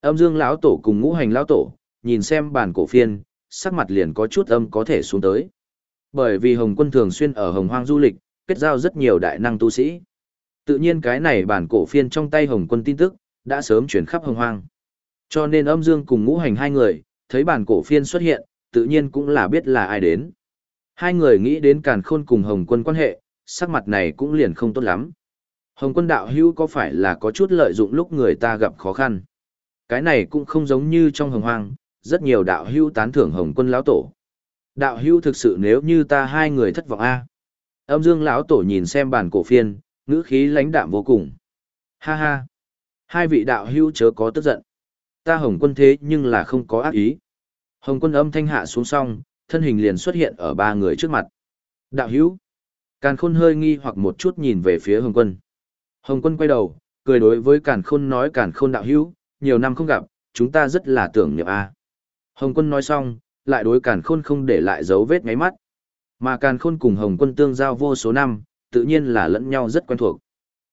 Âm dương lão tổ cùng ngũ hành lão tổ, nhìn xem bản cổ phiên, sắc mặt liền có chút âm có thể xuống tới. Bởi vì Hồng quân thường xuyên ở Hồng Hoang du lịch, kết giao rất nhiều đại năng tu sĩ. Tự nhiên cái này bản cổ phiên trong tay Hồng quân tin tức, đã sớm chuyển khắp Hồng Hoang. Cho nên âm dương cùng ngũ hành hai người, thấy bản cổ phiên xuất hiện, tự nhiên cũng là biết là ai đến. Hai người nghĩ đến càn khôn cùng Hồng quân quan hệ, sắc mặt này cũng liền không tốt lắm. Hồng quân đạo hữu có phải là có chút lợi dụng lúc người ta gặp khó khăn? Cái này cũng không giống như trong hồng hoang, rất nhiều đạo hưu tán thưởng Hồng quân lão tổ. Đạo hưu thực sự nếu như ta hai người thất vọng a. Âm Dương lão tổ nhìn xem bản cổ phiên, ngữ khí lãnh đạm vô cùng. Ha ha. Hai vị đạo hưu chớ có tức giận. Ta Hồng quân thế nhưng là không có ác ý. Hồng quân âm thanh hạ xuống xong, thân hình liền xuất hiện ở ba người trước mặt. Đạo hữu. Càn khôn hơi nghi hoặc một chút nhìn về phía Hồng quân. Hồng quân quay đầu, cười đối với Càn khôn nói Càn khôn đạo hữu, nhiều năm không gặp, chúng ta rất là tưởng niệm a. Hồng quân nói xong, lại đối Càn khôn không để lại dấu vết ngáy mắt. Mà Càn khôn cùng Hồng quân tương giao vô số năm, tự nhiên là lẫn nhau rất quen thuộc.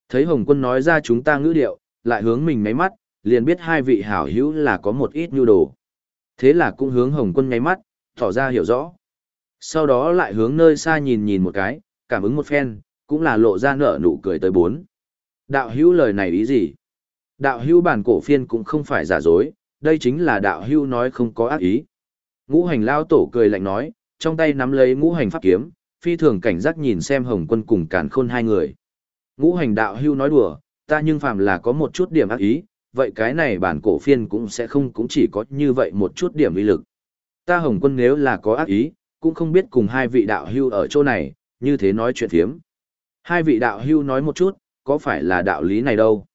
Thấy Hồng quân nói ra chúng ta ngữ điệu, lại hướng mình ngáy mắt, liền biết hai vị hảo hữu là có một ít nhu đồ. Thế là cũng hướng Hồng quân ngáy mắt, tỏ ra hiểu rõ. Sau đó lại hướng nơi xa nhìn nhìn một cái, cảm ứng một phen, cũng là lộ ra nở nụ cười tới bốn. Đạo hữu lời này ý gì? Đạo Hưu bản cổ phiên cũng không phải giả dối, đây chính là đạo Hưu nói không có ác ý. Ngũ hành lao tổ cười lạnh nói, trong tay nắm lấy ngũ hành pháp kiếm, phi thường cảnh giác nhìn xem hồng quân cùng càn khôn hai người. Ngũ hành đạo Hưu nói đùa, ta nhưng phàm là có một chút điểm ác ý, vậy cái này bản cổ phiên cũng sẽ không cũng chỉ có như vậy một chút điểm uy lực. Ta hồng quân nếu là có ác ý, cũng không biết cùng hai vị đạo hưu ở chỗ này, như thế nói chuyện thiếm. Hai vị đạo hưu nói một chút, có phải là đạo lý này đâu?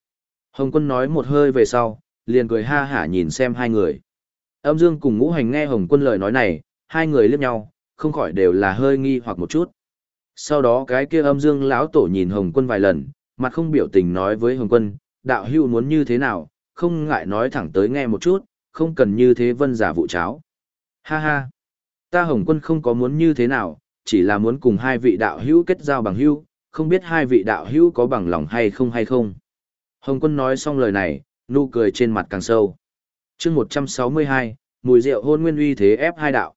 Hồng quân nói một hơi về sau, liền cười ha hả nhìn xem hai người. Âm dương cùng ngũ hành nghe Hồng quân lời nói này, hai người liếc nhau, không khỏi đều là hơi nghi hoặc một chút. Sau đó cái kia âm dương lão tổ nhìn Hồng quân vài lần, mặt không biểu tình nói với Hồng quân, đạo hưu muốn như thế nào, không ngại nói thẳng tới nghe một chút, không cần như thế vân giả vụ cháo. Ha ha, ta Hồng quân không có muốn như thế nào, chỉ là muốn cùng hai vị đạo hữu kết giao bằng hữu, không biết hai vị đạo hữu có bằng lòng hay không hay không. Hồng quân nói xong lời này, nụ cười trên mặt càng sâu. chương 162, mùi rượu hôn nguyên uy thế ép hai đạo.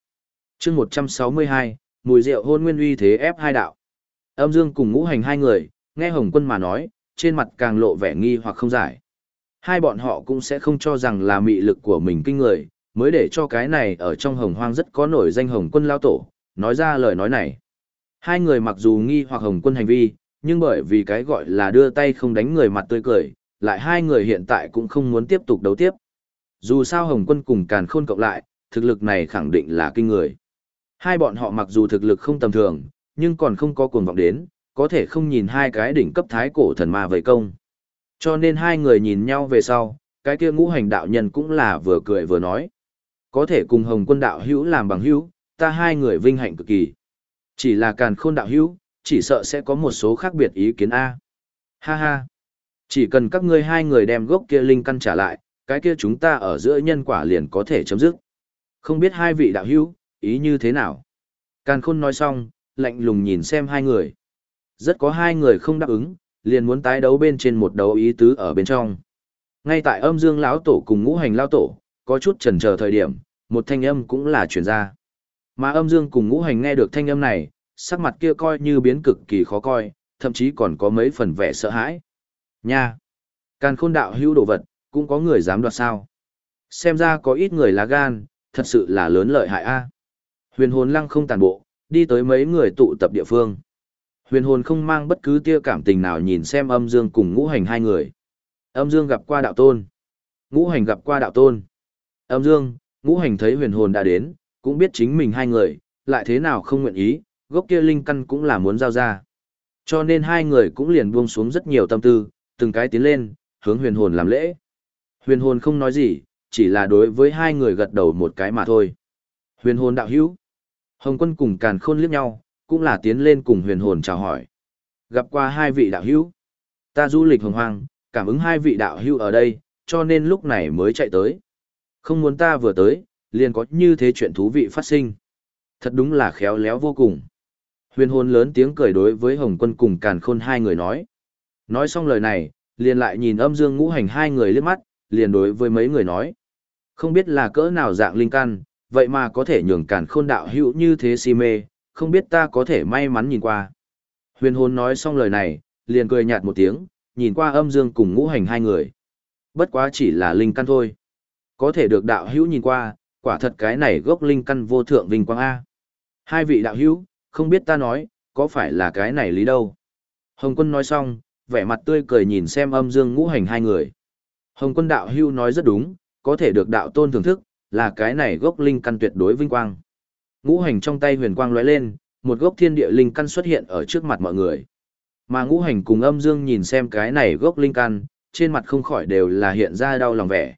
chương 162, mùi rượu hôn nguyên uy thế ép hai đạo. Âm dương cùng ngũ hành hai người, nghe Hồng quân mà nói, trên mặt càng lộ vẻ nghi hoặc không giải. Hai bọn họ cũng sẽ không cho rằng là mị lực của mình kinh người, mới để cho cái này ở trong hồng hoang rất có nổi danh hồng quân lao tổ, nói ra lời nói này. Hai người mặc dù nghi hoặc hồng quân hành vi, nhưng bởi vì cái gọi là đưa tay không đánh người mặt tươi cười, lại hai người hiện tại cũng không muốn tiếp tục đấu tiếp. Dù sao hồng quân cùng càn khôn cộng lại, thực lực này khẳng định là kinh người. Hai bọn họ mặc dù thực lực không tầm thường, nhưng còn không có cuồng vọng đến, có thể không nhìn hai cái đỉnh cấp thái cổ thần ma vây công. Cho nên hai người nhìn nhau về sau, cái kia ngũ hành đạo nhân cũng là vừa cười vừa nói. Có thể cùng hồng quân đạo hữu làm bằng hữu, ta hai người vinh hạnh cực kỳ. Chỉ là càn khôn đạo hữu, chỉ sợ sẽ có một số khác biệt ý kiến A. Ha ha. Chỉ cần các ngươi hai người đem gốc kia linh căn trả lại, cái kia chúng ta ở giữa nhân quả liền có thể chấm dứt. Không biết hai vị đạo hữu, ý như thế nào? Càn khôn nói xong, lạnh lùng nhìn xem hai người. Rất có hai người không đáp ứng, liền muốn tái đấu bên trên một đấu ý tứ ở bên trong. Ngay tại âm dương lão tổ cùng ngũ hành lão tổ, có chút chần chờ thời điểm, một thanh âm cũng là truyền ra. Mà âm dương cùng ngũ hành nghe được thanh âm này, sắc mặt kia coi như biến cực kỳ khó coi, thậm chí còn có mấy phần vẻ sợ hãi. Nha! Càn khôn đạo hữu đồ vật, cũng có người dám đoạt sao. Xem ra có ít người lá gan, thật sự là lớn lợi hại a. Huyền hồn lăng không tàn bộ, đi tới mấy người tụ tập địa phương. Huyền hồn không mang bất cứ tia cảm tình nào nhìn xem âm dương cùng ngũ hành hai người. Âm dương gặp qua đạo tôn. Ngũ hành gặp qua đạo tôn. Âm dương, ngũ hành thấy huyền hồn đã đến, cũng biết chính mình hai người, lại thế nào không nguyện ý, gốc kia linh căn cũng là muốn giao ra. Cho nên hai người cũng liền buông xuống rất nhiều tâm tư, từng cái tiến lên, hướng huyền hồn làm lễ. Huyền hồn không nói gì, chỉ là đối với hai người gật đầu một cái mà thôi. Huyền hồn đạo hữu. Hồng quân cùng càn khôn liếc nhau, cũng là tiến lên cùng huyền hồn chào hỏi. Gặp qua hai vị đạo hữu. Ta du lịch hồng hoang, cảm ứng hai vị đạo hữu ở đây, cho nên lúc này mới chạy tới. Không muốn ta vừa tới, liền có như thế chuyện thú vị phát sinh. Thật đúng là khéo léo vô cùng. Huyền hồn lớn tiếng cười đối với Hồng quân cùng càn khôn hai người nói. Nói xong lời này, liền lại nhìn âm dương ngũ hành hai người liếc mắt, liền đối với mấy người nói. Không biết là cỡ nào dạng linh căn, vậy mà có thể nhường Càn khôn đạo hữu như thế si mê, không biết ta có thể may mắn nhìn qua. Huyền hồn nói xong lời này, liền cười nhạt một tiếng, nhìn qua âm dương cùng ngũ hành hai người. Bất quá chỉ là linh căn thôi. Có thể được đạo hữu nhìn qua, quả thật cái này gốc linh căn vô thượng vinh quang A. Hai vị đạo hữu, không biết ta nói, có phải là cái này lý đâu. Hồng quân nói xong, vẻ mặt tươi cười nhìn xem âm dương ngũ hành hai người. Hồng quân đạo hưu nói rất đúng, có thể được đạo tôn thưởng thức, là cái này gốc linh căn tuyệt đối vinh quang. Ngũ hành trong tay huyền quang lóe lên, một gốc thiên địa linh căn xuất hiện ở trước mặt mọi người. Mà ngũ hành cùng âm dương nhìn xem cái này gốc linh căn, trên mặt không khỏi đều là hiện ra đau lòng vẻ.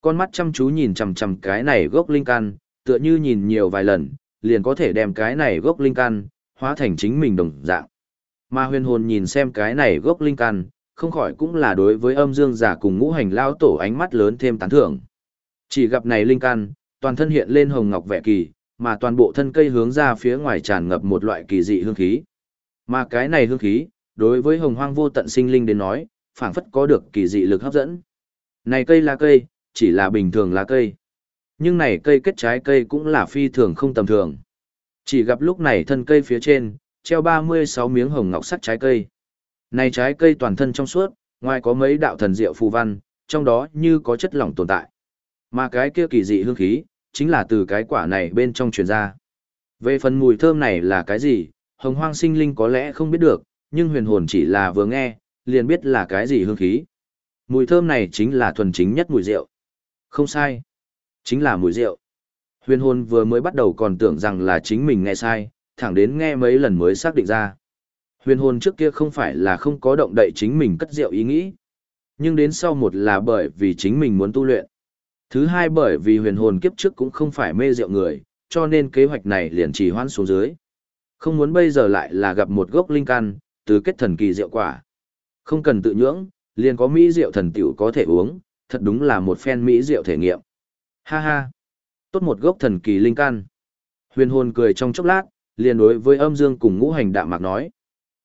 Con mắt chăm chú nhìn chằm chằm cái này gốc linh căn, tựa như nhìn nhiều vài lần, liền có thể đem cái này gốc linh căn, hóa thành chính mình đồng dạng. Mà huyền hồn nhìn xem cái này gốc linh căn, không khỏi cũng là đối với âm dương giả cùng ngũ hành lao tổ ánh mắt lớn thêm tán thưởng. Chỉ gặp này linh căn, toàn thân hiện lên hồng ngọc vẻ kỳ, mà toàn bộ thân cây hướng ra phía ngoài tràn ngập một loại kỳ dị hương khí. Mà cái này hương khí, đối với hồng hoang vô tận sinh linh đến nói, phảng phất có được kỳ dị lực hấp dẫn. Này cây là cây, chỉ là bình thường là cây. Nhưng này cây kết trái cây cũng là phi thường không tầm thường. Chỉ gặp lúc này thân cây phía trên, treo 36 miếng hồng ngọc sắc trái cây. Này trái cây toàn thân trong suốt, ngoài có mấy đạo thần diệu phù văn, trong đó như có chất lỏng tồn tại. Mà cái kia kỳ dị hương khí, chính là từ cái quả này bên trong truyền ra. Về phần mùi thơm này là cái gì, hồng hoang sinh linh có lẽ không biết được, nhưng huyền hồn chỉ là vừa nghe, liền biết là cái gì hương khí. Mùi thơm này chính là thuần chính nhất mùi rượu. Không sai. Chính là mùi rượu. Huyền hồn vừa mới bắt đầu còn tưởng rằng là chính mình nghe sai, thẳng đến nghe mấy lần mới xác định ra. Huyền hồn trước kia không phải là không có động đậy chính mình cất rượu ý nghĩ. Nhưng đến sau một là bởi vì chính mình muốn tu luyện. Thứ hai bởi vì huyền hồn kiếp trước cũng không phải mê rượu người, cho nên kế hoạch này liền chỉ hoãn xuống dưới. Không muốn bây giờ lại là gặp một gốc linh căn, từ kết thần kỳ rượu quả. Không cần tự nhưỡng, liền có mỹ rượu thần tiểu có thể uống, thật đúng là một phen mỹ rượu thể nghiệm. Ha ha, tốt một gốc thần kỳ linh căn. Huyền hồn cười trong chốc lát, liền đối với âm dương cùng ngũ hành đạm mạc nói.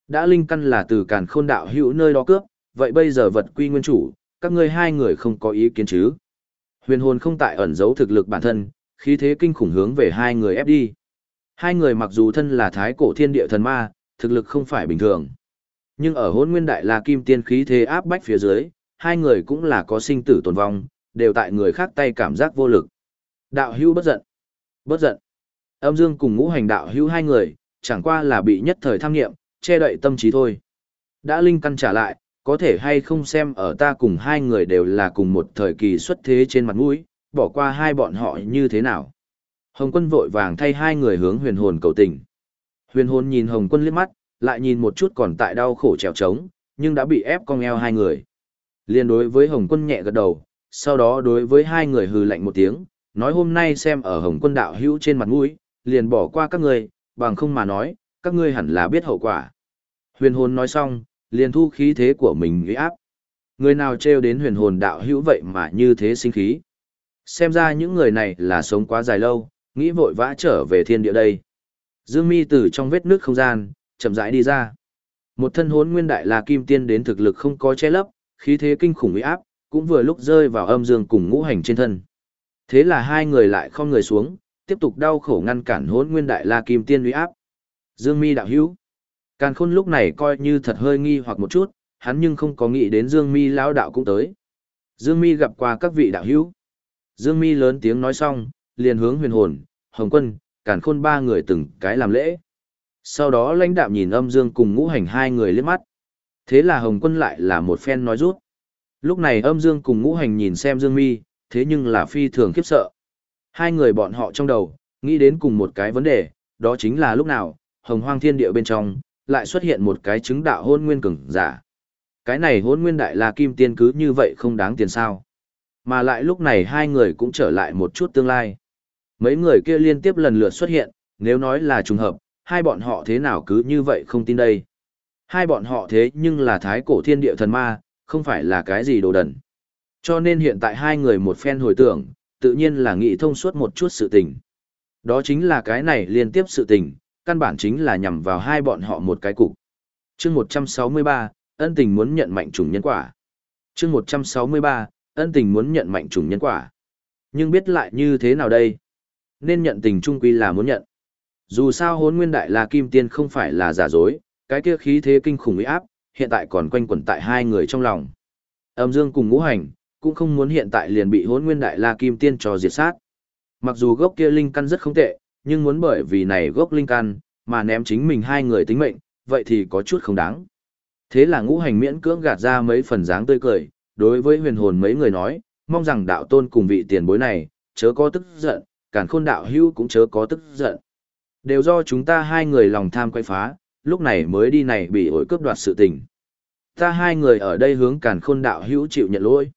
Đã linh căn là từ càn khôn đạo hữu nơi đó cướp, vậy bây giờ vật quy nguyên chủ, các ngươi hai người không có ý kiến chứ. Huyền hồn không tại ẩn giấu thực lực bản thân, khí thế kinh khủng hướng về hai người ép đi. Hai người mặc dù thân là thái cổ thiên địa thần ma, thực lực không phải bình thường. Nhưng ở hôn nguyên đại la kim tiên khí thế áp bách phía dưới, hai người cũng là có sinh tử tồn vong, đều tại người khác tay cảm giác vô lực. Đạo hưu bất giận. Bất giận. Âm dương cùng ngũ hành đạo hưu hai người, chẳng qua là bị nhất thời tham nghiệm, che đậy tâm trí thôi. Đã linh căn trả lại, có thể hay không xem ở ta cùng hai người đều là cùng một thời kỳ xuất thế trên mặt mũi, bỏ qua hai bọn họ như thế nào. Hồng quân vội vàng thay hai người hướng huyền hồn cầu tình. Huyền hồn nhìn hồng quân liếc mắt, lại nhìn một chút còn tại đau khổ trèo trống, nhưng đã bị ép cong eo hai người. Liên đối với hồng quân nhẹ gật đầu, sau đó đối với hai người hừ lạnh một tiếng, nói hôm nay xem ở hồng quân đạo hữu trên mặt mũi, liền bỏ qua các người, bằng không mà nói, các ngươi hẳn là biết hậu quả. Huyền hồn nói xong, liền thu khí thế của mình uy áp. Người nào trêu đến huyền hồn đạo hữu vậy mà như thế sinh khí. Xem ra những người này là sống quá dài lâu, nghĩ vội vã trở về thiên địa đây. Dương mi từ trong vết nước không gian, chậm rãi đi ra. Một thân hốn nguyên đại là kim tiên đến thực lực không có che lấp, khí thế kinh khủng uy áp, cũng vừa lúc rơi vào âm dương cùng ngũ hành trên thân. Thế là hai người lại không người xuống, tiếp tục đau khổ ngăn cản hốn nguyên đại la kim tiên uy áp. Dương mi đạo hữu. Càn khôn lúc này coi như thật hơi nghi hoặc một chút, hắn nhưng không có nghĩ đến Dương Mi lão đạo cũng tới. Dương Mi gặp qua các vị đạo hữu. Dương Mi lớn tiếng nói xong, liền hướng huyền hồn, hồng quân, càn khôn ba người từng cái làm lễ. Sau đó lãnh đạo nhìn âm dương cùng ngũ hành hai người liếc mắt. Thế là hồng quân lại là một phen nói rút. Lúc này âm dương cùng ngũ hành nhìn xem Dương Mi, thế nhưng là phi thường khiếp sợ. Hai người bọn họ trong đầu, nghĩ đến cùng một cái vấn đề, đó chính là lúc nào, hồng hoang thiên địa bên trong, lại xuất hiện một cái chứng đạo hôn nguyên cường giả. Cái này hôn nguyên đại la kim tiên cứ như vậy không đáng tiền sao. Mà lại lúc này hai người cũng trở lại một chút tương lai. Mấy người kia liên tiếp lần lượt xuất hiện, nếu nói là trùng hợp, hai bọn họ thế nào cứ như vậy không tin đây. Hai bọn họ thế nhưng là thái cổ thiên địa thần ma, không phải là cái gì đồ đần. Cho nên hiện tại hai người một phen hồi tưởng, tự nhiên là nghĩ thông suốt một chút sự tình. Đó chính là cái này liên tiếp sự tình, căn bản chính là nhằm vào hai bọn họ một cái cục. Chương 163, ân tình muốn nhận mạnh trùng nhân quả. Chương 163, ân tình muốn nhận mạnh trùng nhân quả. Nhưng biết lại như thế nào đây? Nên nhận tình trung quy là muốn nhận. Dù sao hốn nguyên đại la kim tiên không phải là giả dối, cái kia khí thế kinh khủng uy áp, hiện tại còn quanh quẩn tại hai người trong lòng. Âm dương cùng ngũ hành, cũng không muốn hiện tại liền bị hốn nguyên đại la kim tiên cho diệt sát. Mặc dù gốc kia linh căn rất không tệ, nhưng muốn bởi vì này gốc linh căn, mà ném chính mình hai người tính mệnh, vậy thì có chút không đáng. Thế là ngũ hành miễn cưỡng gạt ra mấy phần dáng tươi cười, đối với huyền hồn mấy người nói, mong rằng đạo tôn cùng vị tiền bối này, chớ có tức giận, cản khôn đạo hưu cũng chớ có tức giận. Đều do chúng ta hai người lòng tham quay phá, lúc này mới đi này bị ổi cướp đoạt sự tình. Ta hai người ở đây hướng cản khôn đạo hữu chịu nhận lỗi.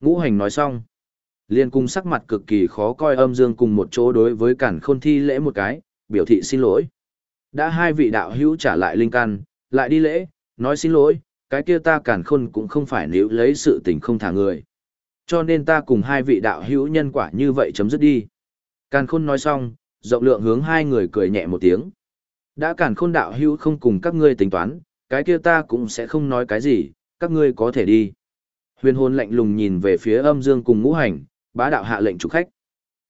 Ngũ hành nói xong. Liên cung sắc mặt cực kỳ khó coi âm dương cùng một chỗ đối với cản khôn thi lễ một cái, biểu thị xin lỗi. Đã hai vị đạo hữu trả lại linh căn, lại đi lễ, nói xin lỗi, cái kia ta cản khôn cũng không phải nếu lấy sự tình không thả người. Cho nên ta cùng hai vị đạo hữu nhân quả như vậy chấm dứt đi. Càn khôn nói xong, rộng lượng hướng hai người cười nhẹ một tiếng. Đã cản khôn đạo hữu không cùng các ngươi tính toán, cái kia ta cũng sẽ không nói cái gì, các ngươi có thể đi. Huyền hồn lạnh lùng nhìn về phía âm dương cùng ngũ hành, bá đạo hạ lệnh chủ khách.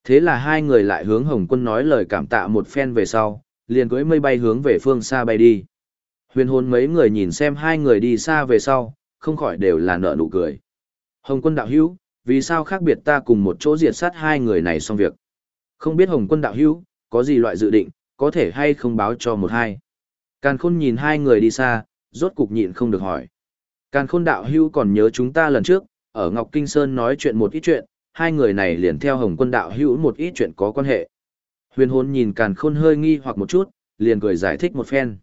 Thế là hai người lại hướng Hồng quân nói lời cảm tạ một phen về sau, liền cưỡi mây bay hướng về phương xa bay đi. Huyền hồn mấy người nhìn xem hai người đi xa về sau, không khỏi đều là nợ nụ cười. Hồng quân đạo hữu, vì sao khác biệt ta cùng một chỗ diệt sát hai người này xong việc? Không biết Hồng quân đạo hữu, có gì loại dự định, có thể hay không báo cho một hai. Càn khôn nhìn hai người đi xa, rốt cục nhịn không được hỏi. Càn khôn đạo hưu còn nhớ chúng ta lần trước, ở Ngọc Kinh Sơn nói chuyện một ít chuyện, hai người này liền theo Hồng quân đạo hữu một ít chuyện có quan hệ. Huyền hồn nhìn càn khôn hơi nghi hoặc một chút, liền cười giải thích một phen.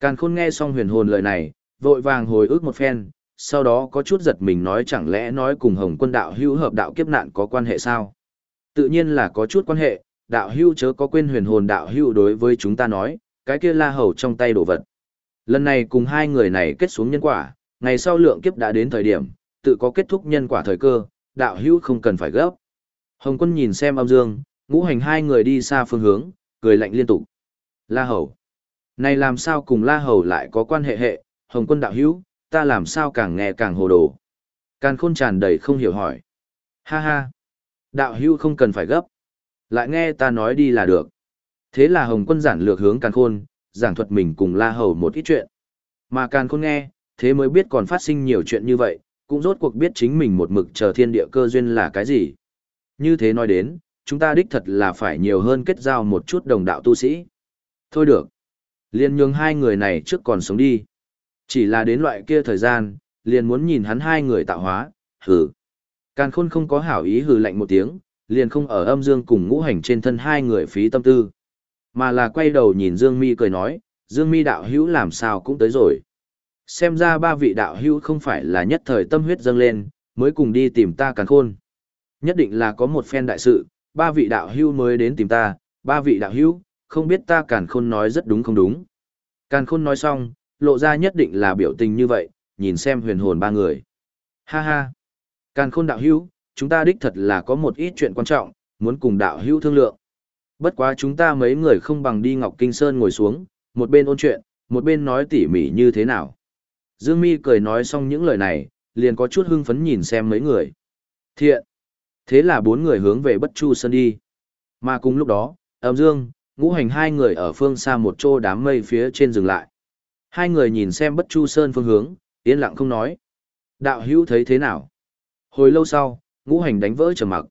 Càn khôn nghe xong huyền hồn lời này, vội vàng hồi ức một phen, sau đó có chút giật mình nói chẳng lẽ nói cùng Hồng quân đạo hữu hợp đạo kiếp nạn có quan hệ sao? Tự nhiên là có chút quan hệ, đạo Hưu chớ có quên huyền hồn đạo Hưu đối với chúng ta nói, cái kia la hầu trong tay đồ vật. Lần này cùng hai người này kết xuống nhân quả, ngày sau lượng kiếp đã đến thời điểm, tự có kết thúc nhân quả thời cơ, đạo Hưu không cần phải gấp. Hồng quân nhìn xem âm dương, ngũ hành hai người đi xa phương hướng, cười lạnh liên tục. La hầu. Này làm sao cùng la hầu lại có quan hệ hệ, hồng quân đạo hữu, ta làm sao càng nghe càng hồ đồ. Càn khôn tràn đầy không hiểu hỏi. Ha ha. Đạo hữu không cần phải gấp. Lại nghe ta nói đi là được. Thế là Hồng quân giản lược hướng Càn Khôn, giảng thuật mình cùng La Hầu một ít chuyện. Mà Càn Khôn nghe, thế mới biết còn phát sinh nhiều chuyện như vậy, cũng rốt cuộc biết chính mình một mực chờ thiên địa cơ duyên là cái gì. Như thế nói đến, chúng ta đích thật là phải nhiều hơn kết giao một chút đồng đạo tu sĩ. Thôi được. Liên nhường hai người này trước còn sống đi. Chỉ là đến loại kia thời gian, liền muốn nhìn hắn hai người tạo hóa, hừ. Càn khôn không có hảo ý hừ lạnh một tiếng, liền không ở âm dương cùng ngũ hành trên thân hai người phí tâm tư. Mà là quay đầu nhìn Dương Mi cười nói, Dương Mi đạo hữu làm sao cũng tới rồi. Xem ra ba vị đạo hữu không phải là nhất thời tâm huyết dâng lên, mới cùng đi tìm ta càn khôn. Nhất định là có một phen đại sự, ba vị đạo hữu mới đến tìm ta, ba vị đạo hữu, không biết ta càn khôn nói rất đúng không đúng. Càn khôn nói xong, lộ ra nhất định là biểu tình như vậy, nhìn xem huyền hồn ba người. Ha ha! Càn khôn đạo hữu, chúng ta đích thật là có một ít chuyện quan trọng, muốn cùng đạo hữu thương lượng. Bất quá chúng ta mấy người không bằng đi Ngọc Kinh Sơn ngồi xuống, một bên ôn chuyện, một bên nói tỉ mỉ như thế nào. Dương Mi cười nói xong những lời này, liền có chút hưng phấn nhìn xem mấy người. Thiện. Thế là bốn người hướng về Bất Chu Sơn đi. Mà cùng lúc đó, âm dương, ngũ hành hai người ở phương xa một chỗ đám mây phía trên dừng lại. Hai người nhìn xem Bất Chu Sơn phương hướng, yên lặng không nói. Đạo hữu thấy thế nào? Hồi lâu sau, ngũ hành đánh vỡ trầm mặc.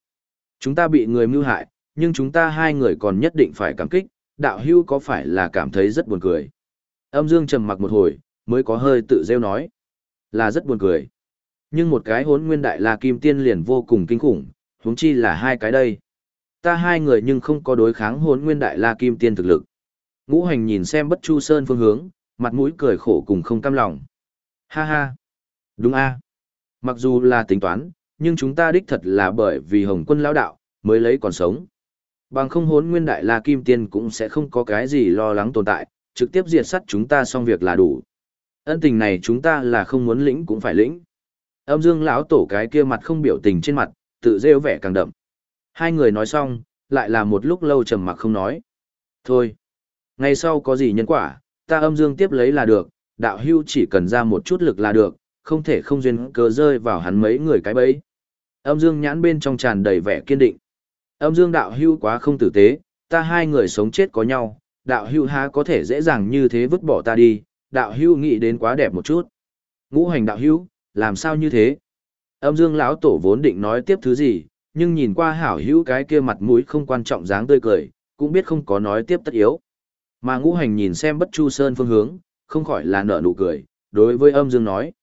Chúng ta bị người mưu hại, nhưng chúng ta hai người còn nhất định phải cảm kích, đạo hưu có phải là cảm thấy rất buồn cười. Âm dương trầm mặc một hồi, mới có hơi tự rêu nói. Là rất buồn cười. Nhưng một cái hốn nguyên đại la kim tiên liền vô cùng kinh khủng, huống chi là hai cái đây. Ta hai người nhưng không có đối kháng hốn nguyên đại la kim tiên thực lực. Ngũ hành nhìn xem bất chu sơn phương hướng, mặt mũi cười khổ cùng không cam lòng. Ha ha. Đúng a. Mặc dù là tính toán, nhưng chúng ta đích thật là bởi vì hồng quân lão đạo, mới lấy còn sống. Bằng không hốn nguyên đại la kim tiên cũng sẽ không có cái gì lo lắng tồn tại, trực tiếp diệt sắt chúng ta xong việc là đủ. Ân tình này chúng ta là không muốn lĩnh cũng phải lĩnh. Âm dương lão tổ cái kia mặt không biểu tình trên mặt, tự rêu vẻ càng đậm. Hai người nói xong, lại là một lúc lâu trầm mặc không nói. Thôi, ngày sau có gì nhân quả, ta âm dương tiếp lấy là được, đạo hưu chỉ cần ra một chút lực là được, không thể không duyên cớ rơi vào hắn mấy người cái bẫy. Âm dương nhãn bên trong tràn đầy vẻ kiên định. Âm dương đạo hưu quá không tử tế, ta hai người sống chết có nhau, đạo hưu há có thể dễ dàng như thế vứt bỏ ta đi, đạo hưu nghĩ đến quá đẹp một chút. Ngũ hành đạo hưu, làm sao như thế? Âm dương lão tổ vốn định nói tiếp thứ gì, nhưng nhìn qua hảo hữu cái kia mặt mũi không quan trọng dáng tươi cười, cũng biết không có nói tiếp tất yếu. Mà ngũ hành nhìn xem bất chu sơn phương hướng, không khỏi là nở nụ cười, đối với âm dương nói.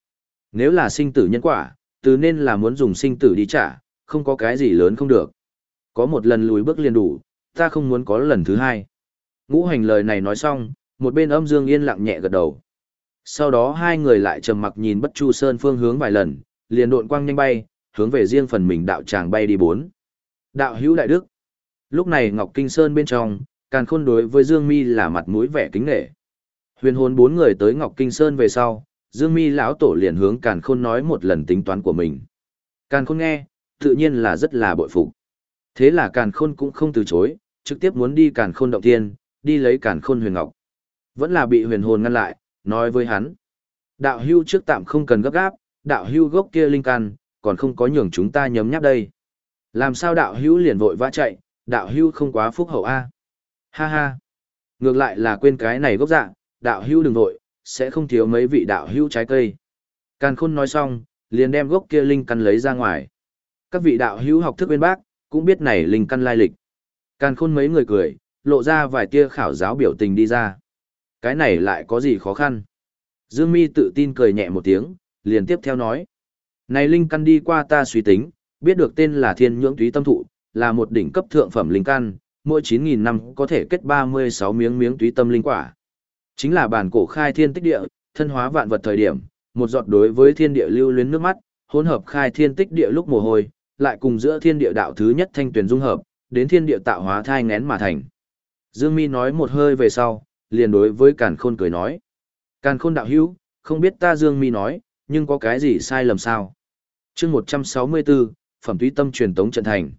Nếu là sinh tử nhân quả, từ nên là muốn dùng sinh tử đi trả, không có cái gì lớn không được. Có một lần lùi bước liền đủ, ta không muốn có lần thứ hai. Ngũ hành lời này nói xong, một bên âm dương yên lặng nhẹ gật đầu. Sau đó hai người lại trầm mặc nhìn bất chu sơn phương hướng vài lần, liền độn quang nhanh bay, hướng về riêng phần mình đạo tràng bay đi bốn. Đạo hữu đại đức. Lúc này Ngọc Kinh Sơn bên trong, càn khôn đối với Dương Mi là mặt mũi vẻ kính nể. Huyền hồn bốn người tới Ngọc Kinh Sơn về sau, Dương Mi lão tổ liền hướng càn khôn nói một lần tính toán của mình. Càn khôn nghe, tự nhiên là rất là bội phục. Thế là càn khôn cũng không từ chối, trực tiếp muốn đi càn khôn động tiên, đi lấy càn khôn huyền ngọc. Vẫn là bị huyền hồn ngăn lại, nói với hắn. Đạo hưu trước tạm không cần gấp gáp, đạo hưu gốc kia linh căn, còn không có nhường chúng ta nhấm nháp đây. Làm sao đạo hưu liền vội vã chạy, đạo hưu không quá phúc hậu a Ha ha. Ngược lại là quên cái này gốc dạ, đạo hưu đừng vội, sẽ không thiếu mấy vị đạo hữu trái cây. Càn khôn nói xong, liền đem gốc kia linh căn lấy ra ngoài. Các vị đạo hữu học thức bên bác, cũng biết này linh căn lai lịch. Càn khôn mấy người cười, lộ ra vài tia khảo giáo biểu tình đi ra. Cái này lại có gì khó khăn? Dương Mi tự tin cười nhẹ một tiếng, liền tiếp theo nói. Này linh căn đi qua ta suy tính, biết được tên là thiên nhưỡng túy tâm thụ, là một đỉnh cấp thượng phẩm linh căn, mỗi 9.000 năm có thể kết 36 miếng miếng túy tâm linh quả. Chính là bản cổ khai thiên tích địa, thân hóa vạn vật thời điểm, một giọt đối với thiên địa lưu luyến nước mắt, hỗn hợp khai thiên tích địa lúc mồ hôi, lại cùng giữa thiên địa đạo thứ nhất thanh tuyển dung hợp, đến thiên địa tạo hóa thai ngén mà thành. Dương Mi nói một hơi về sau, liền đối với Càn Khôn cười nói: "Càn Khôn đạo hữu, không biết ta Dương Mi nói, nhưng có cái gì sai lầm sao?" Chương 164, phẩm túy tâm truyền tống trận thành.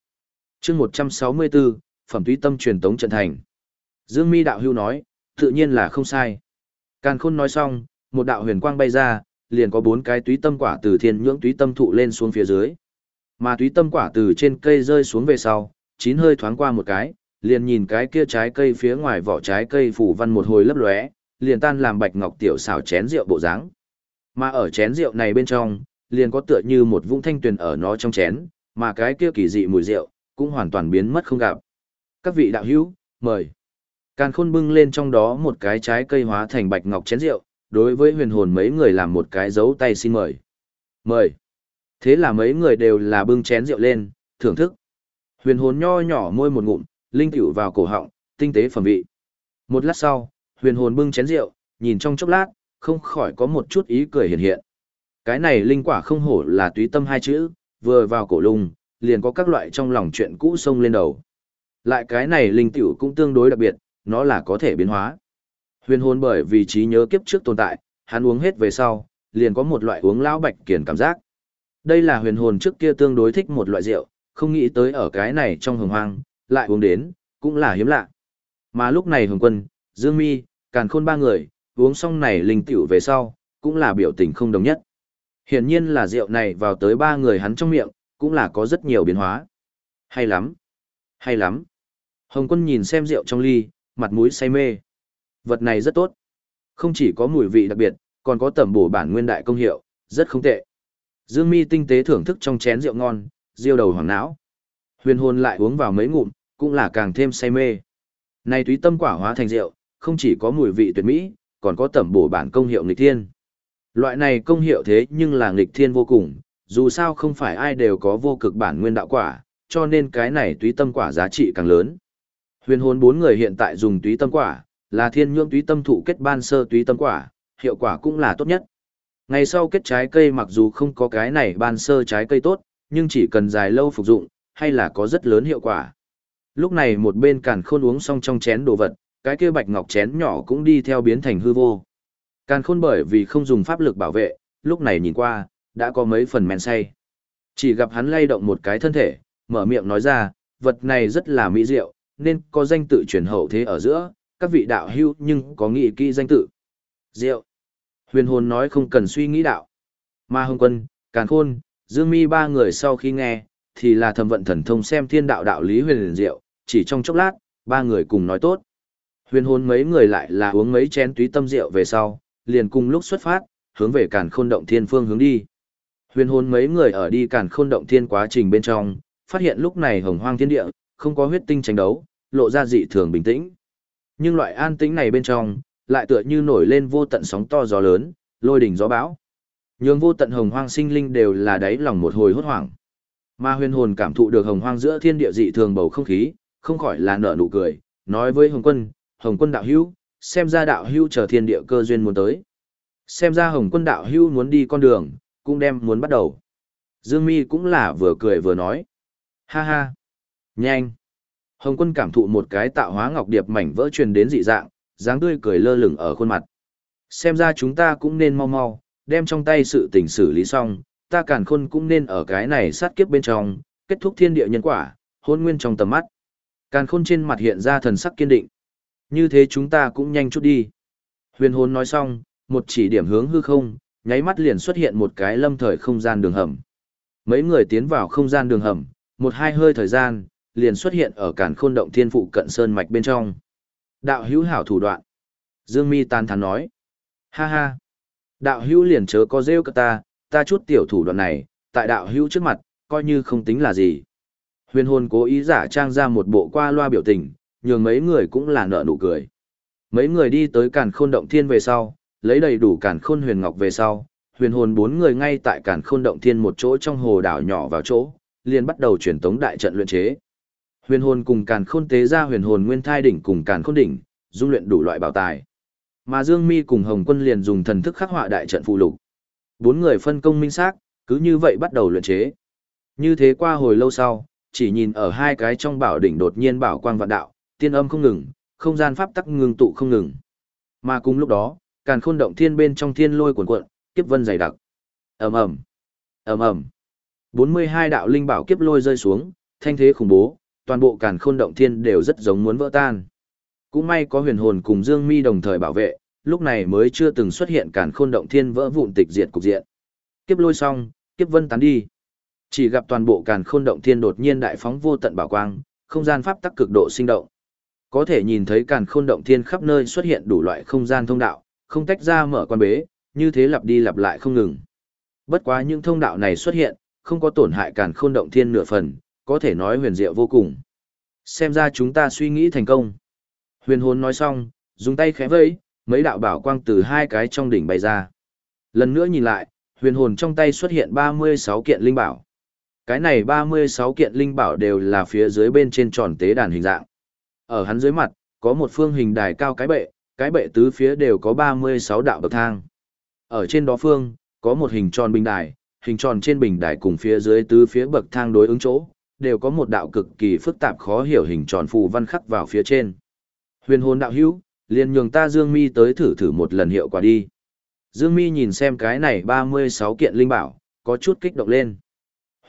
Chương 164, phẩm túy tâm truyền tống trận thành. Dương Mi đạo hữu nói, tự nhiên là không sai. Càn Khôn nói xong, một đạo huyền quang bay ra, liền có bốn cái túy tâm quả từ thiên nhưỡng túy tâm thụ lên xuống phía dưới. Mà túy tâm quả từ trên cây rơi xuống về sau, chín hơi thoáng qua một cái, liền nhìn cái kia trái cây phía ngoài vỏ trái cây phủ văn một hồi lấp lóe, liền tan làm bạch ngọc tiểu xảo chén rượu bộ dáng. Mà ở chén rượu này bên trong, liền có tựa như một vũng thanh tuyền ở nó trong chén, mà cái kia kỳ dị mùi rượu cũng hoàn toàn biến mất không gặp. Các vị đạo hữu, mời. Càn Khôn bưng lên trong đó một cái trái cây hóa thành bạch ngọc chén rượu, đối với huyền hồn mấy người làm một cái dấu tay xin mời. Mời. Thế là mấy người đều là bưng chén rượu lên, thưởng thức. Huyền hồn nho nhỏ môi một ngụm, linh tiểu vào cổ họng, tinh tế phẩm vị. Một lát sau, huyền hồn bưng chén rượu, nhìn trong chốc lát, không khỏi có một chút ý cười hiện hiện. Cái này linh quả không hổ là túy tâm hai chữ, vừa vào cổ lung, liền có các loại trong lòng chuyện cũ sông lên đầu. Lại cái này linh tiểu cũng tương đối đặc biệt, nó là có thể biến hóa. Huyền hồn bởi vì trí nhớ kiếp trước tồn tại, hắn uống hết về sau, liền có một loại uống lão bạch kiền cảm giác. Đây là huyền hồn trước kia tương đối thích một loại rượu, không nghĩ tới ở cái này trong hồng hoang, lại uống đến, cũng là hiếm lạ. Mà lúc này hồng quân, Dương Mi, càn khôn ba người, uống xong này linh tiểu về sau, cũng là biểu tình không đồng nhất. Hiển nhiên là rượu này vào tới ba người hắn trong miệng, cũng là có rất nhiều biến hóa. Hay lắm, hay lắm. Hồng quân nhìn xem rượu trong ly, mặt mũi say mê. Vật này rất tốt. Không chỉ có mùi vị đặc biệt, còn có tẩm bổ bản nguyên đại công hiệu, rất không tệ. Dương Mi tinh tế thưởng thức trong chén rượu ngon, diêu đầu hoàng não. Huyền hồn lại uống vào mấy ngụm, cũng là càng thêm say mê. Này túy tâm quả hóa thành rượu, không chỉ có mùi vị tuyệt mỹ, còn có tẩm bổ bản công hiệu nghịch thiên. Loại này công hiệu thế nhưng là nghịch thiên vô cùng, dù sao không phải ai đều có vô cực bản nguyên đạo quả, cho nên cái này túy tâm quả giá trị càng lớn. Huyền hồn bốn người hiện tại dùng túy tâm quả, là thiên nhượng túy tâm thụ kết ban sơ túy tâm quả, hiệu quả cũng là tốt nhất. Ngày sau kết trái cây mặc dù không có cái này ban sơ trái cây tốt, nhưng chỉ cần dài lâu phục dụng, hay là có rất lớn hiệu quả. Lúc này một bên càn khôn uống xong trong chén đồ vật, cái kia bạch ngọc chén nhỏ cũng đi theo biến thành hư vô. Càn khôn bởi vì không dùng pháp lực bảo vệ, lúc này nhìn qua, đã có mấy phần men say. Chỉ gặp hắn lay động một cái thân thể, mở miệng nói ra, vật này rất là mỹ diệu, nên có danh tự truyền hậu thế ở giữa, các vị đạo hưu nhưng có nghị kỹ danh tự. Diệu. Huyền hồn nói không cần suy nghĩ đạo. Ma hồng quân, càn khôn, dương mi ba người sau khi nghe, thì là thầm vận thần thông xem thiên đạo đạo lý huyền liền diệu, chỉ trong chốc lát, ba người cùng nói tốt. Huyền hồn mấy người lại là uống mấy chén túy tâm rượu về sau, liền cùng lúc xuất phát, hướng về càn khôn động thiên phương hướng đi. Huyền hồn mấy người ở đi càn khôn động thiên quá trình bên trong, phát hiện lúc này hồng hoang thiên địa, không có huyết tinh tranh đấu, lộ ra dị thường bình tĩnh. Nhưng loại an tĩnh này bên trong, lại tựa như nổi lên vô tận sóng to gió lớn, lôi đỉnh gió bão. Nhường vô tận hồng hoang sinh linh đều là đáy lòng một hồi hốt hoảng. Mà huyền hồn cảm thụ được hồng hoang giữa thiên địa dị thường bầu không khí, không khỏi là nở nụ cười, nói với hồng quân, hồng quân đạo hữu, xem ra đạo hữu chờ thiên địa cơ duyên muốn tới. Xem ra hồng quân đạo hữu muốn đi con đường, cũng đem muốn bắt đầu. Dương mi cũng là vừa cười vừa nói. Ha ha. Nhanh. Hồng quân cảm thụ một cái tạo hóa ngọc điệp mảnh vỡ truyền đến dị dạng, dáng tươi cười lơ lửng ở khuôn mặt. Xem ra chúng ta cũng nên mau mau, đem trong tay sự tình xử lý xong, ta càn khôn cũng nên ở cái này sát kiếp bên trong, kết thúc thiên địa nhân quả, hôn nguyên trong tầm mắt. Càn khôn trên mặt hiện ra thần sắc kiên định. Như thế chúng ta cũng nhanh chút đi. Huyền hồn nói xong, một chỉ điểm hướng hư không, nháy mắt liền xuất hiện một cái lâm thời không gian đường hầm. Mấy người tiến vào không gian đường hầm, một hai hơi thời gian, liền xuất hiện ở càn khôn động thiên phụ cận sơn mạch bên trong. Đạo hữu hảo thủ đoạn. Dương mi tan thắn nói. Ha ha. Đạo hữu liền chớ có rêu cả ta, ta chút tiểu thủ đoạn này, tại đạo hữu trước mặt, coi như không tính là gì. Huyền hồn cố ý giả trang ra một bộ qua loa biểu tình, nhường mấy người cũng là nợ nụ cười. Mấy người đi tới càn khôn động thiên về sau, lấy đầy đủ càn khôn huyền ngọc về sau, huyền hồn bốn người ngay tại càn khôn động thiên một chỗ trong hồ đảo nhỏ vào chỗ, liền bắt đầu truyền tống đại trận luyện chế. Huyền hồn cùng càn khôn tế ra huyền hồn nguyên thai đỉnh cùng càn khôn đỉnh, dung luyện đủ loại bảo tài. Mà Dương Mi cùng Hồng Quân liền dùng thần thức khắc họa đại trận phụ lục. Bốn người phân công minh xác, cứ như vậy bắt đầu luyện chế. Như thế qua hồi lâu sau, chỉ nhìn ở hai cái trong bảo đỉnh đột nhiên bảo quang vạn đạo, tiên âm không ngừng, không gian pháp tắc ngừng tụ không ngừng. Mà cùng lúc đó, càn khôn động thiên bên trong thiên lôi cuồn cuộn, kiếp vân dày đặc. Ầm ầm, ầm ầm. 42 đạo linh bảo kiếp lôi rơi xuống, thanh thế khủng bố, toàn bộ càn khôn động thiên đều rất giống muốn vỡ tan. Cũng may có huyền hồn cùng Dương Mi đồng thời bảo vệ, lúc này mới chưa từng xuất hiện càn khôn động thiên vỡ vụn tịch diệt cục diện. Kiếp lôi xong, kiếp vân tán đi. Chỉ gặp toàn bộ càn khôn động thiên đột nhiên đại phóng vô tận bảo quang, không gian pháp tắc cực độ sinh động. Có thể nhìn thấy càn khôn động thiên khắp nơi xuất hiện đủ loại không gian thông đạo, không tách ra mở quan bế, như thế lặp đi lặp lại không ngừng. Bất quá những thông đạo này xuất hiện, không có tổn hại càn khôn động thiên nửa phần, có thể nói huyền diệu vô cùng. Xem ra chúng ta suy nghĩ thành công. Huyền hồn nói xong, dùng tay khẽ vẫy, mấy đạo bảo quang từ hai cái trong đỉnh bay ra. Lần nữa nhìn lại, huyền hồn trong tay xuất hiện 36 kiện linh bảo. Cái này 36 kiện linh bảo đều là phía dưới bên trên tròn tế đàn hình dạng. Ở hắn dưới mặt, có một phương hình đài cao cái bệ, cái bệ tứ phía đều có 36 đạo bậc thang. Ở trên đó phương, có một hình tròn bình đài, hình tròn trên bình đài cùng phía dưới tứ phía bậc thang đối ứng chỗ, đều có một đạo cực kỳ phức tạp khó hiểu hình tròn phù văn khắc vào phía trên. Huyền hồn đạo hữu, liền nhường ta Dương Mi tới thử thử một lần hiệu quả đi. Dương Mi nhìn xem cái này 36 kiện linh bảo, có chút kích động lên.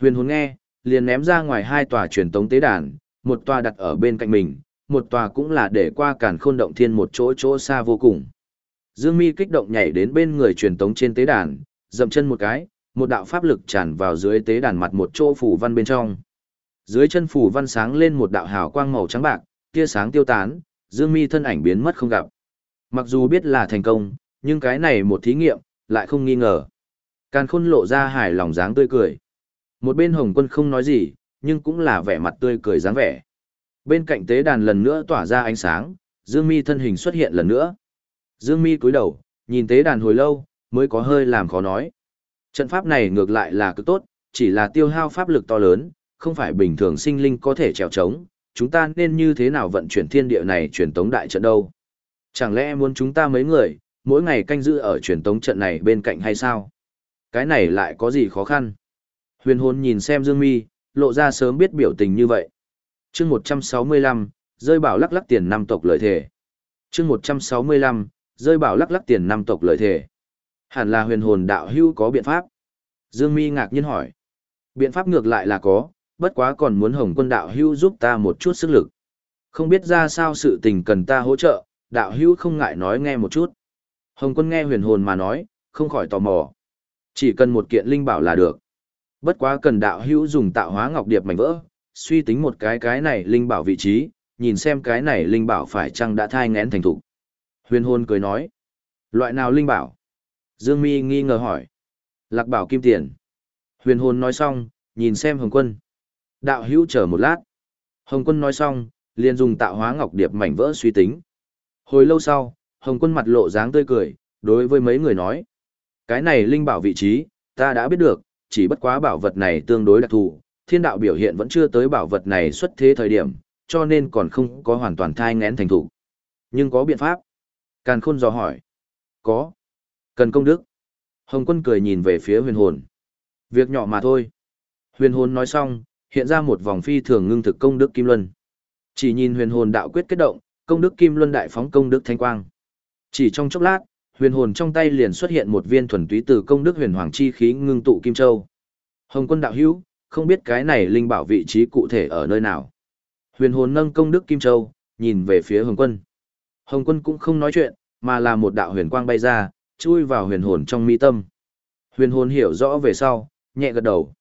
Huyền hồn nghe, liền ném ra ngoài hai tòa truyền tống tế đàn, một tòa đặt ở bên cạnh mình, một tòa cũng là để qua cản khôn động thiên một chỗ chỗ xa vô cùng. Dương Mi kích động nhảy đến bên người truyền tống trên tế đàn, dậm chân một cái, một đạo pháp lực tràn vào dưới tế đàn mặt một chỗ phủ văn bên trong. Dưới chân phủ văn sáng lên một đạo hào quang màu trắng bạc, tia sáng tiêu tán, Dương Mi thân ảnh biến mất không gặp. Mặc dù biết là thành công, nhưng cái này một thí nghiệm, lại không nghi ngờ. Càn khôn lộ ra hài lòng dáng tươi cười. Một bên hồng quân không nói gì, nhưng cũng là vẻ mặt tươi cười dáng vẻ. Bên cạnh tế đàn lần nữa tỏa ra ánh sáng, Dương Mi thân hình xuất hiện lần nữa. Dương Mi cúi đầu, nhìn tế đàn hồi lâu, mới có hơi làm khó nói. Trận pháp này ngược lại là cực tốt, chỉ là tiêu hao pháp lực to lớn, không phải bình thường sinh linh có thể trèo trống, chúng ta nên như thế nào vận chuyển thiên địa này truyền tống đại trận đâu? Chẳng lẽ muốn chúng ta mấy người, mỗi ngày canh giữ ở truyền tống trận này bên cạnh hay sao? Cái này lại có gì khó khăn? Huyền hồn nhìn xem Dương Mi, lộ ra sớm biết biểu tình như vậy. Chương 165, rơi bảo lắc lắc tiền năm tộc lợi thể. Chương 165, rơi bảo lắc lắc tiền năm tộc lợi thể. Hẳn là huyền hồn đạo hưu có biện pháp. Dương Mi ngạc nhiên hỏi. Biện pháp ngược lại là có, bất quá còn muốn hồng quân đạo hưu giúp ta một chút sức lực. Không biết ra sao sự tình cần ta hỗ trợ, đạo hưu không ngại nói nghe một chút. Hồng quân nghe huyền hồn mà nói, không khỏi tò mò. Chỉ cần một kiện linh bảo là được. Bất quá cần đạo hữu dùng tạo hóa ngọc điệp mảnh vỡ, suy tính một cái cái này linh bảo vị trí, nhìn xem cái này linh bảo phải chăng đã thai ngén thành thủ. Huyền hồn cười nói. Loại nào linh bảo? Dương Mi nghi ngờ hỏi. Lạc bảo kim tiền. Huyền hồn nói xong, nhìn xem Hồng Quân. Đạo hữu chờ một lát. Hồng Quân nói xong, liền dùng tạo hóa ngọc điệp mảnh vỡ suy tính. Hồi lâu sau, Hồng Quân mặt lộ dáng tươi cười, đối với mấy người nói. Cái này linh bảo vị trí, ta đã biết được, chỉ bất quá bảo vật này tương đối đặc thù, thiên đạo biểu hiện vẫn chưa tới bảo vật này xuất thế thời điểm, cho nên còn không có hoàn toàn thai ngén thành thủ. Nhưng có biện pháp. Càn khôn dò hỏi. Có. Cần công đức. Hồng quân cười nhìn về phía huyền hồn. Việc nhỏ mà thôi. Huyền hồn nói xong, hiện ra một vòng phi thường ngưng thực công đức kim luân. Chỉ nhìn huyền hồn đạo quyết kết động, công đức kim luân đại phóng công đức thanh quang. Chỉ trong chốc lát, huyền hồn trong tay liền xuất hiện một viên thuần túy từ công đức huyền hoàng chi khí ngưng tụ kim châu. Hồng quân đạo hữu, không biết cái này linh bảo vị trí cụ thể ở nơi nào. Huyền hồn nâng công đức kim châu, nhìn về phía hồng quân. Hồng quân cũng không nói chuyện, mà là một đạo huyền quang bay ra, chui vào huyền hồn trong mi tâm. Huyền hồn hiểu rõ về sau, nhẹ gật đầu.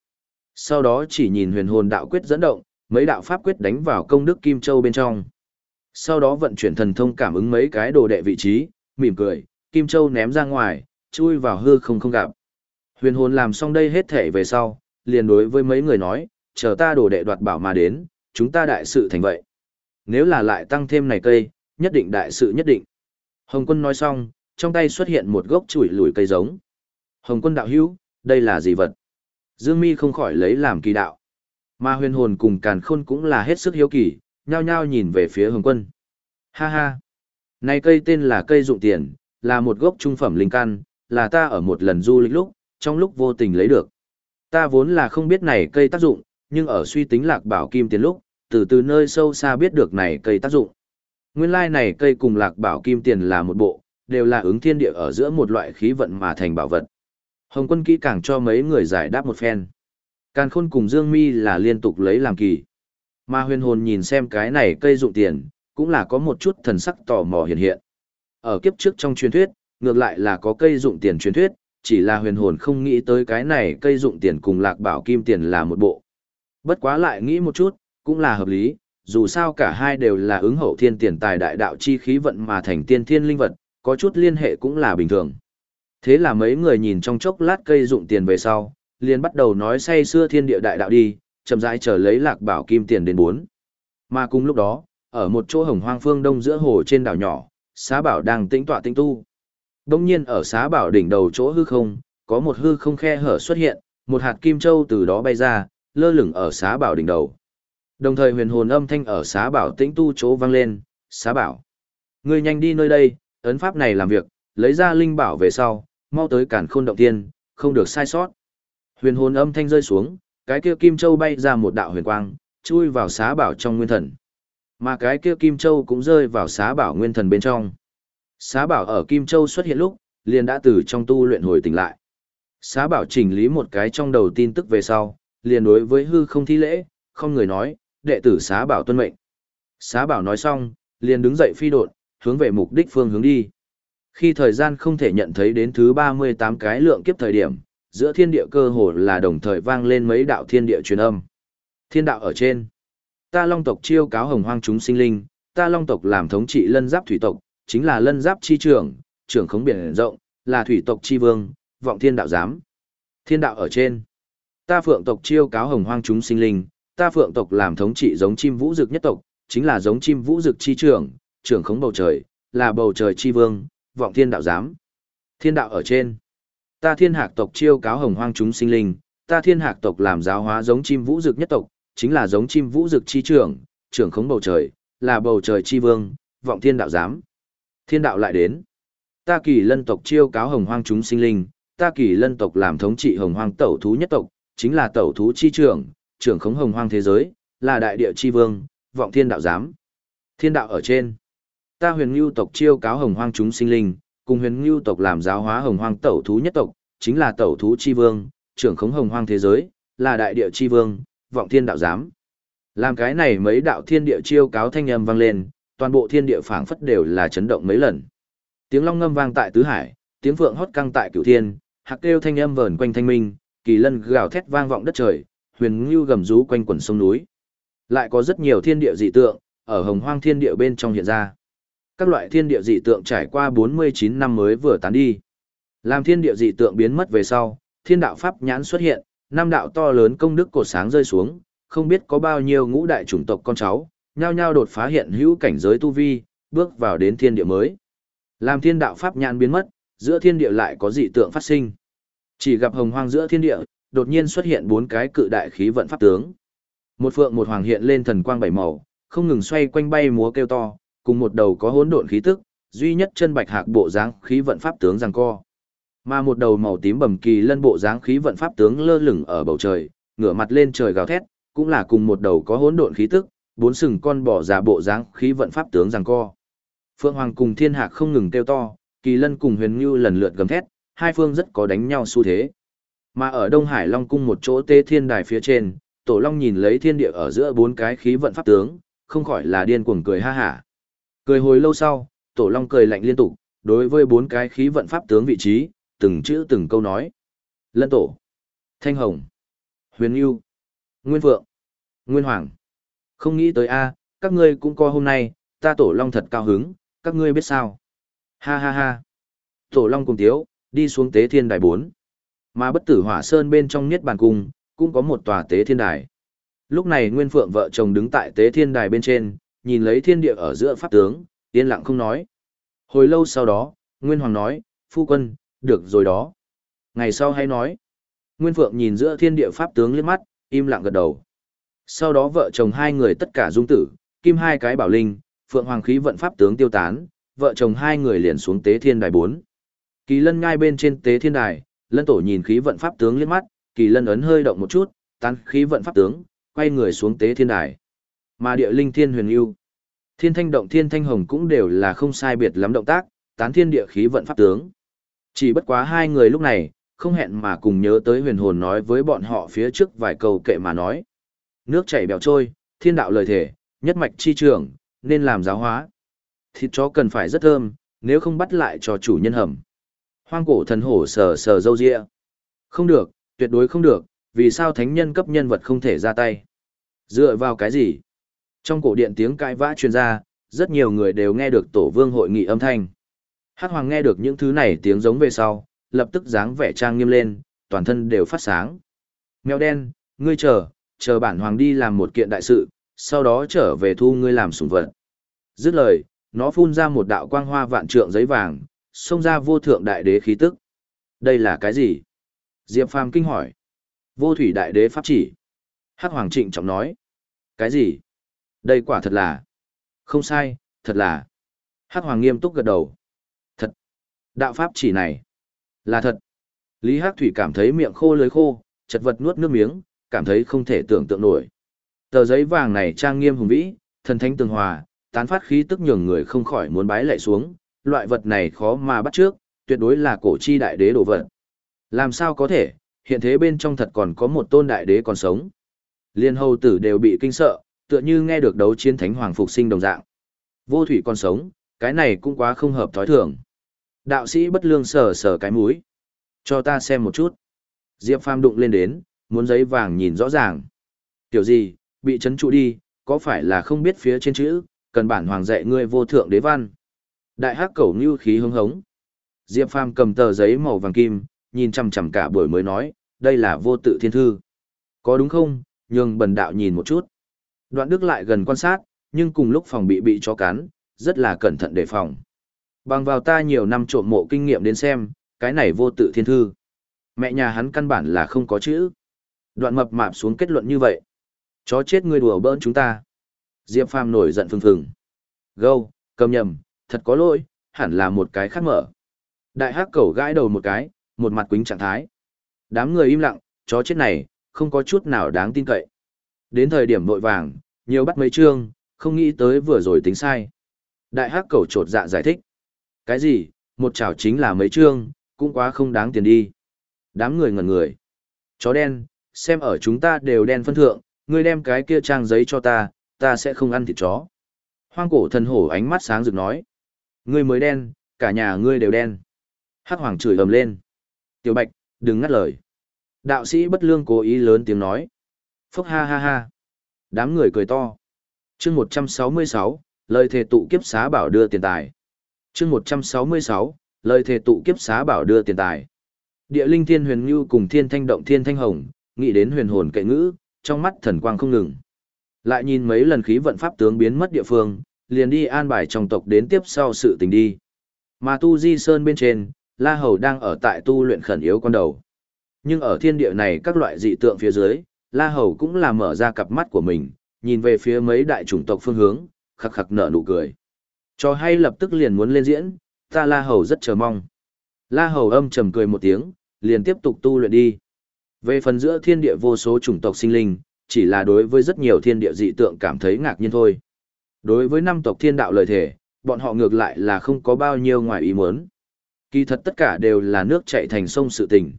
Sau đó chỉ nhìn huyền hồn đạo quyết dẫn động, mấy đạo pháp quyết đánh vào công đức kim châu bên trong. Sau đó vận chuyển thần thông cảm ứng mấy cái đồ đệ vị trí, mỉm cười, kim châu ném ra ngoài, chui vào hư không không gặp. Huyền hồn làm xong đây hết thể về sau, liền đối với mấy người nói, chờ ta đồ đệ đoạt bảo mà đến, chúng ta đại sự thành vậy. Nếu là lại tăng thêm này cây, nhất định đại sự nhất định. Hồng quân nói xong, trong tay xuất hiện một gốc chuỗi lùi cây giống. Hồng quân đạo hữu, đây là gì vật? Dương mi không khỏi lấy làm kỳ đạo. Mà huyền hồn cùng càn khôn cũng là hết sức hiếu kỳ, nhao nhao nhìn về phía hồng quân. Ha ha! Này cây tên là cây dụng tiền, là một gốc trung phẩm linh căn, là ta ở một lần du lịch lúc, trong lúc vô tình lấy được. Ta vốn là không biết này cây tác dụng, nhưng ở suy tính lạc bảo kim tiền lúc, từ từ nơi sâu xa biết được này cây tác dụng. Nguyên lai này cây cùng lạc bảo kim tiền là một bộ, đều là ứng thiên địa ở giữa một loại khí vận mà thành bảo vật. Hồng quân kỹ càng cho mấy người giải đáp một phen. Càn khôn cùng Dương Mi là liên tục lấy làm kỳ. Mà huyền hồn nhìn xem cái này cây dụng tiền, cũng là có một chút thần sắc tò mò hiện hiện. Ở kiếp trước trong truyền thuyết, ngược lại là có cây dụng tiền truyền thuyết, chỉ là huyền hồn không nghĩ tới cái này cây dụng tiền cùng lạc bảo kim tiền là một bộ. Bất quá lại nghĩ một chút, cũng là hợp lý, dù sao cả hai đều là ứng hậu thiên tiền tài đại đạo chi khí vận mà thành tiên thiên linh vật, có chút liên hệ cũng là bình thường. Thế là mấy người nhìn trong chốc lát cây dụng tiền về sau, liền bắt đầu nói say xưa thiên địa đại đạo đi, chậm rãi chờ lấy lạc bảo kim tiền đến bốn. Mà cùng lúc đó, ở một chỗ hồng hoang phương đông giữa hồ trên đảo nhỏ, xá bảo đang tĩnh tọa tinh tu. Đông nhiên ở xá bảo đỉnh đầu chỗ hư không, có một hư không khe hở xuất hiện, một hạt kim châu từ đó bay ra, lơ lửng ở xá bảo đỉnh đầu. Đồng thời huyền hồn âm thanh ở xá bảo tĩnh tu chỗ vang lên, xá bảo. Người nhanh đi nơi đây, ấn pháp này làm việc, lấy ra linh bảo về sau, mau tới cản khôn động tiên, không được sai sót. Huyền hồn âm thanh rơi xuống, cái kia kim châu bay ra một đạo huyền quang, chui vào xá bảo trong nguyên thần. Mà cái kia kim châu cũng rơi vào xá bảo nguyên thần bên trong. Xá bảo ở kim châu xuất hiện lúc, liền đã từ trong tu luyện hồi tỉnh lại. Xá bảo chỉnh lý một cái trong đầu tin tức về sau, liền đối với hư không thi lễ, không người nói, đệ tử xá bảo tuân mệnh. Xá bảo nói xong, liền đứng dậy phi đột, hướng về mục đích phương hướng đi. Khi thời gian không thể nhận thấy đến thứ 38 cái lượng kiếp thời điểm, giữa thiên địa cơ hồ là đồng thời vang lên mấy đạo thiên địa truyền âm. Thiên đạo ở trên. Ta long tộc chiêu cáo hồng hoang chúng sinh linh, ta long tộc làm thống trị lân giáp thủy tộc, chính là lân giáp chi trưởng, trưởng khống biển rộng, là thủy tộc chi vương, vọng thiên đạo giám. Thiên đạo ở trên. Ta phượng tộc chiêu cáo hồng hoang chúng sinh linh, ta phượng tộc làm thống trị giống chim vũ dực nhất tộc, chính là giống chim vũ dực chi trưởng, trưởng khống bầu trời, là bầu trời chi vương, vọng thiên đạo giám. Thiên đạo ở trên. Ta thiên hạc tộc chiêu cáo hồng hoang chúng sinh linh, ta thiên hạc tộc làm giáo hóa giống chim vũ dực nhất tộc, chính là giống chim vũ dực chi trưởng, trưởng khống bầu trời, là bầu trời chi vương, vọng thiên đạo giám. Thiên đạo lại đến. Ta kỳ lân tộc chiêu cáo hồng hoang chúng sinh linh, ta kỳ lân tộc làm thống trị hồng hoang tẩu thú nhất tộc, chính là tẩu thú chi trưởng, trưởng khống hồng hoang thế giới, là đại địa chi vương, vọng thiên đạo giám. Thiên đạo ở trên. Ta huyền ngưu tộc chiêu cáo hồng hoang chúng sinh linh, cùng huyền ngưu tộc làm giáo hóa hồng hoang tẩu thú nhất tộc, chính là tẩu thú chi vương, trưởng khống hồng hoang thế giới, là đại địa chi vương, vọng thiên đạo giám. Làm cái này mấy đạo thiên địa chiêu cáo thanh âm vang lên, toàn bộ thiên địa phảng phất đều là chấn động mấy lần. Tiếng long ngâm vang tại tứ hải, tiếng phượng hót căng tại cửu thiên, hạc kêu thanh âm vờn quanh thanh minh, kỳ lân gào thét vang vọng đất trời, huyền ngưu gầm rú quanh quần sông núi. Lại có rất nhiều thiên địa dị tượng, ở hồng hoang thiên địa bên trong hiện ra. Các loại thiên địa dị tượng trải qua 49 năm mới vừa tán đi. Làm thiên địa dị tượng biến mất về sau, thiên đạo pháp nhãn xuất hiện, năm đạo to lớn công đức cột sáng rơi xuống, không biết có bao nhiêu ngũ đại chủng tộc con cháu, nhao nhao đột phá hiện hữu cảnh giới tu vi, bước vào đến thiên địa mới. Làm thiên đạo pháp nhãn biến mất, giữa thiên địa lại có dị tượng phát sinh. Chỉ gặp hồng hoang giữa thiên địa, đột nhiên xuất hiện bốn cái cự đại khí vận pháp tướng. Một phượng một hoàng hiện lên thần quang bảy màu, không ngừng xoay quanh bay múa kêu to, cùng một đầu có hỗn độn khí tức, duy nhất chân bạch hạc bộ dáng khí vận pháp tướng giằng co. Mà một đầu màu tím bầm kỳ lân bộ dáng khí vận pháp tướng lơ lửng ở bầu trời, ngửa mặt lên trời gào thét, cũng là cùng một đầu có hỗn độn khí tức, bốn sừng con bò già bộ dáng khí vận pháp tướng giằng co. Phượng Hoàng cùng Thiên Hạc không ngừng kêu to, Kỳ Lân cùng Huyền Nhu lần lượt gầm thét, hai phương rất có đánh nhau xu thế. Mà ở Đông Hải Long cung một chỗ Tế Thiên Đài phía trên, Tổ Long nhìn lấy thiên địa ở giữa bốn cái khí vận pháp tướng, không khỏi là điên cuồng cười ha hả. Cười hồi lâu sau, Tổ Long cười lạnh liên tục, đối với bốn cái khí vận pháp tướng vị trí, từng chữ từng câu nói. Lân Tổ, Thanh Hồng, Huyền Yêu, Nguyên Phượng, Nguyên Hoàng. Không nghĩ tới a, các ngươi cũng có hôm nay, ta Tổ Long thật cao hứng, các ngươi biết sao? Ha ha ha. Tổ Long cùng tiếu, đi xuống tế thiên đài 4. Mà bất tử hỏa sơn bên trong niết bàn cung, cũng có một tòa tế thiên đài. Lúc này Nguyên Phượng vợ chồng đứng tại tế thiên đài bên trên, nhìn lấy thiên địa ở giữa pháp tướng, yên lặng không nói. Hồi lâu sau đó, Nguyên Hoàng nói, phu quân, được rồi đó. Ngày sau hay nói. Nguyên Phượng nhìn giữa thiên địa pháp tướng liếc mắt, im lặng gật đầu. Sau đó vợ chồng hai người tất cả dung tử, kim hai cái bảo linh, Phượng Hoàng khí vận pháp tướng tiêu tán, vợ chồng hai người liền xuống tế thiên đài 4. Kỳ lân ngay bên trên tế thiên đài, lân tổ nhìn khí vận pháp tướng liếc mắt, kỳ lân ấn hơi động một chút, tan khí vận pháp tướng, quay người xuống tế thiên đài. Mà địa linh thiên huyền yêu, thiên thanh động thiên thanh hồng cũng đều là không sai biệt lắm động tác, tán thiên địa khí vận pháp tướng. Chỉ bất quá hai người lúc này, không hẹn mà cùng nhớ tới huyền hồn nói với bọn họ phía trước vài câu kệ mà nói. Nước chảy bèo trôi, thiên đạo lời thể, nhất mạch chi trường, nên làm giáo hóa. Thịt chó cần phải rất thơm, nếu không bắt lại cho chủ nhân hầm. Hoang cổ thần hổ sờ sờ dâu ria. Không được, tuyệt đối không được, vì sao thánh nhân cấp nhân vật không thể ra tay? Dựa vào cái gì? Trong cổ điện tiếng cãi vã truyền ra, rất nhiều người đều nghe được tổ vương hội nghị âm thanh. Hắc Hoàng nghe được những thứ này tiếng giống về sau, lập tức dáng vẻ trang nghiêm lên, toàn thân đều phát sáng. Mèo đen, ngươi chờ, chờ bản hoàng đi làm một kiện đại sự, sau đó trở về thu ngươi làm sủng vật. Dứt lời, nó phun ra một đạo quang hoa vạn trượng giấy vàng, xông ra vô thượng đại đế khí tức. Đây là cái gì? Diệp Phàm kinh hỏi. Vô thủy đại đế pháp chỉ. Hắc Hoàng trịnh trọng nói. Cái gì? Đây quả thật là. Không sai, thật là. Hắc Hoàng nghiêm túc gật đầu. Thật. Đạo pháp chỉ này. Là thật. Lý Hắc Thủy cảm thấy miệng khô lưới khô, chật vật nuốt nước miếng, cảm thấy không thể tưởng tượng nổi. Tờ giấy vàng này trang nghiêm hùng vĩ, thần thánh tường hòa, tán phát khí tức nhường người không khỏi muốn bái lạy xuống, loại vật này khó mà bắt trước, tuyệt đối là cổ chi đại đế đồ vật. Làm sao có thể, hiện thế bên trong thật còn có một tôn đại đế còn sống. Liên hầu tử đều bị kinh sợ, tựa như nghe được đấu chiến thánh hoàng phục sinh đồng dạng. Vô thủy còn sống, cái này cũng quá không hợp thói thường. Đạo sĩ bất lương sờ sờ cái mũi. Cho ta xem một chút. Diệp Phàm đụng lên đến, muốn giấy vàng nhìn rõ ràng. Tiểu gì, bị chấn trụ đi, có phải là không biết phía trên chữ, cần bản hoàng dạy ngươi vô thượng đế văn. Đại hắc cẩu như khí hứng hống. Diệp Phàm cầm tờ giấy màu vàng kim, nhìn chằm chằm cả buổi mới nói, đây là vô tự thiên thư. Có đúng không, nhường bần đạo nhìn một chút. Đoạn đức lại gần quan sát, nhưng cùng lúc phòng bị bị chó cắn, rất là cẩn thận đề phòng. Bằng vào ta nhiều năm trộm mộ kinh nghiệm đến xem, cái này vô tự thiên thư. Mẹ nhà hắn căn bản là không có chữ. Đoạn mập mạp xuống kết luận như vậy. Chó chết ngươi đùa bỡn chúng ta. Diệp Phàm nổi giận phừng phừng. Gâu, cầm nhầm, thật có lỗi, hẳn là một cái khác mở. Đại hắc cẩu gãi đầu một cái, một mặt quính trạng thái. Đám người im lặng, chó chết này, không có chút nào đáng tin cậy. Đến thời điểm vội vàng, nhiều bắt mấy chương, không nghĩ tới vừa rồi tính sai. Đại hắc cẩu trột dạ giải thích. Cái gì, một chảo chính là mấy chương, cũng quá không đáng tiền đi. Đám người ngẩn người. Chó đen, xem ở chúng ta đều đen phân thượng, ngươi đem cái kia trang giấy cho ta, ta sẽ không ăn thịt chó. Hoang cổ thần hổ ánh mắt sáng rực nói. Ngươi mới đen, cả nhà ngươi đều đen. Hắc hoàng chửi ầm lên. Tiểu bạch, đừng ngắt lời. Đạo sĩ bất lương cố ý lớn tiếng nói. Phúc ha ha ha. Đám người cười to. chương 166, lời thề tụ kiếp xá bảo đưa tiền tài. chương 166, lời thề tụ kiếp xá bảo đưa tiền tài. Địa linh thiên huyền như cùng thiên thanh động thiên thanh hồng, nghĩ đến huyền hồn kệ ngữ, trong mắt thần quang không ngừng. Lại nhìn mấy lần khí vận pháp tướng biến mất địa phương, liền đi an bài trong tộc đến tiếp sau sự tình đi. Mà tu di sơn bên trên, La Hầu đang ở tại tu luyện khẩn yếu con đầu. Nhưng ở thiên địa này các loại dị tượng phía dưới, La Hầu cũng là mở ra cặp mắt của mình, nhìn về phía mấy đại chủng tộc phương hướng, khắc khắc nở nụ cười. Cho hay lập tức liền muốn lên diễn, ta La Hầu rất chờ mong. La Hầu âm trầm cười một tiếng, liền tiếp tục tu luyện đi. Về phần giữa thiên địa vô số chủng tộc sinh linh, chỉ là đối với rất nhiều thiên địa dị tượng cảm thấy ngạc nhiên thôi. Đối với năm tộc thiên đạo lời thể, bọn họ ngược lại là không có bao nhiêu ngoài ý muốn. Kỳ thật tất cả đều là nước chảy thành sông sự tình.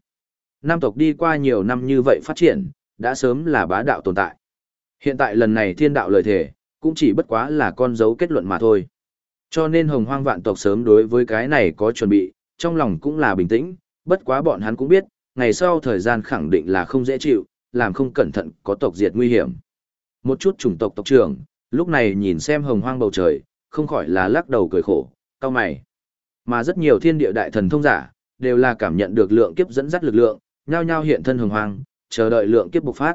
Nam tộc đi qua nhiều năm như vậy phát triển, đã sớm là bá đạo tồn tại. Hiện tại lần này thiên đạo lời thể, cũng chỉ bất quá là con dấu kết luận mà thôi. Cho nên hồng hoang vạn tộc sớm đối với cái này có chuẩn bị, trong lòng cũng là bình tĩnh, bất quá bọn hắn cũng biết, ngày sau thời gian khẳng định là không dễ chịu, làm không cẩn thận có tộc diệt nguy hiểm. Một chút chủng tộc tộc trưởng, lúc này nhìn xem hồng hoang bầu trời, không khỏi là lắc đầu cười khổ, cao mày. Mà rất nhiều thiên địa đại thần thông giả, đều là cảm nhận được lượng kiếp dẫn dắt lực lượng, nhao nhao hiện thân hồng hoang, chờ đợi lượng kiếp bộc phát.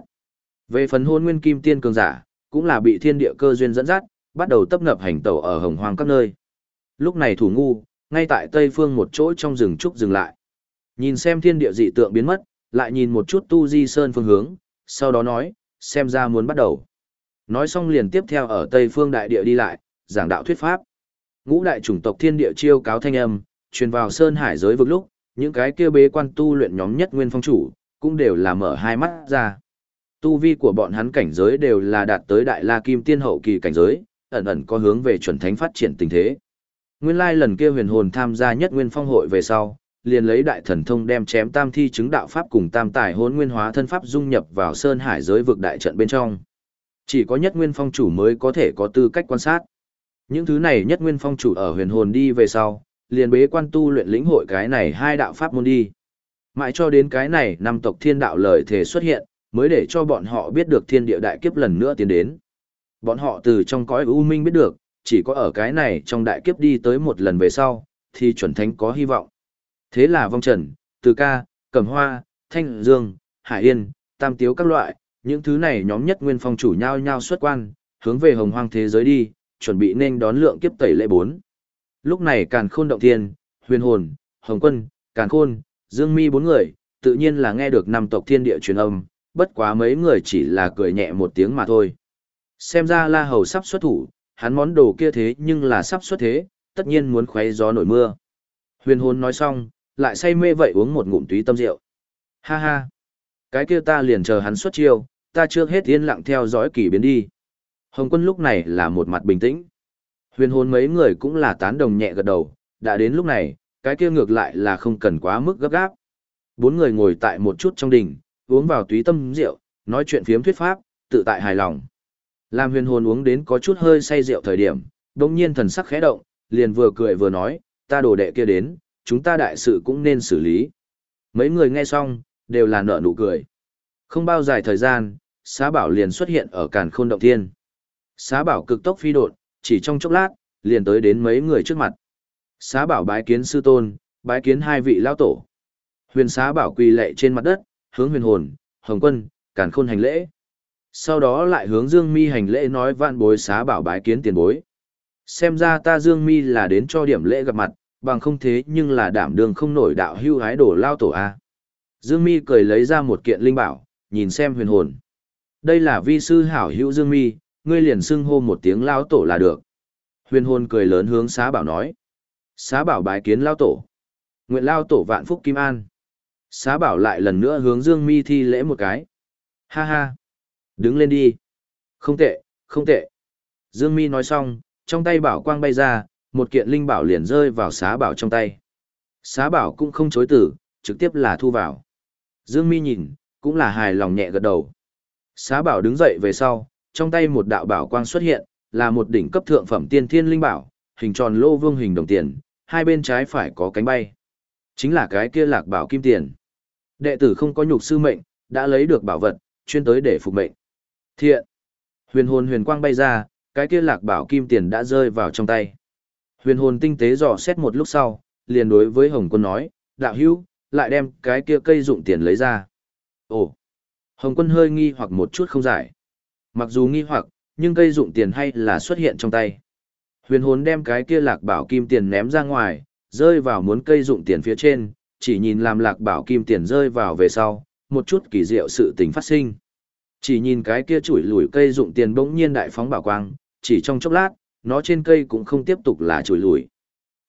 Về phần hôn nguyên kim tiên cường giả, cũng là bị thiên địa cơ duyên dẫn dắt, bắt đầu tấp nập hành tẩu ở hồng hoang các nơi. Lúc này thủ ngu, ngay tại tây phương một chỗ trong rừng trúc dừng lại. Nhìn xem thiên địa dị tượng biến mất, lại nhìn một chút tu di sơn phương hướng, sau đó nói, xem ra muốn bắt đầu. Nói xong liền tiếp theo ở tây phương đại địa đi lại, giảng đạo thuyết pháp. Ngũ đại chủng tộc thiên địa chiêu cáo thanh âm, truyền vào sơn hải giới vực lúc, những cái kia bế quan tu luyện nhóm nhất nguyên phong chủ, cũng đều là mở hai mắt ra. Tu vi của bọn hắn cảnh giới đều là đạt tới đại la kim tiên hậu kỳ cảnh giới, ẩn ẩn có hướng về chuẩn thánh phát triển tình thế. Nguyên lai lần kia huyền hồn tham gia nhất nguyên phong hội về sau, liền lấy đại thần thông đem chém tam thi chứng đạo pháp cùng tam tài hỗn nguyên hóa thân pháp dung nhập vào sơn hải giới vực đại trận bên trong. Chỉ có nhất nguyên phong chủ mới có thể có tư cách quan sát. Những thứ này nhất nguyên phong chủ ở huyền hồn đi về sau, liền bế quan tu luyện lĩnh hội cái này hai đạo pháp môn đi. Mãi cho đến cái này năm tộc thiên đạo lời thể xuất hiện, mới để cho bọn họ biết được thiên địa đại kiếp lần nữa tiến đến. Bọn họ từ trong cõi u minh biết được, chỉ có ở cái này trong đại kiếp đi tới một lần về sau, thì chuẩn thánh có hy vọng. Thế là vong trần, từ ca, cẩm hoa, thanh dương, hải yên, tam tiếu các loại, những thứ này nhóm nhất nguyên phong chủ nhau nhau xuất quan, hướng về hồng hoang thế giới đi, chuẩn bị nên đón lượng kiếp tẩy lệ bốn. Lúc này càn khôn động thiên, huyền hồn, hồng quân, càn khôn, dương mi bốn người, tự nhiên là nghe được năm tộc thiên địa truyền âm, bất quá mấy người chỉ là cười nhẹ một tiếng mà thôi. Xem ra la hầu sắp xuất thủ, hắn món đồ kia thế nhưng là sắp xuất thế, tất nhiên muốn khoé gió nổi mưa. Huyền hồn nói xong, lại say mê vậy uống một ngụm túy tâm rượu. Ha ha, cái kia ta liền chờ hắn xuất chiêu, ta trước hết yên lặng theo dõi kỳ biến đi. Hồng quân lúc này là một mặt bình tĩnh. Huyền hồn mấy người cũng là tán đồng nhẹ gật đầu, đã đến lúc này, cái kia ngược lại là không cần quá mức gấp gáp. Bốn người ngồi tại một chút trong đỉnh, uống vào túy tâm rượu, nói chuyện phiếm thuyết pháp, tự tại hài lòng. Lam huyền hồn uống đến có chút hơi say rượu thời điểm, đồng nhiên thần sắc khẽ động, liền vừa cười vừa nói, ta đồ đệ kia đến, chúng ta đại sự cũng nên xử lý. Mấy người nghe xong, đều là nở nụ cười. Không bao dài thời gian, xá bảo liền xuất hiện ở càn khôn động thiên. Xá bảo cực tốc phi đột, chỉ trong chốc lát, liền tới đến mấy người trước mặt. Xá bảo bái kiến sư tôn, bái kiến hai vị lao tổ. Huyền xá bảo quỳ lệ trên mặt đất, hướng huyền hồn, hồng quân, càn khôn hành lễ. Sau đó lại hướng Dương Mi hành lễ nói vạn bối xá bảo bái kiến tiền bối. Xem ra ta Dương Mi là đến cho điểm lễ gặp mặt, bằng không thế nhưng là đảm đường không nổi đạo hưu hái đổ lao tổ A. Dương Mi cười lấy ra một kiện linh bảo, nhìn xem huyền hồn. Đây là vi sư hảo hữu Dương Mi, ngươi liền xưng hô một tiếng lao tổ là được. Huyền hồn cười lớn hướng xá bảo nói. Xá bảo bái kiến lao tổ. Nguyện lao tổ vạn phúc kim an. Xá bảo lại lần nữa hướng Dương Mi thi lễ một cái. Ha ha. Đứng lên đi. Không tệ, không tệ. Dương Mi nói xong, trong tay bảo quang bay ra, một kiện linh bảo liền rơi vào xá bảo trong tay. Xá bảo cũng không chối từ, trực tiếp là thu vào. Dương Mi nhìn, cũng là hài lòng nhẹ gật đầu. Xá bảo đứng dậy về sau, trong tay một đạo bảo quang xuất hiện, là một đỉnh cấp thượng phẩm tiên thiên linh bảo, hình tròn lô vương hình đồng tiền, hai bên trái phải có cánh bay. Chính là cái kia lạc bảo kim tiền. Đệ tử không có nhục sư mệnh, đã lấy được bảo vật, chuyên tới để phục mệnh. Thiện. Huyền hồn huyền quang bay ra, cái kia lạc bảo kim tiền đã rơi vào trong tay. Huyền hồn tinh tế dò xét một lúc sau, liền đối với Hồng Quân nói, đạo hữu, lại đem cái kia cây dụng tiền lấy ra. Ồ! Hồng Quân hơi nghi hoặc một chút không giải. Mặc dù nghi hoặc, nhưng cây dụng tiền hay là xuất hiện trong tay. Huyền hồn đem cái kia lạc bảo kim tiền ném ra ngoài, rơi vào muốn cây dụng tiền phía trên, chỉ nhìn làm lạc bảo kim tiền rơi vào về sau, một chút kỳ diệu sự tình phát sinh. Chỉ nhìn cái kia chuỗi lùi cây dụng tiền bỗng nhiên đại phóng bảo quang, chỉ trong chốc lát, nó trên cây cũng không tiếp tục là chuỗi lùi,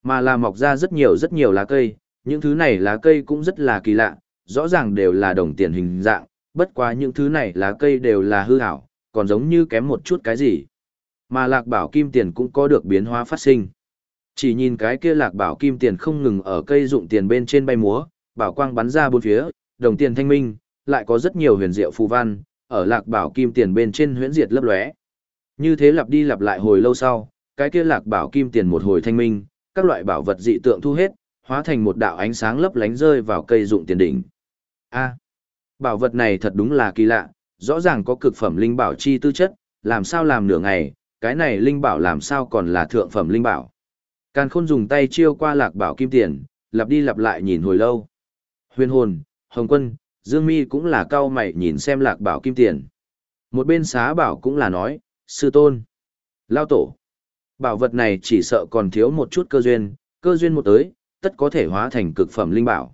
mà là mọc ra rất nhiều rất nhiều lá cây, những thứ này lá cây cũng rất là kỳ lạ, rõ ràng đều là đồng tiền hình dạng, bất quá những thứ này lá cây đều là hư ảo, còn giống như kém một chút cái gì. Mà lạc bảo kim tiền cũng có được biến hóa phát sinh. Chỉ nhìn cái kia lạc bảo kim tiền không ngừng ở cây dụng tiền bên trên bay múa, bảo quang bắn ra bốn phía, đồng tiền thanh minh, lại có rất nhiều huyền diệu phù văn, ở lạc bảo kim tiền bên trên huyễn diệt lấp lóe. Như thế lặp đi lặp lại hồi lâu sau, cái kia lạc bảo kim tiền một hồi thanh minh, các loại bảo vật dị tượng thu hết, hóa thành một đạo ánh sáng lấp lánh rơi vào cây dụng tiền đỉnh. A, bảo vật này thật đúng là kỳ lạ, rõ ràng có cực phẩm linh bảo chi tư chất, làm sao làm nửa ngày, cái này linh bảo làm sao còn là thượng phẩm linh bảo. Càn khôn dùng tay chiêu qua lạc bảo kim tiền, lặp đi lặp lại nhìn hồi lâu. Huyền hồn, hồng quân, dương mi cũng là cao mày nhìn xem lạc bảo kim tiền. Một bên xá bảo cũng là nói, sư tôn, lao tổ. Bảo vật này chỉ sợ còn thiếu một chút cơ duyên, cơ duyên một tới, tất có thể hóa thành cực phẩm linh bảo.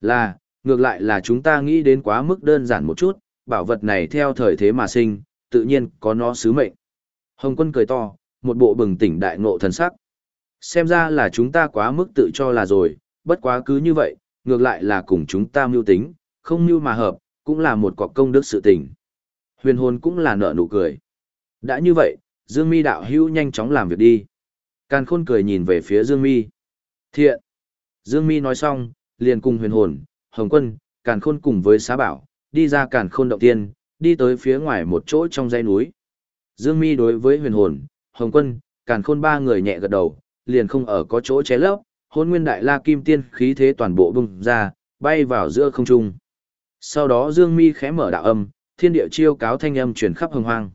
Là, ngược lại là chúng ta nghĩ đến quá mức đơn giản một chút, bảo vật này theo thời thế mà sinh, tự nhiên có nó sứ mệnh. Hồng quân cười to, một bộ bừng tỉnh đại ngộ thần sắc. Xem ra là chúng ta quá mức tự cho là rồi, bất quá cứ như vậy, ngược lại là cùng chúng ta mưu tính, không mưu mà hợp, cũng là một cọc công đức sự tình. Huyền hồn cũng là nợ nụ cười. Đã như vậy, Dương Mi đạo hữu nhanh chóng làm việc đi. Càn khôn cười nhìn về phía Dương Mi. Thiện. Dương Mi nói xong, liền cùng huyền hồn, hồng quân, càn khôn cùng với xá bảo, đi ra càn khôn động tiên, đi tới phía ngoài một chỗ trong dãy núi. Dương Mi đối với huyền hồn, hồng quân, càn khôn ba người nhẹ gật đầu, liền không ở có chỗ ché lấp, hôn nguyên đại la kim tiên khí thế toàn bộ bung ra, bay vào giữa không trung. Sau đó Dương Mi khẽ mở đạo âm, thiên địa chiêu cáo thanh âm truyền khắp hồng hoang.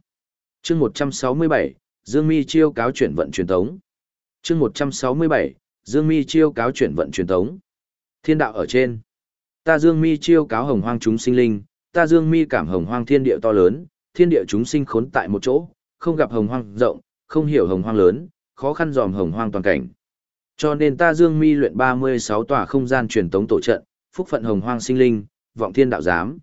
Chương 167, Dương Mi chiêu cáo chuyển vận truyền tống. Chương 167, Dương Mi chiêu cáo chuyển vận truyền tống. Thiên đạo ở trên. Ta Dương Mi chiêu cáo hồng hoang chúng sinh linh, ta Dương Mi cảm hồng hoang thiên địa to lớn, thiên địa chúng sinh khốn tại một chỗ, không gặp hồng hoang rộng, không hiểu hồng hoang lớn, khó khăn dòm hồng hoang toàn cảnh. Cho nên ta Dương Mi luyện 36 tòa không gian truyền tống tổ trận, phúc phận hồng hoang sinh linh, vọng thiên đạo giám.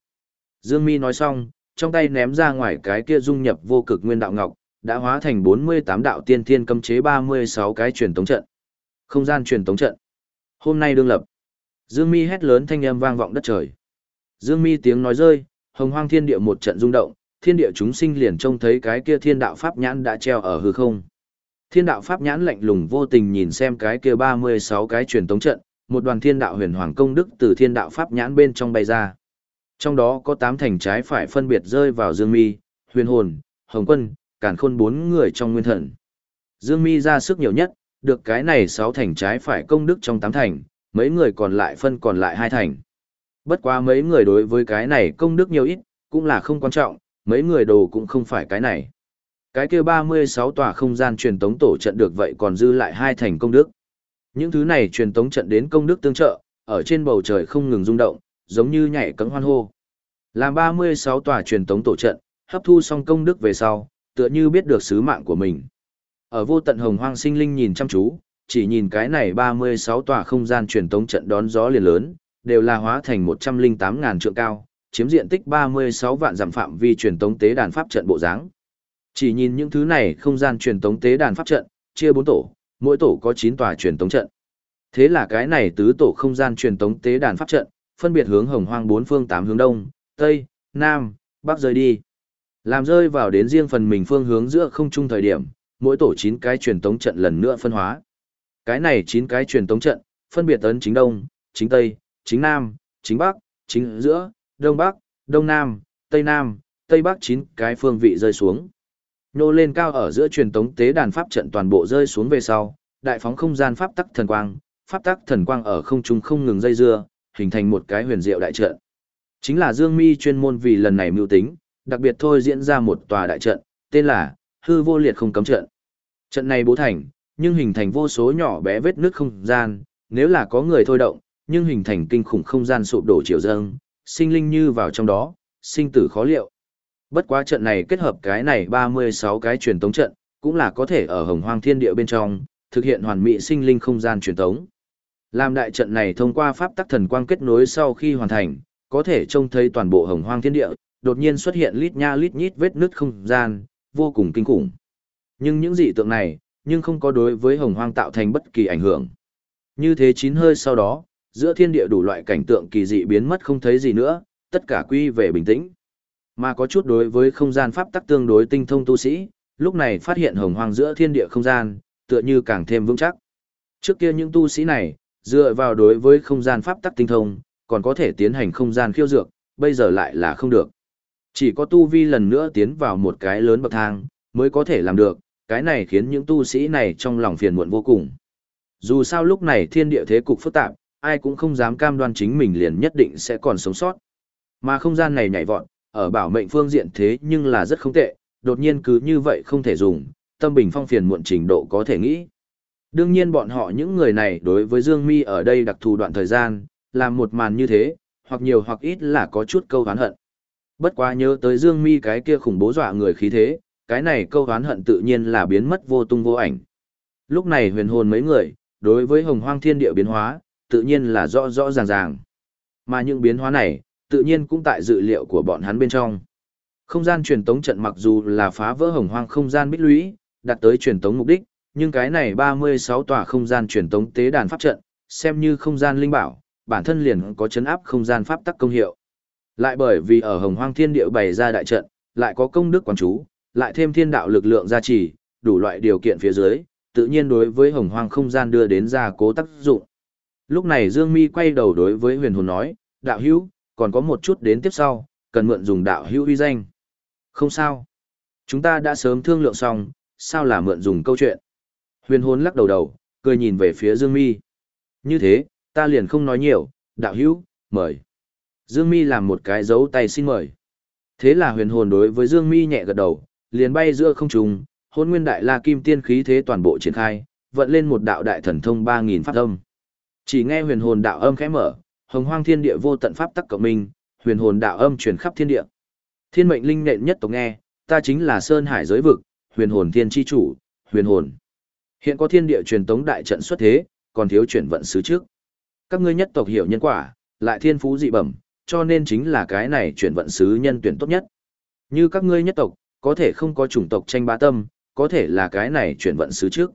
Dương Mi nói xong, trong tay ném ra ngoài cái kia dung nhập vô cực nguyên đạo ngọc, đã hóa thành 48 đạo tiên thiên cấm chế 36 cái truyền tống trận. Không gian truyền tống trận. Hôm nay đương lập. Dương Mi hét lớn thanh âm vang vọng đất trời. Dương Mi tiếng nói rơi, hồng hoang thiên địa một trận rung động, thiên địa chúng sinh liền trông thấy cái kia thiên đạo pháp nhãn đã treo ở hư không. Thiên đạo pháp nhãn lạnh lùng vô tình nhìn xem cái kia 36 cái truyền tống trận, một đoàn thiên đạo huyền hoàng công đức từ thiên đạo pháp nhãn bên trong bay ra. Trong đó có 8 thành trái phải phân biệt rơi vào Dương Mi, Huyền Hồn, Hồng Quân, Càn Khôn bốn người trong nguyên thần. Dương Mi ra sức nhiều nhất, được cái này 6 thành trái phải công đức trong 8 thành, mấy người còn lại phân còn lại hai thành. Bất quá mấy người đối với cái này công đức nhiều ít, cũng là không quan trọng, mấy người đồ cũng không phải cái này. Cái kia 36 tòa không gian truyền tống tổ trận được vậy còn dư lại hai thành công đức. Những thứ này truyền tống trận đến công đức tương trợ, ở trên bầu trời không ngừng rung động, giống như nhảy cẫng hoan hô. Làm 36 tòa truyền tống tổ trận, hấp thu xong công đức về sau, tựa như biết được sứ mạng của mình. Ở vô tận hồng hoang sinh linh nhìn chăm chú, chỉ nhìn cái này 36 tòa không gian truyền tống trận đón gió liền lớn, đều là hóa thành 108.000 trượng cao, chiếm diện tích 36 vạn giảm phạm vi truyền tống tế đàn pháp trận bộ dáng. Chỉ nhìn những thứ này không gian truyền tống tế đàn pháp trận, chia 4 tổ, mỗi tổ có 9 tòa truyền tống trận. Thế là cái này tứ tổ không gian truyền tống tế đàn pháp trận, phân biệt hướng hồng hoang bốn phương tám hướng đông, tây, nam, bắc rơi đi. Làm rơi vào đến riêng phần mình phương hướng giữa không trung thời điểm, mỗi tổ 9 cái truyền tống trận lần nữa phân hóa. Cái này 9 cái truyền tống trận, phân biệt tấn chính đông, chính tây, chính nam, chính bắc, chính giữa, đông bắc, đông nam, tây nam, tây bắc chín cái phương vị rơi xuống. Nô lên cao ở giữa truyền tống tế đàn pháp trận toàn bộ rơi xuống về sau, đại phóng không gian pháp tắc thần quang, pháp tắc thần quang ở không trung không ngừng dây dưa, hình thành một cái huyền diệu đại trận, Chính là Dương Mi chuyên môn vì lần này mưu tính, đặc biệt thôi diễn ra một tòa đại trận, tên là Hư Vô Liệt Không Cấm Trận. Trận này bố thành, nhưng hình thành vô số nhỏ bé vết nứt không gian, nếu là có người thôi động, nhưng hình thành kinh khủng không gian sụp đổ chiều dâng, sinh linh như vào trong đó, sinh tử khó liệu. Bất quá trận này kết hợp cái này 36 cái truyền tống trận, cũng là có thể ở hồng hoang thiên địa bên trong, thực hiện hoàn mỹ sinh linh không gian truyền tống. Làm đại trận này thông qua pháp tắc thần quang kết nối sau khi hoàn thành, có thể trông thấy toàn bộ hồng hoang thiên địa, đột nhiên xuất hiện lít nha lít nhít vết nứt không gian, vô cùng kinh khủng. Nhưng những dị tượng này, nhưng không có đối với hồng hoang tạo thành bất kỳ ảnh hưởng. Như thế chín hơi sau đó, giữa thiên địa đủ loại cảnh tượng kỳ dị biến mất không thấy gì nữa, tất cả quy về bình tĩnh. Mà có chút đối với không gian pháp tắc tương đối tinh thông tu sĩ, lúc này phát hiện hồng hoang giữa thiên địa không gian, tựa như càng thêm vững chắc. Trước kia những tu sĩ này, dựa vào đối với không gian pháp tắc tinh thông, còn có thể tiến hành không gian khiêu dược, bây giờ lại là không được. Chỉ có tu vi lần nữa tiến vào một cái lớn bậc thang, mới có thể làm được, cái này khiến những tu sĩ này trong lòng phiền muộn vô cùng. Dù sao lúc này thiên địa thế cục phức tạp, ai cũng không dám cam đoan chính mình liền nhất định sẽ còn sống sót. Mà không gian này nhảy vọt, ở bảo mệnh phương diện thế nhưng là rất không tệ, đột nhiên cứ như vậy không thể dùng, tâm bình phong phiền muộn trình độ có thể nghĩ. Đương nhiên bọn họ những người này đối với Dương Mi ở đây đặc thù đoạn thời gian, làm một màn như thế, hoặc nhiều hoặc ít là có chút câu hán hận. Bất quá nhớ tới Dương Mi cái kia khủng bố dọa người khí thế, cái này câu hán hận tự nhiên là biến mất vô tung vô ảnh. Lúc này huyền hồn mấy người, đối với hồng hoang thiên địa biến hóa, tự nhiên là rõ rõ ràng ràng. Mà những biến hóa này, tự nhiên cũng tại dự liệu của bọn hắn bên trong. Không gian truyền tống trận mặc dù là phá vỡ hồng hoang không gian bích lũy, đạt tới truyền tống mục đích, nhưng cái này 36 tòa không gian truyền tống tế đàn pháp trận, xem như không gian linh bảo, bản thân liền có chấn áp không gian pháp tắc công hiệu. Lại bởi vì ở hồng hoang thiên địa bày ra đại trận, lại có công đức quán chú, lại thêm thiên đạo lực lượng gia trì, đủ loại điều kiện phía dưới, tự nhiên đối với hồng hoang không gian đưa đến ra cố tác dụng. Lúc này Dương Mi quay đầu đối với huyền hồn nói, đạo hữu, còn có một chút đến tiếp sau, cần mượn dùng đạo hữu uy danh. Không sao. Chúng ta đã sớm thương lượng xong, sao là mượn dùng câu chuyện. Huyền hồn lắc đầu đầu, cười nhìn về phía Dương Mi. Như thế, ta liền không nói nhiều, đạo hữu, mời. Dương Mi làm một cái dấu tay xin mời. Thế là huyền hồn đối với Dương Mi nhẹ gật đầu, liền bay giữa không trung, hôn nguyên đại la kim tiên khí thế toàn bộ triển khai, vận lên một đạo đại thần thông 3.000 pháp âm. Chỉ nghe huyền hồn đạo âm khẽ mở, hồng hoang thiên địa vô tận pháp tắc cộng minh, huyền hồn đạo âm truyền khắp thiên địa. Thiên mệnh linh nện nhất tộc nghe, ta chính là Sơn Hải giới vực, huyền hồn thiên chi chủ, huyền hồn. Hiện có thiên địa truyền tống đại trận xuất thế, còn thiếu chuyển vận sứ trước. Các ngươi nhất tộc hiểu nhân quả, lại thiên phú dị bẩm, cho nên chính là cái này chuyển vận sứ nhân tuyển tốt nhất. Như các ngươi nhất tộc, có thể không có chủng tộc tranh ba tâm, có thể là cái này chuyển vận sứ trước.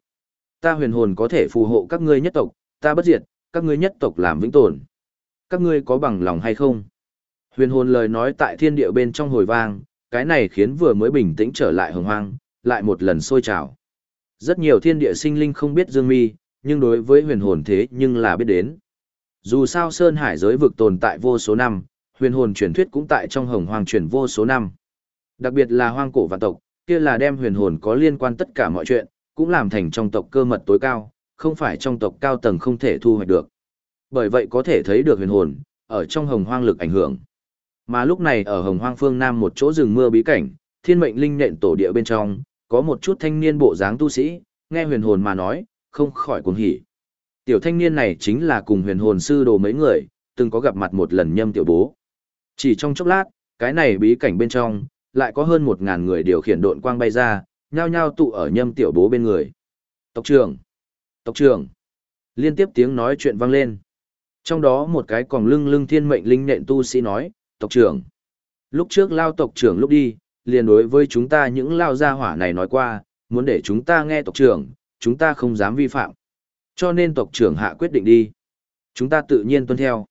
Ta huyền hồn có thể phù hộ các ngươi nhất tộc, ta bất diệt, các ngươi nhất tộc làm vĩnh tồn. Các ngươi có bằng lòng hay không? Huyền hồn lời nói tại thiên địa bên trong hồi vang, cái này khiến vừa mới bình tĩnh trở lại hồng hoang, lại một lần sôi trào. Rất nhiều thiên địa sinh linh không biết Dương Mi, nhưng đối với huyền hồn thế nhưng là biết đến. Dù sao Sơn Hải giới vực tồn tại vô số năm, huyền hồn truyền thuyết cũng tại trong hồng hoang truyền vô số năm. Đặc biệt là hoang cổ vạn tộc, kia là đem huyền hồn có liên quan tất cả mọi chuyện, cũng làm thành trong tộc cơ mật tối cao, không phải trong tộc cao tầng không thể thu hoạch được. Bởi vậy có thể thấy được huyền hồn, ở trong hồng hoang lực ảnh hưởng. Mà lúc này ở hồng hoang phương Nam một chỗ rừng mưa bí cảnh, thiên mệnh linh nện tổ địa bên trong, có một chút thanh niên bộ dáng tu sĩ, nghe huyền hồn mà nói, không khỏi cuồng hỉ. Tiểu thanh niên này chính là cùng huyền hồn sư đồ mấy người, từng có gặp mặt một lần nhâm tiểu bố. Chỉ trong chốc lát, cái này bí cảnh bên trong, lại có hơn một ngàn người điều khiển độn quang bay ra, nhao nhao tụ ở nhâm tiểu bố bên người. Tộc trưởng! Tộc trưởng! Liên tiếp tiếng nói chuyện vang lên. Trong đó một cái còn lưng lưng thiên mệnh linh nện tu sĩ nói, tộc trưởng. Lúc trước lao tộc trưởng lúc đi, liền đối với chúng ta những lao gia hỏa này nói qua, muốn để chúng ta nghe tộc trưởng, chúng ta không dám vi phạm. Cho nên tộc trưởng hạ quyết định đi. Chúng ta tự nhiên tuân theo.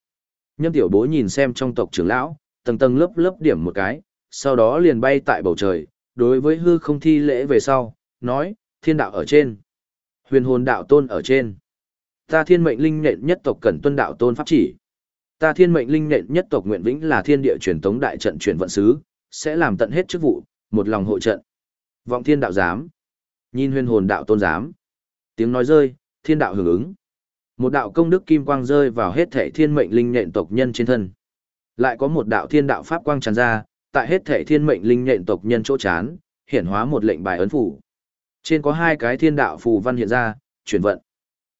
Nhâm tiểu bố nhìn xem trong tộc trưởng lão, tầng tầng lớp lớp điểm một cái, sau đó liền bay tại bầu trời, đối với hư không thi lễ về sau, nói, thiên đạo ở trên. Huyền hồn đạo tôn ở trên. Ta thiên mệnh linh nện nhất tộc cần tuân đạo tôn pháp chỉ. Ta thiên mệnh linh nện nhất tộc nguyện vĩnh là thiên địa truyền tống đại trận truyền vận sứ, sẽ làm tận hết chức vụ, một lòng hội trận. Vọng thiên đạo giám. Nhìn huyền hồn đạo tôn giám. Tiếng nói rơi, thiên đạo hưởng ứng. Một đạo công đức kim quang rơi vào hết thể thiên mệnh linh nện tộc nhân trên thân. Lại có một đạo thiên đạo pháp quang tràn ra, tại hết thể thiên mệnh linh nện tộc nhân chỗ chán, hiển hóa một lệnh bài ấn phủ. Trên có hai cái thiên đạo phù văn hiện ra, chuyển vận.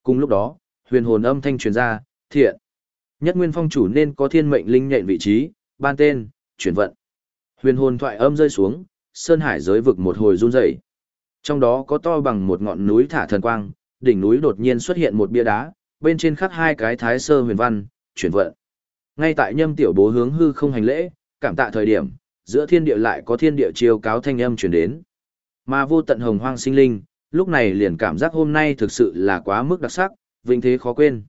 Cùng lúc đó, huyền hồn âm thanh truyền ra, thiện. Nhất nguyên phong chủ nên có thiên mệnh linh nhện vị trí, ban tên, chuyển vận. Huyền hồn thoại âm rơi xuống, sơn hải giới vực một hồi run rẩy. Trong đó có to bằng một ngọn núi thả thần quang, đỉnh núi đột nhiên xuất hiện một bia đá, bên trên khắc hai cái thái sơ huyền văn, chuyển vận. Ngay tại nhâm tiểu bố hướng hư không hành lễ, cảm tạ thời điểm, giữa thiên địa lại có thiên địa chiêu cáo thanh âm truyền đến. Mà vô tận hồng hoang sinh linh, lúc này liền cảm giác hôm nay thực sự là quá mức đặc sắc, vinh thế khó quên.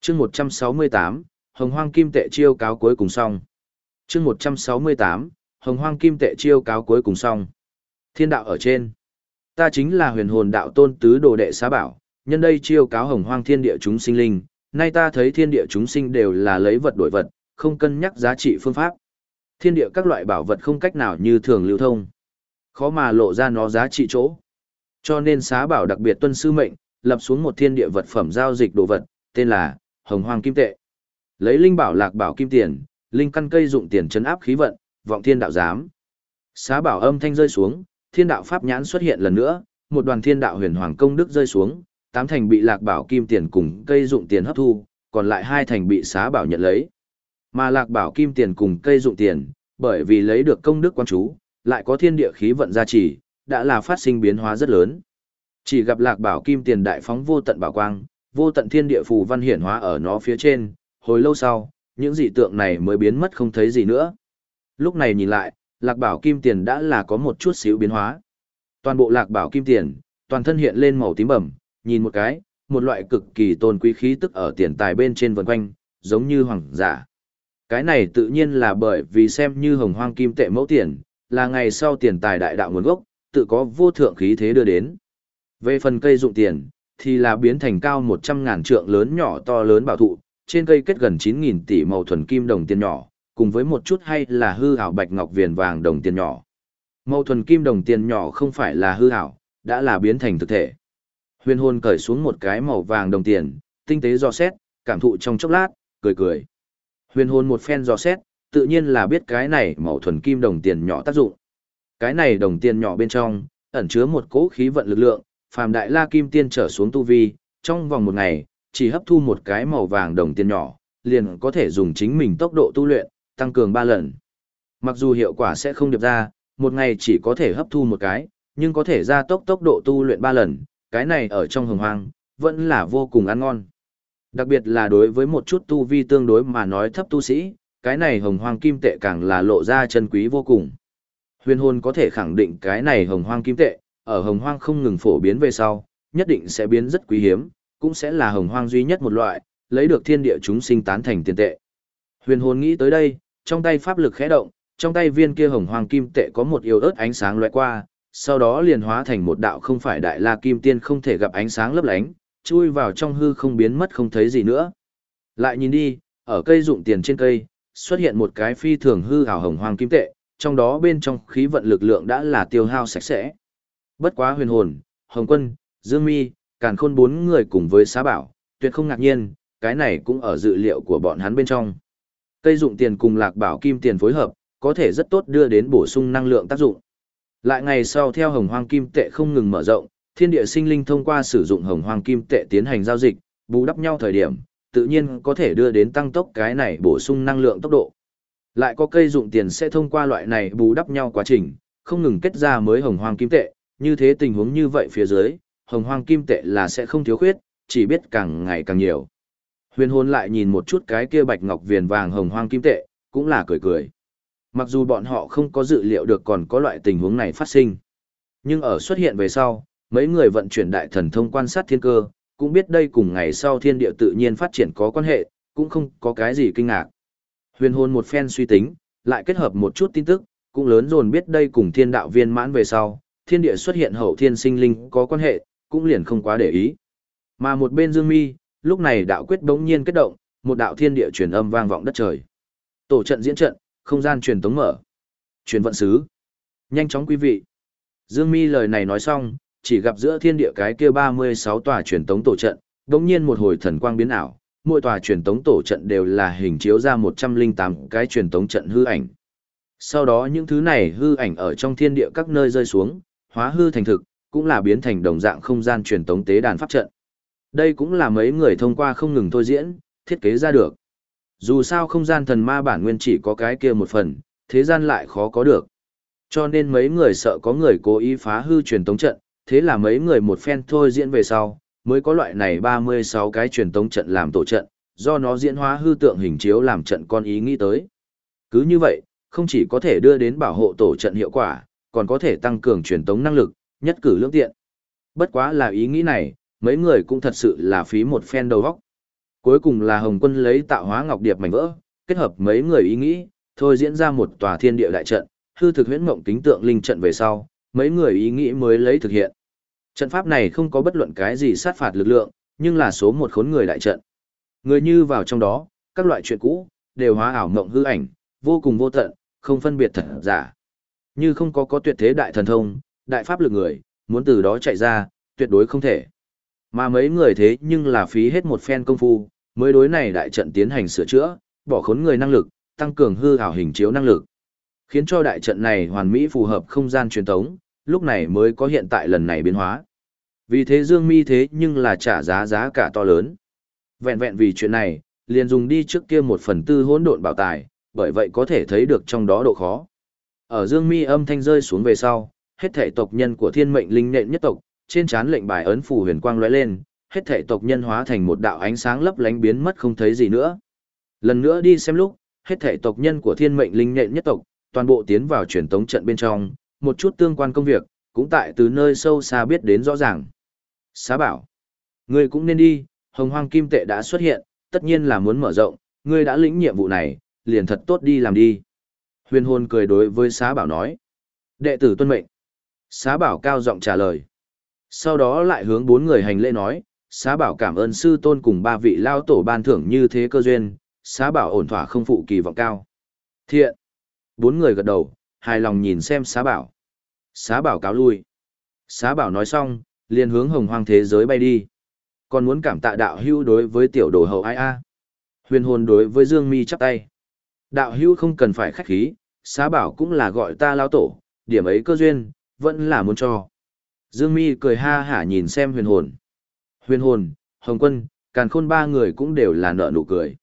chương 168, hồng hoang kim tệ chiêu cáo cuối cùng xong. chương 168, hồng hoang kim tệ chiêu cáo cuối cùng xong. Thiên đạo ở trên. Ta chính là huyền hồn đạo tôn tứ đồ đệ xá bảo, nhân đây chiêu cáo hồng hoang thiên địa chúng sinh linh, nay ta thấy thiên địa chúng sinh đều là lấy vật đổi vật, không cân nhắc giá trị phương pháp. Thiên địa các loại bảo vật không cách nào như thường lưu thông. Khó mà lộ ra nó giá trị chỗ. Cho nên xá bảo đặc biệt tuân sư mệnh, lập xuống một thiên địa vật phẩm giao dịch đồ vật, tên là Hồng Hoang Kim Tệ. Lấy linh bảo lạc bảo kim tiền, linh căn cây dụng tiền chấn áp khí vận, vọng thiên đạo giám. Xá bảo âm thanh rơi xuống, thiên đạo pháp nhãn xuất hiện lần nữa, một đoàn thiên đạo huyền hoàng công đức rơi xuống, tám thành bị lạc bảo kim tiền cùng cây dụng tiền hấp thu, còn lại hai thành bị xá bảo nhận lấy. Mà lạc bảo kim tiền cùng cây dụng tiền, bởi vì lấy được công đức quan chú, lại có thiên địa khí vận gia trì, đã là phát sinh biến hóa rất lớn. Chỉ gặp lạc bảo kim tiền đại phóng vô tận bảo quang, vô tận thiên địa phù văn hiển hóa ở nó phía trên, hồi lâu sau, những dị tượng này mới biến mất không thấy gì nữa. Lúc này nhìn lại, lạc bảo kim tiền đã là có một chút xíu biến hóa. Toàn bộ lạc bảo kim tiền, toàn thân hiện lên màu tím bẩm, nhìn một cái, một loại cực kỳ tôn quý khí tức ở tiền tài bên trên vần quanh, giống như hoàng giả. Cái này tự nhiên là bởi vì xem như hồng hoang kim tệ mẫu tiền, là ngày sau tiền tài đại đạo nguồn gốc, tự có vô thượng khí thế đưa đến. Về phần cây dụng tiền, thì là biến thành cao 100 ngàn trượng lớn nhỏ to lớn bảo thụ, trên cây kết gần 9.000 tỷ màu thuần kim đồng tiền nhỏ, cùng với một chút hay là hư ảo bạch ngọc viền vàng đồng tiền nhỏ. Màu thuần kim đồng tiền nhỏ không phải là hư ảo, đã là biến thành thực thể. Huyền hồn cởi xuống một cái màu vàng đồng tiền, tinh tế do xét, cảm thụ trong chốc lát, cười cười. Huyền hồn một phen do xét, tự nhiên là biết cái này màu thuần kim đồng tiền nhỏ tác dụng. Cái này đồng tiền nhỏ bên trong, ẩn chứa một cỗ khí vận lực lượng, phàm đại la kim tiên trở xuống tu vi, trong vòng một ngày, chỉ hấp thu một cái màu vàng đồng tiền nhỏ, liền có thể dùng chính mình tốc độ tu luyện, tăng cường 3 lần. Mặc dù hiệu quả sẽ không được ra, một ngày chỉ có thể hấp thu một cái, nhưng có thể gia tốc tốc độ tu luyện 3 lần, cái này ở trong hồng hoang, vẫn là vô cùng ăn ngon. Đặc biệt là đối với một chút tu vi tương đối mà nói thấp tu sĩ, cái này hồng hoang kim tệ càng là lộ ra chân quý vô cùng. Huyền hồn có thể khẳng định cái này hồng hoang kim tệ, ở hồng hoang không ngừng phổ biến về sau, nhất định sẽ biến rất quý hiếm, cũng sẽ là hồng hoang duy nhất một loại, lấy được thiên địa chúng sinh tán thành tiền tệ. Huyền hồn nghĩ tới đây, trong tay pháp lực khẽ động, trong tay viên kia hồng hoang kim tệ có một yêu ớt ánh sáng lóe qua, sau đó liền hóa thành một đạo không phải đại la kim tiên không thể gặp ánh sáng lấp lánh, chui vào trong hư không biến mất không thấy gì nữa. Lại nhìn đi, ở cây dụng tiền trên cây, xuất hiện một cái phi thường hư ảo hồng hoàng kim tệ, trong đó bên trong khí vận lực lượng đã là tiêu hao sạch sẽ. Bất quá huyền hồn, hồng quân, dương mi, càn khôn bốn người cùng với xá bảo, tuyệt không ngạc nhiên, cái này cũng ở dự liệu của bọn hắn bên trong. Cây dụng tiền cùng lạc bảo kim tiền phối hợp, có thể rất tốt đưa đến bổ sung năng lượng tác dụng. Lại ngày sau theo hồng hoang kim tệ không ngừng mở rộng, thiên địa sinh linh thông qua sử dụng hồng hoang kim tệ tiến hành giao dịch, bù đắp nhau thời điểm, tự nhiên có thể đưa đến tăng tốc cái này bổ sung năng lượng tốc độ. Lại có cây dụng tiền sẽ thông qua loại này bù đắp nhau quá trình, không ngừng kết ra mới hồng hoang kim tệ, như thế tình huống như vậy phía dưới, hồng hoang kim tệ là sẽ không thiếu khuyết, chỉ biết càng ngày càng nhiều. Huyền hồn lại nhìn một chút cái kia bạch ngọc viền vàng hồng hoang kim tệ, cũng là cười cười. Mặc dù bọn họ không có dự liệu được còn có loại tình huống này phát sinh. Nhưng ở xuất hiện về sau, mấy người vận chuyển đại thần thông quan sát thiên cơ, cũng biết đây cùng ngày sau thiên địa tự nhiên phát triển có quan hệ, cũng không có cái gì kinh ngạc. Huyền hồn một phen suy tính, lại kết hợp một chút tin tức, cũng lớn dồn biết đây cùng thiên đạo viên mãn về sau, thiên địa xuất hiện hậu thiên sinh linh có quan hệ, cũng liền không quá để ý. Mà một bên Dương Mi, lúc này đạo quyết bỗng nhiên kết động, một đạo thiên địa truyền âm vang vọng đất trời. Tổ trận diễn trận, không gian truyền tống mở. Truyền vận sứ. Nhanh chóng quý vị. Dương Mi lời này nói xong, chỉ gặp giữa thiên địa cái kia 36 tòa truyền tống tổ trận, đống nhiên một hồi thần quang biến ảo, mỗi tòa truyền tống tổ trận đều là hình chiếu ra 108 cái truyền tống trận hư ảnh. Sau đó những thứ này hư ảnh ở trong thiên địa các nơi rơi xuống, hóa hư thành thực, cũng là biến thành đồng dạng không gian truyền tống tế đàn pháp trận. Đây cũng là mấy người thông qua không ngừng thôi diễn, thiết kế ra được. Dù sao không gian thần ma bản nguyên chỉ có cái kia một phần, thế gian lại khó có được. Cho nên mấy người sợ có người cố ý phá hư truyền tống trận, thế là mấy người một phen thôi diễn về sau, mới có loại này 36 cái truyền tống trận làm tổ trận, do nó diễn hóa hư tượng hình chiếu làm trận con ý nghĩ tới. Cứ như vậy, không chỉ có thể đưa đến bảo hộ tổ trận hiệu quả, còn có thể tăng cường truyền tống năng lực, nhất cử lưỡng tiện. Bất quá là ý nghĩ này, mấy người cũng thật sự là phí một phen đầu óc. Cuối cùng là Hồng Quân lấy tạo hóa ngọc điệp mảnh vỡ, kết hợp mấy người ý nghĩ, thôi diễn ra một tòa thiên địa đại trận, hư thực huyễn mộng kính tượng linh trận về sau, mấy người ý nghĩ mới lấy thực hiện. Trận pháp này không có bất luận cái gì sát phạt lực lượng, nhưng là số một khốn người đại trận. Người như vào trong đó, các loại chuyện cũ, đều hóa ảo mộng hư ảnh, vô cùng vô tận, không phân biệt thật giả. Như không có có tuyệt thế đại thần thông, đại pháp lực người, muốn từ đó chạy ra, tuyệt đối không thể. Mà mấy người thế nhưng là phí hết một phen công phu, mới đối này đại trận tiến hành sửa chữa, bỏ khốn người năng lực, tăng cường hư ảo hình chiếu năng lực. Khiến cho đại trận này hoàn mỹ phù hợp không gian truyền thống, lúc này mới có hiện tại lần này biến hóa. Vì thế Dương Mi thế nhưng là trả giá giá cả to lớn. Vẹn vẹn vì chuyện này, liền dùng đi trước kia một phần tư hỗn độn bảo tài, bởi vậy có thể thấy được trong đó độ khó. Ở Dương Mi âm thanh rơi xuống về sau, hết thể tộc nhân của thiên mệnh linh nện nhất tộc, trên trán lệnh bài ấn phù huyền quang lóe lên, hết thể tộc nhân hóa thành một đạo ánh sáng lấp lánh biến mất không thấy gì nữa. Lần nữa đi xem lúc, hết thể tộc nhân của thiên mệnh linh nện nhất tộc, toàn bộ tiến vào truyền tống trận bên trong, một chút tương quan công việc, cũng tại từ nơi sâu xa biết đến rõ ràng. Xá bảo, ngươi cũng nên đi, hồng hoang kim tệ đã xuất hiện, tất nhiên là muốn mở rộng, ngươi đã lĩnh nhiệm vụ này, liền thật tốt đi làm đi. Huyền hồn cười đối với xá bảo nói. Đệ tử tuân mệnh. Xá bảo cao giọng trả lời. Sau đó lại hướng bốn người hành lễ nói, xá bảo cảm ơn sư tôn cùng ba vị lao tổ ban thưởng như thế cơ duyên, xá bảo ổn thỏa không phụ kỳ vọng cao. Thiện. Bốn người gật đầu, hài lòng nhìn xem xá bảo. Xá bảo cáo lui. Xá bảo nói xong, liền hướng hồng hoang thế giới bay đi. Còn muốn cảm tạ đạo hưu đối với tiểu đồ hậu ai a. Huyền hồn đối với Dương Mi chắp tay. Đạo hưu không cần phải khách khí, xá bảo cũng là gọi ta lao tổ, điểm ấy cơ duyên, vẫn là muốn cho. Dương Mi cười ha hả nhìn xem huyền hồn. Huyền hồn, Hồng Quân, Càn Khôn ba người cũng đều là nợ nụ cười.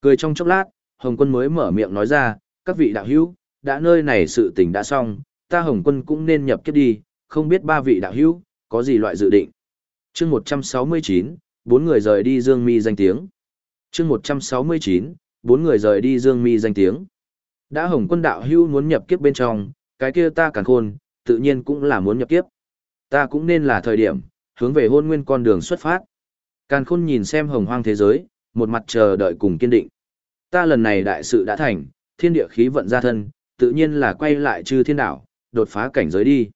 Cười trong chốc lát, Hồng Quân mới mở miệng nói ra, các vị đạo hữu, đã nơi này sự tình đã xong, ta Hồng Quân cũng nên nhập kiếp đi, không biết ba vị đạo hữu, có gì loại dự định. chương 169, bốn người rời đi Dương Mi danh tiếng. chương 169, bốn người rời đi Dương Mi danh tiếng. Đã Hồng Quân đạo hữu muốn nhập kiếp bên trong, cái kia ta Càn Khôn, tự nhiên cũng là muốn nhập kiếp. Ta cũng nên là thời điểm, hướng về hôn nguyên con đường xuất phát. Càn khôn nhìn xem hồng hoang thế giới, một mặt chờ đợi cùng kiên định. Ta lần này đại sự đã thành, thiên địa khí vận ra thân, tự nhiên là quay lại chư thiên đảo, đột phá cảnh giới đi.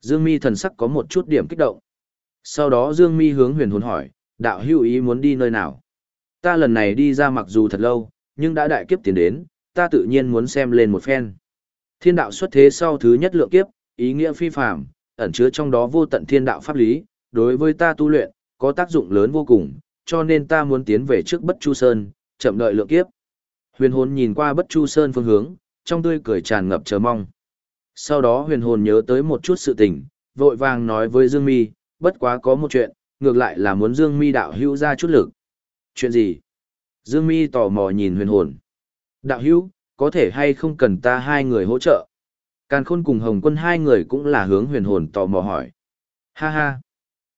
Dương mi thần sắc có một chút điểm kích động. Sau đó Dương mi hướng huyền hồn hỏi, đạo hữu ý muốn đi nơi nào? Ta lần này đi ra mặc dù thật lâu, nhưng đã đại kiếp tiến đến, ta tự nhiên muốn xem lên một phen. Thiên đạo xuất thế sau thứ nhất lượng kiếp, ý nghĩa phi phàm, ẩn chứa trong đó vô tận thiên đạo pháp lý, đối với ta tu luyện, có tác dụng lớn vô cùng, cho nên ta muốn tiến về trước Bất Chu Sơn, chậm đợi lượng kiếp. Huyền hồn nhìn qua Bất Chu Sơn phương hướng, trong tươi cười tràn ngập chờ mong. Sau đó huyền hồn nhớ tới một chút sự tình, vội vàng nói với Dương Mi, bất quá có một chuyện, ngược lại là muốn Dương Mi đạo hữu ra chút lực. Chuyện gì? Dương Mi tò mò nhìn huyền hồn. Đạo hữu, có thể hay không cần ta hai người hỗ trợ? Càn khôn cùng hồng quân hai người cũng là hướng huyền hồn tò mò hỏi. Ha ha!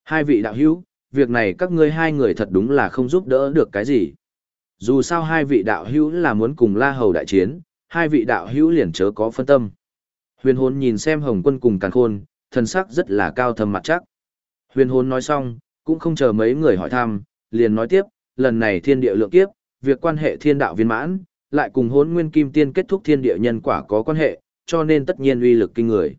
Hai vị đạo hữu, việc này các ngươi hai người thật đúng là không giúp đỡ được cái gì. Dù sao hai vị đạo hữu là muốn cùng la hầu đại chiến, hai vị đạo hữu liền chớ có phân tâm. Huyền hồn nhìn xem hồng quân cùng càn khôn, thần sắc rất là cao thầm mặt chắc. Huyền hồn nói xong, cũng không chờ mấy người hỏi thăm, liền nói tiếp, lần này thiên địa lượng kiếp, việc quan hệ thiên đạo viên mãn, lại cùng hốn nguyên kim tiên kết thúc thiên địa nhân quả có quan hệ, cho nên tất nhiên uy lực kinh người.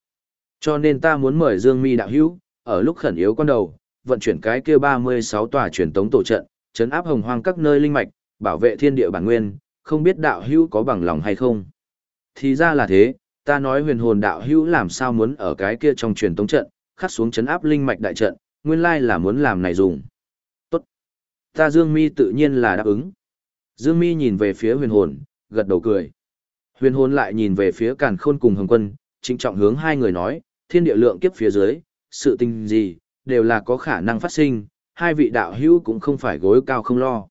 Cho nên ta muốn mời Dương Mi đạo hữu, ở lúc khẩn yếu con đầu, vận chuyển cái kia 36 tòa truyền tống tổ trận, chấn áp hồng hoang các nơi linh mạch, bảo vệ thiên địa bản nguyên, không biết đạo hữu có bằng lòng hay không. Thì ra là thế, ta nói huyền hồn đạo hữu làm sao muốn ở cái kia trong truyền tống trận, khắc xuống chấn áp linh mạch đại trận, nguyên lai là muốn làm này dùng. Tốt. Ta Dương Mi tự nhiên là đáp ứng. Dương Mi nhìn về phía huyền hồn, gật đầu cười. Huyền hồn lại nhìn về phía càn khôn cùng hồng quân, trịnh trọng hướng hai người nói, thiên địa lượng kiếp phía dưới, sự tình gì, đều là có khả năng phát sinh, hai vị đạo hữu cũng không phải gối cao không lo.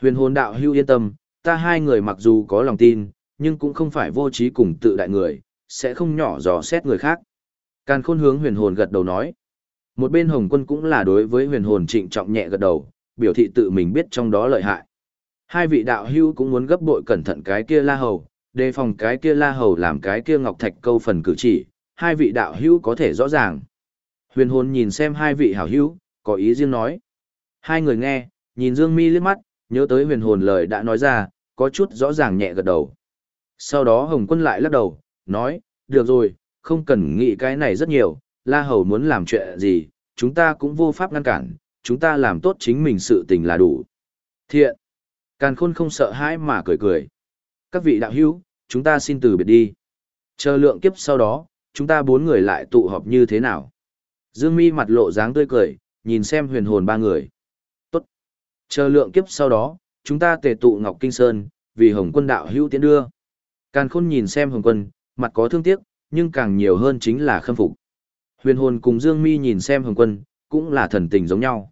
Huyền hồn đạo hữu yên tâm, ta hai người mặc dù có lòng tin, nhưng cũng không phải vô trí cùng tự đại người, sẽ không nhỏ dò xét người khác. Càn khôn hướng huyền hồn gật đầu nói. Một bên hồng quân cũng là đối với huyền hồn trịnh trọng nhẹ gật đầu, biểu thị tự mình biết trong đó lợi hại. Hai vị đạo hưu cũng muốn gấp bội cẩn thận cái kia la hầu, đề phòng cái kia la hầu làm cái kia ngọc thạch câu phần cử chỉ, hai vị đạo hưu có thể rõ ràng. Huyền hồn nhìn xem hai vị hảo hữu, có ý riêng nói. Hai người nghe, nhìn Dương Mi liếc mắt, nhớ tới huyền hồn lời đã nói ra, có chút rõ ràng nhẹ gật đầu. Sau đó Hồng Quân lại lắc đầu, nói, được rồi, không cần nghĩ cái này rất nhiều, La Hầu muốn làm chuyện gì, chúng ta cũng vô pháp ngăn cản, chúng ta làm tốt chính mình sự tình là đủ. Thiện. Càn khôn không sợ hãi mà cười cười. Các vị đạo hữu, chúng ta xin từ biệt đi. Chờ lượng kiếp sau đó, chúng ta bốn người lại tụ họp như thế nào? Dương mi mặt lộ dáng tươi cười, nhìn xem huyền hồn ba người. Tốt. Chờ lượng kiếp sau đó, chúng ta tề tụ Ngọc Kinh Sơn, vì Hồng quân đạo hữu tiến đưa. Càn khôn nhìn xem Hồng quân, mặt có thương tiếc, nhưng càng nhiều hơn chính là khâm phục. Huyền hồn cùng Dương mi nhìn xem Hồng quân, cũng là thần tình giống nhau.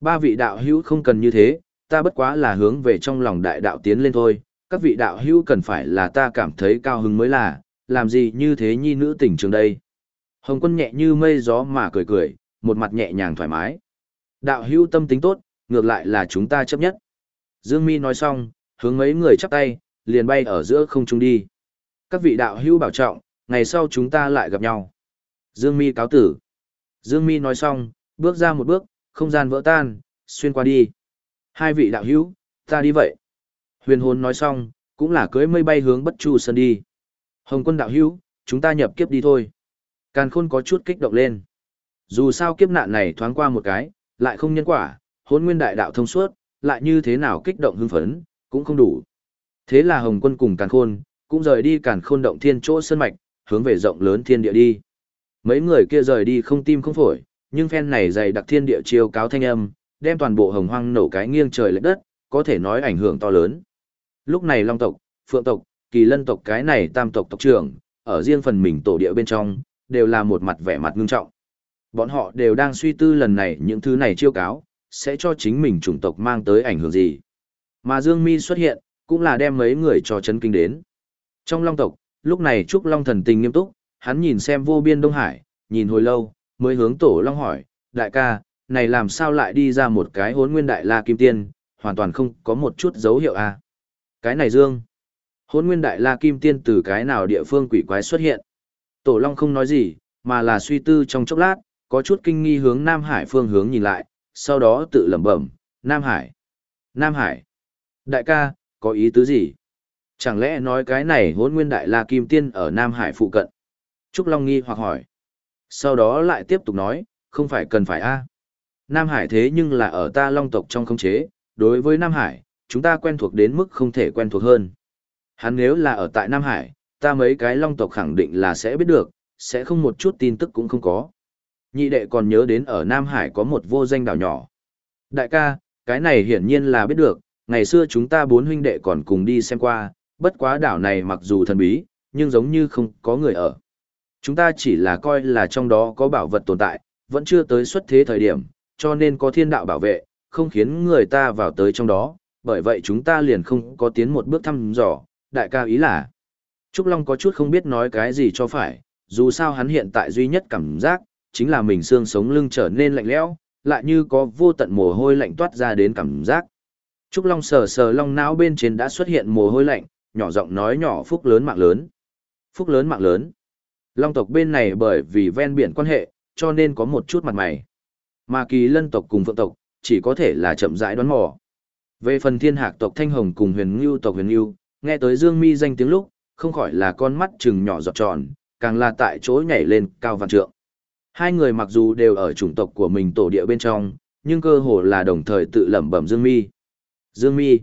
Ba vị đạo hữu không cần như thế, ta bất quá là hướng về trong lòng đại đạo tiến lên thôi, các vị đạo hữu cần phải là ta cảm thấy cao hứng mới là, làm gì như thế nhi nữ tình trường đây. Hồng quân nhẹ như mây gió mà cười cười, một mặt nhẹ nhàng thoải mái. Đạo hữu tâm tính tốt, ngược lại là chúng ta chấp nhất. Dương Mi nói xong, hướng mấy người chắp tay, liền bay ở giữa không trung đi. Các vị đạo hữu bảo trọng, ngày sau chúng ta lại gặp nhau. Dương Mi cáo tử. Dương Mi nói xong, bước ra một bước, không gian vỡ tan, xuyên qua đi. Hai vị đạo hữu, ta đi vậy. Huyền hồn nói xong, cũng là cưới mây bay hướng bất chu sơn đi. Hồng quân đạo hữu, chúng ta nhập kiếp đi thôi. Càn khôn có chút kích động lên. Dù sao kiếp nạn này thoáng qua một cái, lại không nhân quả, hôn nguyên đại đạo thông suốt, lại như thế nào kích động hưng phấn, cũng không đủ. Thế là Hồng quân cùng Càn khôn, cũng rời đi Càn khôn động thiên chỗ sơn mạch, hướng về rộng lớn thiên địa đi. Mấy người kia rời đi không tim không phổi, nhưng phen này dày đặc thiên địa chiêu cáo thanh âm, đem toàn bộ hồng hoang nổ cái nghiêng trời lệch đất, có thể nói ảnh hưởng to lớn. Lúc này Long tộc, Phượng tộc, Kỳ Lân tộc cái này tam tộc tộc trưởng, ở riêng phần mình tổ địa bên trong, đều là một mặt vẻ mặt ngưng trọng. Bọn họ đều đang suy tư lần này những thứ này chiêu cáo, sẽ cho chính mình chủng tộc mang tới ảnh hưởng gì. Mà Dương Mi xuất hiện, cũng là đem mấy người cho chấn kinh đến. Trong Long tộc, lúc này Trúc Long thần tình nghiêm túc, hắn nhìn xem vô biên Đông Hải, nhìn hồi lâu, mới hướng Tổ Long hỏi, đại ca, này làm sao lại đi ra một cái hốn nguyên đại la kim tiên, hoàn toàn không có một chút dấu hiệu a à? Cái này Dương, hốn nguyên đại la kim tiên từ cái nào địa phương quỷ quái xuất hiện? Tổ Long không nói gì, mà là suy tư trong chốc lát, có chút kinh nghi hướng Nam Hải phương hướng nhìn lại, sau đó tự lẩm bẩm, Nam Hải, Nam Hải, đại ca, có ý tứ gì? Chẳng lẽ nói cái này hốn nguyên đại la kim tiên ở Nam Hải phụ cận? Trúc Long nghi hoặc hỏi. Sau đó lại tiếp tục nói, không phải cần phải a Nam Hải thế nhưng là ở ta long tộc trong khống chế, đối với Nam Hải, chúng ta quen thuộc đến mức không thể quen thuộc hơn. Hắn nếu là ở tại Nam Hải, ta mấy cái long tộc khẳng định là sẽ biết được, sẽ không một chút tin tức cũng không có. Nhị đệ còn nhớ đến ở Nam Hải có một vô danh đảo nhỏ. Đại ca, cái này hiển nhiên là biết được, ngày xưa chúng ta bốn huynh đệ còn cùng đi xem qua, bất quá đảo này mặc dù thần bí, nhưng giống như không có người ở. Chúng ta chỉ là coi là trong đó có bảo vật tồn tại, vẫn chưa tới xuất thế thời điểm, cho nên có thiên đạo bảo vệ, không khiến người ta vào tới trong đó, bởi vậy chúng ta liền không có tiến một bước thăm dò, đại ca ý là. Trúc Long có chút không biết nói cái gì cho phải, dù sao hắn hiện tại duy nhất cảm giác, chính là mình xương sống lưng trở nên lạnh lẽo, lại như có vô tận mồ hôi lạnh toát ra đến cảm giác. Trúc Long sờ sờ long não bên trên đã xuất hiện mồ hôi lạnh, nhỏ giọng nói nhỏ phúc lớn mạng lớn. Phúc lớn mạng lớn. Long tộc bên này bởi vì ven biển quan hệ, cho nên có một chút mặt mày. Mà kỳ lân tộc cùng phượng tộc, chỉ có thể là chậm rãi đoán mò. Về phần thiên hạc tộc Thanh Hồng cùng huyền ngưu tộc huyền ngưu, nghe tới Dương Mi danh tiếng lúc, không khỏi là con mắt trừng nhỏ giọt tròn, càng là tại chỗ nhảy lên cao vạn trượng. Hai người mặc dù đều ở chủng tộc của mình tổ địa bên trong, nhưng cơ hồ là đồng thời tự lẩm bẩm Dương Mi. Dương Mi.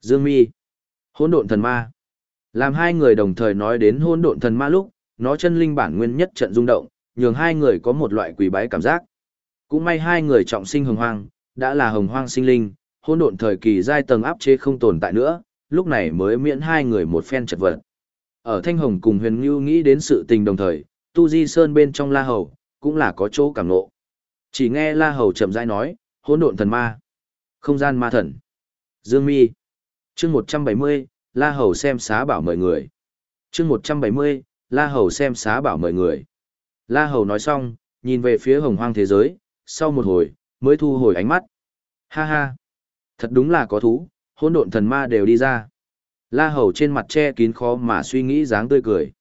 Dương Mi. Hỗn độn thần ma. Làm hai người đồng thời nói đến hỗn độn thần ma lúc, nó chân linh bản nguyên nhất trận rung động, nhường hai người có một loại quỷ bái cảm giác. Cũng may hai người trọng sinh hồng hoang, đã là hồng hoang sinh linh, hỗn độn thời kỳ giai tầng áp chế không tồn tại nữa, lúc này mới miễn hai người một phen chật vật. Ở Thanh Hồng cùng Huyền Nưu nghĩ đến sự tình đồng thời, Tu Di Sơn bên trong La Hầu, cũng là có chỗ cảm ngộ. Chỉ nghe La Hầu chậm rãi nói, hỗn độn thần ma, không gian ma thần. Dương Mi. Chương 170, La Hầu xem xá bảo mời người. Chương 170, La Hầu xem xá bảo mời người. La Hầu nói xong, nhìn về phía hồng hoang thế giới, sau một hồi, mới thu hồi ánh mắt. Ha ha. Thật đúng là có thú, hỗn độn thần ma đều đi ra. La Hầu trên mặt che kín khó mà suy nghĩ dáng tươi cười.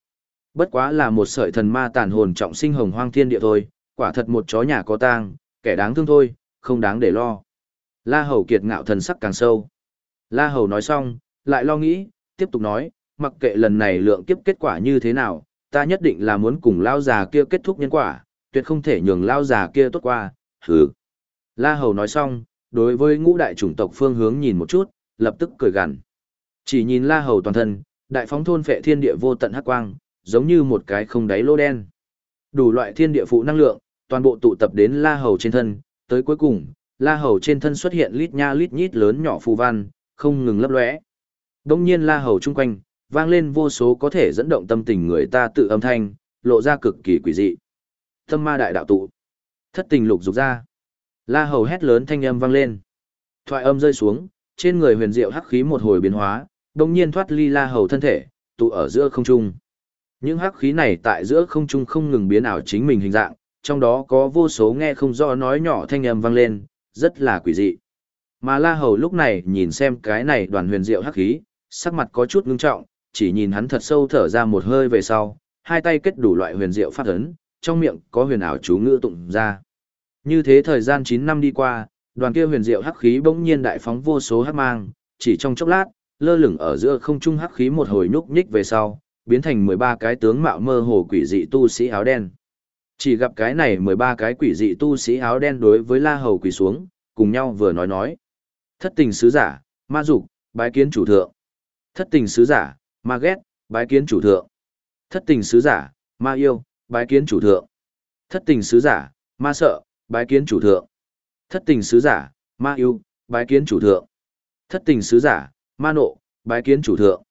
Bất quá là một sợi thần ma tàn hồn trọng sinh hồng hoang thiên địa thôi, quả thật một chó nhà có tang, kẻ đáng thương thôi, không đáng để lo. La Hầu kiệt ngạo thần sắc càng sâu. La Hầu nói xong, lại lo nghĩ, tiếp tục nói, mặc kệ lần này lượng kiếp kết quả như thế nào, ta nhất định là muốn cùng lao già kia kết thúc nhân quả, tuyệt không thể nhường lao già kia tốt qua, hừ. La Hầu nói xong, đối với ngũ đại chủng tộc phương hướng nhìn một chút, lập tức cười gằn. Chỉ nhìn La Hầu toàn thân, đại phóng thôn phệ thiên địa vô tận hắc quang, giống như một cái không đáy lô đen. Đủ loại thiên địa phụ năng lượng, toàn bộ tụ tập đến La Hầu trên thân, tới cuối cùng, La Hầu trên thân xuất hiện lít nha lít nhít lớn nhỏ phù văn, không ngừng lấp lóe. Đông nhiên La Hầu chung quanh, vang lên vô số có thể dẫn động tâm tình người ta tự âm thanh, lộ ra cực kỳ quỷ dị. Tâm ma đại đạo tụ. Thất tình lục dục ra. La Hầu hét lớn thanh âm vang lên. Thoại âm rơi xuống, trên người huyền diệu hắc khí một hồi biến hóa, đồng nhiên thoát ly La Hầu thân thể, tụ ở giữa không trung. Những hắc khí này tại giữa không trung không ngừng biến ảo chính mình hình dạng, trong đó có vô số nghe không rõ nói nhỏ thanh âm vang lên, rất là quỷ dị. Mà La Hầu lúc này nhìn xem cái này đoàn huyền diệu hắc khí, sắc mặt có chút ngưng trọng, chỉ nhìn hắn thật sâu thở ra một hơi về sau, hai tay kết đủ loại huyền diệu phát ấn, trong miệng có huyền ảo chú ngữ tụng ra. Như thế thời gian 9 năm đi qua, đoàn kia huyền diệu hắc khí bỗng nhiên đại phóng vô số hắc mang, chỉ trong chốc lát, lơ lửng ở giữa không trung hắc khí một hồi nhúc nhích về sau, biến thành 13 cái tướng mạo mơ hồ quỷ dị tu sĩ áo đen. Chỉ gặp cái này 13 cái quỷ dị tu sĩ áo đen đối với La Hầu quỳ xuống, cùng nhau vừa nói nói. Thất tình sứ giả, ma dục, bái kiến chủ thượng. Thất tình sứ giả, ma ghét, bái kiến chủ thượng. Thất tình sứ giả, ma yêu, bái kiến chủ thượng. Thất tình sứ giả, ma sợ, bái kiến chủ thượng. Thất tình sứ giả, ma yêu, bái kiến chủ thượng. Thất tình sứ giả, ma nộ, bái kiến chủ thượng.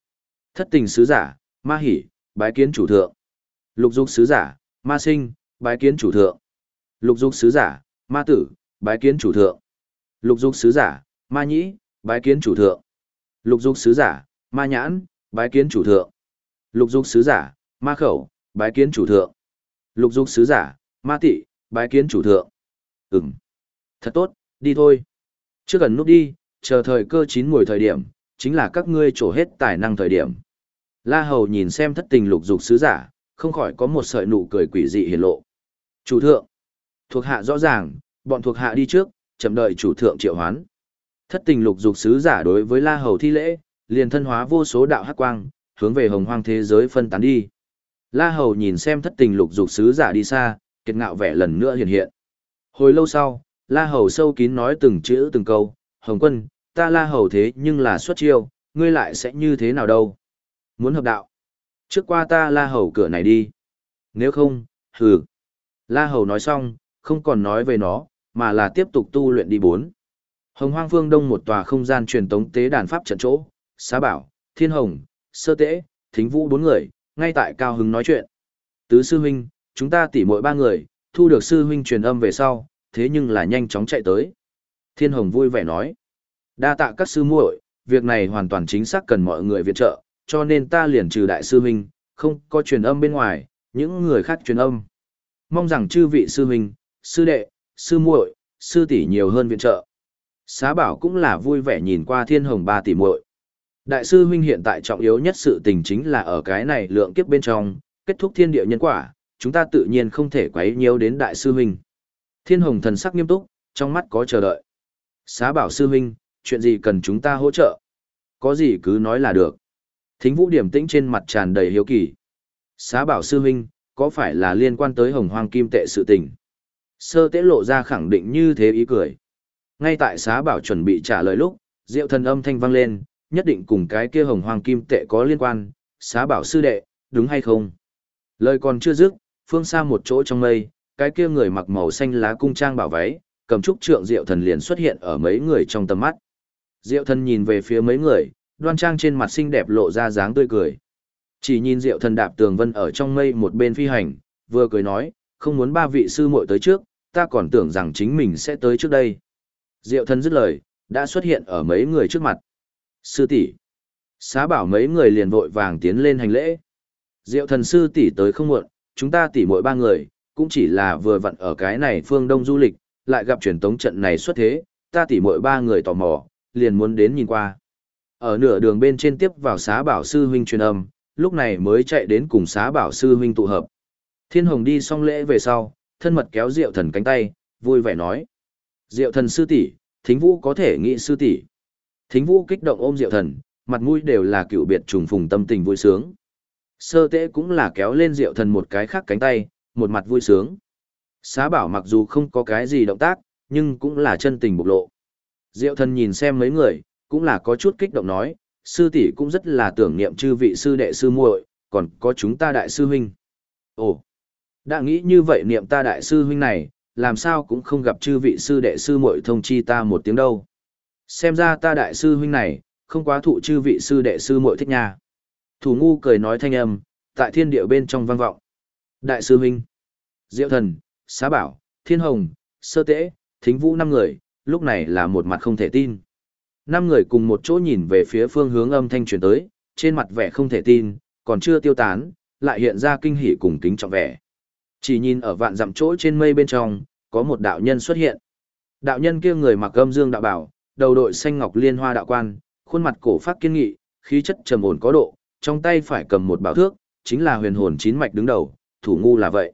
Thất tình sứ giả, ma hỉ, bái kiến chủ thượng. Lục dục sứ giả, ma sinh, bái kiến chủ thượng. Lục dục sứ giả, ma tử, bái kiến chủ thượng. Lục dục sứ giả, ma nhĩ, bái kiến chủ thượng. Lục dục sứ giả, ma nhãn, bái kiến chủ thượng. Lục dục sứ giả, ma khẩu, bái kiến chủ thượng. Lục dục sứ giả, ma tị, bái kiến chủ thượng. Ừm. Thật tốt, đi thôi. Chưa cần nút đi, chờ thời cơ chín mùi thời điểm, chính là các ngươi trổ hết tài năng thời điểm. La Hầu nhìn xem thất tình lục dục sứ giả, không khỏi có một sợi nụ cười quỷ dị hiển lộ. Chủ thượng. Thuộc hạ rõ ràng, bọn thuộc hạ đi trước, chậm đợi chủ thượng triệu hoán. Thất tình lục dục sứ giả đối với La Hầu thi lễ, liền thân hóa vô số đạo hắc quang, hướng về hồng hoang thế giới phân tán đi. La Hầu nhìn xem thất tình lục dục sứ giả đi xa, kiệt ngạo vẻ lần nữa hiện hiện. Hồi lâu sau, La Hầu sâu kín nói từng chữ từng câu, Hồng quân, ta La Hầu thế nhưng là xuất chiêu, ngươi lại sẽ như thế nào đâu? Muốn hợp đạo? Trước qua ta La Hầu cửa này đi. Nếu không, hừ. La Hầu nói xong, không còn nói về nó, mà là tiếp tục tu luyện đi bốn. Hồng Hoang Phương Đông một tòa không gian truyền tống tế đàn pháp trận chỗ, Xá Bảo, Thiên Hồng, Sơ Tế, Thính Vũ bốn người, ngay tại cao hứng nói chuyện. Tứ sư huynh, chúng ta tỉ mỗi ba người, thu được sư huynh truyền âm về sau, thế nhưng là nhanh chóng chạy tới. Thiên Hồng vui vẻ nói, đa tạ các sư muội, việc này hoàn toàn chính xác cần mọi người viện trợ, cho nên ta liền trừ đại sư huynh, không có truyền âm bên ngoài, những người khác truyền âm. Mong rằng chư vị sư huynh, sư đệ, sư muội, sư tỷ nhiều hơn viện trợ. Xá bảo cũng là vui vẻ nhìn qua thiên hồng ba tỷ muội. Đại sư huynh hiện tại trọng yếu nhất sự tình chính là ở cái này lượng kiếp bên trong, kết thúc thiên địa nhân quả, chúng ta tự nhiên không thể quấy nhiễu đến đại sư huynh. Thiên hồng thần sắc nghiêm túc, trong mắt có chờ đợi. Xá bảo sư huynh, chuyện gì cần chúng ta hỗ trợ? Có gì cứ nói là được. Thính vũ điểm tĩnh trên mặt tràn đầy hiếu kỳ. Xá bảo sư huynh, có phải là liên quan tới hồng hoang kim tệ sự tình? Sơ tế lộ ra khẳng định như thế ý cười. Ngay tại xá bảo chuẩn bị trả lời lúc, diệu thần âm thanh vang lên, nhất định cùng cái kia hồng hoàng kim tệ có liên quan, xá bảo sư đệ, đúng hay không? Lời còn chưa dứt, phương xa một chỗ trong mây, cái kia người mặc màu xanh lá cung trang bảo váy, cầm trúc trượng diệu thần liền xuất hiện ở mấy người trong tầm mắt. Diệu thần nhìn về phía mấy người, đoan trang trên mặt xinh đẹp lộ ra dáng tươi cười. Chỉ nhìn Diệu thần đạp tường vân ở trong mây một bên phi hành, vừa cười nói, không muốn ba vị sư muội tới trước, ta còn tưởng rằng chính mình sẽ tới trước đây. Diệu thần dứt lời, đã xuất hiện ở mấy người trước mặt. Sư tỷ, Xá bảo mấy người liền vội vàng tiến lên hành lễ. Diệu thần sư tỷ tới không muộn, chúng ta tỷ mỗi ba người, cũng chỉ là vừa vặn ở cái này phương đông du lịch, lại gặp truyền tống trận này xuất thế, ta tỷ mỗi ba người tò mò, liền muốn đến nhìn qua. Ở nửa đường bên trên tiếp vào xá bảo sư huynh truyền âm, lúc này mới chạy đến cùng xá bảo sư huynh tụ hợp. Thiên Hồng đi xong lễ về sau, thân mật kéo Diệu Thần cánh tay, vui vẻ nói: "Diệu Thần sư tỷ, Thính Vũ có thể nghĩ sư tỷ." Thính Vũ kích động ôm Diệu Thần, mặt mũi đều là cựu biệt trùng phùng tâm tình vui sướng. Sơ Tế cũng là kéo lên Diệu Thần một cái khác cánh tay, một mặt vui sướng. Xá bảo mặc dù không có cái gì động tác, nhưng cũng là chân tình bộc lộ. Diệu Thần nhìn xem mấy người, cũng là có chút kích động nói, sư tỷ cũng rất là tưởng niệm chư vị sư đệ sư muội, còn có chúng ta đại sư huynh. Ồ, đã nghĩ như vậy niệm ta đại sư huynh này, làm sao cũng không gặp chư vị sư đệ sư muội thông chi ta một tiếng đâu. Xem ra ta đại sư huynh này, không quá thụ chư vị sư đệ sư muội thích nha. Thủ ngu cười nói thanh âm, tại thiên địa bên trong vang vọng. Đại sư huynh, Diệu thần, Xá bảo, Thiên hồng, Sơ Tế, Thính vũ năm người, lúc này là một mặt không thể tin. Năm người cùng một chỗ nhìn về phía phương hướng âm thanh truyền tới, trên mặt vẻ không thể tin, còn chưa tiêu tán, lại hiện ra kinh hỉ cùng kính trọng vẻ. Chỉ nhìn ở vạn dặm chỗ trên mây bên trong, có một đạo nhân xuất hiện. Đạo nhân kia người mặc gâm dương đạo bảo, đầu đội xanh ngọc liên hoa đạo quan, khuôn mặt cổ phát kiên nghị, khí chất trầm ổn có độ, trong tay phải cầm một bảo thước, chính là huyền hồn chín mạch đứng đầu, thủ ngu là vậy.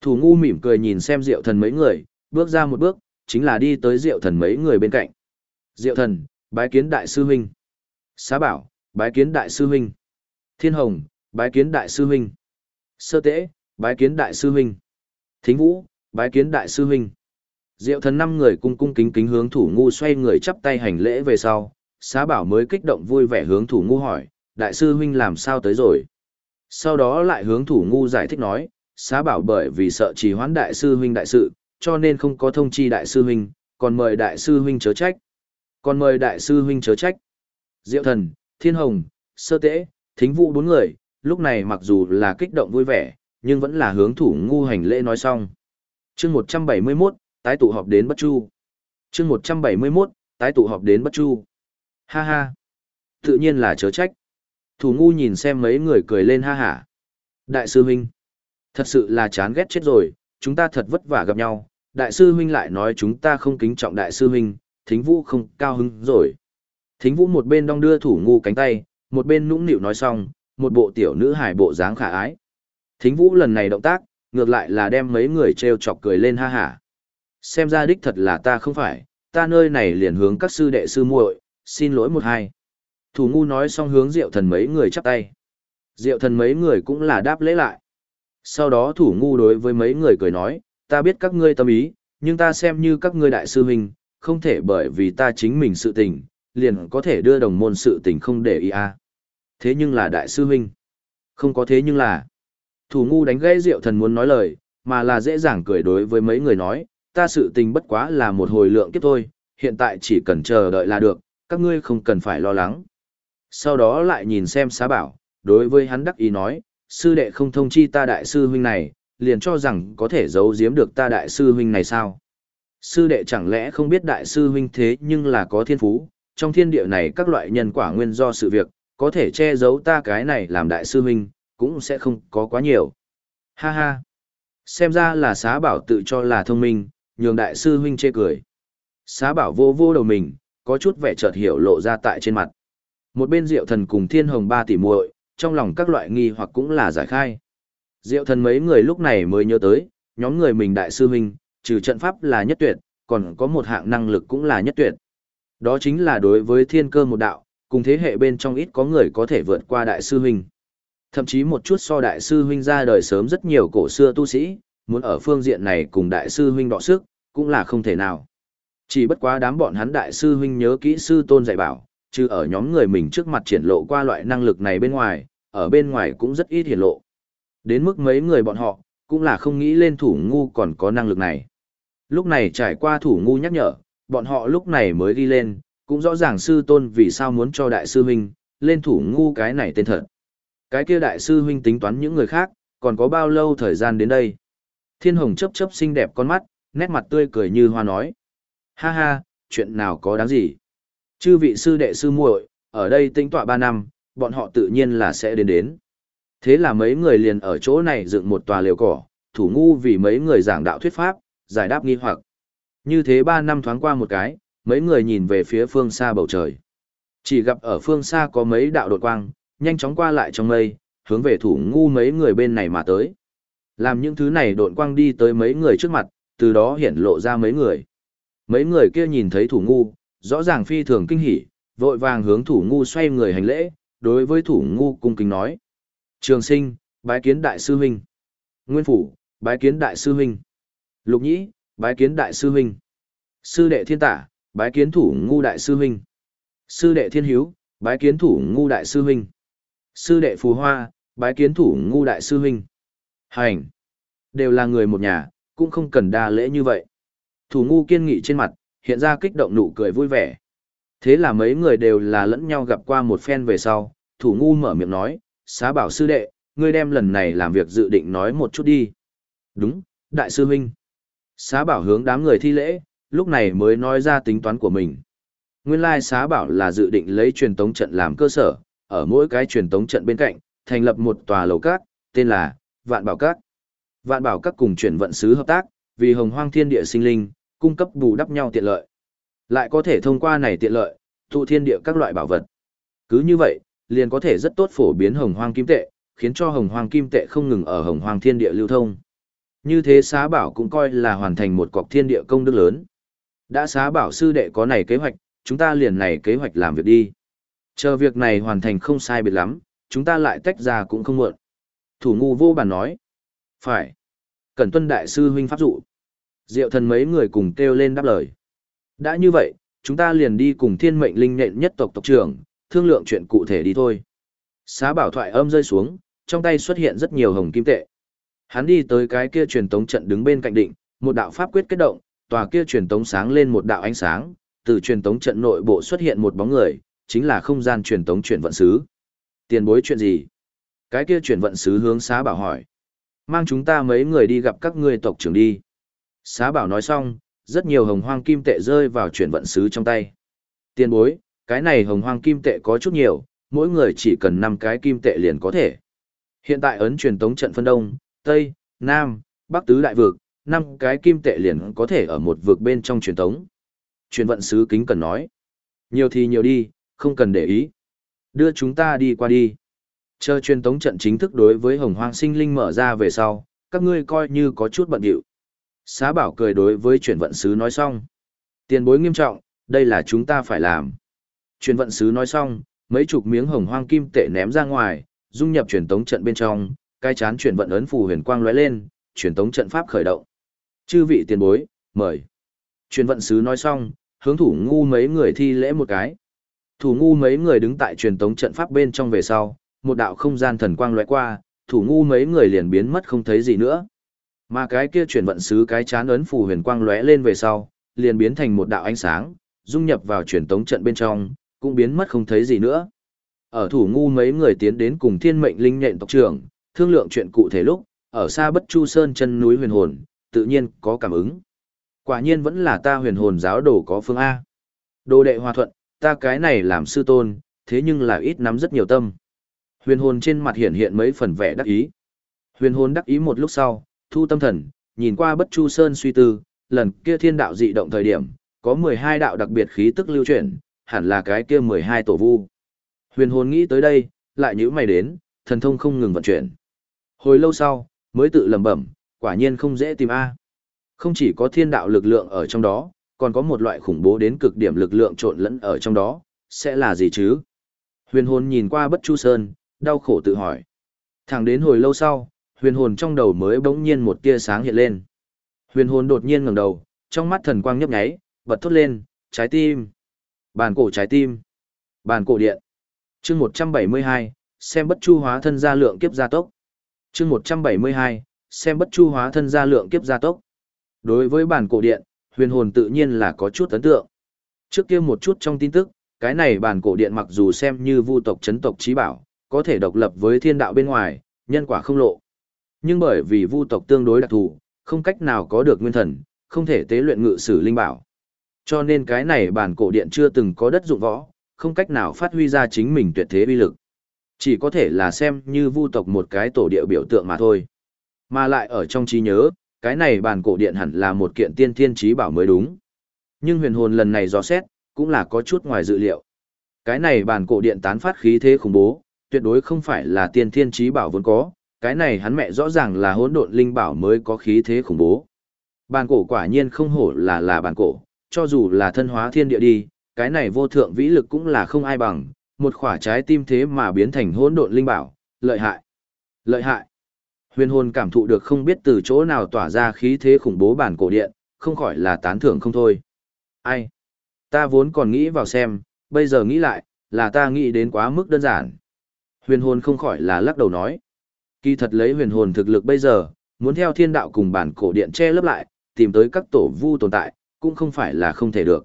Thủ ngu mỉm cười nhìn xem diệu thần mấy người, bước ra một bước, chính là đi tới diệu thần mấy người bên cạnh. Diệu thần, bái kiến đại sư huynh. Xá bảo, bái kiến đại sư huynh. Thiên hồng, bái kiến đại sư huynh. Sơ tễ, bái kiến đại sư huynh. Thính vũ, bái kiến đại sư huynh. Diệu thần năm người cung cung kính kính hướng thủ ngu xoay người chắp tay hành lễ về sau, xá bảo mới kích động vui vẻ hướng thủ ngu hỏi, đại sư huynh làm sao tới rồi. Sau đó lại hướng thủ ngu giải thích nói, xá bảo bởi vì sợ trì hoãn đại sư huynh đại sự, cho nên không có thông chi đại sư huynh, còn mời đại sư huynh chớ trách. Còn mời đại sư huynh chớ trách. Diệu thần, thiên hồng, sơ tễ, thính vụ bốn người, lúc này mặc dù là kích động vui vẻ, nhưng vẫn là hướng thủ ngu hành lễ nói xong. chương 171, tái tụ họp đến Bất Chu. chương 171, tái tụ họp đến Bất Chu. Ha ha. Tự nhiên là chớ trách. Thủ ngu nhìn xem mấy người cười lên ha hả. Đại sư huynh. Thật sự là chán ghét chết rồi, chúng ta thật vất vả gặp nhau. Đại sư huynh lại nói chúng ta không kính trọng đại sư huynh, thính vũ không cao hứng rồi. Thính vũ một bên đong đưa thủ ngu cánh tay, một bên nũng nịu nói xong, một bộ tiểu nữ hài bộ dáng khả ái. Thính vũ lần này động tác, ngược lại là đem mấy người treo chọc cười lên ha hả. Xem ra đích thật là ta không phải, ta nơi này liền hướng các sư đệ sư muội, xin lỗi một hai. Thủ ngu nói xong hướng diệu thần mấy người chắp tay. Diệu thần mấy người cũng là đáp lễ lại. Sau đó thủ ngu đối với mấy người cười nói, ta biết các ngươi tâm ý, nhưng ta xem như các ngươi đại sư huynh, không thể bởi vì ta chính mình sự tình, liền có thể đưa đồng môn sự tình không để ý a. Thế nhưng là đại sư huynh. Không có thế nhưng là. Thủ ngu đánh gãy rượu thần muốn nói lời, mà là dễ dàng cười đối với mấy người nói, ta sự tình bất quá là một hồi lượng kiếp thôi, hiện tại chỉ cần chờ đợi là được, các ngươi không cần phải lo lắng. Sau đó lại nhìn xem xá bảo, đối với hắn đắc ý nói, sư đệ không thông chi ta đại sư huynh này, liền cho rằng có thể giấu giếm được ta đại sư huynh này sao. Sư đệ chẳng lẽ không biết đại sư huynh thế nhưng là có thiên phú, trong thiên địa này các loại nhân quả nguyên do sự việc, có thể che giấu ta cái này làm đại sư huynh, cũng sẽ không có quá nhiều. Ha ha! Xem ra là xá bảo tự cho là thông minh, nhường đại sư huynh chê cười. Xá bảo vô vô đầu mình, có chút vẻ chợt hiểu lộ ra tại trên mặt. Một bên diệu thần cùng thiên hồng ba tỷ muội, trong lòng các loại nghi hoặc cũng là giải khai. Diệu thần mấy người lúc này mới nhớ tới, nhóm người mình đại sư huynh, trừ trận pháp là nhất tuyệt, còn có một hạng năng lực cũng là nhất tuyệt. Đó chính là đối với thiên cơ một đạo, cùng thế hệ bên trong ít có người có thể vượt qua đại sư huynh. Thậm chí một chút so đại sư huynh ra đời sớm rất nhiều cổ xưa tu sĩ, muốn ở phương diện này cùng đại sư huynh đọ sức, cũng là không thể nào. Chỉ bất quá đám bọn hắn đại sư huynh nhớ kỹ sư tôn dạy bảo, chứ ở nhóm người mình trước mặt triển lộ qua loại năng lực này bên ngoài, ở bên ngoài cũng rất ít hiển lộ. Đến mức mấy người bọn họ, cũng là không nghĩ lên thủ ngu còn có năng lực này. Lúc này trải qua thủ ngu nhắc nhở, bọn họ lúc này mới đi lên, cũng rõ ràng sư tôn vì sao muốn cho đại sư huynh lên thủ ngu cái này tên thật. Cái kia đại sư huynh tính toán những người khác, còn có bao lâu thời gian đến đây? Thiên Hồng chấp chấp xinh đẹp con mắt, nét mặt tươi cười như hoa nói. Ha ha, chuyện nào có đáng gì? Chư vị sư đệ sư muội, ở đây tính tọa ba năm, bọn họ tự nhiên là sẽ đến đến. Thế là mấy người liền ở chỗ này dựng một tòa liều cỏ, thủ ngu vì mấy người giảng đạo thuyết pháp, giải đáp nghi hoặc. Như thế ba năm thoáng qua một cái, mấy người nhìn về phía phương xa bầu trời. Chỉ gặp ở phương xa có mấy đạo đột quang, nhanh chóng qua lại trong mây, hướng về thủ ngu mấy người bên này mà tới. Làm những thứ này đột quang đi tới mấy người trước mặt, từ đó hiển lộ ra mấy người. Mấy người kia nhìn thấy thủ ngu, rõ ràng phi thường kinh hỉ, vội vàng hướng thủ ngu xoay người hành lễ, đối với thủ ngu cung kính nói. Trường sinh, bái kiến đại sư huynh. Nguyên phủ, bái kiến đại sư huynh. Lục nhĩ, bái kiến đại sư huynh. Sư đệ thiên tả, bái kiến thủ ngu đại sư huynh. Sư đệ thiên hiếu, bái kiến thủ ngu đại sư huynh. Sư đệ phù hoa, bái kiến thủ ngu đại sư huynh. Hành. Đều là người một nhà, cũng không cần đa lễ như vậy. Thủ ngu kiên nghị trên mặt, hiện ra kích động nụ cười vui vẻ. Thế là mấy người đều là lẫn nhau gặp qua một phen về sau, thủ ngu mở miệng nói, xá bảo sư đệ, ngươi đem lần này làm việc dự định nói một chút đi. Đúng, đại sư huynh. Xá bảo hướng đám người thi lễ, lúc này mới nói ra tính toán của mình. Nguyên lai xá bảo là dự định lấy truyền tống trận làm cơ sở, ở mỗi cái truyền tống trận bên cạnh, thành lập một tòa lầu cát, tên là Vạn Bảo Cát. Vạn Bảo Các cùng chuyển vận sứ hợp tác, vì hồng hoang thiên địa sinh linh, cung cấp bù đắp nhau tiện lợi. Lại có thể thông qua này tiện lợi, tụ thiên địa các loại bảo vật. Cứ như vậy, liền có thể rất tốt phổ biến hồng hoang kim tệ, khiến cho hồng hoang kim tệ không ngừng ở hồng hoang thiên địa lưu thông. Như thế xá bảo cũng coi là hoàn thành một cọc thiên địa công đức lớn. Đã xá bảo sư đệ có này kế hoạch, chúng ta liền này kế hoạch làm việc đi. Chờ việc này hoàn thành không sai biệt lắm, chúng ta lại tách ra cũng không muộn. Thủ ngu vô bàn nói. Phải. Cẩn tuân đại sư huynh pháp dụ. Diệu thần mấy người cùng kêu lên đáp lời. Đã như vậy, chúng ta liền đi cùng thiên mệnh linh nện nhất tộc tộc trưởng, thương lượng chuyện cụ thể đi thôi. Xá bảo thoại âm rơi xuống, trong tay xuất hiện rất nhiều hồng kim tệ. Hắn đi tới cái kia truyền tống trận đứng bên cạnh định, một đạo pháp quyết kết động, tòa kia truyền tống sáng lên một đạo ánh sáng, từ truyền tống trận nội bộ xuất hiện một bóng người, chính là không gian truyền tống chuyển vận sứ. Tiền bối chuyện gì? Cái kia chuyển vận sứ hướng xá bảo hỏi. Mang chúng ta mấy người đi gặp các ngươi tộc trưởng đi. Xá bảo nói xong, rất nhiều hồng hoang kim tệ rơi vào chuyển vận sứ trong tay. Tiền bối, cái này hồng hoang kim tệ có chút nhiều, mỗi người chỉ cần 5 cái kim tệ liền có thể. Hiện tại ấn truyền tống trận phân đông, Tây, Nam, Bắc tứ đại vực, 5 cái kim tệ liền có thể ở một vực bên trong truyền tống. Truyền vận sứ kính cần nói. Nhiều thì nhiều đi, không cần để ý. Đưa chúng ta đi qua đi. Chờ truyền tống trận chính thức đối với hồng hoang sinh linh mở ra về sau, các ngươi coi như có chút bận điệu. Xá bảo cười đối với chuyển vận sứ nói xong. Tiền bối nghiêm trọng, đây là chúng ta phải làm. Chuyển vận sứ nói xong, mấy chục miếng hồng hoang kim tệ ném ra ngoài, dung nhập truyền tống trận bên trong, cai chán chuyển vận ấn phù huyền quang lóe lên, truyền tống trận pháp khởi động. Chư vị tiền bối, mời. Truyền vận sứ nói xong, hướng thủ ngu mấy người thi lễ một cái. Thủ ngu mấy người đứng tại truyền tống trận pháp bên trong về sau, một đạo không gian thần quang lóe qua, thủ ngu mấy người liền biến mất không thấy gì nữa. Mà cái kia chuyển vận sứ cái chán ấn phù huyền quang lóe lên về sau, liền biến thành một đạo ánh sáng, dung nhập vào truyền tống trận bên trong, cũng biến mất không thấy gì nữa. Ở thủ ngu mấy người tiến đến cùng thiên mệnh linh nhện tộc trưởng, thương lượng chuyện cụ thể lúc, ở xa bất chu sơn chân núi huyền hồn, tự nhiên có cảm ứng. Quả nhiên vẫn là ta huyền hồn giáo đồ có phương A. Đồ đệ hòa thuận, ta cái này làm sư tôn, thế nhưng là ít nắm rất nhiều tâm. Huyền hồn trên mặt hiện hiện mấy phần vẻ đắc ý. Huyền hồn đắc ý một lúc sau, thu tâm thần, nhìn qua bất chu sơn suy tư, lần kia thiên đạo dị động thời điểm, có 12 đạo đặc biệt khí tức lưu chuyển, hẳn là cái kia 12 tổ vu. Huyền hồn nghĩ tới đây, lại nhíu mày đến, thần thông không ngừng vận chuyển. Hồi lâu sau, mới tự lẩm bẩm, quả nhiên không dễ tìm a. Không chỉ có thiên đạo lực lượng ở trong đó, còn có một loại khủng bố đến cực điểm lực lượng trộn lẫn ở trong đó, sẽ là gì chứ? Huyền hồn nhìn qua bất chu sơn, đau khổ tự hỏi. Thẳng đến hồi lâu sau, huyền hồn trong đầu mới bỗng nhiên một tia sáng hiện lên. Huyền hồn đột nhiên ngẩng đầu, trong mắt thần quang nhấp nháy, bật thốt lên, trái tim. Bàn cổ trái tim. Bàn cổ điện. chương 172, xem bất chu hóa thân gia lượng kiếp gia tốc. chương 172, xem bất chu hóa thân gia lượng kiếp gia tốc. Đối với bản cổ điện, huyền hồn tự nhiên là có chút ấn tượng. Trước kia một chút trong tin tức, cái này bản cổ điện mặc dù xem như vu tộc chấn tộc trí bảo, có thể độc lập với thiên đạo bên ngoài, nhân quả không lộ. Nhưng bởi vì vu tộc tương đối đặc thù, không cách nào có được nguyên thần, không thể tế luyện ngự sử linh bảo. Cho nên cái này bản cổ điện chưa từng có đất dụng võ, không cách nào phát huy ra chính mình tuyệt thế uy lực. Chỉ có thể là xem như vu tộc một cái tổ địa biểu tượng mà thôi. Mà lại ở trong trí nhớ, cái này bản cổ điện hẳn là một kiện tiên thiên trí bảo mới đúng. Nhưng huyền hồn lần này dò xét, cũng là có chút ngoài dự liệu. Cái này bản cổ điện tán phát khí thế khủng bố, tuyệt đối không phải là tiên thiên trí bảo vốn có, cái này hắn mẹ rõ ràng là hỗn độn linh bảo mới có khí thế khủng bố. Bản cổ quả nhiên không hổ là là bản cổ, cho dù là thân hóa thiên địa đi, cái này vô thượng vĩ lực cũng là không ai bằng, một khỏa trái tim thế mà biến thành hỗn độn linh bảo, lợi hại. Lợi hại. Huyền hồn cảm thụ được không biết từ chỗ nào tỏa ra khí thế khủng bố bản cổ điện, không khỏi là tán thưởng không thôi. Ai? Ta vốn còn nghĩ vào xem, bây giờ nghĩ lại, là ta nghĩ đến quá mức đơn giản. Huyền hồn không khỏi là lắc đầu nói. Kỳ thật lấy huyền hồn thực lực bây giờ, muốn theo thiên đạo cùng bản cổ điện che lấp lại, tìm tới các tổ vu tồn tại, cũng không phải là không thể được.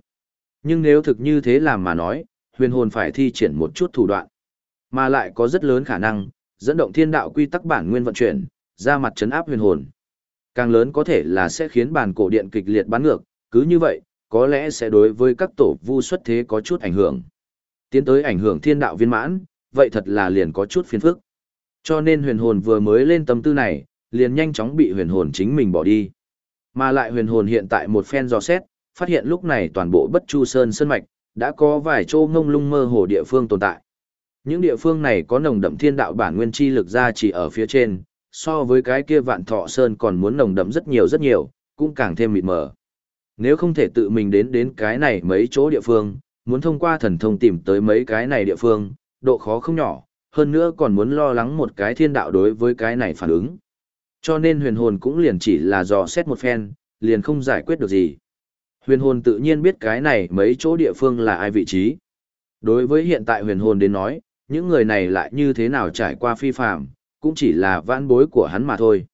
Nhưng nếu thực như thế làm mà nói, huyền hồn phải thi triển một chút thủ đoạn, mà lại có rất lớn khả năng, dẫn động thiên đạo quy tắc bản nguyên vận chuyển, ra mặt chấn áp huyền hồn. Càng lớn có thể là sẽ khiến bản cổ điện kịch liệt bắn ngược, cứ như vậy, có lẽ sẽ đối với các tổ vu xuất thế có chút ảnh hưởng. Tiến tới ảnh hưởng thiên đạo viên mãn, vậy thật là liền có chút phiền phức. Cho nên huyền hồn vừa mới lên tâm tư này, liền nhanh chóng bị huyền hồn chính mình bỏ đi. Mà lại huyền hồn hiện tại một phen dò xét, phát hiện lúc này toàn bộ bất chu sơn sơn mạch, đã có vài châu ngông lung mơ hồ địa phương tồn tại. Những địa phương này có nồng đậm thiên đạo bản nguyên chi lực ra chỉ ở phía trên, so với cái kia vạn thọ sơn còn muốn nồng đậm rất nhiều rất nhiều, cũng càng thêm mịt mờ. Nếu không thể tự mình đến đến cái này mấy chỗ địa phương, muốn thông qua thần thông tìm tới mấy cái này địa phương, độ khó không nhỏ, hơn nữa còn muốn lo lắng một cái thiên đạo đối với cái này phản ứng. Cho nên huyền hồn cũng liền chỉ là dò xét một phen, liền không giải quyết được gì. Huyền hồn tự nhiên biết cái này mấy chỗ địa phương là ai vị trí. Đối với hiện tại huyền hồn đến nói, những người này lại như thế nào trải qua phi phạm, cũng chỉ là vãn bối của hắn mà thôi.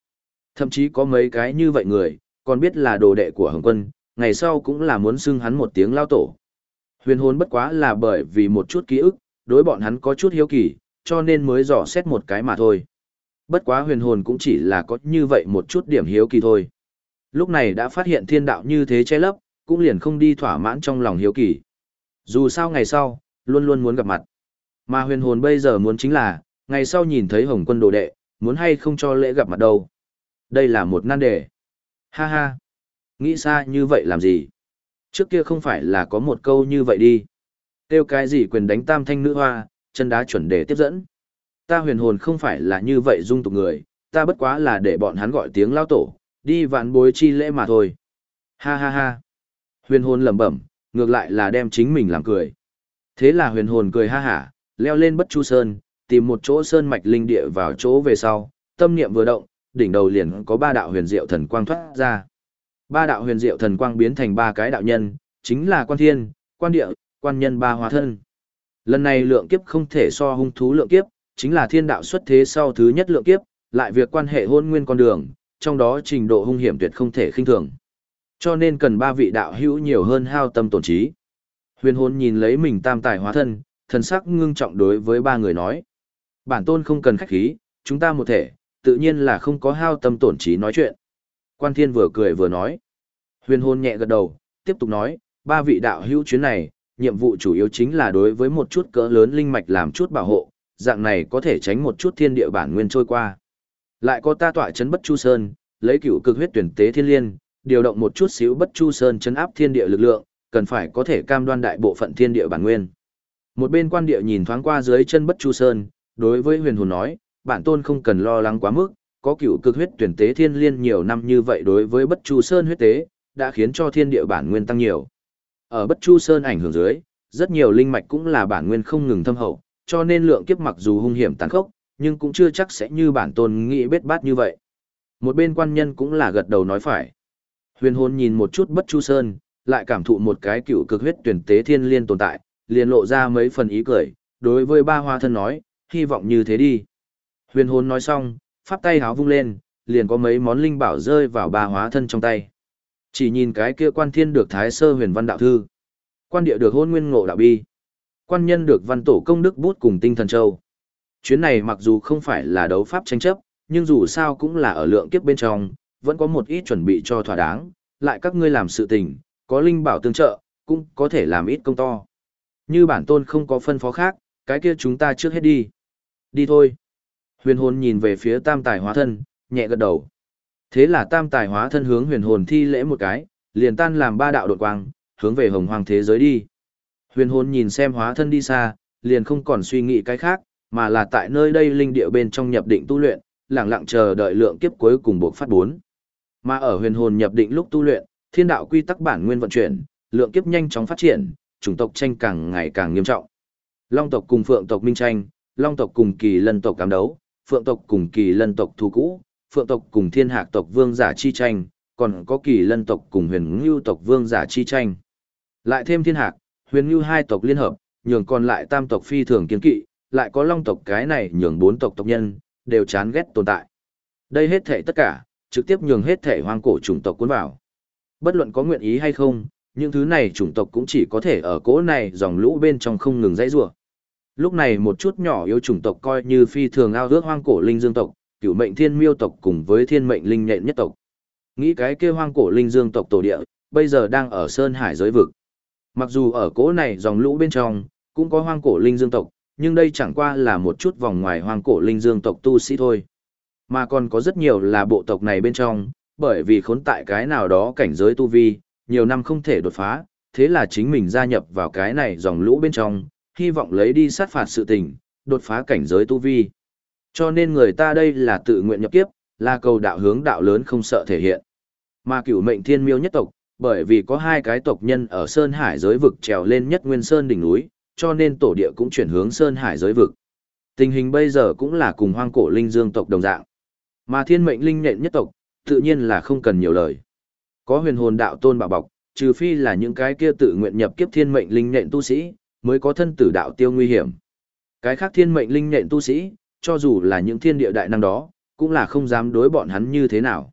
Thậm chí có mấy cái như vậy người, còn biết là đồ đệ của Hồng Quân, ngày sau cũng là muốn xưng hắn một tiếng lao tổ. Huyền hồn bất quá là bởi vì một chút ký ức, đối bọn hắn có chút hiếu kỳ, cho nên mới dò xét một cái mà thôi. Bất quá huyền hồn cũng chỉ là có như vậy một chút điểm hiếu kỳ thôi. Lúc này đã phát hiện thiên đạo như thế che lấp, cũng liền không đi thỏa mãn trong lòng hiếu kỳ. Dù sao ngày sau, luôn luôn muốn gặp mặt. Mà huyền hồn bây giờ muốn chính là, ngày sau nhìn thấy hồng quân đồ đệ, muốn hay không cho lễ gặp mặt đâu. Đây là một nan đề. Ha ha. Nghĩ xa như vậy làm gì? Trước kia không phải là có một câu như vậy đi. Tiêu cái gì quyền đánh tam thanh nữ hoa, chân đá chuẩn để tiếp dẫn. Ta huyền hồn không phải là như vậy dung tục người, ta bất quá là để bọn hắn gọi tiếng lao tổ, đi vạn bối chi lễ mà thôi. Ha ha ha. Huyền hồn lẩm bẩm, ngược lại là đem chính mình làm cười. Thế là huyền hồn cười ha hả, leo lên bất chu sơn, tìm một chỗ sơn mạch linh địa vào chỗ về sau, tâm niệm vừa động, đỉnh đầu liền có ba đạo huyền diệu thần quang thoát ra. Ba đạo huyền diệu thần quang biến thành ba cái đạo nhân, chính là quan thiên, quan địa, quan nhân ba hóa thân. Lần này lượng kiếp không thể so hung thú lượng kiếp, chính là thiên đạo xuất thế sau thứ nhất lượng kiếp, lại việc quan hệ hôn nguyên con đường, trong đó trình độ hung hiểm tuyệt không thể khinh thường. Cho nên cần ba vị đạo hữu nhiều hơn hao tâm tổn trí. Huyền hồn nhìn lấy mình tam tài hóa thân, thần sắc ngưng trọng đối với ba người nói. Bản tôn không cần khách khí, chúng ta một thể, tự nhiên là không có hao tâm tổn trí nói chuyện. Quan thiên vừa cười vừa nói. Huyền Hôn nhẹ gật đầu, tiếp tục nói, ba vị đạo hữu chuyến này, nhiệm vụ chủ yếu chính là đối với một chút cỡ lớn linh mạch làm chút bảo hộ, dạng này có thể tránh một chút thiên địa bản nguyên trôi qua. Lại có ta tọa chấn bất chu sơn, lấy cửu cực huyết tuyển tế thiên liên, điều động một chút xíu bất chu sơn chấn áp thiên địa lực lượng, cần phải có thể cam đoan đại bộ phận thiên địa bản nguyên. Một bên quan địa nhìn thoáng qua dưới chân bất chu sơn, đối với huyền hồn nói, bản tôn không cần lo lắng quá mức, có cửu cực huyết tuyển tế thiên liên nhiều năm như vậy đối với bất chu sơn huyết tế, đã khiến cho thiên địa bản nguyên tăng nhiều. Ở bất chu sơn ảnh hưởng dưới, rất nhiều linh mạch cũng là bản nguyên không ngừng thâm hậu, cho nên lượng kiếp mặc dù hung hiểm tàn khốc, nhưng cũng chưa chắc sẽ như bản tôn nghĩ bết bát như vậy. Một bên quan nhân cũng là gật đầu nói phải. Huyền hồn nhìn một chút bất chu sơn, lại cảm thụ một cái cựu cực huyết tuyển tế thiên liên tồn tại, liền lộ ra mấy phần ý cười, đối với ba hoa thân nói, hy vọng như thế đi. Huyền hồn nói xong, pháp tay háo vung lên, liền có mấy món linh bảo rơi vào ba hóa thân trong tay. Chỉ nhìn cái kia quan thiên được thái sơ huyền văn đạo thư. Quan địa được hôn nguyên ngộ đạo bi. Quan nhân được văn tổ công đức bút cùng tinh thần châu. Chuyến này mặc dù không phải là đấu pháp tranh chấp, nhưng dù sao cũng là ở lượng kiếp bên trong, vẫn có một ít chuẩn bị cho thỏa đáng, lại các ngươi làm sự tình, có linh bảo tương trợ, cũng có thể làm ít công to. Như bản tôn không có phân phó khác, cái kia chúng ta trước hết đi. Đi thôi. Huyền hồn nhìn về phía tam tài hóa thân, nhẹ gật đầu. Thế là tam tài hóa thân hướng huyền hồn thi lễ một cái, liền tan làm ba đạo đột quang, hướng về hồng hoàng thế giới đi. Huyền hồn nhìn xem hóa thân đi xa, liền không còn suy nghĩ cái khác, mà là tại nơi đây linh địa bên trong nhập định tu luyện, lặng lặng chờ đợi lượng kiếp cuối cùng buộc phát bốn. Mà ở huyền hồn nhập định lúc tu luyện, thiên đạo quy tắc bản nguyên vận chuyển, lượng kiếp nhanh chóng phát triển, chủng tộc tranh càng ngày càng nghiêm trọng. Long tộc cùng phượng tộc minh tranh, long tộc cùng kỳ lân tộc cám đấu, phượng tộc cùng kỳ lân tộc thu cũ, phượng tộc cùng thiên hạc tộc vương giả chi tranh, còn có kỳ lân tộc cùng huyền ngưu tộc vương giả chi tranh. Lại thêm thiên hạc, huyền ngưu hai tộc liên hợp, nhường còn lại tam tộc phi thường kiên kỵ, lại có long tộc cái này nhường bốn tộc tộc nhân, đều chán ghét tồn tại. Đây hết thể tất cả, trực tiếp nhường hết thể hoang cổ chủng tộc cuốn vào. Bất luận có nguyện ý hay không, những thứ này chủng tộc cũng chỉ có thể ở cỗ này dòng lũ bên trong không ngừng dãy rủa. Lúc này một chút nhỏ yếu chủng tộc coi như phi thường ao ước hoang cổ linh dương tộc, cửu mệnh thiên miêu tộc cùng với thiên mệnh linh nhện nhất tộc. Nghĩ cái kia hoang cổ linh dương tộc tổ địa, bây giờ đang ở Sơn Hải giới vực. Mặc dù ở cỗ này dòng lũ bên trong, cũng có hoang cổ linh dương tộc, nhưng đây chẳng qua là một chút vòng ngoài hoang cổ linh dương tộc tu sĩ thôi. Mà còn có rất nhiều là bộ tộc này bên trong, bởi vì khốn tại cái nào đó cảnh giới tu vi, nhiều năm không thể đột phá, thế là chính mình gia nhập vào cái này dòng lũ bên trong, hy vọng lấy đi sát phạt sự tình, đột phá cảnh giới tu vi. Cho nên người ta đây là tự nguyện nhập kiếp, là cầu đạo hướng đạo lớn không sợ thể hiện. Mà cửu mệnh thiên miêu nhất tộc, bởi vì có hai cái tộc nhân ở Sơn Hải giới vực trèo lên nhất nguyên sơn đỉnh núi, cho nên tổ địa cũng chuyển hướng Sơn Hải giới vực. Tình hình bây giờ cũng là cùng hoang cổ linh dương tộc đồng dạng. Mà thiên mệnh linh nhện nhất tộc, tự nhiên là không cần nhiều lời. Có huyền hồn đạo tôn bảo bọc, trừ phi là những cái kia tự nguyện nhập kiếp thiên mệnh linh nhện tu sĩ, mới có thân tử đạo tiêu nguy hiểm. Cái khác thiên mệnh linh nhện tu sĩ, cho dù là những thiên địa đại năng đó, cũng là không dám đối bọn hắn như thế nào.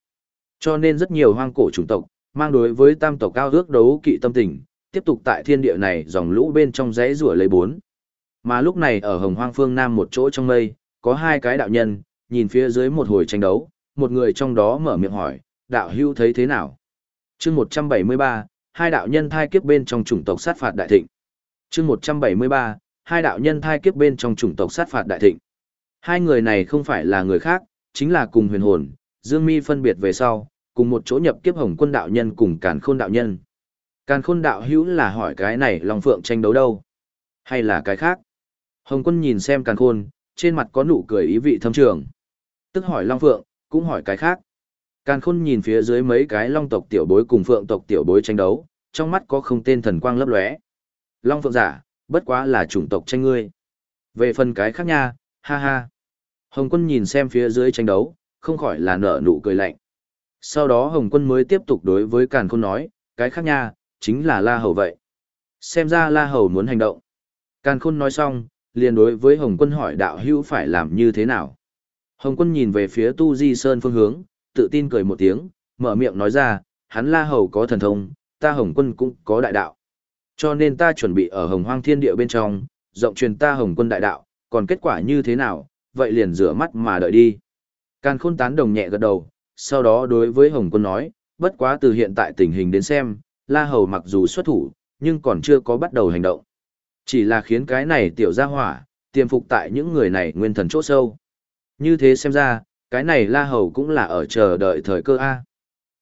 Cho nên rất nhiều hoang cổ chủng tộc, mang đối với tam tộc cao ước đấu kỵ tâm tình, tiếp tục tại thiên địa này dòng lũ bên trong rẽ rủa lấy bốn. Mà lúc này ở hồng hoang phương nam một chỗ trong mây, có hai cái đạo nhân, nhìn phía dưới một hồi tranh đấu, một người trong đó mở miệng hỏi, đạo hưu thấy thế nào? chương 173, hai đạo nhân thai kiếp bên trong chủng tộc sát phạt đại thịnh chương 173, hai đạo nhân thai kiếp bên trong chủng tộc sát phạt đại thịnh. Hai người này không phải là người khác, chính là cùng huyền hồn, Dương Mi phân biệt về sau, cùng một chỗ nhập kiếp hồng quân đạo nhân cùng càn khôn đạo nhân. Càn khôn đạo hữu là hỏi cái này Long Phượng tranh đấu đâu? Hay là cái khác? Hồng quân nhìn xem càn khôn, trên mặt có nụ cười ý vị thâm trường. Tức hỏi Long Phượng, cũng hỏi cái khác. Càn khôn nhìn phía dưới mấy cái long tộc tiểu bối cùng phượng tộc tiểu bối tranh đấu, trong mắt có không tên thần quang lấp lóe. Long phượng giả, bất quá là chủng tộc tranh ngươi. Về phần cái khác nha, ha ha. Hồng quân nhìn xem phía dưới tranh đấu, không khỏi là nở nụ cười lạnh. Sau đó Hồng quân mới tiếp tục đối với Càn khôn nói, cái khác nha, chính là La Hầu vậy. Xem ra La Hầu muốn hành động. Càn khôn nói xong, liền đối với Hồng quân hỏi đạo hữu phải làm như thế nào. Hồng quân nhìn về phía Tu Di Sơn phương hướng, tự tin cười một tiếng, mở miệng nói ra, hắn La Hầu có thần thông, ta Hồng quân cũng có đại đạo. Cho nên ta chuẩn bị ở Hồng Hoang Thiên Địa bên trong, rộng truyền ta Hồng quân đại đạo, còn kết quả như thế nào, vậy liền rửa mắt mà đợi đi. Càn khôn tán đồng nhẹ gật đầu, sau đó đối với Hồng quân nói, bất quá từ hiện tại tình hình đến xem, La Hầu mặc dù xuất thủ, nhưng còn chưa có bắt đầu hành động. Chỉ là khiến cái này tiểu gia hỏa, tiềm phục tại những người này nguyên thần chỗ sâu. Như thế xem ra, cái này La Hầu cũng là ở chờ đợi thời cơ A.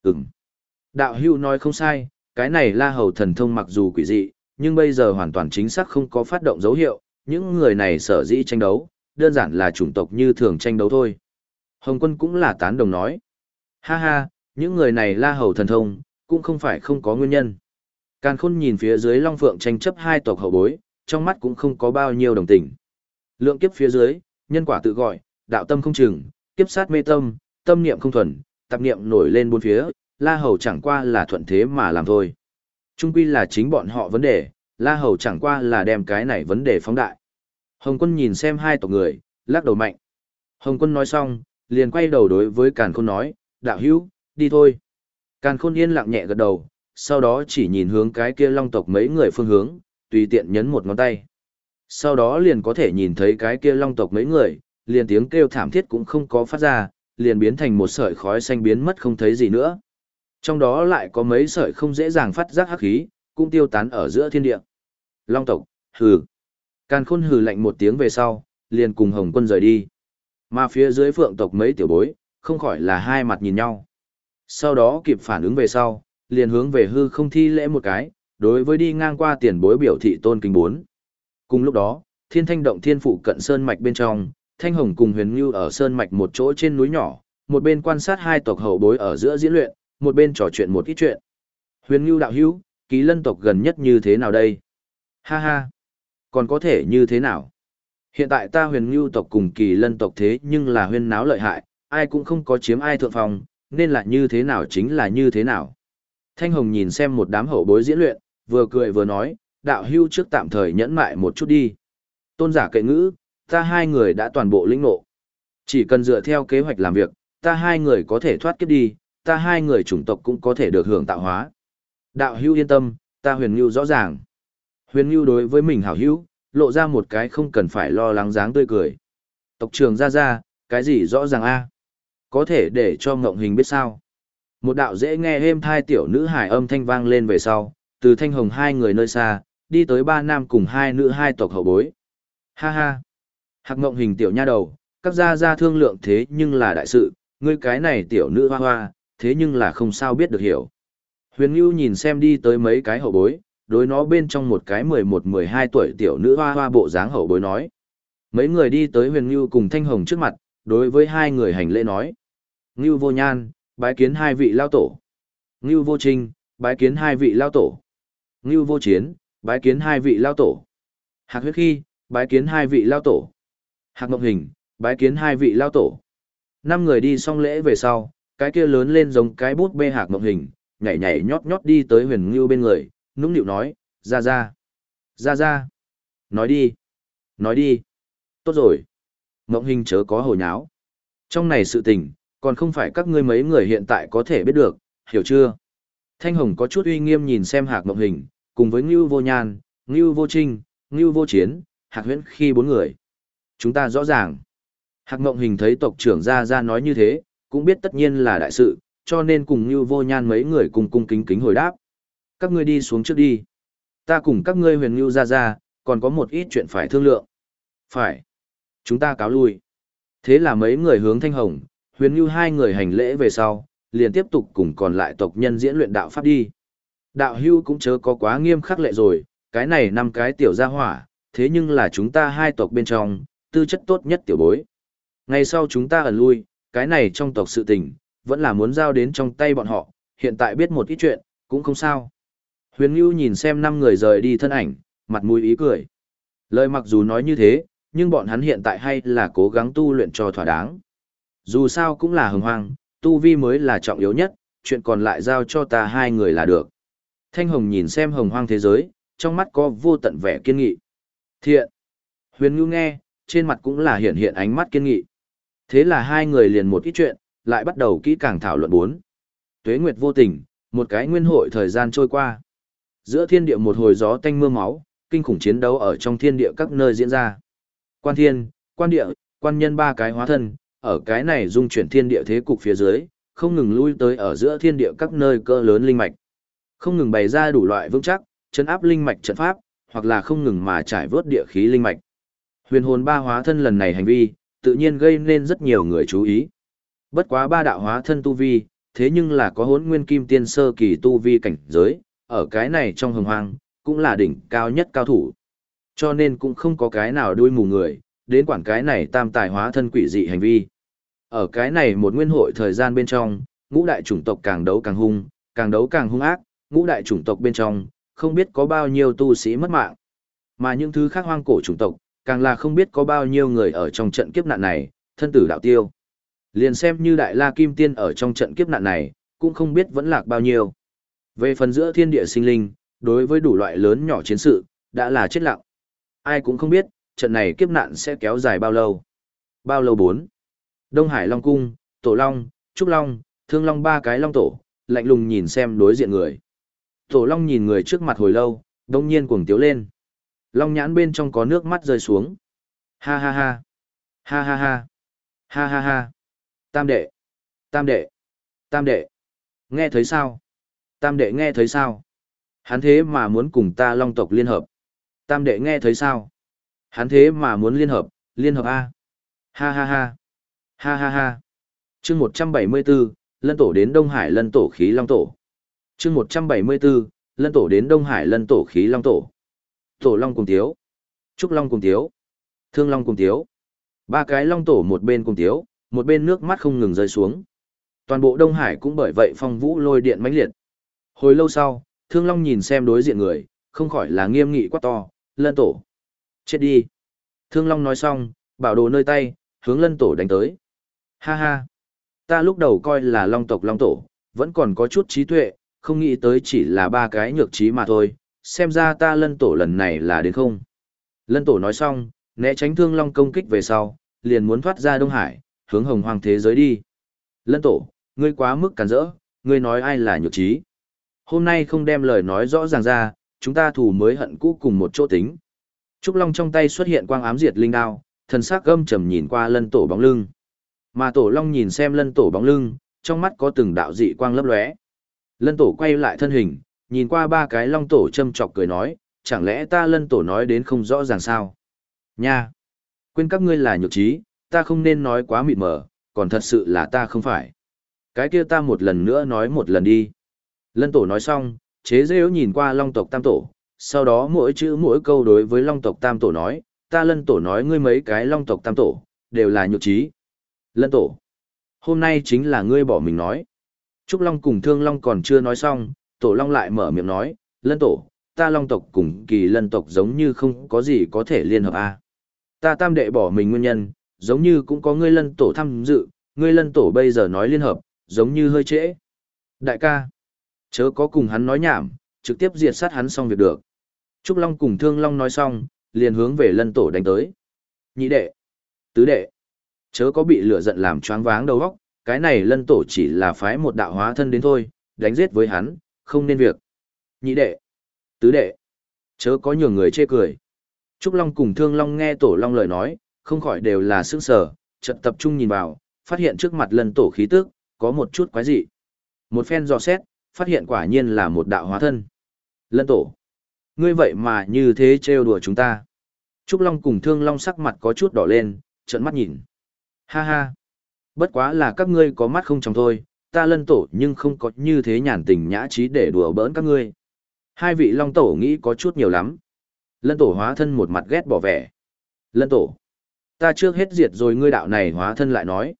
Ừm. Đạo hưu nói không sai, cái này La Hầu thần thông mặc dù quỷ dị, nhưng bây giờ hoàn toàn chính xác không có phát động dấu hiệu, những người này sở dĩ tranh đấu, đơn giản là chủng tộc như thường tranh đấu thôi. Hồng quân cũng là tán đồng nói. Ha ha, những người này La Hầu thần thông, cũng không phải không có nguyên nhân. Càn khôn nhìn phía dưới Long Phượng tranh chấp hai tộc hậu bối, trong mắt cũng không có bao nhiêu đồng tình. Lượng kiếp phía dưới, nhân quả tự gọi, đạo tâm không chừng, kiếp sát mê tâm, tâm niệm không thuần, tạp niệm nổi lên bốn phía, La Hầu chẳng qua là thuận thế mà làm thôi. Trung quy là chính bọn họ vấn đề, La Hầu chẳng qua là đem cái này vấn đề phóng đại. Hồng quân nhìn xem hai tộc người, lắc đầu mạnh. Hồng quân nói xong, liền quay đầu đối với Càn Khôn nói, đạo hữu, đi thôi. Càn Khôn yên lặng nhẹ gật đầu, sau đó chỉ nhìn hướng cái kia long tộc mấy người phương hướng, tùy tiện nhấn một ngón tay. Sau đó liền có thể nhìn thấy cái kia long tộc mấy người, liền tiếng kêu thảm thiết cũng không có phát ra, liền biến thành một sợi khói xanh biến mất không thấy gì nữa. Trong đó lại có mấy sợi không dễ dàng phát giác hắc khí, cũng tiêu tán ở giữa thiên địa. Long tộc, hừ. Càn khôn hừ lạnh một tiếng về sau, liền cùng Hồng quân rời đi. Mà phía dưới phượng tộc mấy tiểu bối, không khỏi là hai mặt nhìn nhau. Sau đó kịp phản ứng về sau, liền hướng về hư không thi lễ một cái, đối với đi ngang qua tiền bối biểu thị tôn kính bốn. Cùng lúc đó, thiên thanh động thiên phụ cận sơn mạch bên trong, thanh hồng cùng huyền như ở sơn mạch một chỗ trên núi nhỏ, một bên quan sát hai tộc hậu bối ở giữa diễn luyện, một bên trò chuyện một ít chuyện. Huyền Ngưu đạo hữu, ký lân tộc gần nhất như thế nào đây? Ha ha, còn có thể như thế nào? Hiện tại ta huyền Ngưu tộc cùng kỳ lân tộc thế nhưng là Huyền náo lợi hại, ai cũng không có chiếm ai thượng phòng, nên là như thế nào chính là như thế nào. Thanh Hồng nhìn xem một đám hậu bối diễn luyện, vừa cười vừa nói, đạo hưu trước tạm thời nhẫn mại một chút đi. Tôn giả kệ ngữ, ta hai người đã toàn bộ lĩnh ngộ. Chỉ cần dựa theo kế hoạch làm việc, ta hai người có thể thoát kiếp đi, ta hai người chủng tộc cũng có thể được hưởng tạo hóa. Đạo hữu yên tâm, ta huyền ngưu rõ ràng. Huyền ngưu đối với mình hảo hữu, lộ ra một cái không cần phải lo lắng dáng tươi cười. Tộc trường ra ra, cái gì rõ ràng a Có thể để cho ngộng hình biết sao. Một đạo dễ nghe êm thai tiểu nữ hải âm thanh vang lên về sau, từ thanh hồng hai người nơi xa, đi tới ba nam cùng hai nữ hai tộc hậu bối. Ha ha! Hạc ngộng hình tiểu nha đầu, các gia gia thương lượng thế nhưng là đại sự, ngươi cái này tiểu nữ hoa hoa, thế nhưng là không sao biết được hiểu. Huyền Ngưu nhìn xem đi tới mấy cái hậu bối, đối nó bên trong một cái 11-12 tuổi tiểu nữ hoa hoa bộ dáng hậu bối nói. Mấy người đi tới huyền Ngưu cùng Thanh Hồng trước mặt, đối với hai người hành lễ nói. Ngưu vô nhan, bái kiến hai vị lao tổ. Ngưu vô trinh, bái kiến hai vị lao tổ. Ngưu vô chiến, bái kiến hai vị lao tổ. Hạc huyết khi, bái kiến hai vị lao tổ. Hạc mộng hình, bái kiến hai vị lao tổ. Năm người đi xong lễ về sau, cái kia lớn lên giống cái bút bê hạc mộng hình, nhảy nhảy nhót nhót đi tới huyền ngưu bên người, nũng nịu nói, ra ra, ra ra, nói đi, nói đi, tốt rồi, mộng hình chớ có hồi nháo. Trong này sự tình, còn không phải các ngươi mấy người hiện tại có thể biết được, hiểu chưa? Thanh Hồng có chút uy nghiêm nhìn xem hạc mộng hình, cùng với Ngưu Vô Nhan, Ngưu Vô Trinh, Ngưu Vô Chiến, hạc huyễn khi bốn người. Chúng ta rõ ràng. Hạc mộng hình thấy tộc trưởng ra ra nói như thế, cũng biết tất nhiên là đại sự, cho nên cùng như Vô Nhan mấy người cùng cung kính kính hồi đáp. Các ngươi đi xuống trước đi. Ta cùng các ngươi huyền như ra ra, còn có một ít chuyện phải thương lượng. Phải. Chúng ta cáo lui. Thế là mấy người hướng Thanh Hồng, huyền như hai người hành lễ về sau, liền tiếp tục cùng còn lại tộc nhân diễn luyện đạo pháp đi. Đạo hưu cũng chớ có quá nghiêm khắc lệ rồi, cái này năm cái tiểu gia hỏa, thế nhưng là chúng ta hai tộc bên trong, tư chất tốt nhất tiểu bối. Ngày sau chúng ta ẩn lui, cái này trong tộc sự tình, vẫn là muốn giao đến trong tay bọn họ, hiện tại biết một ít chuyện, cũng không sao. Huyền Ngưu nhìn xem năm người rời đi thân ảnh, mặt mũi ý cười. Lời mặc dù nói như thế, nhưng bọn hắn hiện tại hay là cố gắng tu luyện cho thỏa đáng. Dù sao cũng là hừng hoang, tu vi mới là trọng yếu nhất, chuyện còn lại giao cho ta hai người là được. Thanh Hồng nhìn xem hồng hoang thế giới, trong mắt có vô tận vẻ kiên nghị. Thiện. Huyền Ngưu nghe, trên mặt cũng là hiện hiện ánh mắt kiên nghị. Thế là hai người liền một ít chuyện, lại bắt đầu kỹ càng thảo luận bốn. Tuế Nguyệt vô tình, một cái nguyên hội thời gian trôi qua. Giữa thiên địa một hồi gió tanh mưa máu, kinh khủng chiến đấu ở trong thiên địa các nơi diễn ra. Quan thiên, quan địa, quan nhân ba cái hóa thân, ở cái này dung chuyển thiên địa thế cục phía dưới, không ngừng lui tới ở giữa thiên địa các nơi cơ lớn linh mạch. Không ngừng bày ra đủ loại vững chắc, chấn áp linh mạch trận pháp, hoặc là không ngừng mà trải vớt địa khí linh mạch. Huyền hồn ba hóa thân lần này hành vi, tự nhiên gây nên rất nhiều người chú ý. Bất quá ba đạo hóa thân tu vi, thế nhưng là có hốn nguyên kim tiên sơ kỳ tu vi cảnh giới, ở cái này trong hồng hoang, cũng là đỉnh cao nhất cao thủ. Cho nên cũng không có cái nào đuôi mù người, đến quản cái này tam tài hóa thân quỷ dị hành vi. Ở cái này một nguyên hội thời gian bên trong, ngũ đại chủng tộc càng đấu càng hung, càng đấu càng hung ác, ngũ đại chủng tộc bên trong, không biết có bao nhiêu tu sĩ mất mạng. Mà những thứ khác hoang cổ chủng tộc, càng là không biết có bao nhiêu người ở trong trận kiếp nạn này, thân tử đạo tiêu. Liền xem như đại la kim tiên ở trong trận kiếp nạn này, cũng không biết vẫn lạc bao nhiêu. Về phần giữa thiên địa sinh linh, đối với đủ loại lớn nhỏ chiến sự, đã là chết lặng. Ai cũng không biết, trận này kiếp nạn sẽ kéo dài bao lâu. Bao lâu bốn? Đông Hải Long Cung, Tổ Long, Trúc Long, Thương Long ba cái Long Tổ, lạnh lùng nhìn xem đối diện người. Tổ Long nhìn người trước mặt hồi lâu, đông nhiên cuồng tiếu lên. Long nhãn bên trong có nước mắt rơi xuống. Ha ha ha. Ha ha ha. Ha ha ha. Tam đệ. Tam đệ. Tam đệ. Nghe thấy sao? Tam đệ nghe thấy sao? Hắn thế mà muốn cùng ta long tộc liên hợp. Tam đệ nghe thấy sao? Hắn thế mà muốn liên hợp, liên hợp A. Ha ha ha. Ha ha ha. chương 174, lân tổ đến Đông Hải lân tổ khí long tổ. chương 174, lân tổ đến Đông Hải lân tổ khí long tổ. Tổ long cùng tiếu. Trúc long cùng tiếu. Thương long cùng tiếu. Ba cái long tổ một bên cùng tiếu, một bên nước mắt không ngừng rơi xuống. Toàn bộ Đông Hải cũng bởi vậy phong vũ lôi điện mãnh liệt. Hồi lâu sau, Thương Long nhìn xem đối diện người, không khỏi là nghiêm nghị quá to, lân tổ. Chết đi. Thương Long nói xong, bảo đồ nơi tay, hướng lân tổ đánh tới. Ha ha. Ta lúc đầu coi là long tộc long tổ, vẫn còn có chút trí tuệ, không nghĩ tới chỉ là ba cái nhược trí mà thôi, xem ra ta lân tổ lần này là đến không. Lân tổ nói xong, né tránh thương long công kích về sau, liền muốn thoát ra Đông Hải, hướng hồng hoàng thế giới đi. Lân tổ, ngươi quá mức cản rỡ, ngươi nói ai là nhược trí. Hôm nay không đem lời nói rõ ràng ra, chúng ta thù mới hận cũ cùng một chỗ tính. Trúc Long trong tay xuất hiện quang ám diệt linh đao, thần sắc gâm trầm nhìn qua lân tổ bóng lưng. Mà tổ Long nhìn xem lân tổ bóng lưng, trong mắt có từng đạo dị quang lấp lóe. Lân tổ quay lại thân hình, nhìn qua ba cái long tổ châm chọc cười nói, chẳng lẽ ta lân tổ nói đến không rõ ràng sao? Nha! Quên các ngươi là nhược trí, ta không nên nói quá mịt mờ, còn thật sự là ta không phải. Cái kia ta một lần nữa nói một lần đi. Lân tổ nói xong, chế rêu nhìn qua long tộc tam tổ, sau đó mỗi chữ mỗi câu đối với long tộc tam tổ nói, ta lân tổ nói ngươi mấy cái long tộc tam tổ, đều là nhược trí. Lân tổ, hôm nay chính là ngươi bỏ mình nói. Trúc Long cùng Thương Long còn chưa nói xong, tổ Long lại mở miệng nói, lân tổ, ta long tộc cùng kỳ lân tộc giống như không có gì có thể liên hợp a à. Ta tam đệ bỏ mình nguyên nhân, giống như cũng có ngươi lân tổ tham dự, ngươi lân tổ bây giờ nói liên hợp, giống như hơi trễ. Đại ca, chớ có cùng hắn nói nhảm, trực tiếp diệt sát hắn xong việc được. Trúc Long cùng Thương Long nói xong, liền hướng về lân tổ đánh tới. Nhị đệ, tứ đệ, chớ có bị lửa giận làm choáng váng đầu óc, cái này lân tổ chỉ là phái một đạo hóa thân đến thôi, đánh giết với hắn, không nên việc. Nhị đệ, tứ đệ, chớ có nhiều người chê cười. Trúc Long cùng Thương Long nghe tổ Long lời nói, không khỏi đều là sững sờ, chợt tập trung nhìn vào, phát hiện trước mặt lân tổ khí tức, có một chút quái dị. Một phen dò xét, phát hiện quả nhiên là một đạo hóa thân. Lân tổ. Ngươi vậy mà như thế trêu đùa chúng ta. Trúc Long cùng Thương Long sắc mặt có chút đỏ lên, trợn mắt nhìn. Ha ha. Bất quá là các ngươi có mắt không trong thôi, ta lân tổ nhưng không có như thế nhàn tình nhã trí để đùa bỡn các ngươi. Hai vị Long tổ nghĩ có chút nhiều lắm. Lân tổ hóa thân một mặt ghét bỏ vẻ. Lân tổ. Ta trước hết diệt rồi ngươi đạo này hóa thân lại nói.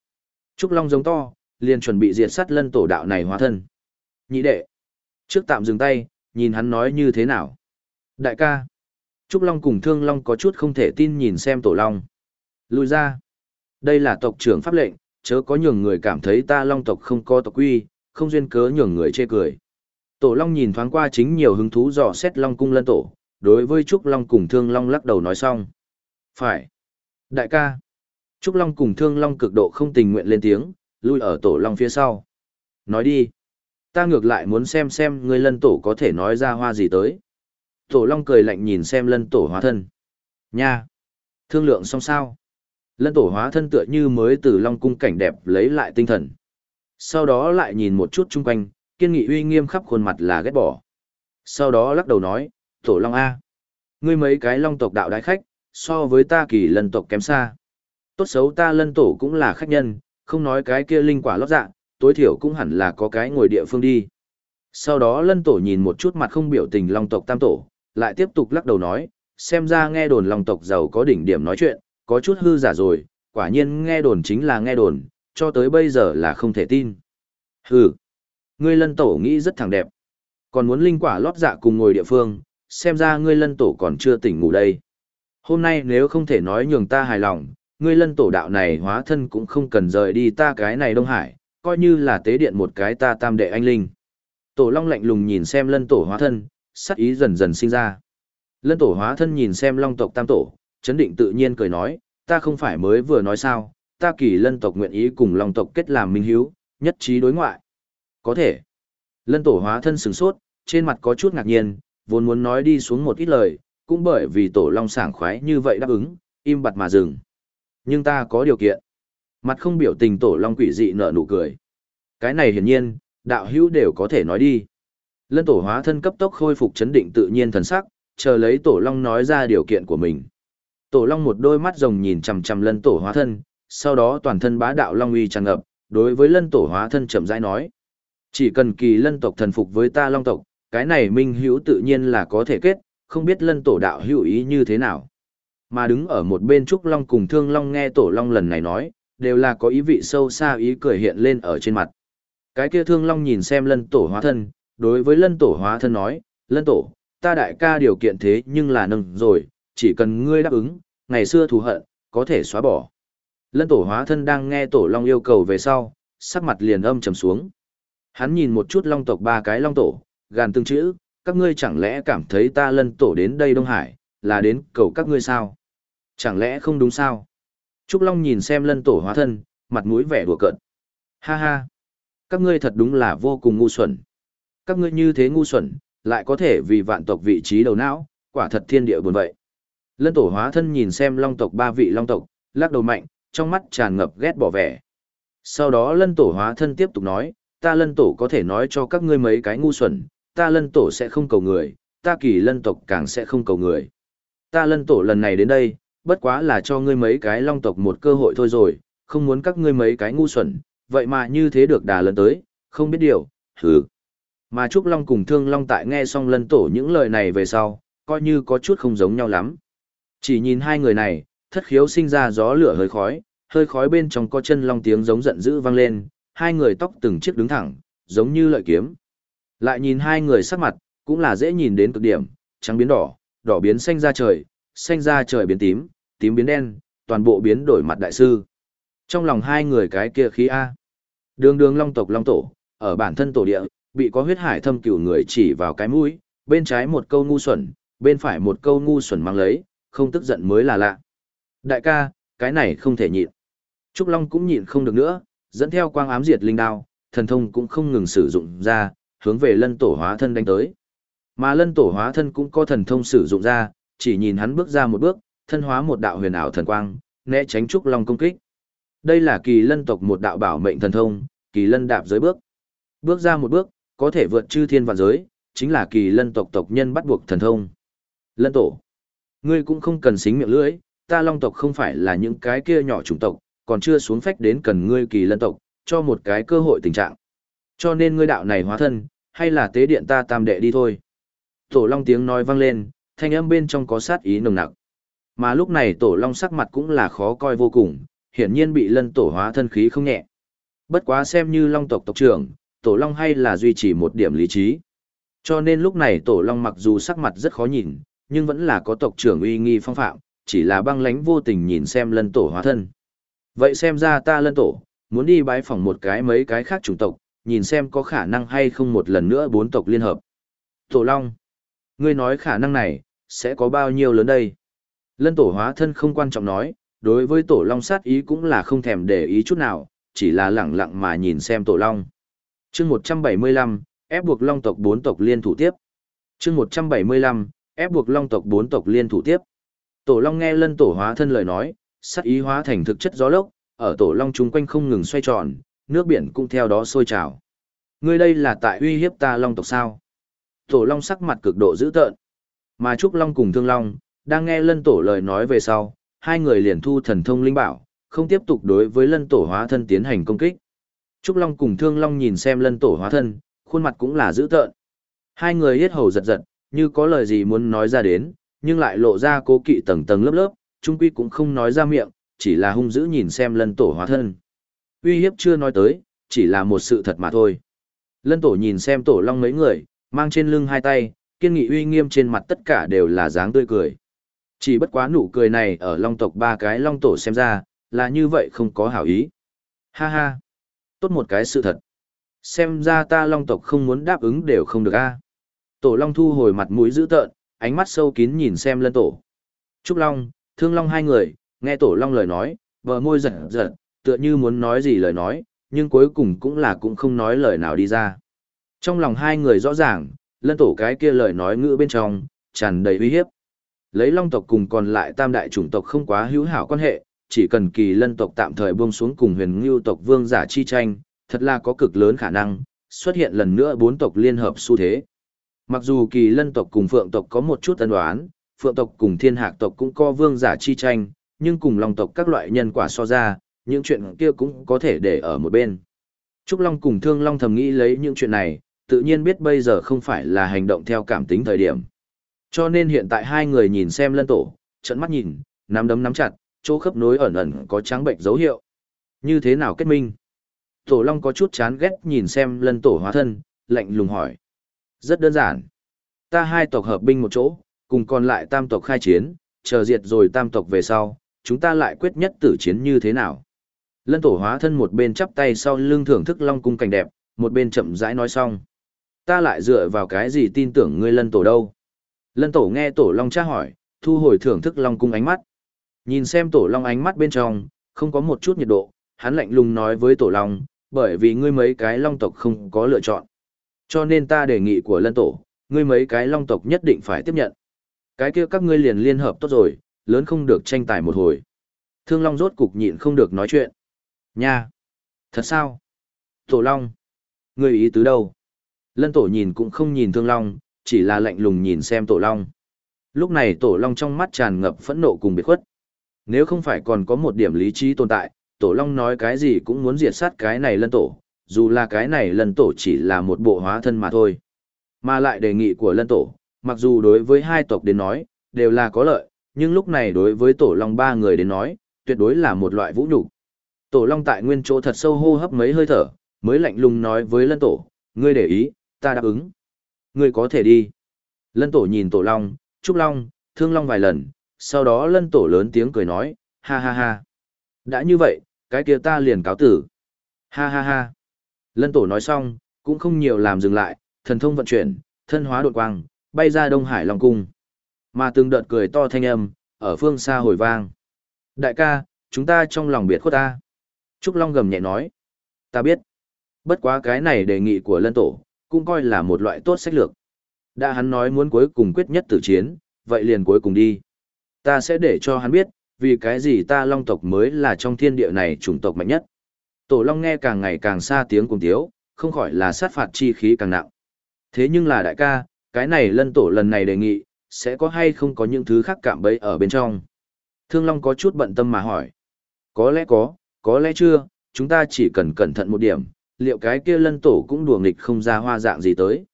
Trúc Long giống to, liền chuẩn bị diệt sát lân tổ đạo này hóa thân. Nhị đệ. Trước tạm dừng tay, nhìn hắn nói như thế nào. Đại ca. Trúc Long cùng Thương Long có chút không thể tin nhìn xem tổ Long. Lùi ra. Đây là tộc trưởng pháp lệnh, chớ có nhường người cảm thấy ta Long tộc không có tộc quy, không duyên cớ nhường người chê cười. Tổ Long nhìn thoáng qua chính nhiều hứng thú dò xét Long cung lân tổ, đối với Trúc Long cùng Thương Long lắc đầu nói xong. Phải. Đại ca. Trúc Long cùng Thương Long cực độ không tình nguyện lên tiếng, lui ở tổ Long phía sau. Nói đi. Ta ngược lại muốn xem xem ngươi lân tổ có thể nói ra hoa gì tới. Tổ Long cười lạnh nhìn xem lân tổ hóa thân. Nha! Thương lượng xong sao? Lân tổ hóa thân tựa như mới từ Long cung cảnh đẹp lấy lại tinh thần. Sau đó lại nhìn một chút chung quanh, kiên nghị uy nghiêm khắp khuôn mặt là ghét bỏ. Sau đó lắc đầu nói, Tổ Long A. Ngươi mấy cái Long tộc đạo đại khách, so với ta kỳ lân tộc kém xa. Tốt xấu ta lân tổ cũng là khách nhân, không nói cái kia linh quả lót dạ, tối thiểu cũng hẳn là có cái ngồi địa phương đi. Sau đó lân tổ nhìn một chút mặt không biểu tình long tộc tam tổ, lại tiếp tục lắc đầu nói, xem ra nghe đồn long tộc giàu có đỉnh điểm nói chuyện, có chút hư giả rồi, quả nhiên nghe đồn chính là nghe đồn, cho tới bây giờ là không thể tin. Hừ, ngươi lân tổ nghĩ rất thẳng đẹp, còn muốn linh quả lót dạ cùng ngồi địa phương, xem ra ngươi lân tổ còn chưa tỉnh ngủ đây. Hôm nay nếu không thể nói nhường ta hài lòng, ngươi lân tổ đạo này hóa thân cũng không cần rời đi ta cái này Đông Hải, coi như là tế điện một cái ta tam đệ anh linh. Tổ Long lạnh lùng nhìn xem lân tổ hóa thân, sắc ý dần dần sinh ra. Lân tổ hóa thân nhìn xem long tộc tam tổ, chấn định tự nhiên cười nói, ta không phải mới vừa nói sao, ta kỳ lân tộc nguyện ý cùng long tộc kết làm minh hiếu, nhất trí đối ngoại. Có thể. Lân tổ hóa thân sừng sốt, trên mặt có chút ngạc nhiên, vốn muốn nói đi xuống một ít lời, cũng bởi vì tổ long sảng khoái như vậy đáp ứng, im bặt mà dừng. Nhưng ta có điều kiện. Mặt không biểu tình tổ long quỷ dị nở nụ cười. Cái này hiển nhiên, đạo hữu đều có thể nói đi. Lân tổ hóa thân cấp tốc khôi phục chấn định tự nhiên thần sắc, chờ lấy tổ long nói ra điều kiện của mình. Tổ long một đôi mắt rồng nhìn chằm chằm lân tổ hóa thân, sau đó toàn thân bá đạo long uy tràn ngập, đối với lân tổ hóa thân chậm rãi nói. Chỉ cần kỳ lân tộc thần phục với ta long tộc, cái này minh hữu tự nhiên là có thể kết, không biết lân tổ đạo hữu ý như thế nào. Mà đứng ở một bên Trúc Long cùng Thương Long nghe tổ long lần này nói, đều là có ý vị sâu xa ý cười hiện lên ở trên mặt. Cái kia Thương Long nhìn xem lân tổ hóa thân, đối với lân tổ hóa thân nói, lân tổ, ta đại ca điều kiện thế nhưng là nâng rồi, chỉ cần ngươi đáp ứng, ngày xưa thù hận, có thể xóa bỏ. Lân tổ hóa thân đang nghe tổ long yêu cầu về sau, sắc mặt liền âm trầm xuống. Hắn nhìn một chút long tộc ba cái long tổ, gàn từng chữ, các ngươi chẳng lẽ cảm thấy ta lân tổ đến đây Đông Hải, là đến cầu các ngươi sao? Chẳng lẽ không đúng sao? Trúc Long nhìn xem lân tổ hóa thân, mặt mũi vẻ đùa cợt. Ha ha! Các ngươi thật đúng là vô cùng ngu xuẩn. Các ngươi như thế ngu xuẩn, lại có thể vì vạn tộc vị trí đầu não, quả thật thiên địa buồn vậy. Lân tổ hóa thân nhìn xem long tộc ba vị long tộc, lắc đầu mạnh, trong mắt tràn ngập ghét bỏ vẻ. Sau đó lân tổ hóa thân tiếp tục nói, ta lân tổ có thể nói cho các ngươi mấy cái ngu xuẩn, ta lân tổ sẽ không cầu người, ta kỳ lân tộc càng sẽ không cầu người. Ta lân tổ lần này đến đây, bất quá là cho ngươi mấy cái long tộc một cơ hội thôi rồi, không muốn các ngươi mấy cái ngu xuẩn, vậy mà như thế được đà lần tới, không biết điều, hừ. Mà Trúc Long cùng Thương Long tại nghe xong lân tổ những lời này về sau, coi như có chút không giống nhau lắm. Chỉ nhìn hai người này, thất khiếu sinh ra gió lửa hơi khói, hơi khói bên trong có chân long tiếng giống giận dữ vang lên, hai người tóc từng chiếc đứng thẳng, giống như lợi kiếm. Lại nhìn hai người sắc mặt, cũng là dễ nhìn đến cực điểm, trắng biến đỏ, đỏ biến xanh ra trời, xanh ra trời biến tím, tím biến đen, toàn bộ biến đổi mặt đại sư. Trong lòng hai người cái kia khí A. Đường đường long tộc long tổ, ở bản thân tổ địa, bị có huyết hải thâm cửu người chỉ vào cái mũi, bên trái một câu ngu xuẩn, bên phải một câu ngu xuẩn mang lấy, không tức giận mới là lạ. Đại ca, cái này không thể nhịn. Trúc Long cũng nhịn không được nữa, dẫn theo quang ám diệt linh đao, thần thông cũng không ngừng sử dụng ra, hướng về lân tổ hóa thân đánh tới. Mà lân tổ hóa thân cũng có thần thông sử dụng ra, chỉ nhìn hắn bước ra một bước, thân hóa một đạo huyền ảo thần quang, né tránh Trúc Long công kích. Đây là kỳ lân tộc một đạo bảo mệnh thần thông, kỳ lân đạp giới bước. Bước ra một bước, có thể vượt chư thiên vạn giới, chính là kỳ lân tộc tộc nhân bắt buộc thần thông. Lân tổ, ngươi cũng không cần xính miệng lưỡi, ta long tộc không phải là những cái kia nhỏ chủng tộc, còn chưa xuống phách đến cần ngươi kỳ lân tộc, cho một cái cơ hội tình trạng. Cho nên ngươi đạo này hóa thân, hay là tế điện ta tam đệ đi thôi. Tổ long tiếng nói vang lên, thanh âm bên trong có sát ý nồng nặc. Mà lúc này tổ long sắc mặt cũng là khó coi vô cùng, hiển nhiên bị lân tổ hóa thân khí không nhẹ. Bất quá xem như long tộc tộc trưởng, tổ long hay là duy trì một điểm lý trí. Cho nên lúc này tổ long mặc dù sắc mặt rất khó nhìn, nhưng vẫn là có tộc trưởng uy nghi phong phạm, chỉ là băng lánh vô tình nhìn xem lân tổ hóa thân. Vậy xem ra ta lân tổ, muốn đi bái phỏng một cái mấy cái khác chủng tộc, nhìn xem có khả năng hay không một lần nữa bốn tộc liên hợp. Tổ Long, ngươi nói khả năng này, sẽ có bao nhiêu lớn đây? Lân tổ hóa thân không quan trọng nói, đối với tổ Long sát ý cũng là không thèm để ý chút nào, chỉ là lẳng lặng mà nhìn xem tổ Long. chương 175, ép buộc Long tộc bốn tộc liên thủ tiếp. chương 175, ép buộc Long tộc bốn tộc liên thủ tiếp. Tổ Long nghe lân tổ hóa thân lời nói, sắc ý hóa thành thực chất gió lốc, ở tổ Long chúng quanh không ngừng xoay tròn, nước biển cũng theo đó sôi trào. Ngươi đây là tại uy hiếp ta Long tộc sao? Tổ Long sắc mặt cực độ dữ tợn. Mà Trúc Long cùng Thương Long, đang nghe lân tổ lời nói về sau, hai người liền thu thần thông linh bảo, không tiếp tục đối với lân tổ hóa thân tiến hành công kích. Trúc Long cùng Thương Long nhìn xem lân tổ hóa thân, khuôn mặt cũng là dữ tợn. Hai người hết hầu giật giật, như có lời gì muốn nói ra đến, nhưng lại lộ ra cố kỵ tầng tầng lớp lớp, trung quy cũng không nói ra miệng, chỉ là hung dữ nhìn xem lân tổ hóa thân. Uy hiếp chưa nói tới, chỉ là một sự thật mà thôi. Lân tổ nhìn xem tổ long mấy người, mang trên lưng hai tay, kiên nghị uy nghiêm trên mặt tất cả đều là dáng tươi cười. Chỉ bất quá nụ cười này ở long tộc ba cái long tổ xem ra, là như vậy không có hảo ý. Ha ha, tốt một cái sự thật. Xem ra ta long tộc không muốn đáp ứng đều không được a. Tổ long thu hồi mặt mũi dữ tợn, ánh mắt sâu kín nhìn xem lân tổ. Trúc Long, Thương Long hai người, nghe Tổ Long lời nói, vợ môi giật giật, tựa như muốn nói gì lời nói, nhưng cuối cùng cũng là cũng không nói lời nào đi ra. Trong lòng hai người rõ ràng, lân tổ cái kia lời nói ngữ bên trong, tràn đầy uy hiếp. Lấy long tộc cùng còn lại tam đại chủng tộc không quá hữu hảo quan hệ, chỉ cần kỳ lân tộc tạm thời buông xuống cùng huyền ngưu tộc vương giả chi tranh, thật là có cực lớn khả năng, xuất hiện lần nữa bốn tộc liên hợp xu thế. Mặc dù kỳ lân tộc cùng phượng tộc có một chút ân đoán, phượng tộc cùng thiên hạc tộc cũng có vương giả chi tranh, nhưng cùng long tộc các loại nhân quả so ra, những chuyện kia cũng có thể để ở một bên. Trúc Long cùng Thương Long thầm nghĩ lấy những chuyện này, tự nhiên biết bây giờ không phải là hành động theo cảm tính thời điểm. Cho nên hiện tại hai người nhìn xem lân tổ, trận mắt nhìn, nắm đấm nắm chặt, chỗ khớp nối ẩn ẩn có trắng bệnh dấu hiệu. Như thế nào kết minh? Tổ Long có chút chán ghét nhìn xem lân tổ hóa thân, lạnh lùng hỏi. Rất đơn giản. Ta hai tộc hợp binh một chỗ, cùng còn lại tam tộc khai chiến, chờ diệt rồi tam tộc về sau, chúng ta lại quyết nhất tử chiến như thế nào. Lân tổ hóa thân một bên chắp tay sau lưng thưởng thức long cung cảnh đẹp, một bên chậm rãi nói xong. Ta lại dựa vào cái gì tin tưởng ngươi lân tổ đâu. Lân tổ nghe tổ long tra hỏi, thu hồi thưởng thức long cung ánh mắt. Nhìn xem tổ long ánh mắt bên trong, không có một chút nhiệt độ, hắn lạnh lùng nói với tổ long, bởi vì ngươi mấy cái long tộc không có lựa chọn. Cho nên ta đề nghị của lân tổ, ngươi mấy cái long tộc nhất định phải tiếp nhận. Cái kia các ngươi liền liên hợp tốt rồi, lớn không được tranh tài một hồi. Thương long rốt cục nhịn không được nói chuyện. Nha! Thật sao? Tổ long! Ngươi ý tứ đâu? Lân tổ nhìn cũng không nhìn thương long, chỉ là lạnh lùng nhìn xem tổ long. Lúc này tổ long trong mắt tràn ngập phẫn nộ cùng biệt khuất. Nếu không phải còn có một điểm lý trí tồn tại, tổ long nói cái gì cũng muốn diệt sát cái này lân tổ, dù là cái này lân tổ chỉ là một bộ hóa thân mà thôi. Mà lại đề nghị của lân tổ, mặc dù đối với hai tộc đến nói, đều là có lợi, nhưng lúc này đối với tổ long ba người đến nói, tuyệt đối là một loại vũ nhục. Tổ long tại nguyên chỗ thật sâu hô hấp mấy hơi thở, mới lạnh lùng nói với lân tổ, ngươi để ý, ta đáp ứng. Ngươi có thể đi. Lân tổ nhìn tổ long, trúc long, thương long vài lần, sau đó lân tổ lớn tiếng cười nói, ha ha ha. Đã như vậy, cái kia ta liền cáo tử. Ha ha ha. Lân tổ nói xong, cũng không nhiều làm dừng lại, thần thông vận chuyển, thân hóa đột quang, bay ra Đông Hải Long Cung. Mà từng đợt cười to thanh âm, ở phương xa hồi vang. Đại ca, chúng ta trong lòng biệt khuất ta. Trúc Long gầm nhẹ nói. Ta biết. Bất quá cái này đề nghị của lân tổ, cũng coi là một loại tốt sách lược. Đã hắn nói muốn cuối cùng quyết nhất tử chiến, vậy liền cuối cùng đi. Ta sẽ để cho hắn biết, vì cái gì ta long tộc mới là trong thiên địa này chủng tộc mạnh nhất. Tổ long nghe càng ngày càng xa tiếng cùng tiếu, không khỏi là sát phạt chi khí càng nặng. Thế nhưng là đại ca, cái này lân tổ lần này đề nghị, sẽ có hay không có những thứ khác cạm bẫy ở bên trong. Thương Long có chút bận tâm mà hỏi. Có lẽ có, có lẽ chưa, chúng ta chỉ cần cẩn thận một điểm, liệu cái kia lân tổ cũng đùa nghịch không ra hoa dạng gì tới.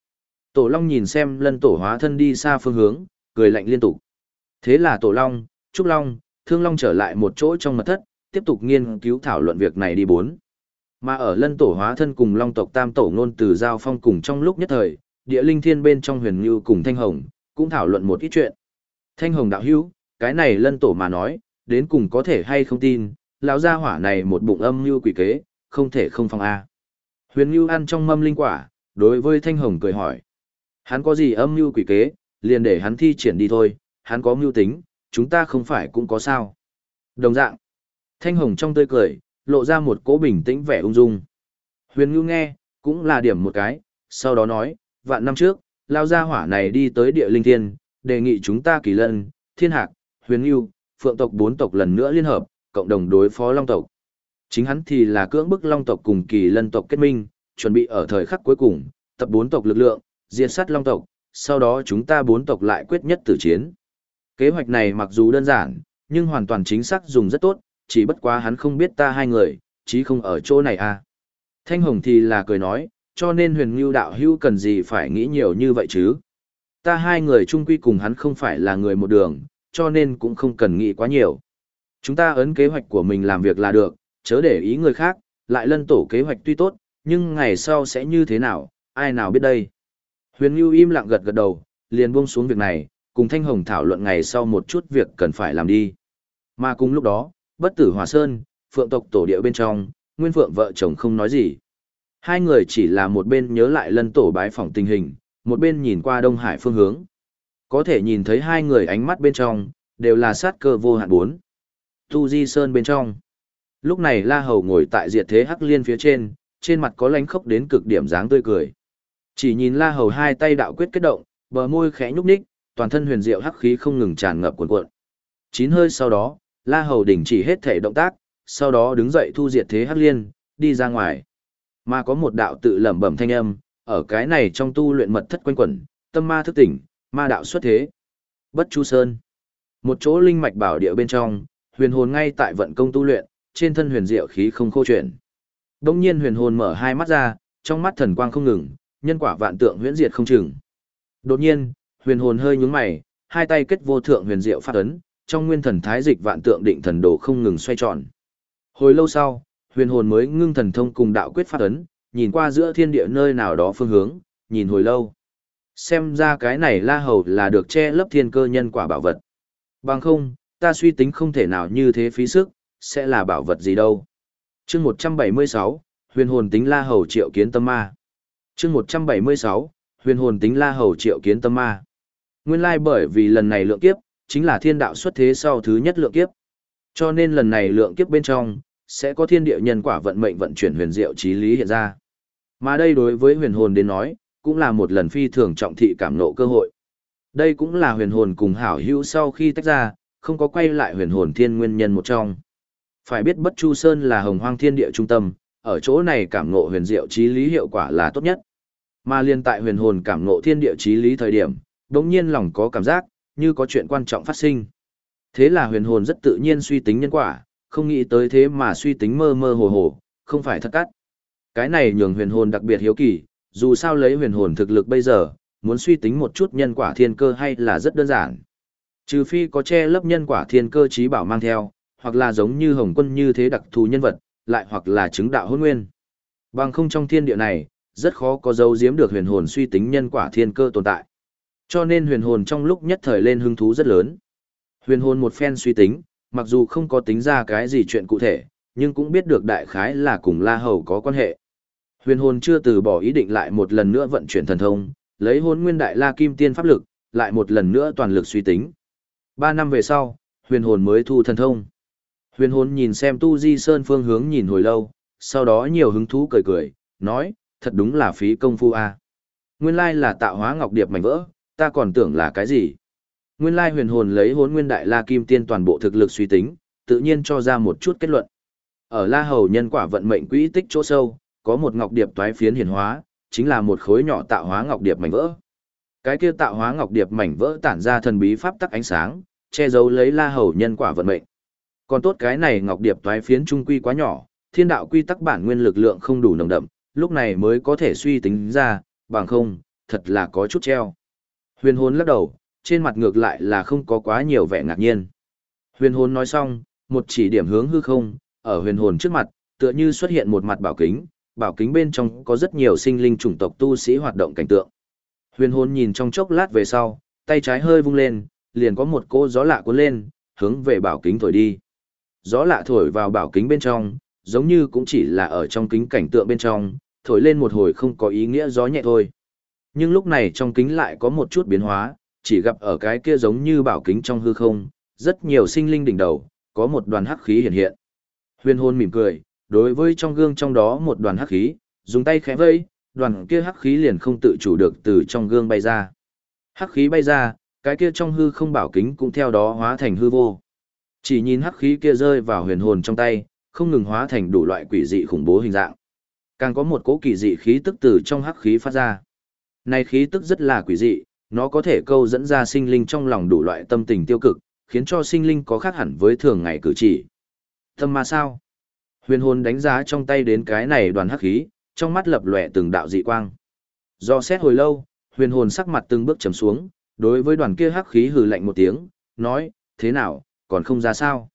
Tổ Long nhìn xem lân tổ hóa thân đi xa phương hướng, cười lạnh liên tục. Thế là Tổ Long, Trúc Long, Thương Long trở lại một chỗ trong mật thất, tiếp tục nghiên cứu thảo luận việc này đi bốn. Mà ở lân tổ hóa thân cùng Long tộc Tam tổ ngôn từ giao phong cùng trong lúc nhất thời, địa linh thiên bên trong huyền như cùng Thanh Hồng, cũng thảo luận một ít chuyện. Thanh Hồng đạo hữu, cái này lân tổ mà nói, đến cùng có thể hay không tin, lão gia hỏa này một bụng âm như quỷ kế, không thể không phong A. Huyền như ăn trong mâm linh quả, đối với Thanh Hồng cười hỏi. Hắn có gì âm mưu quỷ kế, liền để hắn thi triển đi thôi, hắn có mưu tính, chúng ta không phải cũng có sao. Đồng dạng, Thanh Hồng trong tươi cười, lộ ra một cố bình tĩnh vẻ ung dung. Huyền Ngưu nghe, cũng là điểm một cái, sau đó nói, vạn năm trước, lao gia hỏa này đi tới địa linh thiên, đề nghị chúng ta kỳ lân, thiên hạc, huyền Ngưu, phượng tộc bốn tộc lần nữa liên hợp, cộng đồng đối phó long tộc. Chính hắn thì là cưỡng bức long tộc cùng kỳ lân tộc kết minh, chuẩn bị ở thời khắc cuối cùng, tập bốn tộc lực lượng, diệt sát long tộc, sau đó chúng ta bốn tộc lại quyết nhất tử chiến. Kế hoạch này mặc dù đơn giản, nhưng hoàn toàn chính xác dùng rất tốt, chỉ bất quá hắn không biết ta hai người, chí không ở chỗ này à. Thanh Hồng thì là cười nói, cho nên huyền ngưu đạo hữu cần gì phải nghĩ nhiều như vậy chứ. Ta hai người chung quy cùng hắn không phải là người một đường, cho nên cũng không cần nghĩ quá nhiều. Chúng ta ấn kế hoạch của mình làm việc là được, chớ để ý người khác, lại lân tổ kế hoạch tuy tốt, nhưng ngày sau sẽ như thế nào, ai nào biết đây. Huyền Ngưu im lặng gật gật đầu, liền buông xuống việc này, cùng Thanh Hồng thảo luận ngày sau một chút việc cần phải làm đi. Mà cùng lúc đó, bất tử hòa sơn, phượng tộc tổ địa bên trong, nguyên phượng vợ chồng không nói gì. Hai người chỉ là một bên nhớ lại lân tổ bái phỏng tình hình, một bên nhìn qua Đông Hải phương hướng. Có thể nhìn thấy hai người ánh mắt bên trong, đều là sát cơ vô hạn bốn. Tu Di Sơn bên trong. Lúc này La Hầu ngồi tại diệt thế hắc liên phía trên, trên mặt có lánh khốc đến cực điểm dáng tươi cười. Chỉ nhìn La Hầu hai tay đạo quyết kết động, bờ môi khẽ nhúc nhích, toàn thân huyền diệu hắc khí không ngừng tràn ngập cuồn cuộn. Chín hơi sau đó, La Hầu đình chỉ hết thể động tác, sau đó đứng dậy thu diệt thế hắc liên, đi ra ngoài. Mà có một đạo tự lẩm bẩm thanh âm, ở cái này trong tu luyện mật thất quanh quẩn, tâm ma thức tỉnh, ma đạo xuất thế. Bất Chu Sơn. Một chỗ linh mạch bảo địa bên trong, huyền hồn ngay tại vận công tu luyện, trên thân huyền diệu khí không khô chuyển. Đông nhiên huyền hồn mở hai mắt ra, trong mắt thần quang không ngừng, nhân quả vạn tượng huyễn diệt không chừng. Đột nhiên, huyền hồn hơi nhướng mày, hai tay kết vô thượng huyền diệu phát ấn, trong nguyên thần thái dịch vạn tượng định thần đồ không ngừng xoay tròn. Hồi lâu sau, huyền hồn mới ngưng thần thông cùng đạo quyết phát ấn, nhìn qua giữa thiên địa nơi nào đó phương hướng, nhìn hồi lâu. Xem ra cái này la hầu là được che lấp thiên cơ nhân quả bảo vật. Bằng không, ta suy tính không thể nào như thế phí sức, sẽ là bảo vật gì đâu. chương 176, huyền hồn tính la hầu triệu kiến tâm ma. chương 176, huyền hồn tính la hầu triệu kiến tâm ma. Nguyên lai bởi vì lần này lượng kiếp, chính là thiên đạo xuất thế sau thứ nhất lượng kiếp. Cho nên lần này lượng kiếp bên trong, sẽ có thiên địa nhân quả vận mệnh vận chuyển huyền diệu trí lý hiện ra. Mà đây đối với huyền hồn đến nói, cũng là một lần phi thường trọng thị cảm nộ cơ hội. Đây cũng là huyền hồn cùng hảo hữu sau khi tách ra, không có quay lại huyền hồn thiên nguyên nhân một trong. Phải biết Bất Chu Sơn là hồng hoang thiên địa trung tâm, ở chỗ này cảm ngộ huyền diệu trí lý hiệu quả là tốt nhất. Mà liên tại huyền hồn cảm ngộ thiên địa trí lý thời điểm, đống nhiên lòng có cảm giác, như có chuyện quan trọng phát sinh. Thế là huyền hồn rất tự nhiên suy tính nhân quả, không nghĩ tới thế mà suy tính mơ mơ hồ hồ, không phải thật cắt. Cái này nhường huyền hồn đặc biệt hiếu kỳ, dù sao lấy huyền hồn thực lực bây giờ, muốn suy tính một chút nhân quả thiên cơ hay là rất đơn giản. Trừ phi có che lấp nhân quả thiên cơ trí bảo mang theo, hoặc là giống như hồng quân như thế đặc thù nhân vật, lại hoặc là chứng đạo hôn nguyên. Bằng không trong thiên địa này, rất khó có dấu giếm được huyền hồn suy tính nhân quả thiên cơ tồn tại. Cho nên huyền hồn trong lúc nhất thời lên hứng thú rất lớn. Huyền hồn một phen suy tính, mặc dù không có tính ra cái gì chuyện cụ thể, nhưng cũng biết được đại khái là cùng La Hầu có quan hệ. Huyền hồn chưa từ bỏ ý định lại một lần nữa vận chuyển thần thông, lấy hồn nguyên đại La Kim Tiên pháp lực, lại một lần nữa toàn lực suy tính. Ba năm về sau, huyền hồn mới thu thần thông. Huyền hồn nhìn xem Tu Di Sơn phương hướng nhìn hồi lâu, sau đó nhiều hứng thú cười cười, nói, thật đúng là phí công phu a. Nguyên lai là tạo hóa ngọc điệp mảnh vỡ, ta còn tưởng là cái gì. Nguyên lai huyền hồn lấy hốn nguyên đại la kim tiên toàn bộ thực lực suy tính, tự nhiên cho ra một chút kết luận. Ở La Hầu nhân quả vận mệnh quỹ tích chỗ sâu, có một ngọc điệp toái phiến hiển hóa, chính là một khối nhỏ tạo hóa ngọc điệp mảnh vỡ. Cái kia tạo hóa ngọc điệp mảnh vỡ tản ra thần bí pháp tắc ánh sáng, che giấu lấy La Hầu nhân quả vận mệnh. Còn tốt cái này ngọc điệp toái phiến trung quy quá nhỏ, thiên đạo quy tắc bản nguyên lực lượng không đủ nồng đậm, lúc này mới có thể suy tính ra, bằng không, thật là có chút treo. Huyền hồn lắc đầu, trên mặt ngược lại là không có quá nhiều vẻ ngạc nhiên. Huyền hồn nói xong, một chỉ điểm hướng hư không, ở huyền hồn trước mặt, tựa như xuất hiện một mặt bảo kính, bảo kính bên trong có rất nhiều sinh linh chủng tộc tu sĩ hoạt động cảnh tượng. Huyền hồn nhìn trong chốc lát về sau, tay trái hơi vung lên, liền có một cô gió lạ cuốn lên, hướng về bảo kính thổi đi. Gió lạ thổi vào bảo kính bên trong, giống như cũng chỉ là ở trong kính cảnh tượng bên trong, thổi lên một hồi không có ý nghĩa gió nhẹ thôi. Nhưng lúc này trong kính lại có một chút biến hóa, chỉ gặp ở cái kia giống như bảo kính trong hư không, rất nhiều sinh linh đỉnh đầu, có một đoàn hắc khí hiện hiện. Huyền hồn mỉm cười, đối với trong gương trong đó một đoàn hắc khí, dùng tay khẽ vây, đoàn kia hắc khí liền không tự chủ được từ trong gương bay ra. Hắc khí bay ra, cái kia trong hư không bảo kính cũng theo đó hóa thành hư vô. Chỉ nhìn hắc khí kia rơi vào huyền hồn trong tay, không ngừng hóa thành đủ loại quỷ dị khủng bố hình dạng. Càng có một cỗ kỳ dị khí tức từ trong hắc khí phát ra. Này khí tức rất là quỷ dị, nó có thể câu dẫn ra sinh linh trong lòng đủ loại tâm tình tiêu cực, khiến cho sinh linh có khác hẳn với thường ngày cử chỉ. Tâm ma sao? Huyền hồn đánh giá trong tay đến cái này đoàn hắc khí, trong mắt lập lòe từng đạo dị quang. Do xét hồi lâu, huyền hồn sắc mặt từng bước trầm xuống, đối với đoàn kia hắc khí hừ lạnh một tiếng, nói, thế nào, còn không ra sao?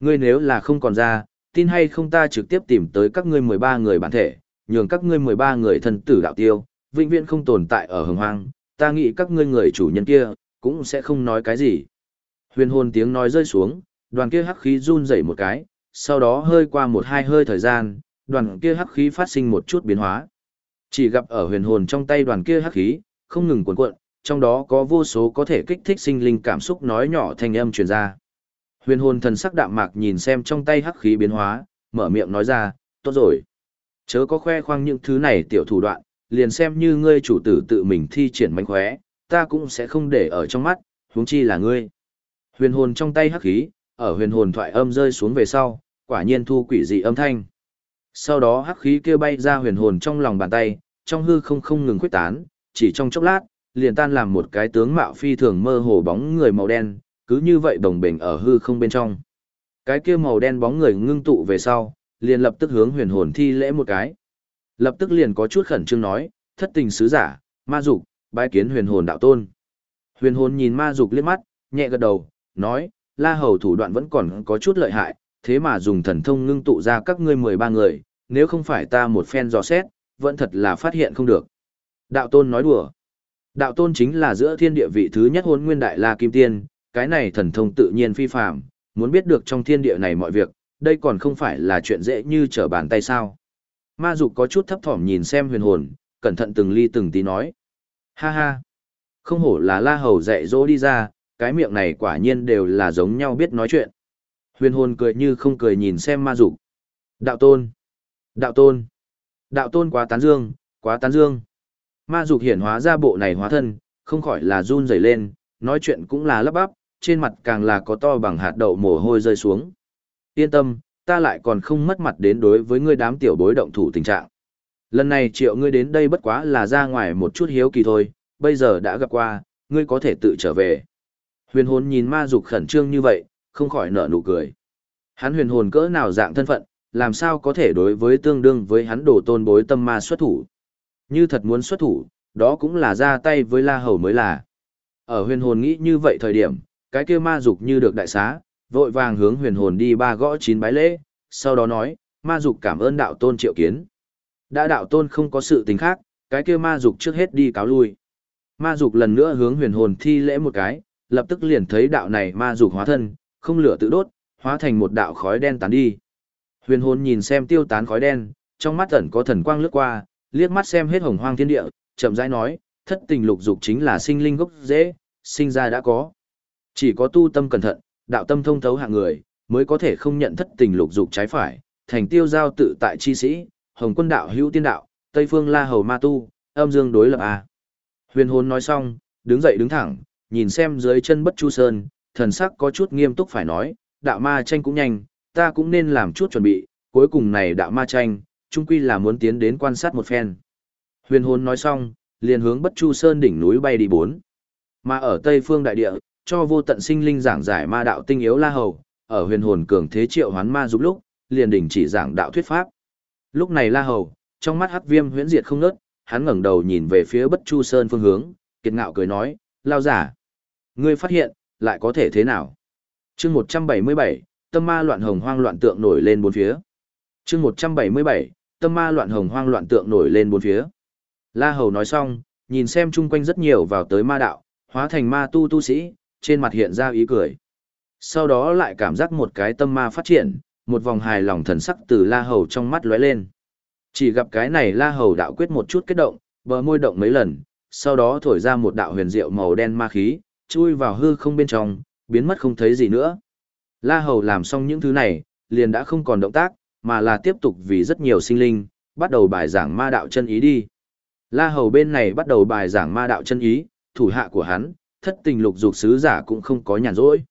Ngươi nếu là không còn ra, tin hay không ta trực tiếp tìm tới các ngươi 13 người bản thể, nhường các ngươi 13 người thân tử đạo tiêu, vĩnh viễn không tồn tại ở hồng hoang, ta nghĩ các ngươi người chủ nhân kia, cũng sẽ không nói cái gì. Huyền hồn tiếng nói rơi xuống, đoàn kia hắc khí run rẩy một cái, sau đó hơi qua một hai hơi thời gian, đoàn kia hắc khí phát sinh một chút biến hóa. Chỉ gặp ở huyền hồn trong tay đoàn kia hắc khí, không ngừng cuộn cuộn, trong đó có vô số có thể kích thích sinh linh cảm xúc nói nhỏ thanh âm truyền ra. Huyền hồn thần sắc đạm mạc nhìn xem trong tay hắc khí biến hóa, mở miệng nói ra, tốt rồi. Chớ có khoe khoang những thứ này tiểu thủ đoạn, liền xem như ngươi chủ tử tự mình thi triển mánh khóe, ta cũng sẽ không để ở trong mắt, huống chi là ngươi. Huyền hồn trong tay hắc khí, ở huyền hồn thoại âm rơi xuống về sau, quả nhiên thu quỷ dị âm thanh. Sau đó hắc khí kia bay ra huyền hồn trong lòng bàn tay, trong hư không không ngừng khuếch tán, chỉ trong chốc lát, liền tan làm một cái tướng mạo phi thường mơ hồ bóng người màu đen, cứ như vậy đồng bình ở hư không bên trong. Cái kia màu đen bóng người ngưng tụ về sau, liền lập tức hướng huyền hồn thi lễ một cái. Lập tức liền có chút khẩn trương nói, thất tình sứ giả, ma dục, bái kiến huyền hồn đạo tôn. Huyền hồn nhìn ma dục liếc mắt, nhẹ gật đầu, nói, la hầu thủ đoạn vẫn còn có chút lợi hại, thế mà dùng thần thông ngưng tụ ra các ngươi 13 người, nếu không phải ta một phen dò xét, vẫn thật là phát hiện không được. Đạo tôn nói đùa. Đạo tôn chính là giữa thiên địa vị thứ nhất hôn nguyên đại la kim tiên, cái này thần thông tự nhiên phi phàm, muốn biết được trong thiên địa này mọi việc, đây còn không phải là chuyện dễ như trở bàn tay sao. Ma dục có chút thấp thỏm nhìn xem huyền hồn, cẩn thận từng ly từng tí nói. Ha ha, không hổ là la hầu dạy dỗ đi ra, cái miệng này quả nhiên đều là giống nhau biết nói chuyện. Huyền hồn cười như không cười nhìn xem ma dục. Đạo tôn, đạo tôn, đạo tôn quá tán dương, quá tán dương. Ma dục hiển hóa ra bộ này hóa thân, không khỏi là run rẩy lên, nói chuyện cũng là lắp bắp, trên mặt càng là có to bằng hạt đậu mồ hôi rơi xuống. Yên tâm, ta lại còn không mất mặt đến đối với ngươi đám tiểu bối động thủ tình trạng. Lần này triệu ngươi đến đây bất quá là ra ngoài một chút hiếu kỳ thôi, bây giờ đã gặp qua, ngươi có thể tự trở về. Huyền hồn nhìn ma dục khẩn trương như vậy, không khỏi nở nụ cười. Hắn huyền hồn cỡ nào dạng thân phận, làm sao có thể đối với tương đương với hắn đổ tôn bối tâm ma xuất thủ. Như thật muốn xuất thủ, đó cũng là ra tay với la hầu mới là. Ở huyền hồn nghĩ như vậy thời điểm, cái kia ma dục như được đại xá, vội vàng hướng huyền hồn đi ba gõ chín bái lễ, sau đó nói, ma dục cảm ơn đạo tôn triệu kiến. Đã đạo tôn không có sự tình khác, cái kia ma dục trước hết đi cáo lui. Ma dục lần nữa hướng huyền hồn thi lễ một cái, lập tức liền thấy đạo này ma dục hóa thân, không lửa tự đốt, hóa thành một đạo khói đen tán đi. Huyền hồn nhìn xem tiêu tán khói đen, trong mắt ẩn có thần quang lướt qua, liếc mắt xem hết hồng hoang thiên địa, chậm rãi nói, thất tình lục dục chính là sinh linh gốc dễ, sinh ra đã có. Chỉ có tu tâm cẩn thận, đạo tâm thông thấu hạng người, mới có thể không nhận thất tình lục dục trái phải, thành tiêu giao tự tại chi sĩ, hồng quân đạo hữu tiên đạo, tây phương la hầu ma tu, âm dương đối lập a. Huyền hồn nói xong, đứng dậy đứng thẳng, nhìn xem dưới chân bất chu sơn, thần sắc có chút nghiêm túc phải nói, đạo ma tranh cũng nhanh, ta cũng nên làm chút chuẩn bị, cuối cùng này đạo ma tranh, chung quy là muốn tiến đến quan sát một phen. Huyền hồn nói xong, liền hướng bất chu sơn đỉnh núi bay đi bốn. Mà ở tây phương đại địa, cho vô tận sinh linh giảng giải ma đạo tinh yếu la hầu, ở huyền hồn cường thế triệu hoán ma giúp lúc, liền đình chỉ giảng đạo thuyết pháp. Lúc này la hầu, trong mắt hắc viêm huyễn diệt không nớt, hắn ngẩng đầu nhìn về phía bất chu sơn phương hướng, kiệt ngạo cười nói, lao giả. Ngươi phát hiện, lại có thể thế nào? chương 177, tâm ma loạn hồng hoang loạn tượng nổi lên bốn phía. chương 177, tâm ma loạn hồng hoang loạn tượng nổi lên bốn phía. La hầu nói xong, nhìn xem chung quanh rất nhiều vào tới ma đạo, hóa thành ma tu tu sĩ, trên mặt hiện ra ý cười. Sau đó lại cảm giác một cái tâm ma phát triển, một vòng hài lòng thần sắc từ la hầu trong mắt lóe lên. Chỉ gặp cái này la hầu đạo quyết một chút kết động, bờ môi động mấy lần, sau đó thổi ra một đạo huyền diệu màu đen ma khí, chui vào hư không bên trong, biến mất không thấy gì nữa. La hầu làm xong những thứ này, liền đã không còn động tác, mà là tiếp tục vì rất nhiều sinh linh, bắt đầu bài giảng ma đạo chân ý đi. La hầu bên này bắt đầu bài giảng ma đạo chân ý, thủ hạ của hắn, thất tình lục dục sứ giả cũng không có nhàn rỗi.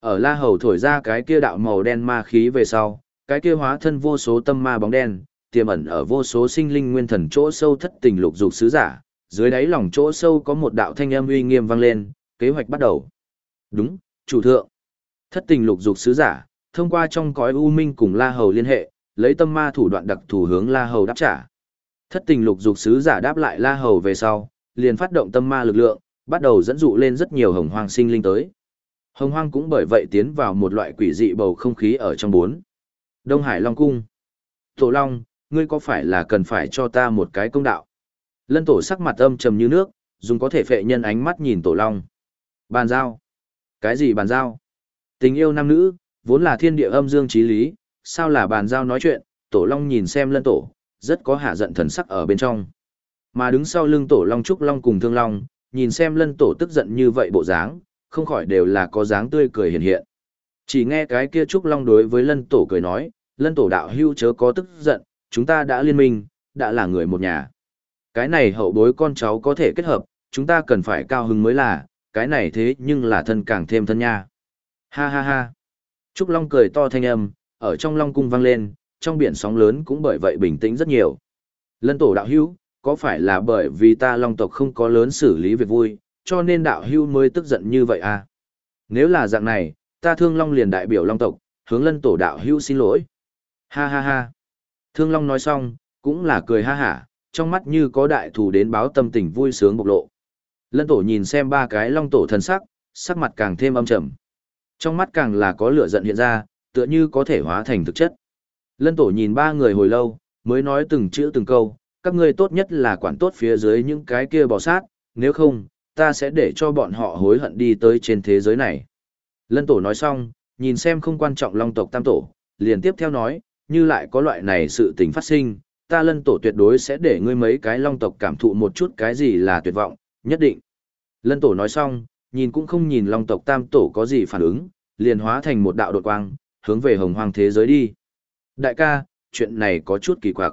Ở La Hầu thổi ra cái kia đạo màu đen ma khí về sau, cái kia hóa thân vô số tâm ma bóng đen, tiềm ẩn ở vô số sinh linh nguyên thần chỗ sâu thất tình lục dục sứ giả, dưới đáy lòng chỗ sâu có một đạo thanh âm uy nghiêm vang lên, kế hoạch bắt đầu. Đúng, chủ thượng. Thất tình lục dục sứ giả, thông qua trong cõi u minh cùng La Hầu liên hệ, lấy tâm ma thủ đoạn đặc thủ hướng La Hầu đáp trả. Thất tình lục dục sứ giả đáp lại La Hầu về sau, liền phát động tâm ma lực lượng, bắt đầu dẫn dụ lên rất nhiều hồng hoang sinh linh tới. Hồng hoang cũng bởi vậy tiến vào một loại quỷ dị bầu không khí ở trong bốn. Đông Hải Long Cung. Tổ Long, ngươi có phải là cần phải cho ta một cái công đạo? Lân tổ sắc mặt âm trầm như nước, dùng có thể phệ nhân ánh mắt nhìn Tổ Long. Bàn giao. Cái gì bàn giao? Tình yêu nam nữ, vốn là thiên địa âm dương trí lý, sao là bàn giao nói chuyện? Tổ Long nhìn xem lân tổ, rất có hạ giận thần sắc ở bên trong. Mà đứng sau lưng Tổ Long Trúc Long cùng Thương Long, nhìn xem lân tổ tức giận như vậy bộ dáng, không khỏi đều là có dáng tươi cười hiện hiện. Chỉ nghe cái kia Trúc Long đối với lân tổ cười nói, lân tổ đạo hưu chớ có tức giận, chúng ta đã liên minh, đã là người một nhà. Cái này hậu bối con cháu có thể kết hợp, chúng ta cần phải cao hứng mới là, cái này thế nhưng là thân càng thêm thân nha. Ha ha ha. Trúc Long cười to thanh âm, ở trong Long cung vang lên, trong biển sóng lớn cũng bởi vậy bình tĩnh rất nhiều. Lân tổ đạo hữu, có phải là bởi vì ta Long tộc không có lớn xử lý việc vui, cho nên đạo hưu mới tức giận như vậy à? Nếu là dạng này, ta thương Long liền đại biểu Long tộc, hướng lân tổ đạo hưu xin lỗi. Ha ha ha. Thương Long nói xong, cũng là cười ha hả, trong mắt như có đại thù đến báo tâm tình vui sướng bộc lộ. Lân tổ nhìn xem ba cái Long tổ thần sắc, sắc mặt càng thêm âm trầm. Trong mắt càng là có lửa giận hiện ra, tựa như có thể hóa thành thực chất. Lân tổ nhìn ba người hồi lâu, mới nói từng chữ từng câu, các ngươi tốt nhất là quản tốt phía dưới những cái kia bò sát, nếu không, ta sẽ để cho bọn họ hối hận đi tới trên thế giới này. Lân tổ nói xong, nhìn xem không quan trọng long tộc tam tổ, liền tiếp theo nói, như lại có loại này sự tình phát sinh, ta lân tổ tuyệt đối sẽ để ngươi mấy cái long tộc cảm thụ một chút cái gì là tuyệt vọng, nhất định. Lân tổ nói xong, nhìn cũng không nhìn long tộc tam tổ có gì phản ứng, liền hóa thành một đạo đột quang, hướng về hồng hoang thế giới đi. Đại ca, chuyện này có chút kỳ quặc.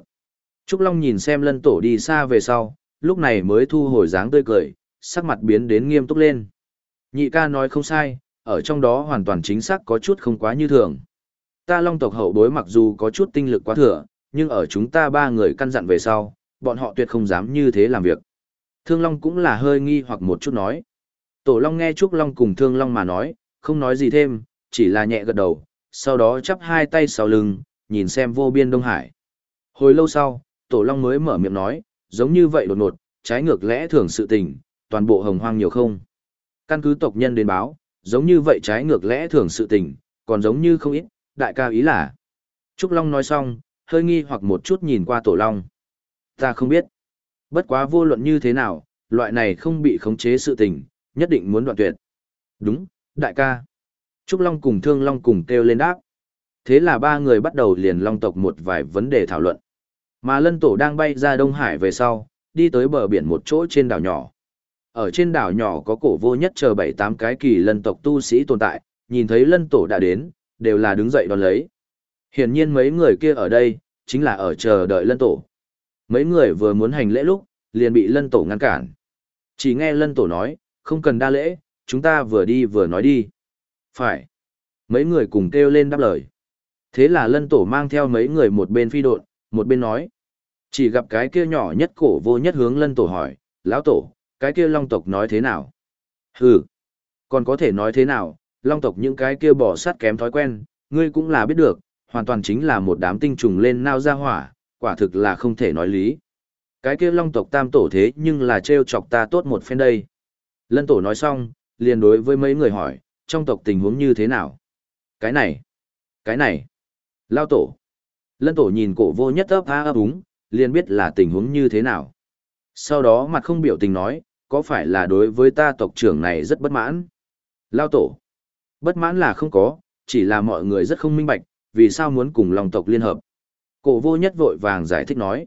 Trúc Long nhìn xem lân tổ đi xa về sau, lúc này mới thu hồi dáng tươi cười, sắc mặt biến đến nghiêm túc lên. Nhị ca nói không sai, ở trong đó hoàn toàn chính xác có chút không quá như thường. Ta long tộc hậu bối mặc dù có chút tinh lực quá thừa, nhưng ở chúng ta ba người căn dặn về sau, bọn họ tuyệt không dám như thế làm việc. Thương Long cũng là hơi nghi hoặc một chút nói. Tổ Long nghe Trúc Long cùng Thương Long mà nói, không nói gì thêm, chỉ là nhẹ gật đầu, sau đó chắp hai tay sau lưng, nhìn xem vô biên Đông Hải. Hồi lâu sau, Tổ Long mới mở miệng nói, giống như vậy đột ngột, trái ngược lẽ thường sự tình, toàn bộ hồng hoang nhiều không. Căn cứ tộc nhân đến báo, giống như vậy trái ngược lẽ thường sự tình, còn giống như không ít, đại ca ý là. Trúc Long nói xong, hơi nghi hoặc một chút nhìn qua Tổ Long. Ta không biết. Bất quá vô luận như thế nào, loại này không bị khống chế sự tình, nhất định muốn đoạn tuyệt. Đúng, đại ca. Trúc Long cùng Thương Long cùng kêu lên đáp. Thế là ba người bắt đầu liền Long tộc một vài vấn đề thảo luận. Mà Lân Tổ đang bay ra Đông Hải về sau, đi tới bờ biển một chỗ trên đảo nhỏ. Ở trên đảo nhỏ có cổ vô nhất chờ bảy tám cái kỳ lân tộc tu sĩ tồn tại, nhìn thấy Lân Tổ đã đến, đều là đứng dậy đón lấy. Hiển nhiên mấy người kia ở đây, chính là ở chờ đợi Lân Tổ. Mấy người vừa muốn hành lễ lúc, liền bị Lân Tổ ngăn cản. Chỉ nghe Lân Tổ nói, không cần đa lễ, chúng ta vừa đi vừa nói đi. Phải. Mấy người cùng kêu lên đáp lời. Thế là lân tổ mang theo mấy người một bên phi độn, một bên nói. Chỉ gặp cái kia nhỏ nhất cổ vô nhất hướng lân tổ hỏi, lão tổ, cái kia long tộc nói thế nào? Hừ, còn có thể nói thế nào, long tộc những cái kia bỏ sát kém thói quen, ngươi cũng là biết được, hoàn toàn chính là một đám tinh trùng lên nao ra hỏa, quả thực là không thể nói lý. Cái kia long tộc tam tổ thế nhưng là trêu chọc ta tốt một phen đây. Lân tổ nói xong, liền đối với mấy người hỏi, trong tộc tình huống như thế nào? Cái này, cái này, lao tổ. Lân tổ nhìn cổ vô nhất ấp a ấp úng, liền biết là tình huống như thế nào. Sau đó mặt không biểu tình nói, có phải là đối với ta tộc trưởng này rất bất mãn? Lao tổ. Bất mãn là không có, chỉ là mọi người rất không minh bạch, vì sao muốn cùng lòng tộc liên hợp. Cổ vô nhất vội vàng giải thích nói.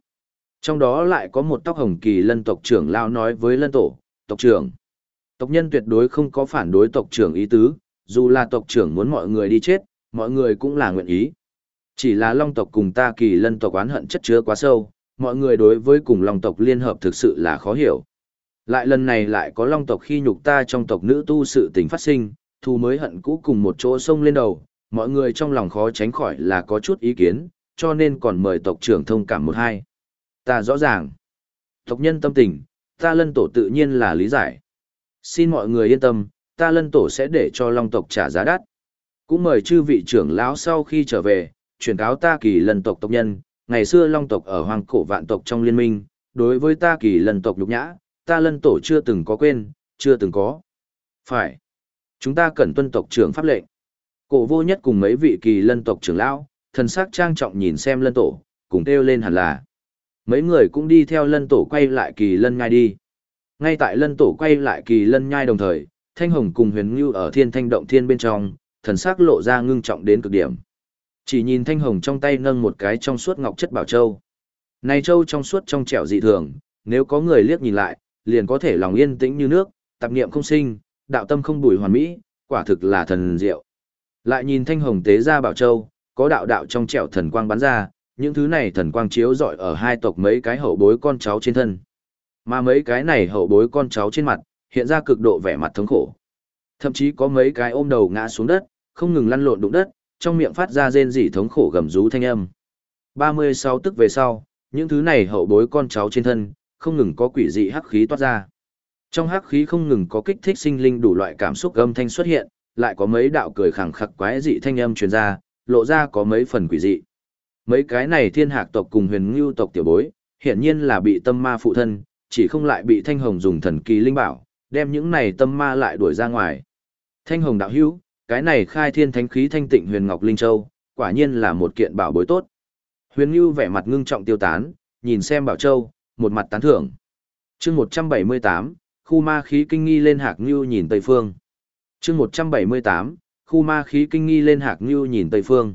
Trong đó lại có một tóc hồng kỳ lân tộc trưởng lao nói với lân tổ, tộc trưởng. Tộc nhân tuyệt đối không có phản đối tộc trưởng ý tứ, dù là tộc trưởng muốn mọi người đi chết, mọi người cũng là nguyện ý. Chỉ là long tộc cùng ta kỳ lân tộc oán hận chất chứa quá sâu, mọi người đối với cùng long tộc liên hợp thực sự là khó hiểu. Lại lần này lại có long tộc khi nhục ta trong tộc nữ tu sự tình phát sinh, thu mới hận cũ cùng một chỗ sông lên đầu, mọi người trong lòng khó tránh khỏi là có chút ý kiến, cho nên còn mời tộc trưởng thông cảm một hai. Ta rõ ràng, tộc nhân tâm tình, ta lân tổ tự nhiên là lý giải. Xin mọi người yên tâm, ta lân tổ sẽ để cho long tộc trả giá đắt. Cũng mời chư vị trưởng lão sau khi trở về, Chuyển cáo ta kỳ lân tộc tộc nhân, ngày xưa long tộc ở hoàng cổ vạn tộc trong liên minh, đối với ta kỳ lân tộc nhục nhã, ta lân tổ chưa từng có quên, chưa từng có. Phải. Chúng ta cần tuân tộc trưởng pháp lệnh. Cổ vô nhất cùng mấy vị kỳ lân tộc trưởng lão, thần sắc trang trọng nhìn xem lân tổ, cùng kêu lên hẳn là. Mấy người cũng đi theo lân tổ quay lại kỳ lân ngay đi. Ngay tại lân tổ quay lại kỳ lân nhai đồng thời, Thanh Hồng cùng Huyền Ngưu ở thiên thanh động thiên bên trong, thần sắc lộ ra ngưng trọng đến cực điểm. Chỉ nhìn Thanh Hồng trong tay nâng một cái trong suốt ngọc chất bảo châu. Này châu trong suốt trong trẻo dị thường, nếu có người liếc nhìn lại, liền có thể lòng yên tĩnh như nước, tạp niệm không sinh, đạo tâm không bùi hoàn mỹ, quả thực là thần diệu. Lại nhìn Thanh Hồng tế ra bảo châu, có đạo đạo trong trẻo thần quang bắn ra, những thứ này thần quang chiếu rọi ở hai tộc mấy cái hậu bối con cháu trên thân. Mà mấy cái này hậu bối con cháu trên mặt, hiện ra cực độ vẻ mặt thống khổ. Thậm chí có mấy cái ôm đầu ngã xuống đất, không ngừng lăn lộn đụng đất, trong miệng phát ra rên rỉ thống khổ gầm rú thanh âm. 36 tức về sau, những thứ này hậu bối con cháu trên thân, không ngừng có quỷ dị hắc khí toát ra. Trong hắc khí không ngừng có kích thích sinh linh đủ loại cảm xúc âm thanh xuất hiện, lại có mấy đạo cười khẳng khặc quái dị thanh âm truyền ra, lộ ra có mấy phần quỷ dị. Mấy cái này thiên hạc tộc cùng huyền ngưu tộc tiểu bối, hiển nhiên là bị tâm ma phụ thân, chỉ không lại bị thanh hồng dùng thần kỳ linh bảo, đem những này tâm ma lại đuổi ra ngoài. Thanh hồng đạo hữu, cái này khai thiên thánh khí thanh tịnh huyền ngọc linh châu, quả nhiên là một kiện bảo bối tốt. Huyền Ngưu vẻ mặt ngưng trọng tiêu tán, nhìn xem Bảo Châu, một mặt tán thưởng. chương 178, khu ma khí kinh nghi lên hạc Ngưu nhìn Tây Phương. chương 178, khu ma khí kinh nghi lên hạc Ngưu nhìn Tây Phương.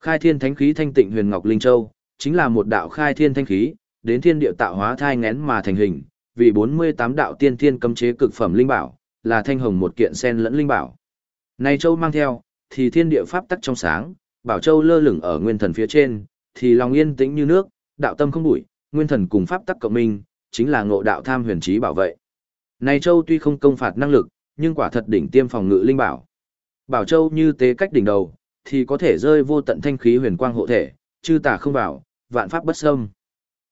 Khai thiên thánh khí thanh tịnh huyền ngọc linh châu, chính là một đạo khai thiên thanh khí, đến thiên địa tạo hóa thai ngén mà thành hình, vì 48 đạo tiên thiên cấm chế cực phẩm linh bảo, là thanh hồng một kiện sen lẫn linh bảo. Này châu mang theo, thì thiên địa pháp tắc trong sáng, bảo châu lơ lửng ở nguyên thần phía trên, thì lòng yên tĩnh như nước, đạo tâm không bụi, nguyên thần cùng pháp tắc cộng minh, chính là ngộ đạo tham huyền trí bảo vệ. Này châu tuy không công phạt năng lực, nhưng quả thật đỉnh tiêm phòng ngự linh bảo. Bảo châu như tế cách đỉnh đầu, thì có thể rơi vô tận thanh khí huyền quang hộ thể, chư tà không vào, vạn pháp bất xâm.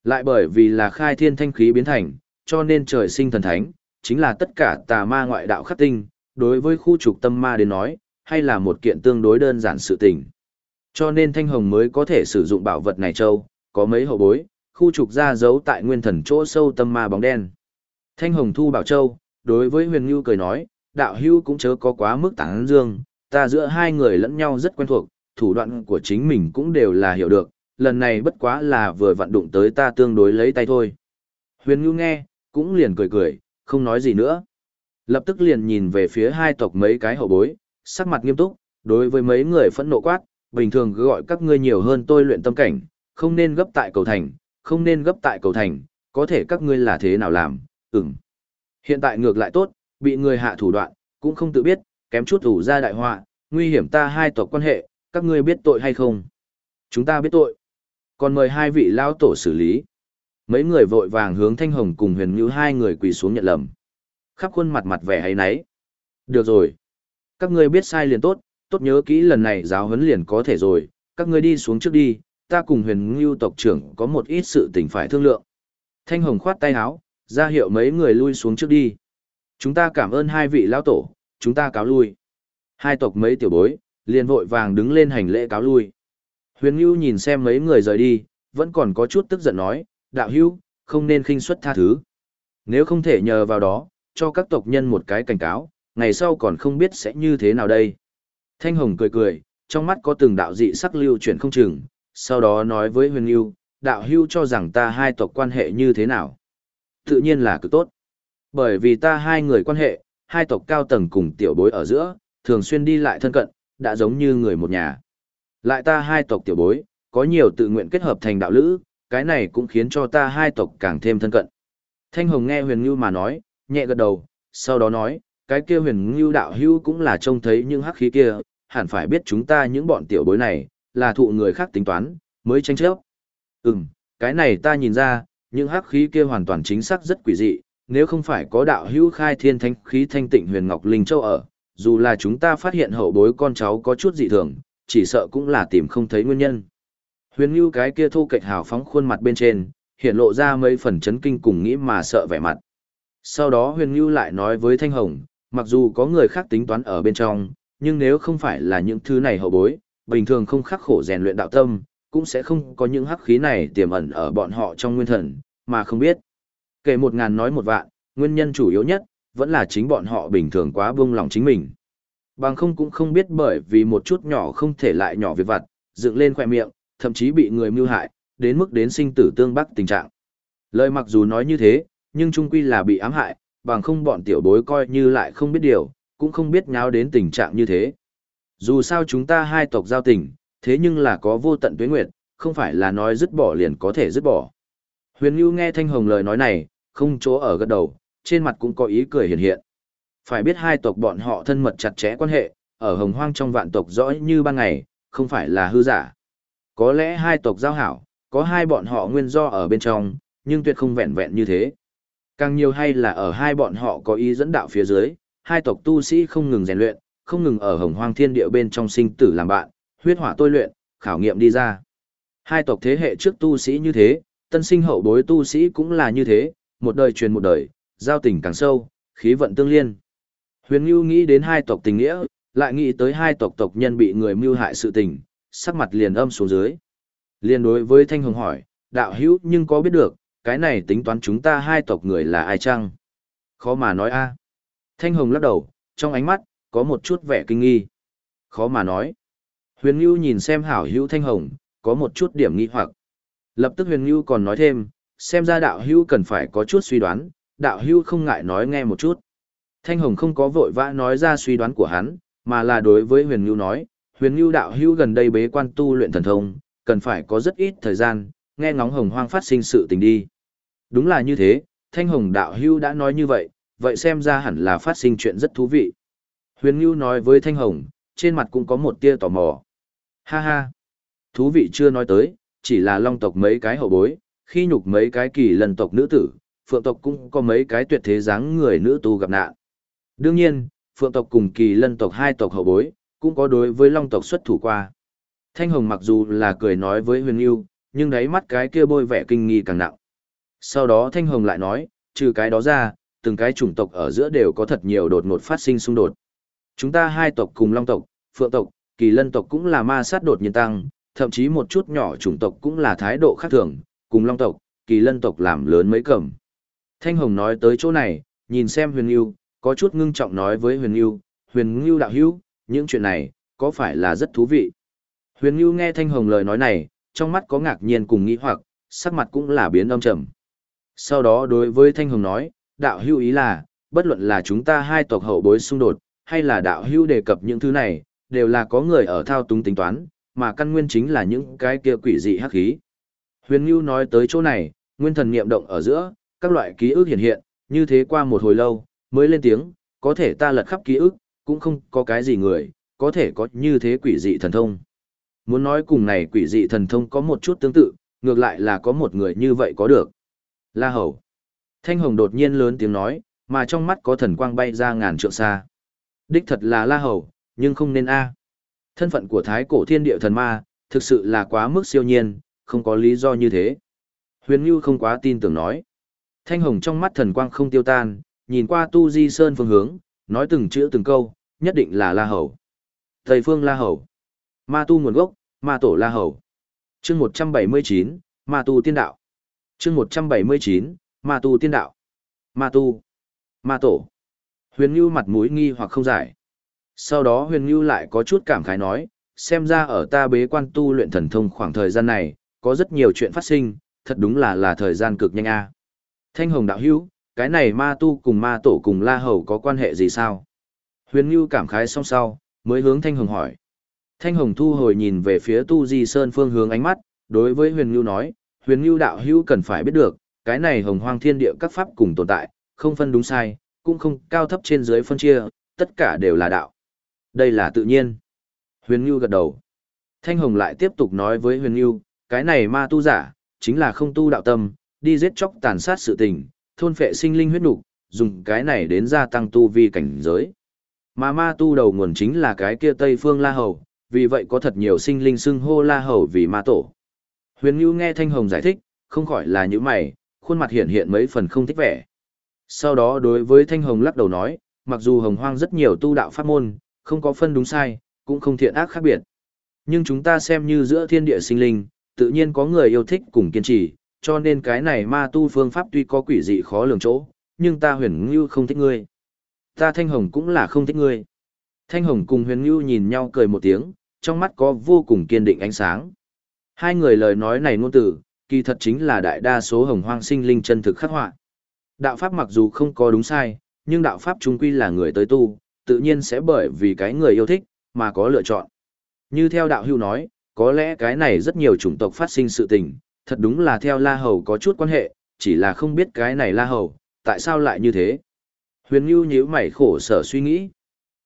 Lại bởi vì là khai thiên thanh khí biến thành, cho nên trời sinh thần thánh, chính là tất cả tà ma ngoại đạo khắc tinh, đối với khu trục tâm ma đến nói, hay là một kiện tương đối đơn giản sự tình. Cho nên Thanh Hồng mới có thể sử dụng bảo vật này châu, có mấy hậu bối, khu trục ra giấu tại nguyên thần chỗ sâu tâm ma bóng đen. Thanh Hồng thu bảo châu, đối với huyền ngưu cười nói, đạo hưu cũng chớ có quá mức tán dương, ta giữa hai người lẫn nhau rất quen thuộc, thủ đoạn của chính mình cũng đều là hiểu được, lần này bất quá là vừa vận đụng tới ta tương đối lấy tay thôi. Huyền ngưu nghe, cũng liền cười cười, không nói gì nữa. Lập tức liền nhìn về phía hai tộc mấy cái hậu bối, sắc mặt nghiêm túc, đối với mấy người phẫn nộ quát, bình thường gọi các ngươi nhiều hơn tôi luyện tâm cảnh, không nên gấp tại cầu thành, không nên gấp tại cầu thành, có thể các ngươi là thế nào làm, ừm. Hiện tại ngược lại tốt, bị người hạ thủ đoạn, cũng không tự biết, kém chút ủ ra đại họa, nguy hiểm ta hai tộc quan hệ, các ngươi biết tội hay không? Chúng ta biết tội. Còn mời hai vị lao tổ xử lý. Mấy người vội vàng hướng Thanh Hồng cùng Huyền Như hai người quỳ xuống nhận lầm. Khắp khuôn mặt mặt vẻ hay nấy. Được rồi. Các ngươi biết sai liền tốt, tốt nhớ kỹ lần này giáo huấn liền có thể rồi, các ngươi đi xuống trước đi, ta cùng huyền ngưu tộc trưởng có một ít sự tình phải thương lượng. Thanh Hồng khoát tay áo, ra hiệu mấy người lui xuống trước đi. Chúng ta cảm ơn hai vị lão tổ, chúng ta cáo lui. Hai tộc mấy tiểu bối, liền vội vàng đứng lên hành lễ cáo lui. Huyền Ngưu nhìn xem mấy người rời đi, vẫn còn có chút tức giận nói, đạo hưu, không nên khinh suất tha thứ. Nếu không thể nhờ vào đó, cho các tộc nhân một cái cảnh cáo, ngày sau còn không biết sẽ như thế nào đây. Thanh Hồng cười cười, trong mắt có từng đạo dị sắc lưu chuyển không chừng, sau đó nói với huyền yêu, đạo hưu cho rằng ta hai tộc quan hệ như thế nào. Tự nhiên là cực tốt. Bởi vì ta hai người quan hệ, hai tộc cao tầng cùng tiểu bối ở giữa, thường xuyên đi lại thân cận, đã giống như người một nhà. Lại ta hai tộc tiểu bối, có nhiều tự nguyện kết hợp thành đạo lữ, cái này cũng khiến cho ta hai tộc càng thêm thân cận. Thanh Hồng nghe huyền ngưu mà nói, nhẹ gật đầu, sau đó nói, cái kia huyền ngưu đạo hưu cũng là trông thấy những hắc khí kia, hẳn phải biết chúng ta những bọn tiểu bối này, là thụ người khác tính toán, mới tranh chấp. Ừm, cái này ta nhìn ra, những hắc khí kia hoàn toàn chính xác rất quỷ dị, nếu không phải có đạo hưu khai thiên thanh khí thanh tịnh huyền ngọc linh châu ở, dù là chúng ta phát hiện hậu bối con cháu có chút dị thường, chỉ sợ cũng là tìm không thấy nguyên nhân. Huyền Nưu cái kia thu kịch hào phóng khuôn mặt bên trên, hiện lộ ra mấy phần chấn kinh cùng nghĩ mà sợ vẻ mặt. Sau đó Huyền ngưu lại nói với Thanh Hồng, mặc dù có người khác tính toán ở bên trong, nhưng nếu không phải là những thứ này hậu bối, bình thường không khắc khổ rèn luyện đạo tâm, cũng sẽ không có những hắc khí này tiềm ẩn ở bọn họ trong nguyên thần, mà không biết. Kể một ngàn nói một vạn, nguyên nhân chủ yếu nhất, vẫn là chính bọn họ bình thường quá buông lòng chính mình. Bằng không cũng không biết bởi vì một chút nhỏ không thể lại nhỏ việc vặt, dựng lên khoẻ miệng, thậm chí bị người mưu hại, đến mức đến sinh tử tương bắc tình trạng. Lời mặc dù nói như thế, nhưng trung quy là bị ám hại, bằng không bọn tiểu bối coi như lại không biết điều, cũng không biết nháo đến tình trạng như thế. Dù sao chúng ta hai tộc giao tình, thế nhưng là có vô tận tuyến nguyệt, không phải là nói dứt bỏ liền có thể dứt bỏ. Huyền Nhu nghe Thanh Hồng lời nói này, không chỗ ở gật đầu, trên mặt cũng có ý cười hiện hiện. Phải biết hai tộc bọn họ thân mật chặt chẽ quan hệ, ở hồng hoang trong vạn tộc rõ như ban ngày, không phải là hư giả. Có lẽ hai tộc giao hảo, có hai bọn họ nguyên do ở bên trong, nhưng tuyệt không vẹn vẹn như thế. Càng nhiều hay là ở hai bọn họ có ý dẫn đạo phía dưới, hai tộc tu sĩ không ngừng rèn luyện, không ngừng ở hồng hoang thiên địa bên trong sinh tử làm bạn, huyết hỏa tôi luyện, khảo nghiệm đi ra. Hai tộc thế hệ trước tu sĩ như thế, tân sinh hậu bối tu sĩ cũng là như thế, một đời truyền một đời, giao tình càng sâu, khí vận tương liên. Huyền Nhu nghĩ đến hai tộc tình nghĩa, lại nghĩ tới hai tộc tộc nhân bị người mưu hại sự tình, sắc mặt liền âm xuống dưới. Liên đối với Thanh Hồng hỏi, đạo hữu nhưng có biết được, cái này tính toán chúng ta hai tộc người là ai chăng? Khó mà nói a. Thanh Hồng lắc đầu, trong ánh mắt, có một chút vẻ kinh nghi. Khó mà nói. Huyền Ngưu nhìn xem hảo hữu Thanh Hồng, có một chút điểm nghi hoặc. Lập tức Huyền Ngưu còn nói thêm, xem ra đạo hữu cần phải có chút suy đoán, đạo hữu không ngại nói nghe một chút. Thanh Hồng không có vội vã nói ra suy đoán của hắn, mà là đối với Huyền Ngưu nói, Huyền Ngưu đạo hữu gần đây bế quan tu luyện thần thông, cần phải có rất ít thời gian, nghe ngóng hồng hoang phát sinh sự tình đi. Đúng là như thế, Thanh Hồng đạo Hưu đã nói như vậy, vậy xem ra hẳn là phát sinh chuyện rất thú vị. Huyền Ngưu nói với Thanh Hồng, trên mặt cũng có một tia tò mò. Ha ha, thú vị chưa nói tới, chỉ là long tộc mấy cái hậu bối, khi nhục mấy cái kỳ lần tộc nữ tử, phượng tộc cũng có mấy cái tuyệt thế dáng người nữ tu gặp nạn. Đương nhiên, phượng tộc cùng kỳ lân tộc hai tộc hậu bối, cũng có đối với long tộc xuất thủ qua. Thanh Hồng mặc dù là cười nói với huyền Ngưu, nhưng đáy mắt cái kia bôi vẻ kinh nghi càng nặng. Sau đó Thanh Hồng lại nói, trừ cái đó ra, từng cái chủng tộc ở giữa đều có thật nhiều đột ngột phát sinh xung đột. Chúng ta hai tộc cùng long tộc, phượng tộc, kỳ lân tộc cũng là ma sát đột nhiên tăng, thậm chí một chút nhỏ chủng tộc cũng là thái độ khác thường, cùng long tộc, kỳ lân tộc làm lớn mấy cầm. Thanh Hồng nói tới chỗ này, nhìn xem huyền yêu, có chút ngưng trọng nói với huyền yêu, huyền yêu đạo hữu, những chuyện này, có phải là rất thú vị. Huyền yêu nghe Thanh Hồng lời nói này, trong mắt có ngạc nhiên cùng nghĩ hoặc, sắc mặt cũng là biến âm trầm. Sau đó đối với Thanh Hồng nói, đạo hữu ý là, bất luận là chúng ta hai tộc hậu bối xung đột, hay là đạo hữu đề cập những thứ này, đều là có người ở thao túng tính toán, mà căn nguyên chính là những cái kia quỷ dị hắc khí. Huyền Nhu nói tới chỗ này, nguyên thần niệm động ở giữa, các loại ký ức hiện hiện, như thế qua một hồi lâu, mới lên tiếng, có thể ta lật khắp ký ức, cũng không có cái gì người, có thể có như thế quỷ dị thần thông. Muốn nói cùng này quỷ dị thần thông có một chút tương tự, ngược lại là có một người như vậy có được. La Hầu. Thanh Hồng đột nhiên lớn tiếng nói, mà trong mắt có thần quang bay ra ngàn trượng xa. Đích thật là La Hầu, nhưng không nên A. Thân phận của Thái cổ thiên địa thần ma, thực sự là quá mức siêu nhiên, không có lý do như thế. Huyền Nhu không quá tin tưởng nói. Thanh Hồng trong mắt thần quang không tiêu tan, nhìn qua Tu Di Sơn phương hướng, nói từng chữ từng câu, nhất định là La Hầu. Thầy Phương La Hầu. Ma tu nguồn gốc, Ma tổ La Hầu. chương 179, Ma tu tiên đạo chương 179, Ma tu tiên đạo. Ma tu. Ma tổ. Huyền Nhu mặt mũi nghi hoặc không giải. Sau đó Huyền Nhu lại có chút cảm khái nói, xem ra ở ta bế quan tu luyện thần thông khoảng thời gian này, có rất nhiều chuyện phát sinh, thật đúng là là thời gian cực nhanh a. Thanh Hồng đạo hữu, cái này ma tu cùng ma tổ cùng La Hầu có quan hệ gì sao? Huyền Nhu cảm khái xong sau, mới hướng Thanh Hồng hỏi. Thanh Hồng thu hồi nhìn về phía Tu Di Sơn phương hướng ánh mắt, đối với Huyền Nhu nói, Huyền Nhu đạo hữu cần phải biết được, cái này hồng hoang thiên địa các pháp cùng tồn tại, không phân đúng sai, cũng không cao thấp trên dưới phân chia, tất cả đều là đạo. Đây là tự nhiên. Huyền Nhu gật đầu. Thanh Hồng lại tiếp tục nói với Huyền Nhu, cái này ma tu giả, chính là không tu đạo tâm, đi giết chóc tàn sát sự tình, thôn phệ sinh linh huyết nục, dùng cái này đến gia tăng tu vi cảnh giới. Mà ma tu đầu nguồn chính là cái kia Tây Phương La Hầu, vì vậy có thật nhiều sinh linh xưng hô La Hầu vì ma tổ. Huyền Nhu nghe Thanh Hồng giải thích, không khỏi là những mày, khuôn mặt hiện hiện mấy phần không thích vẻ. Sau đó đối với Thanh Hồng lắc đầu nói, mặc dù hồng hoang rất nhiều tu đạo pháp môn, không có phân đúng sai, cũng không thiện ác khác biệt. Nhưng chúng ta xem như giữa thiên địa sinh linh, tự nhiên có người yêu thích cùng kiên trì, cho nên cái này ma tu phương pháp tuy có quỷ dị khó lường chỗ, nhưng ta huyền ngưu không thích ngươi. Ta Thanh Hồng cũng là không thích ngươi. Thanh Hồng cùng huyền ngưu nhìn nhau cười một tiếng, trong mắt có vô cùng kiên định ánh sáng. Hai người lời nói này ngôn tử, kỳ thật chính là đại đa số hồng hoang sinh linh chân thực khắc họa. Đạo pháp mặc dù không có đúng sai, nhưng đạo pháp trung quy là người tới tu, tự nhiên sẽ bởi vì cái người yêu thích, mà có lựa chọn. Như theo đạo hưu nói, có lẽ cái này rất nhiều chủng tộc phát sinh sự tình, thật đúng là theo La Hầu có chút quan hệ, chỉ là không biết cái này La Hầu, tại sao lại như thế. Huyền Nhu nhíu mày khổ sở suy nghĩ.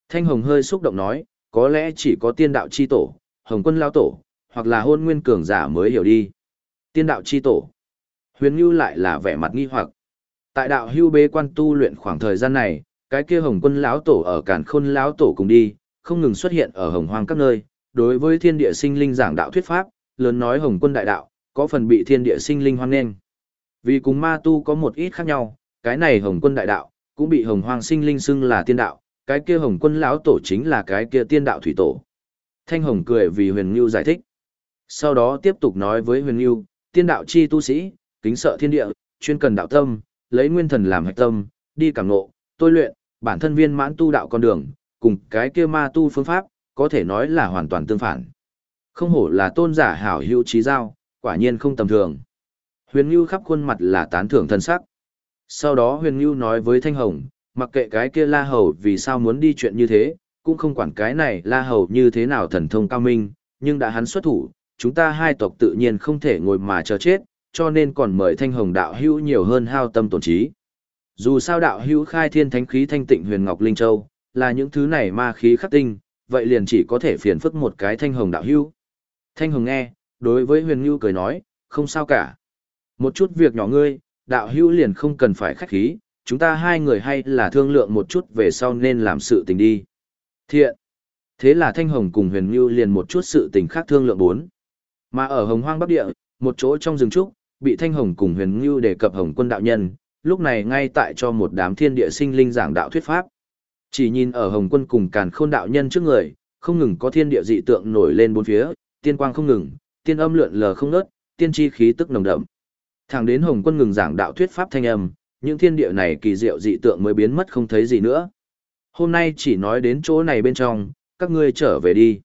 Thanh Hồng hơi xúc động nói, có lẽ chỉ có tiên đạo chi tổ, Hồng quân lao tổ, hoặc là hôn nguyên cường giả mới hiểu đi. Tiên đạo chi tổ. Huyền Nhu lại là vẻ mặt nghi hoặc. Tại đạo hưu bế quan tu luyện khoảng thời gian này, cái kia hồng quân lão tổ ở cản khôn lão tổ cùng đi, không ngừng xuất hiện ở hồng hoang các nơi, đối với thiên địa sinh linh giảng đạo thuyết pháp, lớn nói hồng quân đại đạo, có phần bị thiên địa sinh linh hoan nghênh. Vì cùng ma tu có một ít khác nhau, cái này hồng quân đại đạo, cũng bị hồng hoang sinh linh xưng là tiên đạo, cái kia hồng quân lão tổ chính là cái kia tiên đạo thủy tổ. Thanh hồng cười vì huyền ngưu giải thích. Sau đó tiếp tục nói với huyền ngưu, tiên đạo chi tu sĩ, kính sợ thiên địa, chuyên cần đạo tâm, lấy nguyên thần làm hạch tâm, đi cảm ngộ, tôi luyện, bản thân viên mãn tu đạo con đường, cùng cái kia ma tu phương pháp, có thể nói là hoàn toàn tương phản. Không hổ là tôn giả hảo hữu trí giao, quả nhiên không tầm thường. Huyền Nhu khắp khuôn mặt là tán thưởng thân sắc. Sau đó Huyền Nhu nói với Thanh Hồng, mặc kệ cái kia La Hầu vì sao muốn đi chuyện như thế, cũng không quản cái này La Hầu như thế nào thần thông cao minh, nhưng đã hắn xuất thủ, chúng ta hai tộc tự nhiên không thể ngồi mà chờ chết, cho nên còn mời Thanh Hồng đạo hữu nhiều hơn hao tâm tổn trí. Dù sao đạo hữu khai thiên thánh khí thanh tịnh huyền ngọc linh châu, là những thứ này ma khí khắc tinh, vậy liền chỉ có thể phiền phức một cái Thanh Hồng đạo hữu. Thanh Hồng nghe, đối với Huyền ngưu cười nói, không sao cả. Một chút việc nhỏ ngươi, đạo hữu liền không cần phải khách khí, chúng ta hai người hay là thương lượng một chút về sau nên làm sự tình đi. Thiện. Thế là Thanh Hồng cùng Huyền Nhu liền một chút sự tình khác thương lượng bốn. Mà ở Hồng Hoang Bắc Địa, một chỗ trong rừng trúc, bị Thanh Hồng cùng Huyền Ngưu đề cập Hồng Quân đạo nhân, lúc này ngay tại cho một đám thiên địa sinh linh giảng đạo thuyết pháp. Chỉ nhìn ở Hồng Quân cùng Càn Khôn đạo nhân trước người, không ngừng có thiên địa dị tượng nổi lên bốn phía, tiên quang không ngừng, tiên âm lượn lờ không ngớt, tiên chi khí tức nồng đậm. Thẳng đến Hồng Quân ngừng giảng đạo thuyết pháp thanh âm, những thiên địa này kỳ diệu dị tượng mới biến mất không thấy gì nữa. Hôm nay chỉ nói đến chỗ này bên trong, các ngươi trở về đi.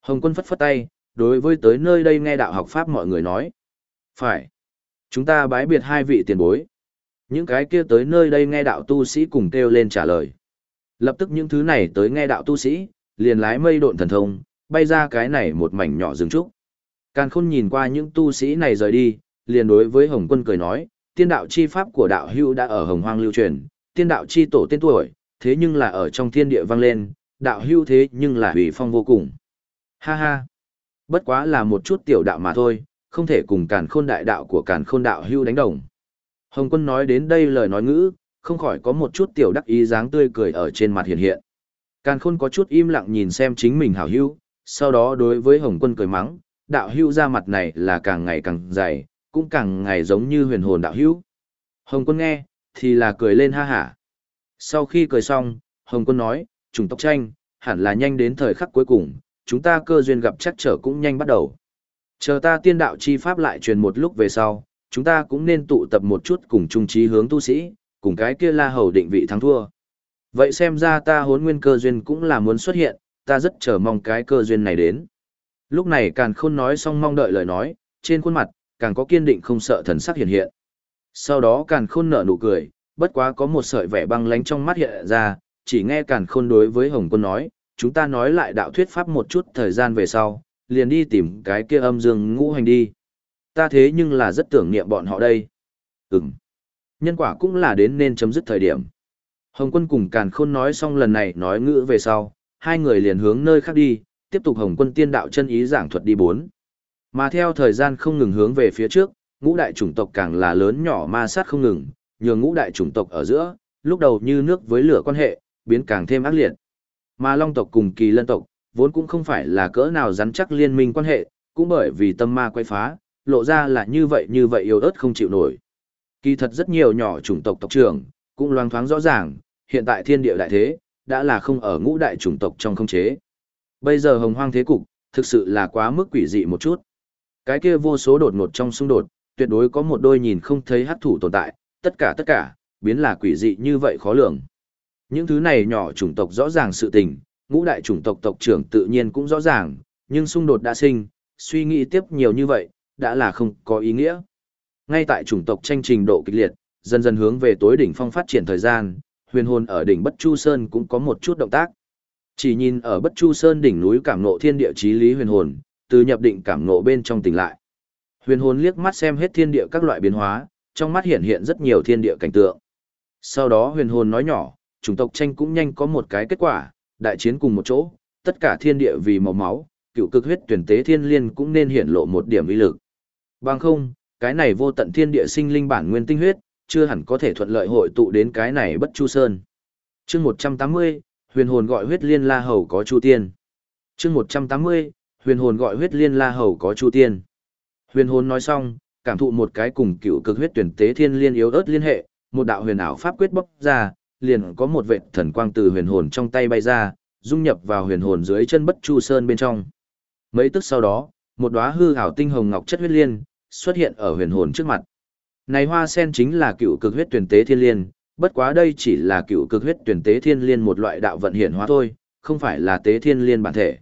Hồng Quân phất phất tay, đối với tới nơi đây nghe đạo học pháp mọi người nói. Phải. Chúng ta bái biệt hai vị tiền bối. Những cái kia tới nơi đây nghe đạo tu sĩ cùng kêu lên trả lời. Lập tức những thứ này tới nghe đạo tu sĩ, liền lái mây độn thần thông, bay ra cái này một mảnh nhỏ rừng trúc. Càn khôn nhìn qua những tu sĩ này rời đi, liền đối với Hồng quân cười nói, tiên đạo chi pháp của đạo hưu đã ở hồng hoang lưu truyền, tiên đạo chi tổ tên tuổi, thế nhưng là ở trong thiên địa vang lên, đạo hưu thế nhưng là hủy phong vô cùng. Ha ha, bất quá là một chút tiểu đạo mà thôi, không thể cùng càn khôn đại đạo của càn khôn đạo hưu đánh đồng. Hồng quân nói đến đây lời nói ngữ, không khỏi có một chút tiểu đắc ý dáng tươi cười ở trên mặt hiện hiện. Càn khôn có chút im lặng nhìn xem chính mình hảo hưu, sau đó đối với Hồng quân cười mắng, đạo hưu ra mặt này là càng ngày càng dày, cũng càng ngày giống như huyền hồn đạo hưu. Hồng quân nghe, thì là cười lên ha hả. Sau khi cười xong, Hồng quân nói, trùng tộc tranh, hẳn là nhanh đến thời khắc cuối cùng, chúng ta cơ duyên gặp chắc trở cũng nhanh bắt đầu. Chờ ta tiên đạo chi pháp lại truyền một lúc về sau, chúng ta cũng nên tụ tập một chút cùng chung trí hướng tu sĩ, cùng cái kia la hầu định vị thắng thua. Vậy xem ra ta hốn nguyên cơ duyên cũng là muốn xuất hiện, ta rất chờ mong cái cơ duyên này đến. Lúc này càng khôn nói xong mong đợi lời nói, trên khuôn mặt, càng có kiên định không sợ thần sắc hiện hiện. Sau đó càng khôn nở nụ cười, bất quá có một sợi vẻ băng lánh trong mắt hiện ra, chỉ nghe càng khôn đối với Hồng Quân nói, chúng ta nói lại đạo thuyết pháp một chút thời gian về sau, liền đi tìm cái kia âm dương ngũ hành đi. Ta thế nhưng là rất tưởng niệm bọn họ đây. Ừm. Nhân quả cũng là đến nên chấm dứt thời điểm. Hồng quân cùng càn khôn nói xong lần này nói ngữ về sau, hai người liền hướng nơi khác đi, tiếp tục hồng quân tiên đạo chân ý giảng thuật đi bốn. Mà theo thời gian không ngừng hướng về phía trước, ngũ đại chủng tộc càng là lớn nhỏ ma sát không ngừng, nhường ngũ đại chủng tộc ở giữa, lúc đầu như nước với lửa quan hệ, biến càng thêm ác liệt. Mà long tộc cùng kỳ lân tộc, vốn cũng không phải là cỡ nào rắn chắc liên minh quan hệ, cũng bởi vì tâm ma quay phá, lộ ra là như vậy như vậy yếu ớt không chịu nổi. Kỳ thật rất nhiều nhỏ chủng tộc tộc trưởng, cũng loang thoáng rõ ràng, hiện tại thiên địa đại thế, đã là không ở ngũ đại chủng tộc trong không chế. Bây giờ hồng hoang thế cục, thực sự là quá mức quỷ dị một chút. Cái kia vô số đột ngột trong xung đột, tuyệt đối có một đôi nhìn không thấy hắc thủ tồn tại, tất cả tất cả, biến là quỷ dị như vậy khó lường. Những thứ này nhỏ chủng tộc rõ ràng sự tình, ngũ đại chủng tộc tộc trưởng tự nhiên cũng rõ ràng, nhưng xung đột đã sinh, suy nghĩ tiếp nhiều như vậy, đã là không có ý nghĩa. Ngay tại chủng tộc tranh trình độ kịch liệt, dần dần hướng về tối đỉnh phong phát triển thời gian, huyền hồn ở đỉnh Bất Chu Sơn cũng có một chút động tác. Chỉ nhìn ở Bất Chu Sơn đỉnh núi cảm ngộ thiên địa chí lý huyền hồn, từ nhập định cảm ngộ bên trong tỉnh lại. Huyền hồn liếc mắt xem hết thiên địa các loại biến hóa, trong mắt hiện hiện rất nhiều thiên địa cảnh tượng. Sau đó huyền hồn nói nhỏ, chủng tộc tranh cũng nhanh có một cái kết quả, đại chiến cùng một chỗ, tất cả thiên địa vì màu máu, cựu cực huyết tuyển tế thiên liên cũng nên hiển lộ một điểm uy lực. Bằng không, cái này vô tận thiên địa sinh linh bản nguyên tinh huyết, chưa hẳn có thể thuận lợi hội tụ đến cái này bất chu sơn. chương 180, huyền hồn gọi huyết liên la hầu có chu tiên. chương 180, huyền hồn gọi huyết liên la hầu có chu tiên. Huyền hồn nói xong, cảm thụ một cái cùng cựu cực huyết tuyển tế thiên liên yếu ớt liên hệ, một đạo huyền ảo pháp quyết bốc ra, liền có một vệt thần quang từ huyền hồn trong tay bay ra, dung nhập vào huyền hồn dưới chân bất chu sơn bên trong. Mấy tức sau đó, một đóa hư ảo tinh hồng ngọc chất huyết liên xuất hiện ở huyền hồn trước mặt. Này hoa sen chính là cựu cực huyết tuyển tế thiên liên, bất quá đây chỉ là cựu cực huyết tuyển tế thiên liên một loại đạo vận hiển hóa thôi, không phải là tế thiên liên bản thể.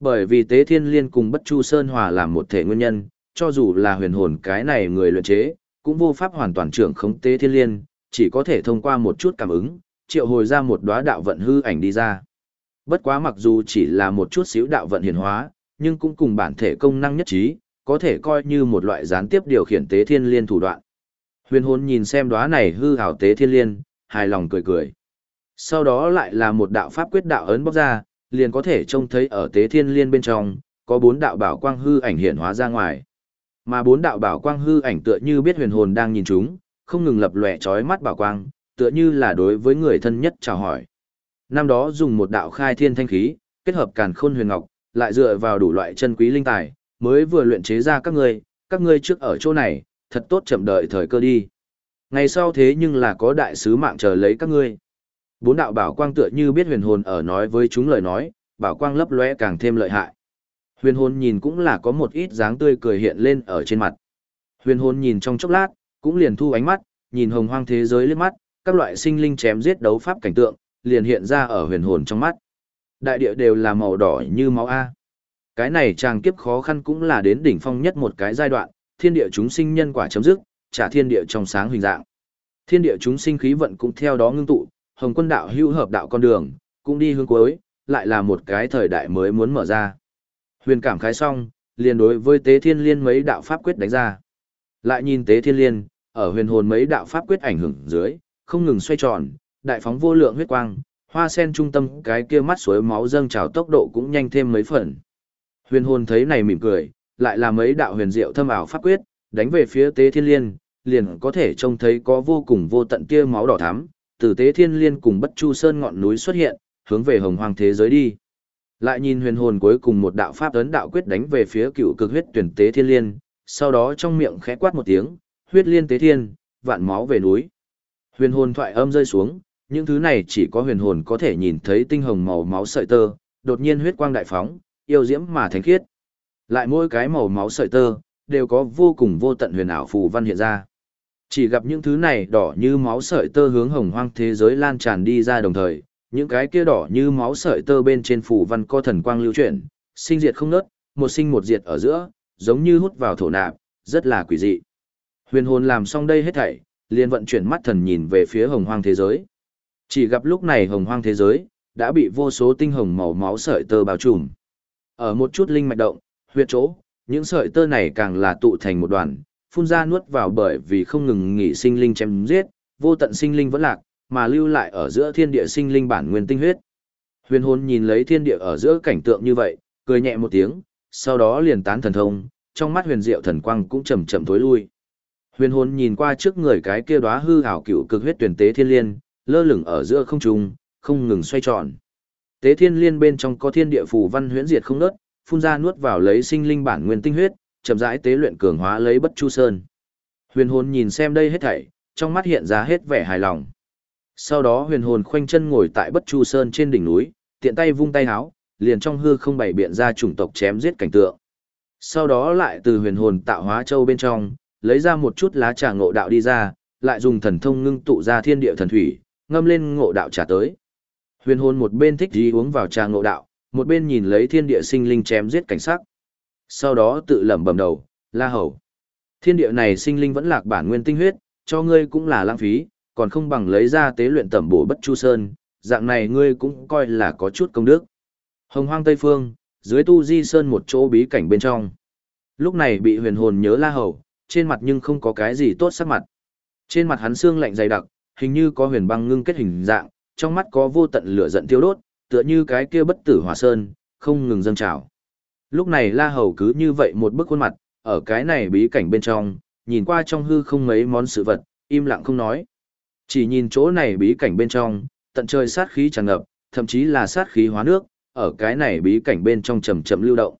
Bởi vì tế thiên liên cùng bất chu sơn hòa làm một thể nguyên nhân, cho dù là huyền hồn cái này người luyện chế, cũng vô pháp hoàn toàn trưởng khống tế thiên liên, chỉ có thể thông qua một chút cảm ứng, triệu hồi ra một đóa đạo vận hư ảnh đi ra. Bất quá mặc dù chỉ là một chút xíu đạo vận hiển hóa, nhưng cũng cùng bản thể công năng nhất trí, có thể coi như một loại gián tiếp điều khiển tế thiên liên thủ đoạn. Huyền hồn nhìn xem đóa này hư hảo tế thiên liên, hài lòng cười cười. Sau đó lại là một đạo pháp quyết đạo ấn bóc ra, liền có thể trông thấy ở tế thiên liên bên trong, có bốn đạo bảo quang hư ảnh hiện hóa ra ngoài. Mà bốn đạo bảo quang hư ảnh tựa như biết huyền hồn đang nhìn chúng, không ngừng lập lòe trói mắt bảo quang, tựa như là đối với người thân nhất chào hỏi. Năm đó dùng một đạo khai thiên thanh khí, kết hợp càn khôn huyền ngọc, lại dựa vào đủ loại chân quý linh tài, mới vừa luyện chế ra các ngươi, các ngươi trước ở chỗ này, thật tốt chậm đợi thời cơ đi. Ngày sau thế nhưng là có đại sứ mạng chờ lấy các ngươi. Bốn đạo bảo quang tựa như biết huyền hồn ở nói với chúng lời nói, bảo quang lấp lóe càng thêm lợi hại. Huyền hồn nhìn cũng là có một ít dáng tươi cười hiện lên ở trên mặt. Huyền hồn nhìn trong chốc lát, cũng liền thu ánh mắt, nhìn hồng hoang thế giới liếc mắt, các loại sinh linh chém giết đấu pháp cảnh tượng, liền hiện ra ở huyền hồn trong mắt. Đại địa đều là màu đỏ như máu A. Cái này chàng kiếp khó khăn cũng là đến đỉnh phong nhất một cái giai đoạn, thiên địa chúng sinh nhân quả chấm dứt, trả thiên địa trong sáng hình dạng. Thiên địa chúng sinh khí vận cũng theo đó ngưng tụ, hồng quân đạo hữu hợp đạo con đường, cũng đi hướng cuối, lại là một cái thời đại mới muốn mở ra. Huyền cảm khái xong, liền đối với tế thiên liên mấy đạo pháp quyết đánh ra. Lại nhìn tế thiên liên, ở huyền hồn mấy đạo pháp quyết ảnh hưởng dưới, không ngừng xoay tròn, đại phóng vô lượng huyết quang, hoa sen trung tâm cái kia mắt suối máu dâng trào tốc độ cũng nhanh thêm mấy phần. Huyền hồn thấy này mỉm cười, lại là mấy đạo huyền diệu thâm ảo pháp quyết, đánh về phía tế thiên liên, liền có thể trông thấy có vô cùng vô tận kia máu đỏ thắm, từ tế thiên liên cùng bất chu sơn ngọn núi xuất hiện, hướng về hồng hoàng thế giới đi. Lại nhìn huyền hồn cuối cùng một đạo pháp ấn đạo quyết đánh về phía cựu cực huyết tuyển tế thiên liên, sau đó trong miệng khẽ quát một tiếng, huyết liên tế thiên, vạn máu về núi. Huyền hồn thoại âm rơi xuống, những thứ này chỉ có huyền hồn có thể nhìn thấy tinh hồng màu máu sợi tơ, đột nhiên huyết quang đại phóng, yêu diễm mà thánh khiết. Lại mỗi cái màu máu sợi tơ, đều có vô cùng vô tận huyền ảo phù văn hiện ra. Chỉ gặp những thứ này đỏ như máu sợi tơ hướng hồng hoang thế giới lan tràn đi ra đồng thời, những cái kia đỏ như máu sợi tơ bên trên phù văn co thần quang lưu chuyển, sinh diệt không nớt, một sinh một diệt ở giữa, giống như hút vào thổ nạp, rất là quỷ dị. Huyền hồn làm xong đây hết thảy, liền vận chuyển mắt thần nhìn về phía hồng hoang thế giới. Chỉ gặp lúc này hồng hoang thế giới, đã bị vô số tinh hồng màu máu sợi tơ bao trùm. Ở một chút linh mạch động, huyệt chỗ, những sợi tơ này càng là tụ thành một đoàn, phun ra nuốt vào bởi vì không ngừng nghỉ sinh linh chém giết, vô tận sinh linh vẫn lạc, mà lưu lại ở giữa thiên địa sinh linh bản nguyên tinh huyết. Huyền hồn nhìn lấy thiên địa ở giữa cảnh tượng như vậy, cười nhẹ một tiếng, sau đó liền tán thần thông, trong mắt huyền diệu thần quang cũng chậm chậm tối lui. Huyền hồn nhìn qua trước người cái kia đóa hư ảo cựu cực huyết tuyển tế thiên liên, lơ lửng ở giữa không trung, không ngừng xoay tròn. Tế thiên liên bên trong có thiên địa phù văn huyễn diệt không nớt, phun ra nuốt vào lấy sinh linh bản nguyên tinh huyết, chậm rãi tế luyện cường hóa lấy bất chu sơn. Huyền hồn nhìn xem đây hết thảy, trong mắt hiện ra hết vẻ hài lòng. Sau đó huyền hồn khoanh chân ngồi tại bất chu sơn trên đỉnh núi, tiện tay vung tay háo, liền trong hư không bày biện ra chủng tộc chém giết cảnh tượng. Sau đó lại từ huyền hồn tạo hóa châu bên trong, lấy ra một chút lá trà ngộ đạo đi ra, lại dùng thần thông ngưng tụ ra thiên địa thần thủy, ngâm lên ngộ đạo trà tới. Huyền hồn một bên thích gì uống vào trà ngộ đạo, một bên nhìn lấy thiên địa sinh linh chém giết cảnh sắc. Sau đó tự lẩm bẩm đầu, la hầu. Thiên địa này sinh linh vẫn lạc bản nguyên tinh huyết, cho ngươi cũng là lãng phí, còn không bằng lấy ra tế luyện tẩm bổ bất chu sơn, dạng này ngươi cũng coi là có chút công đức. Hồng hoang Tây Phương, dưới tu di sơn một chỗ bí cảnh bên trong. Lúc này bị huyền hồn nhớ la hầu, trên mặt nhưng không có cái gì tốt sắc mặt. Trên mặt hắn xương lạnh dày đặc, hình như có huyền băng ngưng kết hình dạng, trong mắt có vô tận lửa giận tiêu đốt, tựa như cái kia bất tử hỏa sơn, không ngừng dâng trào. Lúc này La Hầu cứ như vậy một bức khuôn mặt, ở cái này bí cảnh bên trong, nhìn qua trong hư không mấy món sự vật, im lặng không nói. Chỉ nhìn chỗ này bí cảnh bên trong, tận trời sát khí tràn ngập, thậm chí là sát khí hóa nước, ở cái này bí cảnh bên trong chậm chậm lưu động.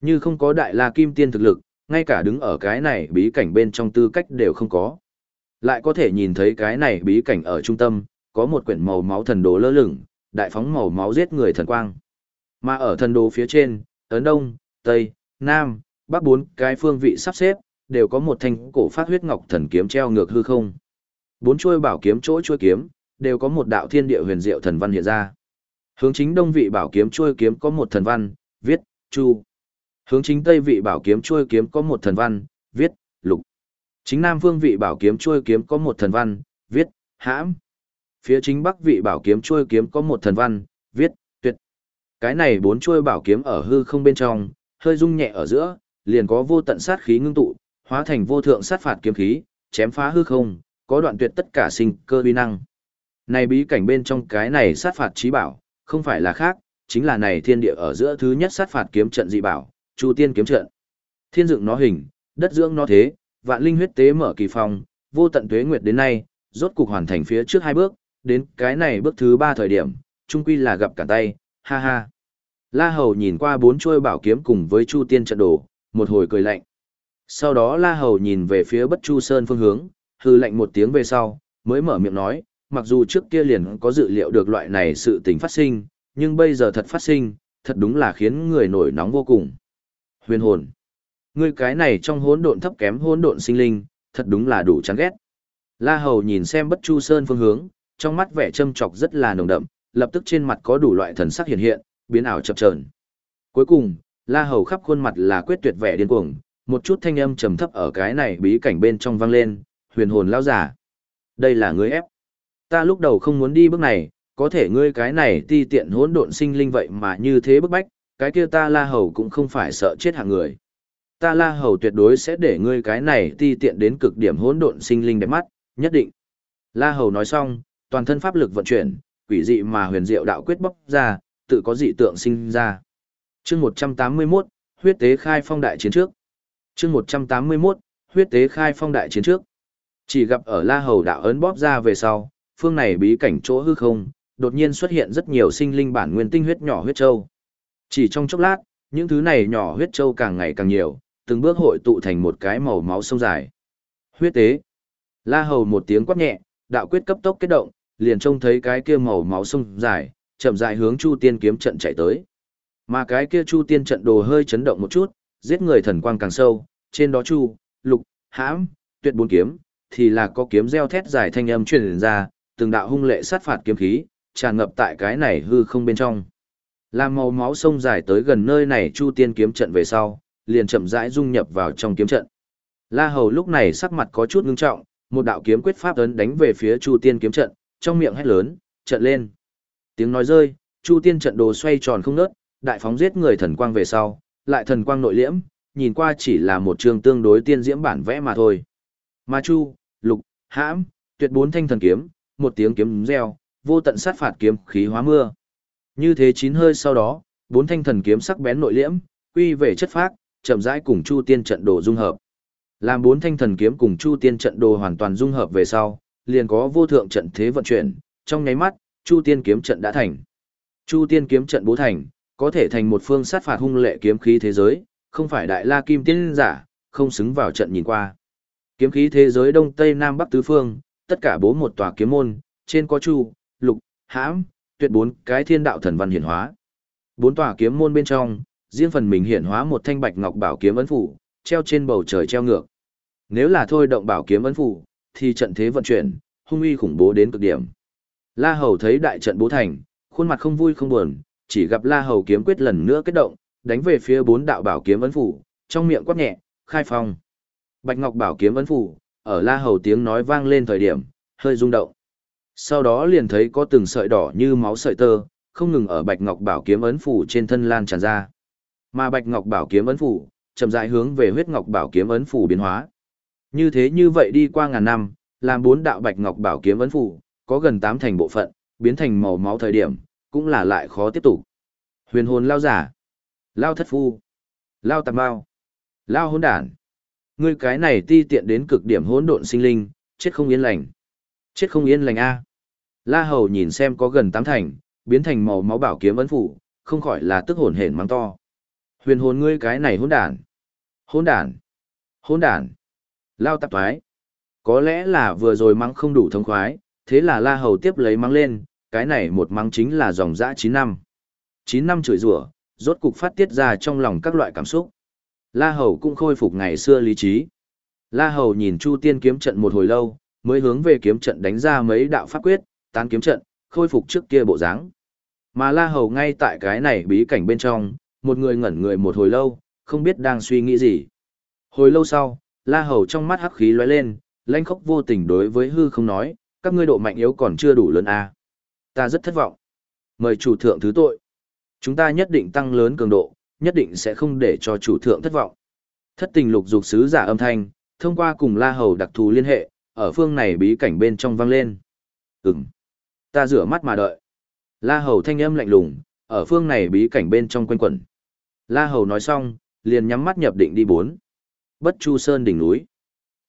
Như không có đại la kim tiên thực lực, ngay cả đứng ở cái này bí cảnh bên trong tư cách đều không có. Lại có thể nhìn thấy cái này bí cảnh ở trung tâm, có một quyển màu máu thần đồ lơ lửng, đại phóng màu máu giết người thần quang. Mà ở thần đồ phía trên, ấn đông, tây, nam, bắc bốn cái phương vị sắp xếp, đều có một thanh cổ phát huyết ngọc thần kiếm treo ngược hư không. Bốn chuôi bảo kiếm chỗ chuôi kiếm, đều có một đạo thiên địa huyền diệu thần văn hiện ra. Hướng chính đông vị bảo kiếm chuôi kiếm có một thần văn, viết, chu. Hướng chính tây vị bảo kiếm chuôi kiếm có một thần văn, viết, lục. Chính nam phương vị bảo kiếm chuôi kiếm có một thần văn, viết, hãm. Phía chính bắc vị bảo kiếm chuôi kiếm có một thần văn, viết, tuyệt. Cái này bốn chuôi bảo kiếm ở hư không bên trong, hơi rung nhẹ ở giữa, liền có vô tận sát khí ngưng tụ, hóa thành vô thượng sát phạt kiếm khí, chém phá hư không, có đoạn tuyệt tất cả sinh cơ uy năng. Này bí cảnh bên trong cái này sát phạt trí bảo, không phải là khác, chính là này thiên địa ở giữa thứ nhất sát phạt kiếm trận dị bảo, Chu Tiên kiếm trận. Thiên dựng nó hình, đất dưỡng nó thế, vạn linh huyết tế mở kỳ phong, vô tận tuế nguyệt đến nay, rốt cục hoàn thành phía trước hai bước, đến cái này bước thứ ba thời điểm, trung quy là gặp cả tay, ha ha. La Hầu nhìn qua bốn chuôi bảo kiếm cùng với Chu Tiên trận đồ, một hồi cười lạnh. Sau đó La Hầu nhìn về phía Bất Chu Sơn phương hướng, hư lạnh một tiếng về sau, mới mở miệng nói, mặc dù trước kia liền có dự liệu được loại này sự tình phát sinh, nhưng bây giờ thật phát sinh, thật đúng là khiến người nổi nóng vô cùng. Huyền hồn. Ngươi cái này trong hỗn độn thấp kém hỗn độn sinh linh, thật đúng là đủ chán ghét. La Hầu nhìn xem Bất Chu Sơn phương hướng, trong mắt vẻ châm chọc rất là nồng đậm, lập tức trên mặt có đủ loại thần sắc hiện hiện, biến ảo chập chờn. Cuối cùng, La Hầu khắp khuôn mặt là quyết tuyệt vẻ điên cuồng, một chút thanh âm trầm thấp ở cái này bí cảnh bên trong vang lên, huyền hồn lao giả. Đây là ngươi ép. Ta lúc đầu không muốn đi bước này, có thể ngươi cái này ti tiện hỗn độn sinh linh vậy mà như thế bức bách, cái kia ta la hầu cũng không phải sợ chết hạng người. Ta la hầu tuyệt đối sẽ để ngươi cái này ti tiện đến cực điểm hỗn độn sinh linh đẹp mắt, nhất định. La hầu nói xong, toàn thân pháp lực vận chuyển, quỷ dị mà huyền diệu đạo quyết bốc ra, tự có dị tượng sinh ra. Chương 181, huyết tế khai phong đại chiến trước. Chương 181, huyết tế khai phong đại chiến trước. Chỉ gặp ở La Hầu đạo ấn bóp ra về sau, phương này bí cảnh chỗ hư không, đột nhiên xuất hiện rất nhiều sinh linh bản nguyên tinh huyết nhỏ huyết châu. Chỉ trong chốc lát, những thứ này nhỏ huyết châu càng ngày càng nhiều, từng bước hội tụ thành một cái màu máu sông dài. Huyết tế. La Hầu một tiếng quát nhẹ, đạo quyết cấp tốc kết động, liền trông thấy cái kia màu máu sông dài, chậm rãi hướng Chu Tiên kiếm trận chạy tới. Mà cái kia Chu Tiên trận đồ hơi chấn động một chút, giết người thần quang càng sâu, trên đó Chu, Lục, Hãm, Tuyệt bốn kiếm, thì là có kiếm reo thét dài thanh âm truyền ra, từng đạo hung lệ sát phạt kiếm khí, tràn ngập tại cái này hư không bên trong. Làm màu máu sông dài tới gần nơi này Chu Tiên kiếm trận về sau, liền chậm rãi dung nhập vào trong kiếm trận. La Hầu lúc này sắc mặt có chút ngưng trọng, một đạo kiếm quyết pháp ấn đánh về phía Chu Tiên kiếm trận, trong miệng hét lớn, trận lên. Tiếng nói rơi, Chu Tiên trận đồ xoay tròn không ngớt, đại phóng giết người thần quang về sau, lại thần quang nội liễm, nhìn qua chỉ là một trường tương đối tiên diễm bản vẽ mà thôi. Ma Chu, Lục, Hãm, tuyệt bốn thanh thần kiếm, một tiếng kiếm reo, vô tận sát phạt kiếm khí hóa mưa. Như thế chín hơi sau đó, bốn thanh thần kiếm sắc bén nội liễm, quy về chất phác, chậm rãi cùng Chu Tiên trận đồ dung hợp. Làm bốn thanh thần kiếm cùng Chu Tiên trận đồ hoàn toàn dung hợp về sau, liền có vô thượng trận thế vận chuyển, trong nháy mắt, Chu Tiên kiếm trận đã thành. Chu Tiên kiếm trận bố thành, có thể thành một phương sát phạt hung lệ kiếm khí thế giới, không phải đại la kim tiên giả, không xứng vào trận nhìn qua. Kiếm khí thế giới đông tây nam bắc tứ phương, tất cả bố một tòa kiếm môn, trên có chu, lục, hãm, tuyệt bốn cái thiên đạo thần văn hiển hóa. Bốn tòa kiếm môn bên trong, riêng phần mình hiển hóa một thanh bạch ngọc bảo kiếm ấn phủ, treo trên bầu trời treo ngược. Nếu là thôi động bảo kiếm ấn phủ, thì trận thế vận chuyển, hung uy khủng bố đến cực điểm. La Hầu thấy đại trận bố thành, khuôn mặt không vui không buồn, chỉ gặp La Hầu kiếm quyết lần nữa kết động, đánh về phía bốn đạo bảo kiếm ấn phủ, trong miệng quát nhẹ, khai phong. Bạch Ngọc bảo kiếm ấn phủ, ở La Hầu tiếng nói vang lên thời điểm, hơi rung động. Sau đó liền thấy có từng sợi đỏ như máu sợi tơ, không ngừng ở Bạch Ngọc bảo kiếm ấn phủ trên thân lan tràn ra. Mà Bạch Ngọc bảo kiếm ấn phủ, chậm rãi hướng về huyết ngọc bảo kiếm ấn phủ biến hóa. Như thế như vậy đi qua ngàn năm, làm bốn đạo Bạch Ngọc bảo kiếm ấn phủ, có gần tám thành bộ phận, biến thành màu máu thời điểm, cũng là lại khó tiếp tục. Huyền hồn lao giả, lao thất phu, lao tạp bao, lao hỗn đản. Ngươi cái này ti tiện đến cực điểm hỗn độn sinh linh, chết không yên lành. Chết không yên lành a. La Hầu nhìn xem có gần tám thành, biến thành màu máu bảo kiếm ấn phủ, không khỏi là tức hồn hển mắng to. Huyền hồn ngươi cái này hỗn đản. Hỗn đản. Hỗn đản. Lao tạp thoái. Có lẽ là vừa rồi mắng không đủ thông khoái, thế là La Hầu tiếp lấy mắng lên, cái này một mắng chính là dòng dã chín năm. chín năm chửi rủa, rốt cục phát tiết ra trong lòng các loại cảm xúc. La Hầu cũng khôi phục ngày xưa lý trí. La Hầu nhìn Chu Tiên kiếm trận một hồi lâu, mới hướng về kiếm trận đánh ra mấy đạo pháp quyết, tán kiếm trận, khôi phục trước kia bộ dáng. Mà La Hầu ngay tại cái này bí cảnh bên trong, một người ngẩn người một hồi lâu, không biết đang suy nghĩ gì. Hồi lâu sau, La Hầu trong mắt hắc khí lóe lên, lãnh khốc vô tình đối với hư không nói, các ngươi độ mạnh yếu còn chưa đủ lớn à. Ta rất thất vọng. Mời chủ thượng thứ tội. Chúng ta nhất định tăng lớn cường độ, nhất định sẽ không để cho chủ thượng thất vọng. Thất tình lục dục sứ giả âm thanh, thông qua cùng La Hầu đặc thù liên hệ, ở phương này bí cảnh bên trong vang lên. Ừm. Ta rửa mắt mà đợi. La Hầu thanh âm lạnh lùng, ở phương này bí cảnh bên trong quanh quẩn. La Hầu nói xong, liền nhắm mắt nhập định đi bốn. Bất Chu Sơn đỉnh núi.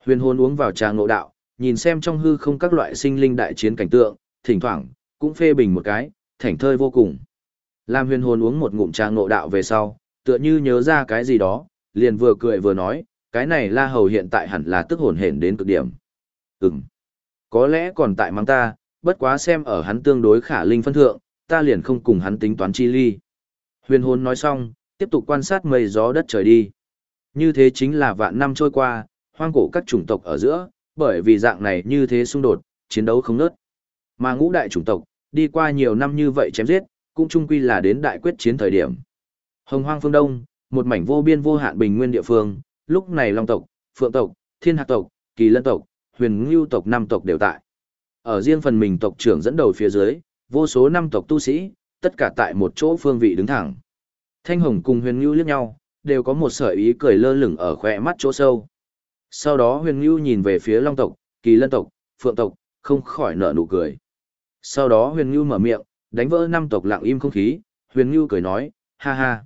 Huyền hồn uống vào trà ngộ đạo, nhìn xem trong hư không các loại sinh linh đại chiến cảnh tượng, thỉnh thoảng, cũng phê bình một cái, thảnh thơi vô cùng. Làm huyền hồn uống một ngụm trà ngộ đạo về sau, tựa như nhớ ra cái gì đó, liền vừa cười vừa nói, cái này la hầu hiện tại hẳn là tức hồn hển đến cực điểm. Ừm, có lẽ còn tại mang ta, bất quá xem ở hắn tương đối khả linh phân thượng, ta liền không cùng hắn tính toán chi ly. Huyền hồn nói xong, tiếp tục quan sát mây gió đất trời đi. Như thế chính là vạn năm trôi qua, hoang cổ các chủng tộc ở giữa, bởi vì dạng này như thế xung đột, chiến đấu không nớt. Mà ngũ đại chủng tộc, đi qua nhiều năm như vậy chém giết, cũng chung quy là đến đại quyết chiến thời điểm. Hồng hoang phương Đông, một mảnh vô biên vô hạn bình nguyên địa phương, lúc này Long tộc, Phượng tộc, Thiên Hạc tộc, Kỳ Lân tộc, Huyền Ngưu tộc năm tộc đều tại. Ở riêng phần mình tộc trưởng dẫn đầu phía dưới, vô số năm tộc tu sĩ, tất cả tại một chỗ phương vị đứng thẳng. Thanh Hồng cùng Huyền Ngưu liếc nhau, đều có một sợi ý cười lơ lửng ở khoe mắt chỗ sâu. Sau đó Huyền Ngưu nhìn về phía Long tộc, Kỳ Lân tộc, Phượng tộc, không khỏi nở nụ cười. Sau đó Huyền Ngưu mở miệng, đánh vỡ năm tộc lặng im không khí, Huyền Ngưu cười nói, ha ha.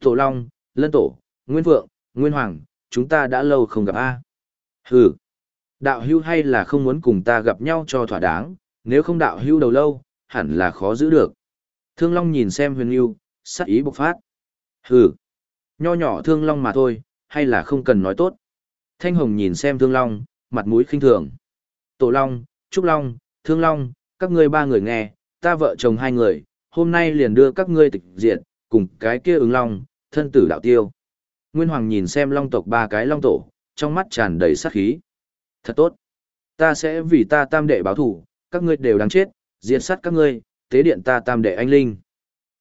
Tổ Long, Lân Tổ, Nguyên Vượng, Nguyên Hoàng, chúng ta đã lâu không gặp a. Hừ. Đạo hưu hay là không muốn cùng ta gặp nhau cho thỏa đáng, nếu không đạo hưu đầu lâu, hẳn là khó giữ được. Thương Long nhìn xem Huyền Ngưu, sắc ý bộc phát. Hừ. Nho nhỏ Thương Long mà thôi, hay là không cần nói tốt. Thanh Hồng nhìn xem Thương Long, mặt mũi khinh thường. Tổ Long, Trúc Long, Thương Long, các ngươi ba người nghe, ta vợ chồng hai người, hôm nay liền đưa các ngươi tịch diệt, cùng cái kia ứng long, thân tử đạo tiêu. Nguyên Hoàng nhìn xem long tộc ba cái long tổ, trong mắt tràn đầy sát khí. Thật tốt. Ta sẽ vì ta tam đệ báo thủ, các ngươi đều đáng chết, diệt sát các ngươi, tế điện ta tam đệ anh linh.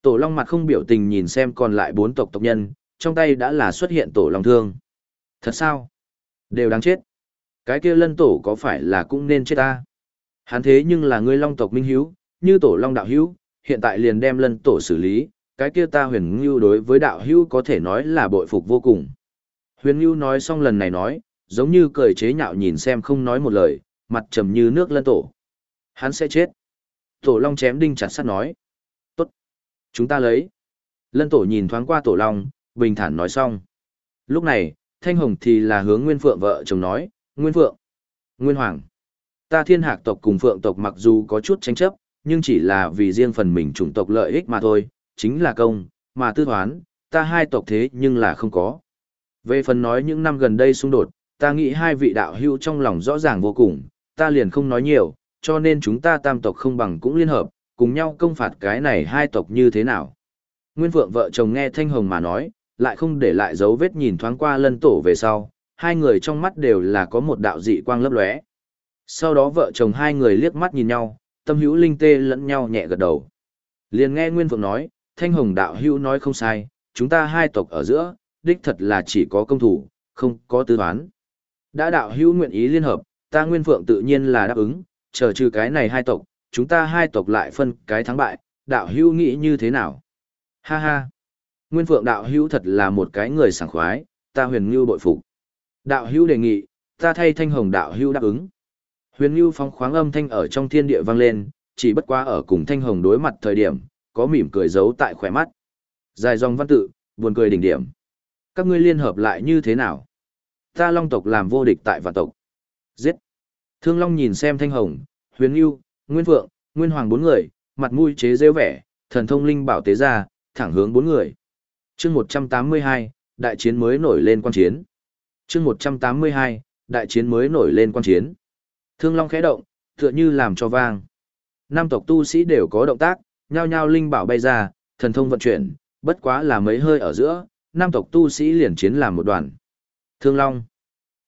Tổ long mặt không biểu tình nhìn xem còn lại bốn tộc tộc nhân, trong tay đã là xuất hiện tổ long thương. Thật sao? Đều đáng chết. Cái kia lân tổ có phải là cũng nên chết ta? Hắn thế nhưng là ngươi long tộc minh hiếu, như tổ long đạo hữu, hiện tại liền đem lân tổ xử lý, cái kia ta huyền ngưu đối với đạo hữu có thể nói là bội phục vô cùng. Huyền ngưu nói xong lần này nói, giống như cười chế nhạo nhìn xem không nói một lời, mặt trầm như nước lân tổ. Hắn sẽ chết. Tổ long chém đinh chặt sắt nói. Tốt. Chúng ta lấy. Lân tổ nhìn thoáng qua tổ long, bình thản nói xong. Lúc này, Thanh Hồng thì là hướng Nguyên Phượng vợ chồng nói, Nguyên Phượng, Nguyên Hoàng. Ta thiên hạc tộc cùng Phượng tộc mặc dù có chút tranh chấp, nhưng chỉ là vì riêng phần mình chủng tộc lợi ích mà thôi, chính là công, mà tư thoán, ta hai tộc thế nhưng là không có. Về phần nói những năm gần đây xung đột, ta nghĩ hai vị đạo hữu trong lòng rõ ràng vô cùng, ta liền không nói nhiều, cho nên chúng ta tam tộc không bằng cũng liên hợp, cùng nhau công phạt cái này hai tộc như thế nào. Nguyên vượng vợ chồng nghe Thanh Hồng mà nói, lại không để lại dấu vết nhìn thoáng qua lân tổ về sau, hai người trong mắt đều là có một đạo dị quang lấp lóe. Sau đó vợ chồng hai người liếc mắt nhìn nhau, tâm hữu linh tê lẫn nhau nhẹ gật đầu. Liền nghe Nguyên Phượng nói, Thanh Hồng đạo hữu nói không sai, chúng ta hai tộc ở giữa, đích thật là chỉ có công thủ, không có tư toán. Đã đạo hữu nguyện ý liên hợp, ta Nguyên Phượng tự nhiên là đáp ứng, chờ trừ cái này hai tộc, chúng ta hai tộc lại phân cái thắng bại, đạo hữu nghĩ như thế nào? Ha ha! Nguyên Phượng đạo hữu thật là một cái người sảng khoái, ta huyền như bội phục. Đạo hữu đề nghị, ta thay Thanh Hồng đạo hữu đáp ứng. Huyền như phóng khoáng âm thanh ở trong thiên địa vang lên, chỉ bất quá ở cùng Thanh Hồng đối mặt thời điểm, có mỉm cười giấu tại khỏe mắt. Dài dòng văn tự, buồn cười đỉnh điểm. Các ngươi liên hợp lại như thế nào? Ta long tộc làm vô địch tại vạn tộc. Giết. Thương Long nhìn xem Thanh Hồng, Huyền Nhu, Nguyên Phượng, Nguyên Hoàng bốn người, mặt mũi chế rêu vẻ, thần thông linh bảo tế ra, thẳng hướng bốn người. Chương 182, đại chiến mới nổi lên quan chiến. Chương 182, đại chiến mới nổi lên quan chiến. Thương Long khẽ động, tựa như làm cho vang. Nam tộc tu sĩ đều có động tác, nhao nhao linh bảo bay ra, thần thông vận chuyển, bất quá là mấy hơi ở giữa, nam tộc tu sĩ liền chiến làm một đoàn. Thương Long,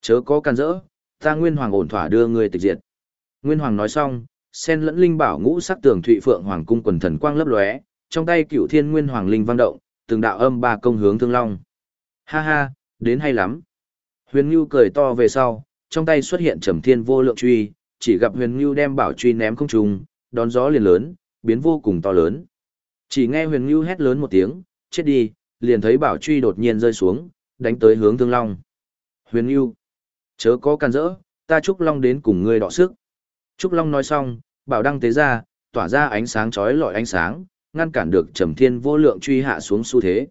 chớ có can rỡ, ta Nguyên Hoàng ổn thỏa đưa người tịch diệt. Nguyên Hoàng nói xong, sen lẫn linh bảo ngũ sắc tường thụy phượng hoàng cung quần thần quang lấp lóe, trong tay cựu thiên nguyên hoàng linh vang động, từng đạo âm ba công hướng Thương Long. Ha ha, đến hay lắm. Huyền Nhu cười to về sau, trong tay xuất hiện trầm thiên vô lượng truy, chỉ gặp Huyền Nhu đem bảo truy ném không trung, đón gió liền lớn, biến vô cùng to lớn. Chỉ nghe Huyền Nhu hét lớn một tiếng, chết đi, liền thấy bảo truy đột nhiên rơi xuống, đánh tới hướng Thương Long. Huyền Nhu, chớ có can rỡ, ta Trúc Long đến cùng ngươi đọ sức. Trúc Long nói xong, bảo đăng tế ra, tỏa ra ánh sáng chói lọi ánh sáng, ngăn cản được Trầm Thiên vô lượng truy hạ xuống xu thế.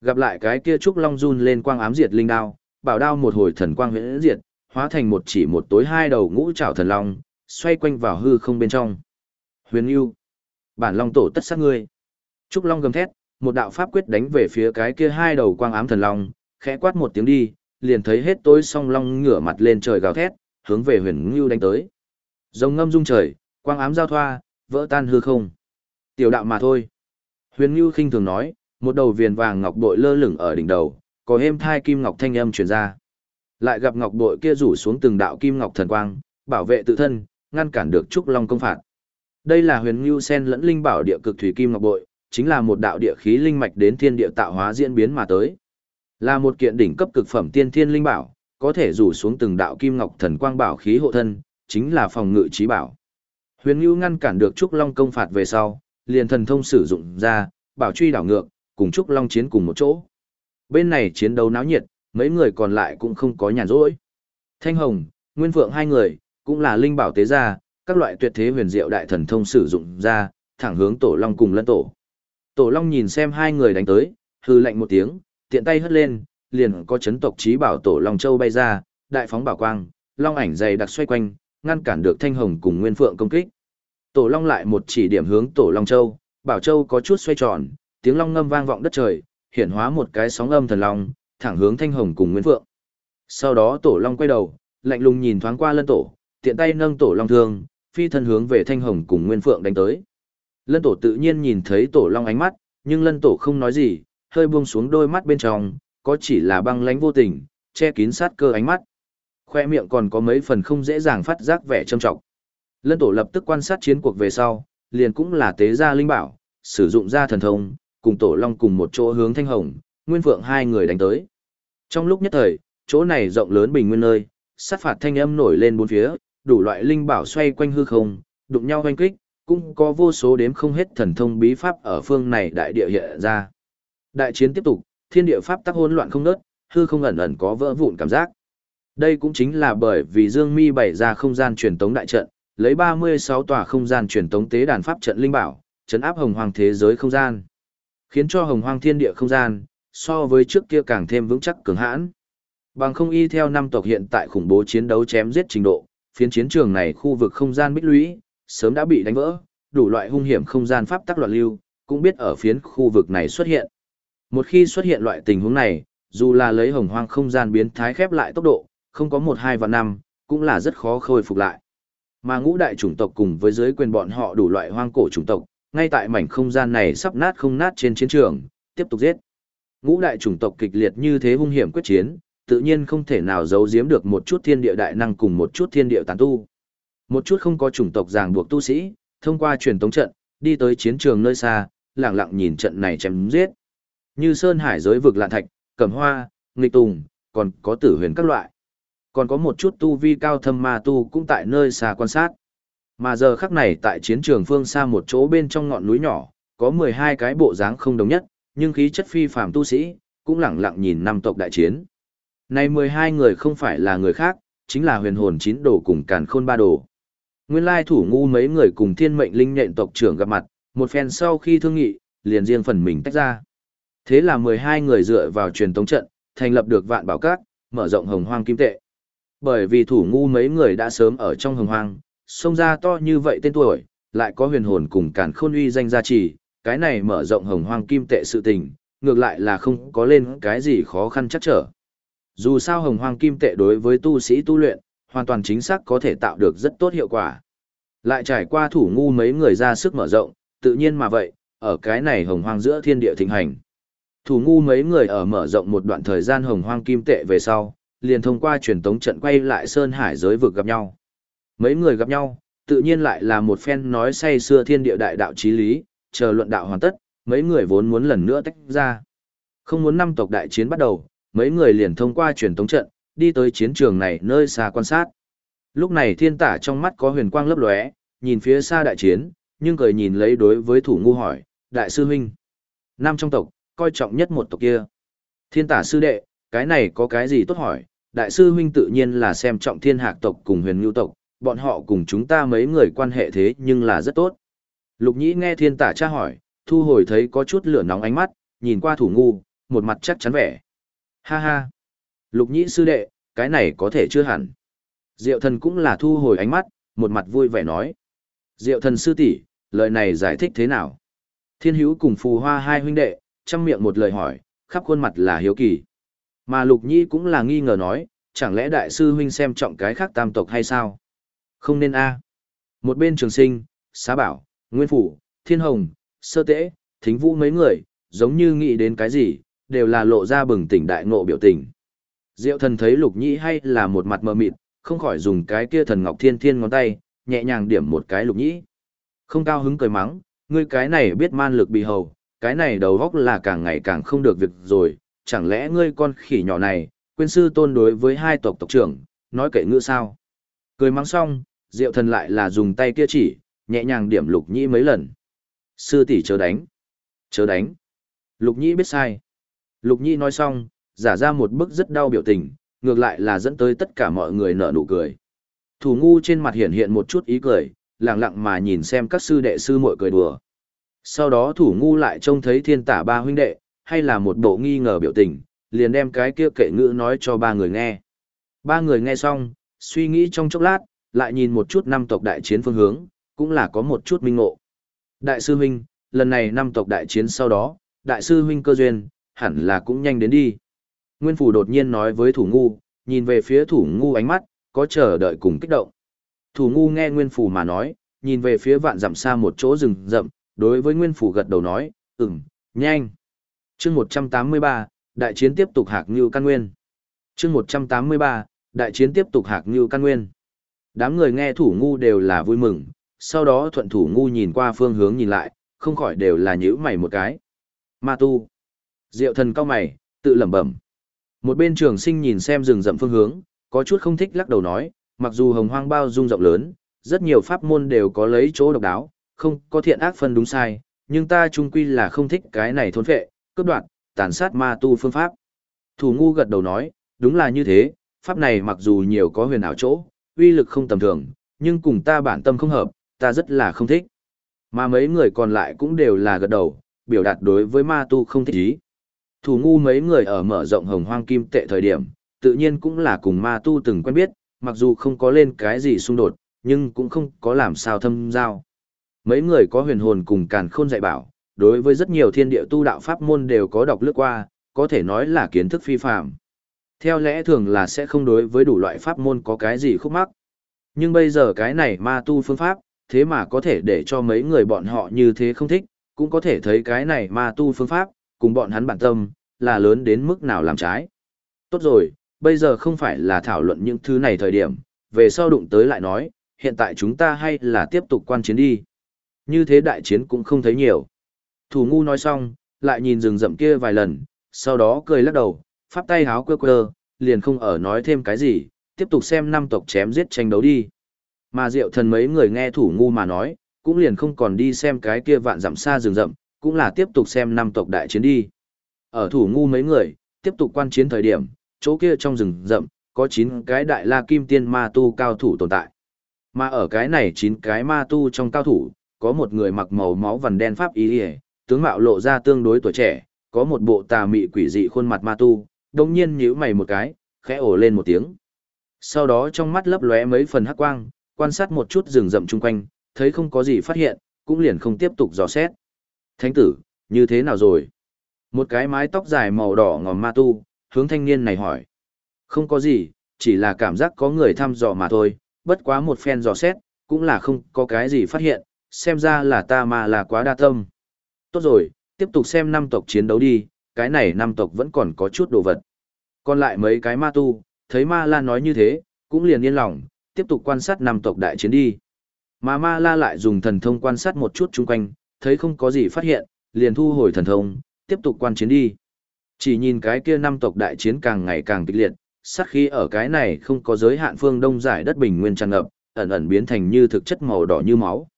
Gặp lại cái kia Trúc Long run lên quang ám diệt linh đao, bảo đao một hồi thần quang huyễn diệt, hóa thành một chỉ một tối hai đầu ngũ trảo thần long, xoay quanh vào hư không bên trong. Huyền Ưu, bản long tổ tất sát ngươi. Trúc Long gầm thét, một đạo pháp quyết đánh về phía cái kia hai đầu quang ám thần long, khẽ quát một tiếng đi, liền thấy hết tối song long ngửa mặt lên trời gào thét, hướng về Huyền ngưu đánh tới. Rồng ngâm rung trời, quang ám giao thoa, vỡ tan hư không. Tiểu đạo mà thôi. Huyền ngưu khinh thường nói, một đầu viền vàng ngọc bội lơ lửng ở đỉnh đầu, có êm thai kim ngọc thanh âm truyền ra. Lại gặp ngọc bội kia rủ xuống từng đạo kim ngọc thần quang, bảo vệ tự thân, ngăn cản được trúc long công phạt. Đây là huyền ngưu sen lẫn linh bảo địa cực thủy kim ngọc bội, chính là một đạo địa khí linh mạch đến thiên địa tạo hóa diễn biến mà tới. Là một kiện đỉnh cấp cực phẩm tiên thiên linh bảo, có thể rủ xuống từng đạo kim ngọc thần quang bảo khí hộ thân, chính là phòng ngự trí bảo. Huyền Nưu ngăn cản được Trúc Long công phạt về sau, liền thần thông sử dụng ra, bảo truy đảo ngược, cùng Trúc Long chiến cùng một chỗ. Bên này chiến đấu náo nhiệt, mấy người còn lại cũng không có nhàn rỗi. Thanh Hồng, Nguyên Phượng hai người, cũng là linh bảo tế gia, các loại tuyệt thế huyền diệu đại thần thông sử dụng ra, thẳng hướng Tổ Long cùng lân tổ. Tổ Long nhìn xem hai người đánh tới, hư lạnh một tiếng, tiện tay hất lên, liền có chấn tộc trí bảo Tổ Long Châu bay ra, đại phóng bảo quang, long ảnh dày đặc xoay quanh, ngăn cản được Thanh Hồng cùng Nguyên Phượng công kích. Tổ Long lại một chỉ điểm hướng Tổ Long Châu, Bảo Châu có chút xoay tròn, tiếng long ngâm vang vọng đất trời, hiện hóa một cái sóng âm thần long, thẳng hướng Thanh Hồng cùng Nguyên Phượng. Sau đó Tổ Long quay đầu, lạnh lùng nhìn thoáng qua Lân Tổ, tiện tay nâng Tổ Long thương, phi thân hướng về Thanh Hồng cùng Nguyên Phượng đánh tới. Lân Tổ tự nhiên nhìn thấy Tổ Long ánh mắt, nhưng Lân Tổ không nói gì, hơi buông xuống đôi mắt bên trong, có chỉ là băng lãnh vô tình, che kín sát cơ ánh mắt. Khoe miệng còn có mấy phần không dễ dàng phát giác vẻ trầm trọng. Lân Tổ lập tức quan sát chiến cuộc về sau, liền cũng là tế gia linh bảo, sử dụng ra thần thông, cùng Tổ Long cùng một chỗ hướng Thanh Hồng, Nguyên Phượng hai người đánh tới. Trong lúc nhất thời, chỗ này rộng lớn bình nguyên nơi, sát phạt thanh âm nổi lên bốn phía, đủ loại linh bảo xoay quanh hư không, đụng nhau hoanh kích, cũng có vô số đếm không hết thần thông bí pháp ở phương này đại địa hiện ra. Đại chiến tiếp tục, thiên địa pháp tắc hỗn loạn không nớt, hư không ẩn ẩn có vỡ vụn cảm giác. Đây cũng chính là bởi vì Dương Mi bày ra không gian truyền tống đại trận, lấy 36 tòa không gian truyền tống tế đàn pháp trận linh bảo, trấn áp hồng hoàng thế giới không gian khiến cho hồng hoang thiên địa không gian, so với trước kia càng thêm vững chắc cường hãn. Bằng không y theo năm tộc hiện tại khủng bố chiến đấu chém giết trình độ, phiến chiến trường này khu vực không gian bích lũy, sớm đã bị đánh vỡ, đủ loại hung hiểm không gian pháp tắc loạn lưu, cũng biết ở phiến khu vực này xuất hiện. Một khi xuất hiện loại tình huống này, dù là lấy hồng hoang không gian biến thái khép lại tốc độ, không có một hai và năm, cũng là rất khó khôi phục lại. Mà ngũ đại chủng tộc cùng với giới quyền bọn họ đủ loại hoang cổ chủng tộc, ngay tại mảnh không gian này sắp nát không nát trên chiến trường, tiếp tục giết. Ngũ đại chủng tộc kịch liệt như thế hung hiểm quyết chiến, tự nhiên không thể nào giấu giếm được một chút thiên địa đại năng cùng một chút thiên địa tán tu. Một chút không có chủng tộc ràng buộc tu sĩ, thông qua truyền tống trận, đi tới chiến trường nơi xa, lặng lặng nhìn trận này chém giết. Như sơn hải giới vực lạn thạch, cẩm hoa, nghịch tùng, còn có tử huyền các loại. Còn có một chút tu vi cao thâm ma tu cũng tại nơi xa quan sát. Mà giờ khắc này tại chiến trường phương xa một chỗ bên trong ngọn núi nhỏ, có 12 cái bộ dáng không đồng nhất, nhưng khí chất phi phàm tu sĩ, cũng lẳng lặng nhìn năm tộc đại chiến. Này 12 người không phải là người khác, chính là huyền hồn chín đồ cùng càn khôn ba đồ. Nguyên lai thủ ngu mấy người cùng thiên mệnh linh nhện tộc trưởng gặp mặt, một phen sau khi thương nghị, liền riêng phần mình tách ra. Thế là 12 người dựa vào truyền tống trận, thành lập được vạn bảo các, mở rộng hồng hoang kim tệ. Bởi vì thủ ngu mấy người đã sớm ở trong hồng hoang, xông ra to như vậy tên tuổi, lại có huyền hồn cùng càn khôn uy danh gia trì, cái này mở rộng hồng hoang kim tệ sự tình, ngược lại là không có lên cái gì khó khăn chắc trở. Dù sao hồng hoang kim tệ đối với tu sĩ tu luyện, hoàn toàn chính xác có thể tạo được rất tốt hiệu quả. Lại trải qua thủ ngu mấy người ra sức mở rộng, tự nhiên mà vậy, ở cái này hồng hoang giữa thiên địa thịnh hành. Thủ ngu mấy người ở mở rộng một đoạn thời gian hồng hoang kim tệ về sau, liền thông qua truyền tống trận quay lại Sơn Hải giới vực gặp nhau. Mấy người gặp nhau, tự nhiên lại là một phen nói say xưa thiên địa đại đạo chí lý, chờ luận đạo hoàn tất, mấy người vốn muốn lần nữa tách ra. Không muốn năm tộc đại chiến bắt đầu, mấy người liền thông qua truyền tống trận, đi tới chiến trường này nơi xa quan sát. Lúc này thiên tả trong mắt có huyền quang lấp lóe, nhìn phía xa đại chiến, nhưng cười nhìn lấy đối với thủ ngu hỏi, đại sư huynh. Nam trong tộc, coi trọng nhất một tộc kia. Thiên tả sư đệ, cái này có cái gì tốt hỏi, đại sư huynh tự nhiên là xem trọng thiên hạc tộc cùng huyền ngưu tộc, bọn họ cùng chúng ta mấy người quan hệ thế nhưng là rất tốt. Lục nhĩ nghe thiên tả tra hỏi, thu hồi thấy có chút lửa nóng ánh mắt, nhìn qua thủ ngu, một mặt chắc chắn vẻ. Ha ha! Lục nhĩ sư đệ, cái này có thể chưa hẳn. Diệu thần cũng là thu hồi ánh mắt, một mặt vui vẻ nói. Diệu thần sư tỷ, lời này giải thích thế nào? Thiên hữu cùng phù hoa hai huynh đệ, chăm miệng một lời hỏi, khắp khuôn mặt là hiếu kỳ. Mà lục nhĩ cũng là nghi ngờ nói, chẳng lẽ đại sư huynh xem trọng cái khác tam tộc hay sao? Không nên a. Một bên trường sinh, xá bảo, nguyên phủ, thiên hồng, sơ Tế, thính vũ mấy người, giống như nghĩ đến cái gì, đều là lộ ra bừng tỉnh đại ngộ biểu tình. Diệu thần thấy lục nhĩ hay là một mặt mờ mịt, không khỏi dùng cái kia thần ngọc thiên thiên ngón tay, nhẹ nhàng điểm một cái lục nhĩ. Không cao hứng cười mắng, ngươi cái này biết man lực bị hầu, cái này đầu góc là càng ngày càng không được việc rồi, chẳng lẽ ngươi con khỉ nhỏ này, quên sư tôn đối với hai tộc tộc trưởng, nói kệ ngữ sao? Cười mắng xong, diệu thần lại là dùng tay kia chỉ, nhẹ nhàng điểm lục nhĩ mấy lần. Sư tỷ chớ đánh. Chớ đánh. Lục nhĩ biết sai. Lục nhĩ nói xong, giả ra một bức rất đau biểu tình, ngược lại là dẫn tới tất cả mọi người nở nụ cười. Thủ ngu trên mặt hiện hiện một chút ý cười, lặng lặng mà nhìn xem các sư đệ sư muội cười đùa. Sau đó thủ ngu lại trông thấy thiên tả ba huynh đệ, hay là một bộ nghi ngờ biểu tình, liền đem cái kia kệ ngữ nói cho ba người nghe. Ba người nghe xong, suy nghĩ trong chốc lát, lại nhìn một chút năm tộc đại chiến phương hướng, cũng là có một chút minh ngộ. Đại sư huynh, lần này năm tộc đại chiến sau đó, đại sư huynh cơ duyên, hẳn là cũng nhanh đến đi. Nguyên phủ đột nhiên nói với thủ ngu, nhìn về phía thủ ngu ánh mắt, có chờ đợi cùng kích động. Thủ ngu nghe Nguyên phủ mà nói, nhìn về phía vạn dặm xa một chỗ rừng rậm, đối với Nguyên phủ gật đầu nói, ừm, nhanh. chương 183, đại chiến tiếp tục hạc như căn nguyên. chương 183, đại chiến tiếp tục hạc như căn nguyên. Đám người nghe thủ ngu đều là vui mừng, sau đó thuận thủ ngu nhìn qua phương hướng nhìn lại, không khỏi đều là nhíu mày một cái. Ma tu. Diệu thần cao mày, tự lẩm bẩm. Một bên trường sinh nhìn xem rừng rậm phương hướng, có chút không thích lắc đầu nói, mặc dù hồng hoang bao dung rộng lớn, rất nhiều pháp môn đều có lấy chỗ độc đáo, không có thiện ác phân đúng sai, nhưng ta chung quy là không thích cái này thôn phệ, cướp đoạt, tàn sát ma tu phương pháp. Thủ ngu gật đầu nói, đúng là như thế, pháp này mặc dù nhiều có huyền ảo chỗ, uy lực không tầm thường, nhưng cùng ta bản tâm không hợp, ta rất là không thích. Mà mấy người còn lại cũng đều là gật đầu, biểu đạt đối với ma tu không thích ý. Thủ ngu mấy người ở mở rộng hồng hoang kim tệ thời điểm, tự nhiên cũng là cùng ma tu từng quen biết, mặc dù không có lên cái gì xung đột, nhưng cũng không có làm sao thâm giao. Mấy người có huyền hồn cùng càn khôn dạy bảo, đối với rất nhiều thiên địa tu đạo pháp môn đều có đọc lướt qua, có thể nói là kiến thức phi phạm. Theo lẽ thường là sẽ không đối với đủ loại pháp môn có cái gì khúc mắc. Nhưng bây giờ cái này ma tu phương pháp, thế mà có thể để cho mấy người bọn họ như thế không thích, cũng có thể thấy cái này ma tu phương pháp, cùng bọn hắn bản tâm, là lớn đến mức nào làm trái. Tốt rồi, bây giờ không phải là thảo luận những thứ này thời điểm, về sau đụng tới lại nói, hiện tại chúng ta hay là tiếp tục quan chiến đi. Như thế đại chiến cũng không thấy nhiều. Thủ ngu nói xong, lại nhìn rừng rậm kia vài lần, sau đó cười lắc đầu, pháp tay háo quơ quơ, liền không ở nói thêm cái gì, tiếp tục xem năm tộc chém giết tranh đấu đi. Mà diệu thần mấy người nghe thủ ngu mà nói, cũng liền không còn đi xem cái kia vạn dặm xa rừng rậm, cũng là tiếp tục xem năm tộc đại chiến đi. Ở thủ ngu mấy người, tiếp tục quan chiến thời điểm, chỗ kia trong rừng rậm, có 9 cái đại la kim tiên ma tu cao thủ tồn tại. Mà ở cái này 9 cái ma tu trong cao thủ, có một người mặc màu máu vằn đen pháp ý ỉa tướng mạo lộ ra tương đối tuổi trẻ, có một bộ tà mị quỷ dị khuôn mặt ma tu, đông nhiên nhíu mày một cái, khẽ ổ lên một tiếng. Sau đó trong mắt lấp lóe mấy phần hắc quang, quan sát một chút rừng rậm chung quanh, thấy không có gì phát hiện, cũng liền không tiếp tục dò xét. Thánh tử, như thế nào rồi? Một cái mái tóc dài màu đỏ ngòm ma tu, hướng thanh niên này hỏi. Không có gì, chỉ là cảm giác có người thăm dò mà thôi, bất quá một phen dò xét, cũng là không có cái gì phát hiện, xem ra là ta mà là quá đa tâm. Tốt rồi, tiếp tục xem năm tộc chiến đấu đi, cái này năm tộc vẫn còn có chút đồ vật. Còn lại mấy cái ma tu, thấy ma la nói như thế, cũng liền yên lòng, tiếp tục quan sát năm tộc đại chiến đi. Mà ma la lại dùng thần thông quan sát một chút chung quanh, thấy không có gì phát hiện, liền thu hồi thần thông, tiếp tục quan chiến đi. Chỉ nhìn cái kia năm tộc đại chiến càng ngày càng kịch liệt, sát khí ở cái này không có giới hạn phương đông giải đất bình nguyên tràn ngập, ẩn ẩn biến thành như thực chất màu đỏ như máu.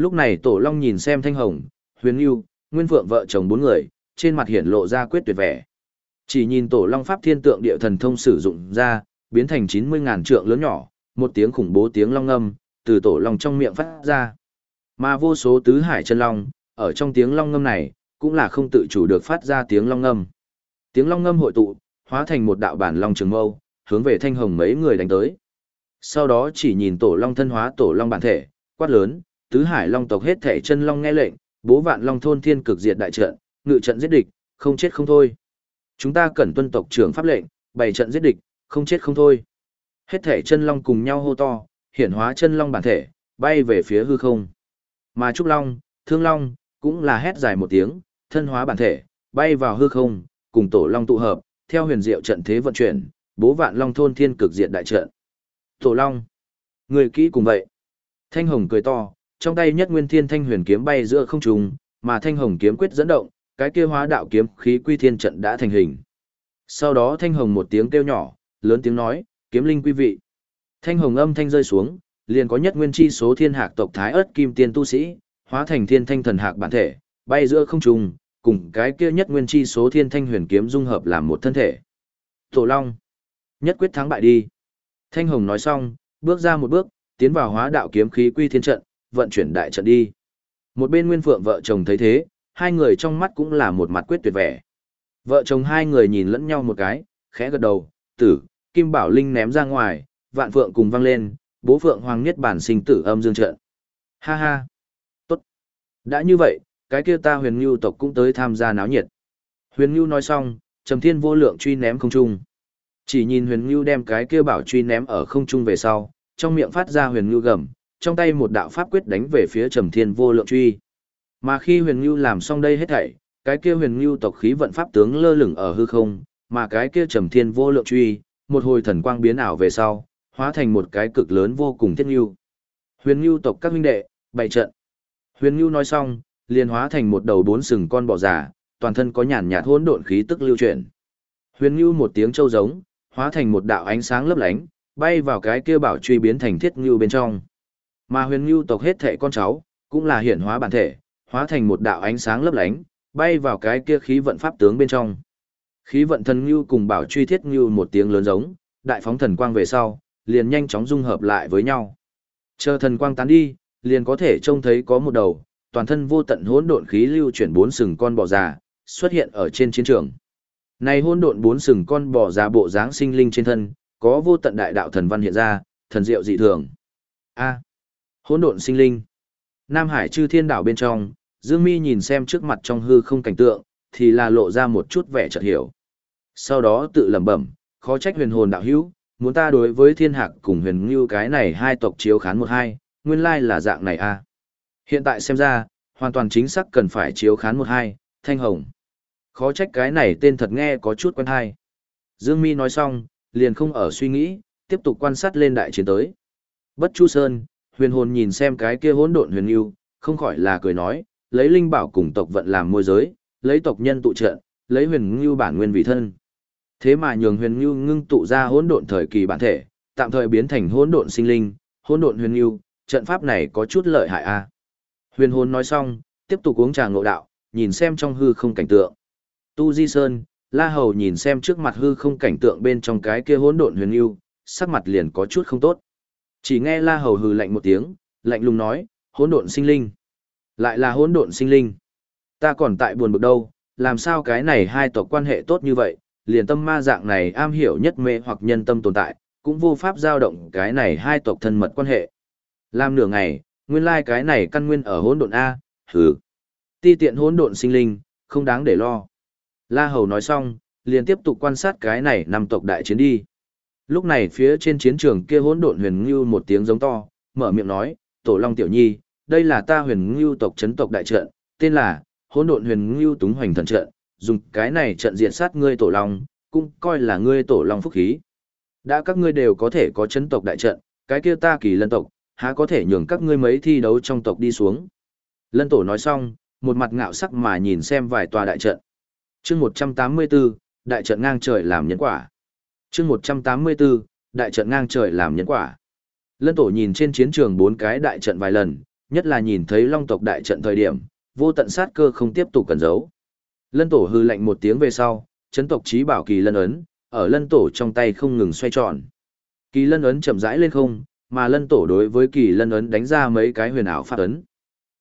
Lúc này Tổ Long nhìn xem Thanh Hồng, Huyền Nưu, Nguyên Phượng vợ chồng bốn người, trên mặt hiển lộ ra quyết tuyệt vẻ. Chỉ nhìn Tổ Long Pháp Thiên Tượng Địa Thần Thông sử dụng ra, biến thành 90.000 trượng lớn nhỏ, một tiếng khủng bố tiếng long ngâm, từ Tổ Long trong miệng phát ra. Mà vô số tứ hải chân long, ở trong tiếng long ngâm này, cũng là không tự chủ được phát ra tiếng long ngâm. Tiếng long ngâm hội tụ, hóa thành một đạo bản long trường mâu, hướng về thanh hồng mấy người đánh tới. Sau đó chỉ nhìn tổ long thân hóa tổ long bản thể, quát lớn, tứ hải long tộc hết thể chân long nghe lệnh, bố vạn long thôn thiên cực diệt đại trận, ngự trận giết địch, không chết không thôi. Chúng ta cần tuân tộc trưởng pháp lệnh, bày trận giết địch, không chết không thôi. Hết thể chân long cùng nhau hô to, hiển hóa chân long bản thể, bay về phía hư không. Mà Trúc Long, Thương Long, cũng là hét dài một tiếng, thân hóa bản thể, bay vào hư không, cùng tổ long tụ hợp, theo huyền diệu trận thế vận chuyển, bố vạn long thôn thiên cực diện đại trận. Tổ long, người kỹ cùng vậy. Thanh hồng cười to, trong tay nhất nguyên thiên thanh huyền kiếm bay giữa không trung, mà thanh hồng kiếm quyết dẫn động, cái kia hóa đạo kiếm khí quy thiên trận đã thành hình. Sau đó thanh hồng một tiếng kêu nhỏ, lớn tiếng nói, kiếm linh quý vị. Thanh hồng âm thanh rơi xuống, liền có nhất nguyên chi số thiên hạc tộc thái ớt kim tiên tu sĩ, hóa thành thiên thanh thần hạc bản thể, bay giữa không trung, cùng cái kia nhất nguyên chi số thiên thanh huyền kiếm dung hợp làm một thân thể. Tổ Long, nhất quyết thắng bại đi. Thanh Hồng nói xong, bước ra một bước, tiến vào hóa đạo kiếm khí quy thiên trận, vận chuyển đại trận đi. Một bên Nguyên Phượng vợ chồng thấy thế, hai người trong mắt cũng là một mặt quyết tuyệt vẻ. Vợ chồng hai người nhìn lẫn nhau một cái, khẽ gật đầu, tử, Kim Bảo Linh ném ra ngoài, vạn phượng cùng vang lên, bố phượng hoàng nhất bản sinh tử âm dương trận. Ha ha, tốt. Đã như vậy, cái kia ta huyền ngưu tộc cũng tới tham gia náo nhiệt. Huyền ngưu nói xong, trầm thiên vô lượng truy ném không trung. Chỉ nhìn huyền ngưu đem cái kia bảo truy ném ở không trung về sau, trong miệng phát ra huyền ngưu gầm, trong tay một đạo pháp quyết đánh về phía trầm thiên vô lượng truy. Mà khi huyền ngưu làm xong đây hết thảy, cái kia huyền ngưu tộc khí vận pháp tướng lơ lửng ở hư không, mà cái kia trầm thiên vô lượng truy, một hồi thần quang biến ảo về sau, hóa thành một cái cực lớn vô cùng thiết ngưu. Huyền ngưu tộc các huynh đệ, bày trận. Huyền ngưu nói xong, liền hóa thành một đầu bốn sừng con bò già, toàn thân có nhàn nhạt hỗn độn khí tức lưu chuyển. Huyền ngưu một tiếng trâu giống, hóa thành một đạo ánh sáng lấp lánh, bay vào cái kia bảo truy biến thành thiết ngưu bên trong. Mà Huyền ngưu tộc hết thảy con cháu, cũng là hiển hóa bản thể, hóa thành một đạo ánh sáng lấp lánh, bay vào cái kia khí vận pháp tướng bên trong. Khí vận thần ngưu cùng bảo truy thiết ngưu một tiếng lớn giống, đại phóng thần quang về sau, liền nhanh chóng dung hợp lại với nhau. Chờ thần quang tán đi, liền có thể trông thấy có một đầu, toàn thân vô tận hỗn độn khí lưu chuyển bốn sừng con bò già, xuất hiện ở trên chiến trường. Này hỗn độn bốn sừng con bò già bộ dáng sinh linh trên thân, có vô tận đại đạo thần văn hiện ra, thần diệu dị thường. A hỗn độn sinh linh. Nam Hải Chư Thiên đảo bên trong, Dương Mi nhìn xem trước mặt trong hư không cảnh tượng, thì là lộ ra một chút vẻ chợt hiểu. Sau đó tự lẩm bẩm, khó trách huyền hồn đạo hữu, muốn ta đối với thiên hạc cùng huyền ngưu cái này hai tộc chiếu khán một hai, nguyên lai là dạng này a. Hiện tại xem ra, hoàn toàn chính xác cần phải chiếu khán một hai, thanh hồng. Khó trách cái này tên thật nghe có chút quen hay. Dương Mi nói xong, liền không ở suy nghĩ, tiếp tục quan sát lên đại chiến tới. Bất Chu Sơn, huyền hồn nhìn xem cái kia hỗn độn huyền yêu, không khỏi là cười nói, lấy linh bảo cùng tộc vận làm môi giới, lấy tộc nhân tụ trận, lấy huyền ngưu bản nguyên vị thân. Thế mà nhường huyền ngưu ngưng tụ ra hỗn độn thời kỳ bản thể, tạm thời biến thành hỗn độn sinh linh, hỗn độn huyền ngưu, trận pháp này có chút lợi hại a. Huyền hồn nói xong, tiếp tục uống trà ngộ đạo, nhìn xem trong hư không cảnh tượng. Tu Di Sơn, La Hầu nhìn xem trước mặt hư không cảnh tượng bên trong cái kia hỗn độn huyền yêu, sắc mặt liền có chút không tốt. Chỉ nghe La Hầu hừ lạnh một tiếng, lạnh lùng nói, hỗn độn sinh linh. Lại là hỗn độn sinh linh. Ta còn tại buồn bực đâu, làm sao cái này hai tộc quan hệ tốt như vậy, liền tâm ma dạng này am hiểu nhất mê hoặc nhân tâm tồn tại, cũng vô pháp giao động cái này hai tộc thân mật quan hệ. Làm nửa ngày, nguyên lai cái này căn nguyên ở hỗn độn A, hừ. Ti tiện hỗn độn sinh linh, không đáng để lo. La Hầu nói xong, liền tiếp tục quan sát cái này năm tộc đại chiến đi. Lúc này phía trên chiến trường kia hỗn độn huyền ngưu một tiếng giống to, mở miệng nói, "Tổ Long tiểu nhi, đây là ta huyền ngưu tộc chấn tộc đại trận, tên là hỗn độn huyền ngưu túng hoành thần trận, dùng cái này trận diện sát ngươi tổ long, cũng coi là ngươi tổ long phúc khí. Đã các ngươi đều có thể có chấn tộc đại trận, cái kia ta kỳ lân tộc, há có thể nhường các ngươi mấy thi đấu trong tộc đi xuống. Lân tổ nói xong, một mặt ngạo sắc mà nhìn xem vài tòa đại trận. chương 184, đại trận ngang trời làm nhân quả chương 184, đại trận ngang trời làm nhân quả. Lân tổ nhìn trên chiến trường bốn cái đại trận vài lần, nhất là nhìn thấy long tộc đại trận thời điểm, vô tận sát cơ không tiếp tục cần giấu. Lân tổ hư lạnh một tiếng về sau, chấn tộc trí bảo kỳ lân ấn, ở lân tổ trong tay không ngừng xoay tròn. Kỳ lân ấn chậm rãi lên không, mà lân tổ đối với kỳ lân ấn đánh ra mấy cái huyền ảo phát ấn.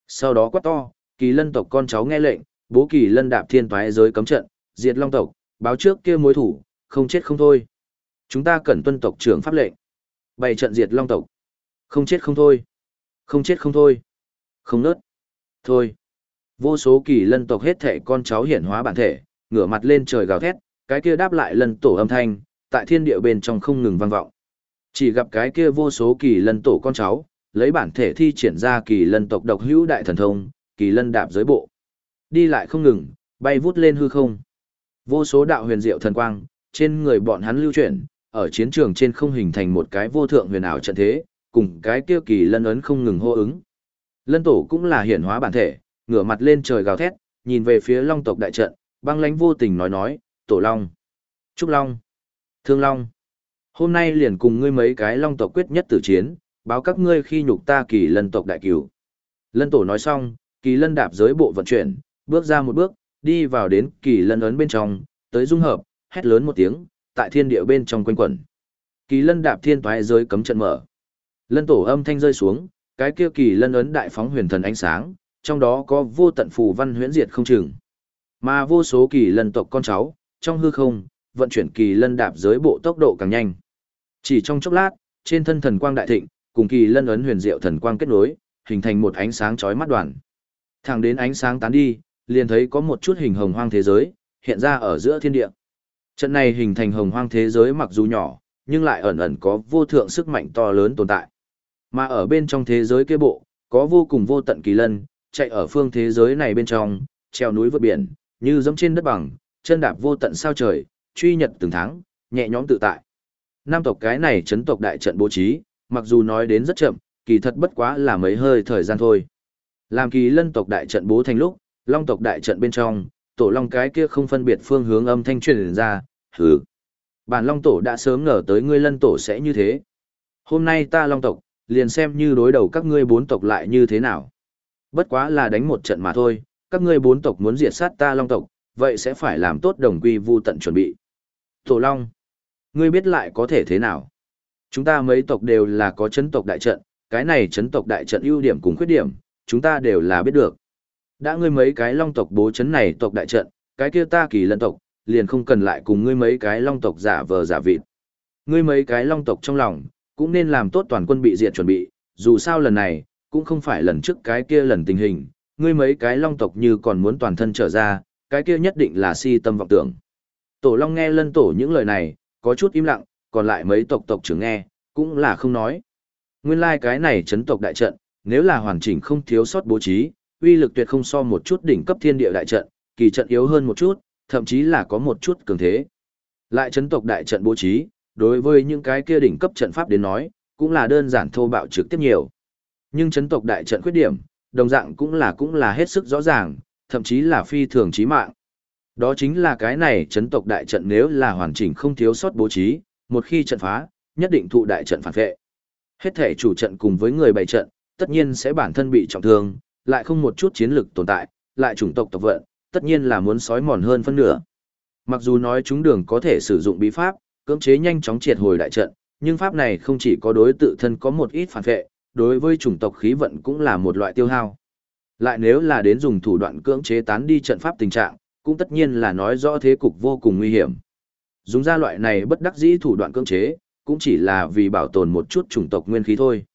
Sau đó quát to, kỳ lân tộc con cháu nghe lệnh, bố kỳ lân đạp thiên thoái giới cấm trận, diệt long tộc, báo trước kia mối thủ, không chết không thôi. Chúng ta cần tuân tộc trưởng pháp lệnh. Bày trận diệt long tộc. Không chết không thôi. Không chết không thôi. Không nớt. Thôi. Vô số kỳ lân tộc hết thể con cháu hiển hóa bản thể, ngửa mặt lên trời gào thét, cái kia đáp lại lân tổ âm thanh, tại thiên địa bên trong không ngừng vang vọng. Chỉ gặp cái kia vô số kỳ lân tổ con cháu, lấy bản thể thi triển ra kỳ lân tộc độc hữu đại thần thông, kỳ lân đạp giới bộ. Đi lại không ngừng, bay vút lên hư không. Vô số đạo huyền diệu thần quang, trên người bọn hắn lưu chuyển, ở chiến trường trên không hình thành một cái vô thượng huyền ảo trận thế, cùng cái kia kỳ lân ấn không ngừng hô ứng. Lân tổ cũng là hiển hóa bản thể, ngửa mặt lên trời gào thét, nhìn về phía long tộc đại trận, băng lãnh vô tình nói nói, tổ long, trúc long, thương long. Hôm nay liền cùng ngươi mấy cái long tộc quyết nhất tử chiến, báo các ngươi khi nhục ta kỳ lân tộc đại cửu. Lân tổ nói xong, kỳ lân đạp giới bộ vận chuyển, bước ra một bước, đi vào đến kỳ lân ấn bên trong, tới dung hợp, hét lớn một tiếng, tại thiên địa bên trong quanh quẩn. Kỳ lân đạp thiên toái giới cấm trận mở. Lân tổ âm thanh rơi xuống, cái kia kỳ lân ấn đại phóng huyền thần ánh sáng, trong đó có vô tận phù văn huyễn diệt không chừng. Mà vô số kỳ lân tộc con cháu, trong hư không, vận chuyển kỳ lân đạp giới bộ tốc độ càng nhanh. Chỉ trong chốc lát, trên thân thần quang đại thịnh, cùng kỳ lân ấn huyền diệu thần quang kết nối, hình thành một ánh sáng chói mắt đoàn. Thẳng đến ánh sáng tán đi, liền thấy có một chút hình hồng hoang thế giới, hiện ra ở giữa thiên địa. Trận này hình thành hồng hoang thế giới mặc dù nhỏ, nhưng lại ẩn ẩn có vô thượng sức mạnh to lớn tồn tại. Mà ở bên trong thế giới kia bộ, có vô cùng vô tận kỳ lân, chạy ở phương thế giới này bên trong, treo núi vượt biển, như dẫm trên đất bằng, chân đạp vô tận sao trời, truy nhật từng tháng, nhẹ nhõm tự tại. Nam tộc cái này chấn tộc đại trận bố trí, mặc dù nói đến rất chậm, kỳ thật bất quá là mấy hơi thời gian thôi. Làm kỳ lân tộc đại trận bố thành lúc, long tộc đại trận bên trong, tổ long cái kia không phân biệt phương hướng âm thanh truyền ra, hừ. Bản long tổ đã sớm ngờ tới ngươi lân tổ sẽ như thế. Hôm nay ta long tộc, liền xem như đối đầu các ngươi bốn tộc lại như thế nào. Bất quá là đánh một trận mà thôi, các ngươi bốn tộc muốn diệt sát ta long tộc, vậy sẽ phải làm tốt đồng quy vu tận chuẩn bị. Tổ long, ngươi biết lại có thể thế nào? Chúng ta mấy tộc đều là có chấn tộc đại trận, cái này chấn tộc đại trận ưu điểm cùng khuyết điểm, chúng ta đều là biết được. Đã ngươi mấy cái long tộc bố chấn này tộc đại trận, cái kia ta kỳ lân tộc, liền không cần lại cùng ngươi mấy cái long tộc giả vờ giả vịt. Ngươi mấy cái long tộc trong lòng, cũng nên làm tốt toàn quân bị diệt chuẩn bị, dù sao lần này, cũng không phải lần trước cái kia lần tình hình, ngươi mấy cái long tộc như còn muốn toàn thân trở ra, cái kia nhất định là si tâm vọng tưởng. Tổ long nghe lân tổ những lời này, có chút im lặng, còn lại mấy tộc tộc trưởng nghe, cũng là không nói. Nguyên lai like cái này chấn tộc đại trận, nếu là hoàn chỉnh không thiếu sót bố trí, uy lực tuyệt không so một chút đỉnh cấp thiên địa đại trận, kỳ trận yếu hơn một chút, thậm chí là có một chút cường thế. Lại chấn tộc đại trận bố trí, đối với những cái kia đỉnh cấp trận pháp đến nói, cũng là đơn giản thô bạo trực tiếp nhiều. Nhưng chấn tộc đại trận khuyết điểm, đồng dạng cũng là cũng là hết sức rõ ràng, thậm chí là phi thường chí mạng. Đó chính là cái này chấn tộc đại trận nếu là hoàn chỉnh không thiếu sót bố trí, một khi trận phá, nhất định thụ đại trận phản vệ. Hết thể chủ trận cùng với người bày trận, tất nhiên sẽ bản thân bị trọng thương, lại không một chút chiến lực tồn tại, lại chủng tộc tộc vận, tất nhiên là muốn sói mòn hơn phân nửa. Mặc dù nói chúng đường có thể sử dụng bí pháp, cưỡng chế nhanh chóng triệt hồi đại trận, nhưng pháp này không chỉ có đối tự thân có một ít phản vệ, đối với chủng tộc khí vận cũng là một loại tiêu hao. Lại nếu là đến dùng thủ đoạn cưỡng chế tán đi trận pháp tình trạng, cũng tất nhiên là nói rõ thế cục vô cùng nguy hiểm. Dùng ra loại này bất đắc dĩ thủ đoạn cưỡng chế, cũng chỉ là vì bảo tồn một chút chủng tộc nguyên khí thôi.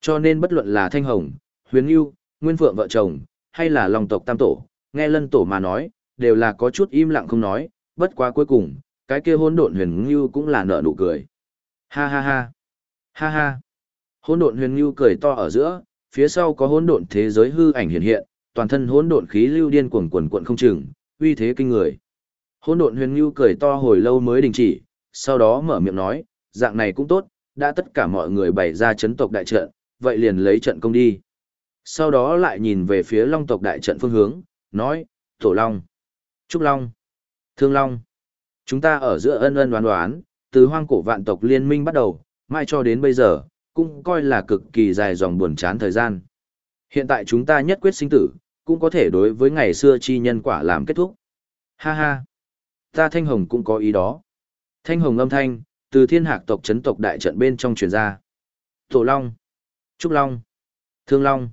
Cho nên bất luận là Thanh Hồng, Huyền Nhu, Nguyên Phượng vợ chồng, hay là Long tộc Tam Tổ, nghe lân tổ mà nói, đều là có chút im lặng không nói, bất quá cuối cùng, cái kia hôn độn Huyền ngưu cũng là nở nụ cười. Ha ha ha. Ha ha. Hôn độn Huyền ngưu cười to ở giữa, phía sau có hôn độn thế giới hư ảnh hiện hiện, toàn thân hỗn độn khí lưu điên cuồng cuồn cuộn không chừng, uy thế kinh người. Hỗn độn Huyền lưu cười to hồi lâu mới đình chỉ, sau đó mở miệng nói, dạng này cũng tốt, đã tất cả mọi người bày ra chấn tộc đại trận, vậy liền lấy trận công đi. Sau đó lại nhìn về phía long tộc đại trận phương hướng, nói, Tổ Long, Trúc Long, Thương Long. Chúng ta ở giữa ân ân đoán đoán, từ hoang cổ vạn tộc liên minh bắt đầu, mai cho đến bây giờ, cũng coi là cực kỳ dài dòng buồn chán thời gian. Hiện tại chúng ta nhất quyết sinh tử, cũng có thể đối với ngày xưa chi nhân quả làm kết thúc. Ha ha, ta Thanh Hồng cũng có ý đó. Thanh Hồng âm thanh, từ thiên hạc tộc chấn tộc đại trận bên trong truyền ra. Tổ Long, Trúc Long, Thương Long.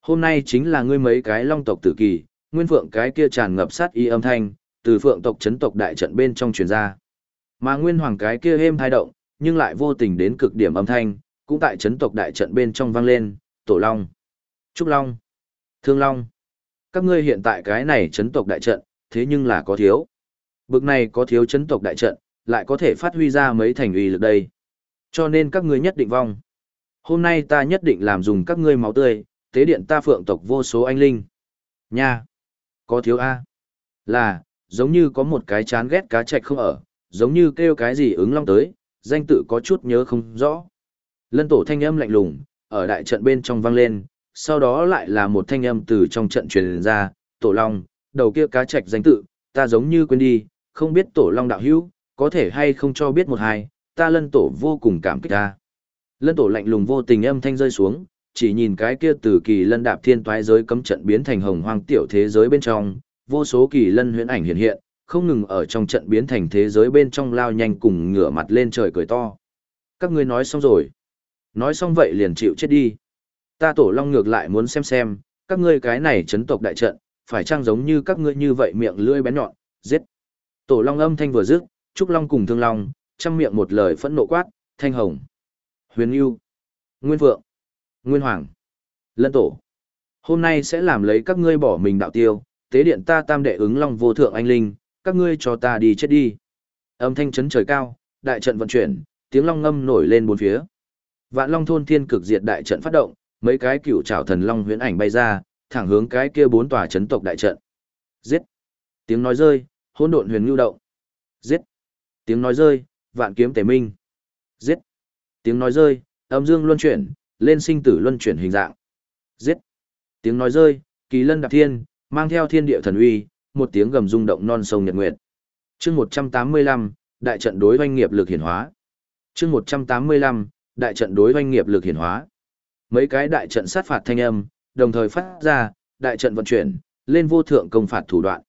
Hôm nay chính là ngươi mấy cái long tộc tử kỳ, nguyên phượng cái kia tràn ngập sát y âm thanh, từ phượng tộc chấn tộc đại trận bên trong truyền ra. Mà nguyên hoàng cái kia êm thai động, nhưng lại vô tình đến cực điểm âm thanh, cũng tại chấn tộc đại trận bên trong vang lên, Tổ Long, Trúc Long, Thương Long. Các ngươi hiện tại cái này chấn tộc đại trận, thế nhưng là có thiếu. Bực này có thiếu chấn tộc đại trận, lại có thể phát huy ra mấy thành uy lực đây. Cho nên các ngươi nhất định vong. Hôm nay ta nhất định làm dùng các ngươi máu tươi, tế điện ta phượng tộc vô số anh linh. Nha! Có thiếu A. Là, giống như có một cái chán ghét cá chạch không ở, giống như kêu cái gì ứng long tới, danh tự có chút nhớ không rõ. Lân tổ thanh âm lạnh lùng, ở đại trận bên trong vang lên, sau đó lại là một thanh âm từ trong trận truyền ra, tổ long, đầu kia cá chạch danh tự, ta giống như quên đi, không biết tổ long đạo hữu, có thể hay không cho biết một hai, ta lân tổ vô cùng cảm kích ta. Lân tổ lạnh lùng vô tình âm thanh rơi xuống, chỉ nhìn cái kia từ kỳ lân đạp thiên toái giới cấm trận biến thành hồng hoang tiểu thế giới bên trong, vô số kỳ lân huyễn ảnh hiện hiện, không ngừng ở trong trận biến thành thế giới bên trong lao nhanh cùng ngửa mặt lên trời cười to. Các ngươi nói xong rồi. Nói xong vậy liền chịu chết đi. Ta tổ long ngược lại muốn xem xem, các ngươi cái này chấn tộc đại trận, phải trang giống như các ngươi như vậy miệng lưỡi bén nhọn, giết. Tổ long âm thanh vừa dứt, Trúc Long cùng Thương Long, trăm miệng một lời phẫn nộ quát, Thanh Hồng, Huyền Yêu, Nguyên Vượng, Nguyên Hoàng, Lân Tổ. Hôm nay sẽ làm lấy các ngươi bỏ mình đạo tiêu, tế điện ta tam đệ ứng Long vô thượng anh linh, các ngươi cho ta đi chết đi. Âm thanh chấn trời cao, đại trận vận chuyển, tiếng long ngâm nổi lên bốn phía. Vạn Long thôn thiên cực diệt đại trận phát động, mấy cái cựu trảo thần long huyễn ảnh bay ra, thẳng hướng cái kia bốn tòa chấn tộc đại trận. Giết! Tiếng nói rơi, hỗn độn huyền lưu động. Giết! Tiếng nói rơi, vạn kiếm tề minh. Giết. Tiếng nói rơi, âm dương luân chuyển, lên sinh tử luân chuyển hình dạng. Giết. Tiếng nói rơi, kỳ lân đạp thiên, mang theo thiên địa thần uy, một tiếng gầm rung động non sông nhật nguyệt. Chương 185, đại trận đối doanh nghiệp lực hiển hóa. Chương 185, đại trận đối doanh nghiệp lực hiển hóa. Mấy cái đại trận sát phạt thanh âm, đồng thời phát ra, đại trận vận chuyển, lên vô thượng công phạt thủ đoạn.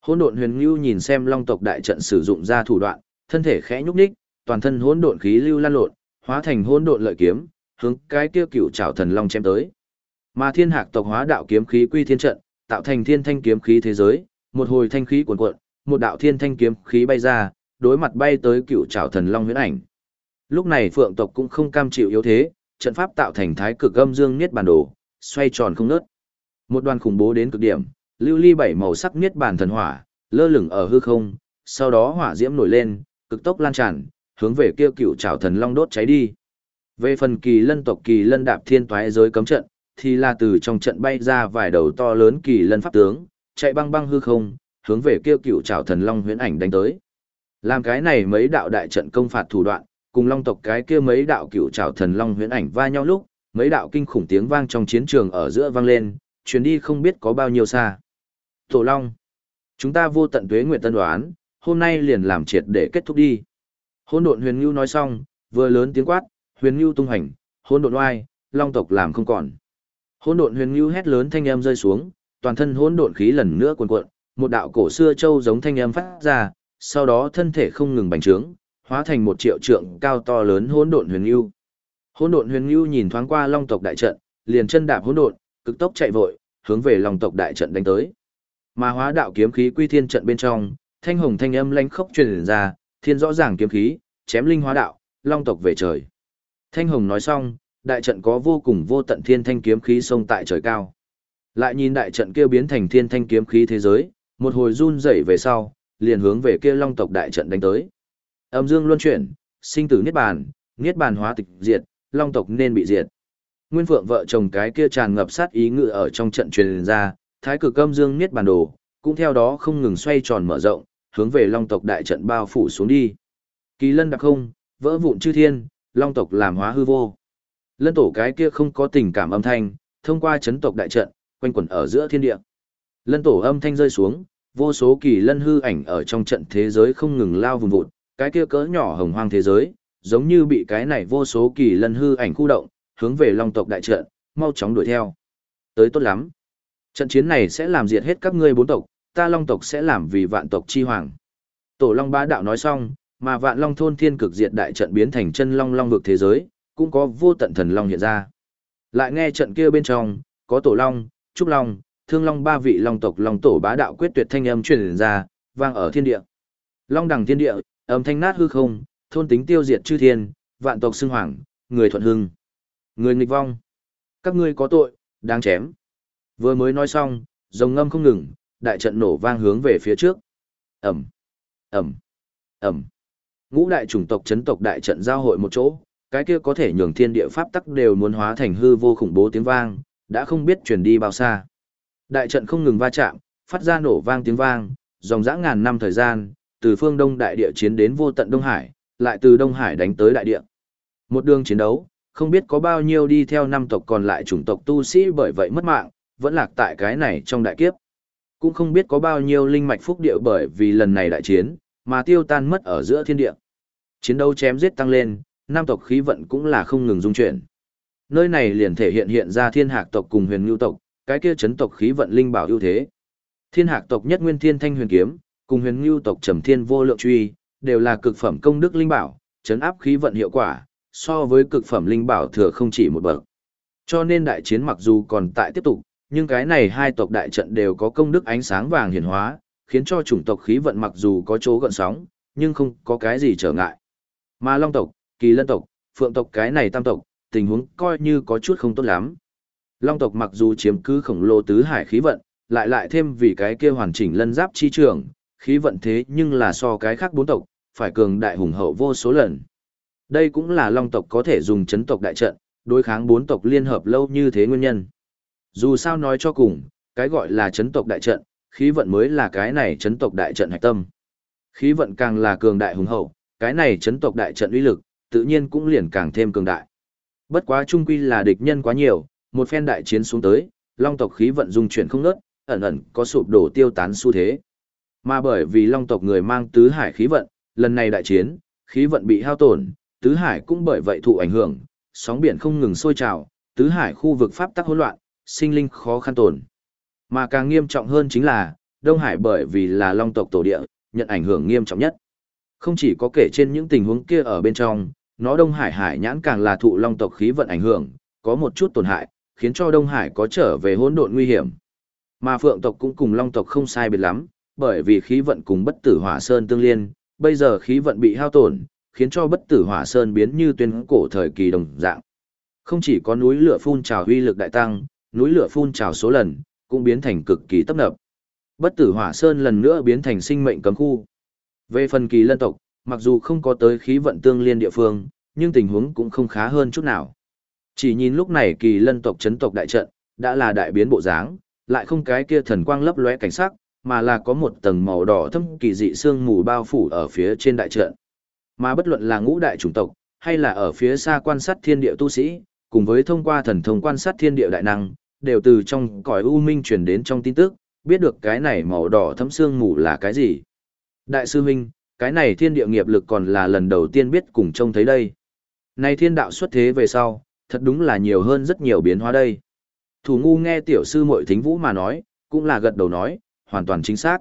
Hỗn độn huyền lưu nhìn xem long tộc đại trận sử dụng ra thủ đoạn, thân thể khẽ nhúc nhích, toàn thân hỗn độn khí lưu lan lộn, hóa thành hỗn độn lợi kiếm, hướng cái kia cựu trảo thần long chém tới. Mà thiên hạc tộc hóa đạo kiếm khí quy thiên trận, tạo thành thiên thanh kiếm khí thế giới, một hồi thanh khí cuồn cuộn, một đạo thiên thanh kiếm khí bay ra, đối mặt bay tới cựu trảo thần long huyễn ảnh. Lúc này phượng tộc cũng không cam chịu yếu thế, trận pháp tạo thành thái cực âm dương niết bàn đồ, xoay tròn không ngớt. Một đoàn khủng bố đến cực điểm, lưu ly bảy màu sắc niết bàn thần hỏa, lơ lửng ở hư không, sau đó hỏa diễm nổi lên, cực tốc lan tràn, hướng về kia cựu trảo thần long đốt cháy đi. Về phần kỳ lân tộc kỳ lân đạp thiên toái giới cấm trận, thì là từ trong trận bay ra vài đầu to lớn kỳ lân pháp tướng, chạy băng băng hư không, hướng về kia cựu trảo thần long huyễn ảnh đánh tới. Làm cái này mấy đạo đại trận công phạt thủ đoạn, cùng long tộc cái kia mấy đạo cựu trảo thần long huyễn ảnh va nhau lúc, mấy đạo kinh khủng tiếng vang trong chiến trường ở giữa vang lên, chuyến đi không biết có bao nhiêu xa. Tổ Long, chúng ta vô tận tuế nguyện tân đoán, hôm nay liền làm triệt để kết thúc đi. Hôn độn huyền ngưu nói xong, vừa lớn tiếng quát, huyền ngưu tung hành, hôn độn oai, long tộc làm không còn. Hôn độn huyền ngưu hét lớn thanh âm rơi xuống, toàn thân hỗn độn khí lần nữa cuồn cuộn, một đạo cổ xưa châu giống thanh âm phát ra, sau đó thân thể không ngừng bành trướng, hóa thành một triệu trượng cao to lớn hỗn độn huyền ngưu. Hỗn độn huyền ngưu nhìn thoáng qua long tộc đại trận, liền chân đạp hỗn độn, cực tốc chạy vội, hướng về long tộc đại trận đánh tới. Mà hóa đạo kiếm khí quy thiên trận bên trong, thanh hồng thanh âm lanh khốc truyền ra, thiên rõ ràng kiếm khí, chém linh hóa đạo, long tộc về trời. Thanh Hồng nói xong, đại trận có vô cùng vô tận thiên thanh kiếm khí sông tại trời cao. Lại nhìn đại trận kia biến thành thiên thanh kiếm khí thế giới, một hồi run rẩy về sau, liền hướng về kia long tộc đại trận đánh tới. Âm dương luân chuyển, sinh tử niết bàn, niết bàn hóa tịch diệt, long tộc nên bị diệt. Nguyên Phượng vợ chồng cái kia tràn ngập sát ý ngự ở trong trận truyền ra, thái cực âm dương niết bàn đồ, cũng theo đó không ngừng xoay tròn mở rộng, hướng về long tộc đại trận bao phủ xuống đi. Kỳ lân đặc không, vỡ vụn chư thiên, long tộc làm hóa hư vô. Lân tổ cái kia không có tình cảm âm thanh, thông qua chấn tộc đại trận, quanh quẩn ở giữa thiên địa. Lân tổ âm thanh rơi xuống, vô số kỳ lân hư ảnh ở trong trận thế giới không ngừng lao vùng vụt, cái kia cỡ nhỏ hồng hoang thế giới, giống như bị cái này vô số kỳ lân hư ảnh khu động, hướng về long tộc đại trận, mau chóng đuổi theo. Tới tốt lắm. Trận chiến này sẽ làm diệt hết các ngươi bốn tộc, ta long tộc sẽ làm vì vạn tộc chi hoàng. Tổ long bá đạo nói xong, mà vạn long thôn thiên cực diệt đại trận biến thành chân long long vực thế giới, cũng có vô tận thần long hiện ra. Lại nghe trận kia bên trong, có tổ long, trúc long, thương long ba vị long tộc long tổ bá đạo quyết tuyệt thanh âm truyền ra, vang ở thiên địa. Long đẳng thiên địa, âm thanh nát hư không, thôn tính tiêu diệt chư thiên, vạn tộc xưng hoàng, người thuận hưng. Người nghịch vong. Các ngươi có tội, đang chém. Vừa mới nói xong, rồng ngâm không ngừng, đại trận nổ vang hướng về phía trước. Ẩm, Ẩm, Ẩm. Ngũ đại chủng tộc chấn tộc đại trận giao hội một chỗ, cái kia có thể nhường thiên địa pháp tắc đều muốn hóa thành hư vô khủng bố tiếng vang, đã không biết truyền đi bao xa. Đại trận không ngừng va chạm, phát ra nổ vang tiếng vang, dòng dã ngàn năm thời gian, từ phương Đông đại địa chiến đến vô tận Đông Hải, lại từ Đông Hải đánh tới đại địa. Một đường chiến đấu, không biết có bao nhiêu đi theo năm tộc còn lại chủng tộc tu sĩ bởi vậy mất mạng, vẫn lạc tại cái này trong đại kiếp. Cũng không biết có bao nhiêu linh mạch phúc địa bởi vì lần này đại chiến, mà tiêu tan mất ở giữa thiên địa. Chiến đấu chém giết tăng lên, nam tộc khí vận cũng là không ngừng dung chuyển. Nơi này liền thể hiện hiện ra thiên hạc tộc cùng huyền ngưu tộc, cái kia chấn tộc khí vận linh bảo ưu thế. Thiên hạc tộc nhất nguyên thiên thanh huyền kiếm, cùng huyền ngưu tộc trầm thiên vô lượng truy, đều là cực phẩm công đức linh bảo, chấn áp khí vận hiệu quả, so với cực phẩm linh bảo thừa không chỉ một bậc. Cho nên đại chiến mặc dù còn tại tiếp tục, nhưng cái này hai tộc đại trận đều có công đức ánh sáng vàng hiển hóa, khiến cho chủng tộc khí vận mặc dù có chỗ gợn sóng, nhưng không có cái gì trở ngại. Mà Long tộc, Kỳ Lân tộc, Phượng tộc cái này tam tộc, tình huống coi như có chút không tốt lắm. Long tộc mặc dù chiếm cứ khổng lồ tứ hải khí vận, lại lại thêm vì cái kia hoàn chỉnh lân giáp chi trường, khí vận thế nhưng là so cái khác bốn tộc, phải cường đại hùng hậu vô số lần. Đây cũng là long tộc có thể dùng chấn tộc đại trận, đối kháng bốn tộc liên hợp lâu như thế nguyên nhân. Dù sao nói cho cùng, cái gọi là chấn tộc đại trận, khí vận mới là cái này chấn tộc đại trận hạch tâm. Khí vận càng là cường đại hùng hậu, cái này chấn tộc đại trận uy lực, tự nhiên cũng liền càng thêm cường đại. Bất quá trung quy là địch nhân quá nhiều, một phen đại chiến xuống tới, long tộc khí vận dung chuyển không ngớt, ẩn ẩn có sụp đổ tiêu tán xu thế. Mà bởi vì long tộc người mang tứ hải khí vận, lần này đại chiến, khí vận bị hao tổn, tứ hải cũng bởi vậy thụ ảnh hưởng, sóng biển không ngừng sôi trào, tứ hải khu vực pháp tắc hỗn loạn, sinh linh khó khăn tổn. Mà càng nghiêm trọng hơn chính là, Đông Hải bởi vì là long tộc tổ địa, nhận ảnh hưởng nghiêm trọng nhất. Không chỉ có kể trên những tình huống kia ở bên trong, nó Đông Hải hải nhãn càng là thụ long tộc khí vận ảnh hưởng, có một chút tổn hại, khiến cho Đông Hải có trở về hỗn độn nguy hiểm. Mà Phượng tộc cũng cùng long tộc không sai biệt lắm, bởi vì khí vận cùng bất tử hỏa sơn tương liên, bây giờ khí vận bị hao tổn, khiến cho bất tử hỏa sơn biến như tuyên cổ thời kỳ đồng dạng. Không chỉ có núi lửa phun trào uy lực đại tăng, núi lửa phun trào số lần, cũng biến thành cực kỳ tấp nập. Bất tử hỏa sơn lần nữa biến thành sinh mệnh cấm khu. Về phần kỳ lân tộc, mặc dù không có tới khí vận tương liên địa phương, nhưng tình huống cũng không khá hơn chút nào. Chỉ nhìn lúc này kỳ lân tộc chấn tộc đại trận, đã là đại biến bộ dáng, lại không cái kia thần quang lấp lóe cảnh sắc, mà là có một tầng màu đỏ thâm kỳ dị sương mù bao phủ ở phía trên đại trận. Mà bất luận là ngũ đại chủng tộc, hay là ở phía xa quan sát thiên địa tu sĩ, cùng với thông qua thần thông quan sát thiên địa đại năng, đều từ trong cõi u minh truyền đến trong tin tức, biết được cái này màu đỏ thấm sương mù là cái gì. Đại sư huynh, cái này thiên địa nghiệp lực còn là lần đầu tiên biết cùng trông thấy đây. Này thiên đạo xuất thế về sau, thật đúng là nhiều hơn rất nhiều biến hóa đây. Thủ ngu nghe tiểu sư muội thính vũ mà nói, cũng là gật đầu nói, hoàn toàn chính xác.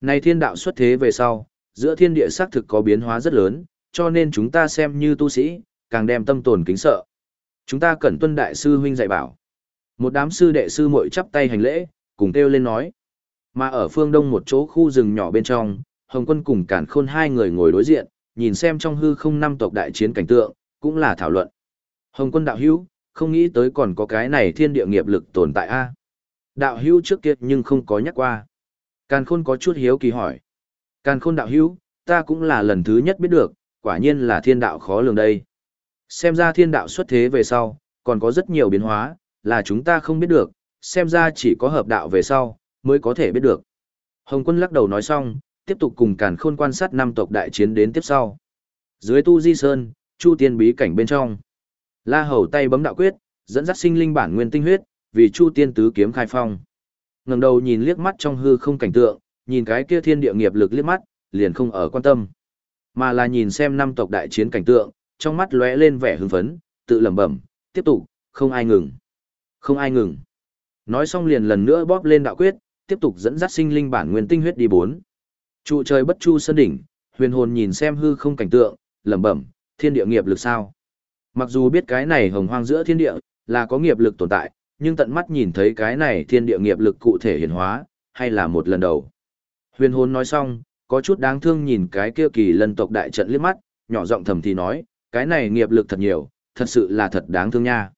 Này thiên đạo xuất thế về sau, giữa thiên địa xác thực có biến hóa rất lớn, cho nên chúng ta xem như tu sĩ, càng đem tâm tồn kính sợ. Chúng ta cần tuân đại sư huynh dạy bảo. Một đám sư đệ sư muội chắp tay hành lễ, cùng kêu lên nói. Mà ở phương đông một chỗ khu rừng nhỏ bên trong, Hồng Quân cùng Cản Khôn hai người ngồi đối diện, nhìn xem trong hư không năm tộc đại chiến cảnh tượng, cũng là thảo luận. Hồng quân đạo hữu, không nghĩ tới còn có cái này thiên địa nghiệp lực tồn tại a Đạo hữu trước kia nhưng không có nhắc qua. Càn khôn có chút hiếu kỳ hỏi. Càn khôn đạo hữu, ta cũng là lần thứ nhất biết được, quả nhiên là thiên đạo khó lường đây. Xem ra thiên đạo xuất thế về sau, còn có rất nhiều biến hóa, là chúng ta không biết được, xem ra chỉ có hợp đạo về sau, mới có thể biết được. Hồng quân lắc đầu nói xong, tiếp tục cùng càn khôn quan sát năm tộc đại chiến đến tiếp sau. Dưới tu di sơn, chu tiên bí cảnh bên trong. La hầu tay bấm đạo quyết, dẫn dắt sinh linh bản nguyên tinh huyết, vì chu tiên tứ kiếm khai phong. ngẩng đầu nhìn liếc mắt trong hư không cảnh tượng, nhìn cái kia thiên địa nghiệp lực liếc mắt, liền không ở quan tâm. Mà là nhìn xem năm tộc đại chiến cảnh tượng, trong mắt lóe lên vẻ hưng phấn, tự lẩm bẩm, tiếp tục, không ai ngừng. Không ai ngừng. Nói xong liền lần nữa bóp lên đạo quyết, tiếp tục dẫn dắt sinh linh bản nguyên tinh huyết đi bốn. Trụ trời bất chu sơn đỉnh, huyền hồn nhìn xem hư không cảnh tượng, lẩm bẩm, thiên địa nghiệp lực sao? Mặc dù biết cái này hồng hoang giữa thiên địa là có nghiệp lực tồn tại, nhưng tận mắt nhìn thấy cái này thiên địa nghiệp lực cụ thể hiển hóa, hay là một lần đầu. Huyền hồn nói xong, có chút đáng thương nhìn cái kia kỳ lân tộc đại trận liếc mắt, nhỏ giọng thầm thì nói, cái này nghiệp lực thật nhiều, thật sự là thật đáng thương nha.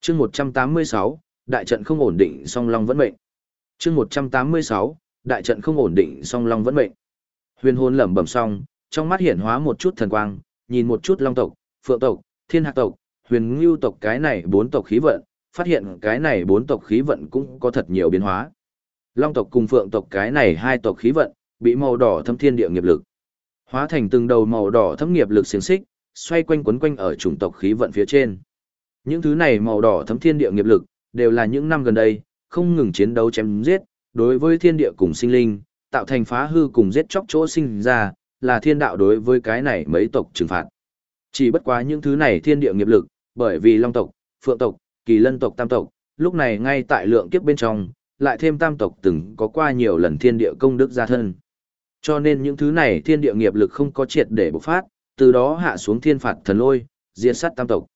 chương 186, đại trận không ổn định song long vẫn mệnh. chương 186, đại trận không ổn định song long vẫn mệnh. Huyền hồn lẩm bẩm xong, trong mắt hiện hóa một chút thần quang, nhìn một chút long tộc, phượng tộc, thiên hạc tộc, huyền ngưu tộc cái này bốn tộc khí vận, phát hiện cái này bốn tộc khí vận cũng có thật nhiều biến hóa. Long tộc cùng phượng tộc cái này hai tộc khí vận, bị màu đỏ thâm thiên địa nghiệp lực. Hóa thành từng đầu màu đỏ thâm nghiệp lực xiềng xích, xoay quanh quấn quanh ở chủng tộc khí vận phía trên. Những thứ này màu đỏ thâm thiên địa nghiệp lực, đều là những năm gần đây, không ngừng chiến đấu chém giết, đối với thiên địa cùng sinh linh, tạo thành phá hư cùng giết chóc chỗ sinh ra, là thiên đạo đối với cái này mấy tộc trừng phạt. Chỉ bất quá những thứ này thiên địa nghiệp lực, bởi vì long tộc, phượng tộc, kỳ lân tộc tam tộc, lúc này ngay tại lượng kiếp bên trong, lại thêm tam tộc từng có qua nhiều lần thiên địa công đức gia thân. Cho nên những thứ này thiên địa nghiệp lực không có triệt để bộc phát, từ đó hạ xuống thiên phạt thần lôi, diệt sát tam tộc.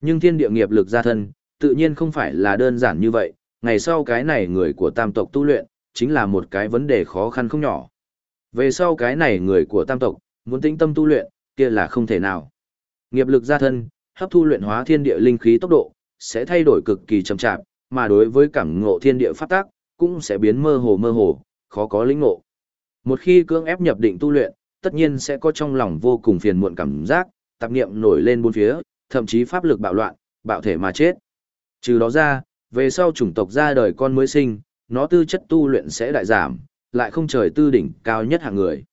Nhưng thiên địa nghiệp lực gia thân, tự nhiên không phải là đơn giản như vậy, ngày sau cái này người của tam tộc tu luyện, chính là một cái vấn đề khó khăn không nhỏ. Về sau cái này người của tam tộc, muốn tĩnh tâm tu luyện, kia là không thể nào. Nghiệp lực gia thân, hấp thu luyện hóa thiên địa linh khí tốc độ, sẽ thay đổi cực kỳ chậm chạp, mà đối với cảm ngộ thiên địa phát tác, cũng sẽ biến mơ hồ mơ hồ, khó có lĩnh ngộ. Một khi cưỡng ép nhập định tu luyện, tất nhiên sẽ có trong lòng vô cùng phiền muộn cảm giác, tạp niệm nổi lên bốn phía, thậm chí pháp lực bạo loạn, bạo thể mà chết. Trừ đó ra, về sau chủng tộc ra đời con mới sinh, nó tư chất tu luyện sẽ đại giảm, lại không trời tư đỉnh cao nhất hạng người.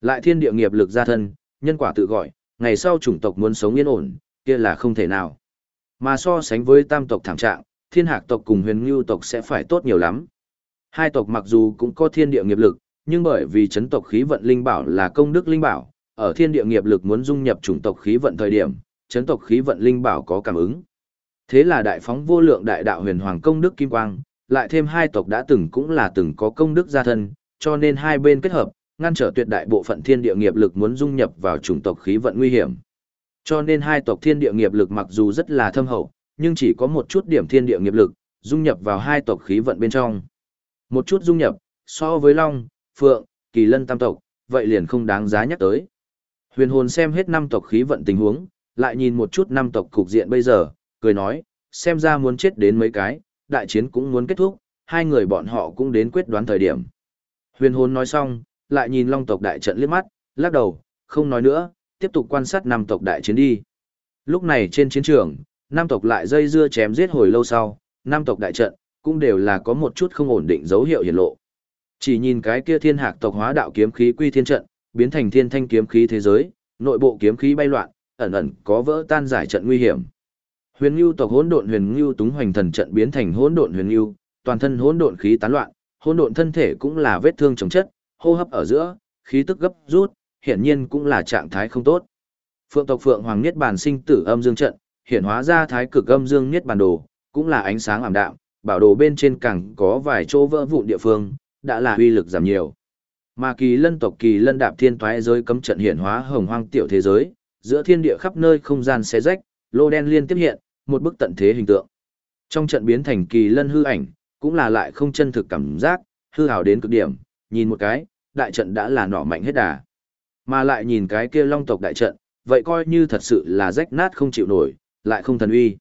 Lại thiên địa nghiệp lực gia thân, nhân quả tự gọi, ngày sau chủng tộc muốn sống yên ổn, kia là không thể nào. Mà so sánh với tam tộc thảm trạng, thiên hạc tộc cùng huyền ngưu tộc sẽ phải tốt nhiều lắm. Hai tộc mặc dù cũng có thiên địa nghiệp lực, nhưng bởi vì chấn tộc khí vận linh bảo là công đức linh bảo, ở thiên địa nghiệp lực muốn dung nhập chủng tộc khí vận thời điểm, chấn tộc khí vận linh bảo có cảm ứng. Thế là đại phóng vô lượng đại đạo huyền hoàng công đức kim quang, lại thêm hai tộc đã từng cũng là từng có công đức gia thân, cho nên hai bên kết hợp, ngăn trở tuyệt đại bộ phận thiên địa nghiệp lực muốn dung nhập vào chủng tộc khí vận nguy hiểm. Cho nên hai tộc thiên địa nghiệp lực mặc dù rất là thâm hậu, nhưng chỉ có một chút điểm thiên địa nghiệp lực, dung nhập vào hai tộc khí vận bên trong. Một chút dung nhập, so với Long, Phượng, Kỳ Lân tam tộc, vậy liền không đáng giá nhắc tới. Huyền hồn xem hết năm tộc khí vận tình huống, lại nhìn một chút năm tộc cục diện bây giờ, cười nói, xem ra muốn chết đến mấy cái, đại chiến cũng muốn kết thúc, hai người bọn họ cũng đến quyết đoán thời điểm. Huyền hồn nói xong, lại nhìn long tộc đại trận liếc mắt, lắc đầu, không nói nữa, tiếp tục quan sát năm tộc đại chiến đi. Lúc này trên chiến trường, năm tộc lại dây dưa chém giết hồi lâu sau, năm tộc đại trận, cũng đều là có một chút không ổn định dấu hiệu hiển lộ. Chỉ nhìn cái kia thiên hạc tộc hóa đạo kiếm khí quy thiên trận, biến thành thiên thanh kiếm khí thế giới, nội bộ kiếm khí bay loạn, ẩn ẩn có vỡ tan giải trận nguy hiểm. Huyền Nưu tộc hỗn độn Huyền Nưu túng hoành thần trận biến thành hỗn độn Huyền Nưu, toàn thân hỗn độn khí tán loạn, hỗn độn thân thể cũng là vết thương chồng chất, hô hấp ở giữa, khí tức gấp rút, hiển nhiên cũng là trạng thái không tốt. Phượng tộc Phượng Hoàng Niết Bàn sinh tử âm dương trận, hiện hóa ra thái cực âm dương Niết Bàn đồ, cũng là ánh sáng ảm đạm, bảo đồ bên trên càng có vài chỗ vỡ vụn địa phương, đã là uy lực giảm nhiều. Mà kỳ lân tộc kỳ lân đạp thiên toái giới cấm trận hiện hóa hồng hoang tiểu thế giới, giữa thiên địa khắp nơi không gian xé rách, lô đen liên tiếp hiện, một bức tận thế hình tượng. Trong trận biến thành kỳ lân hư ảnh, cũng là lại không chân thực cảm giác, hư hào đến cực điểm, nhìn một cái, đại trận đã là nỏ mạnh hết đà. Mà lại nhìn cái kia long tộc đại trận, vậy coi như thật sự là rách nát không chịu nổi, lại không thần uy.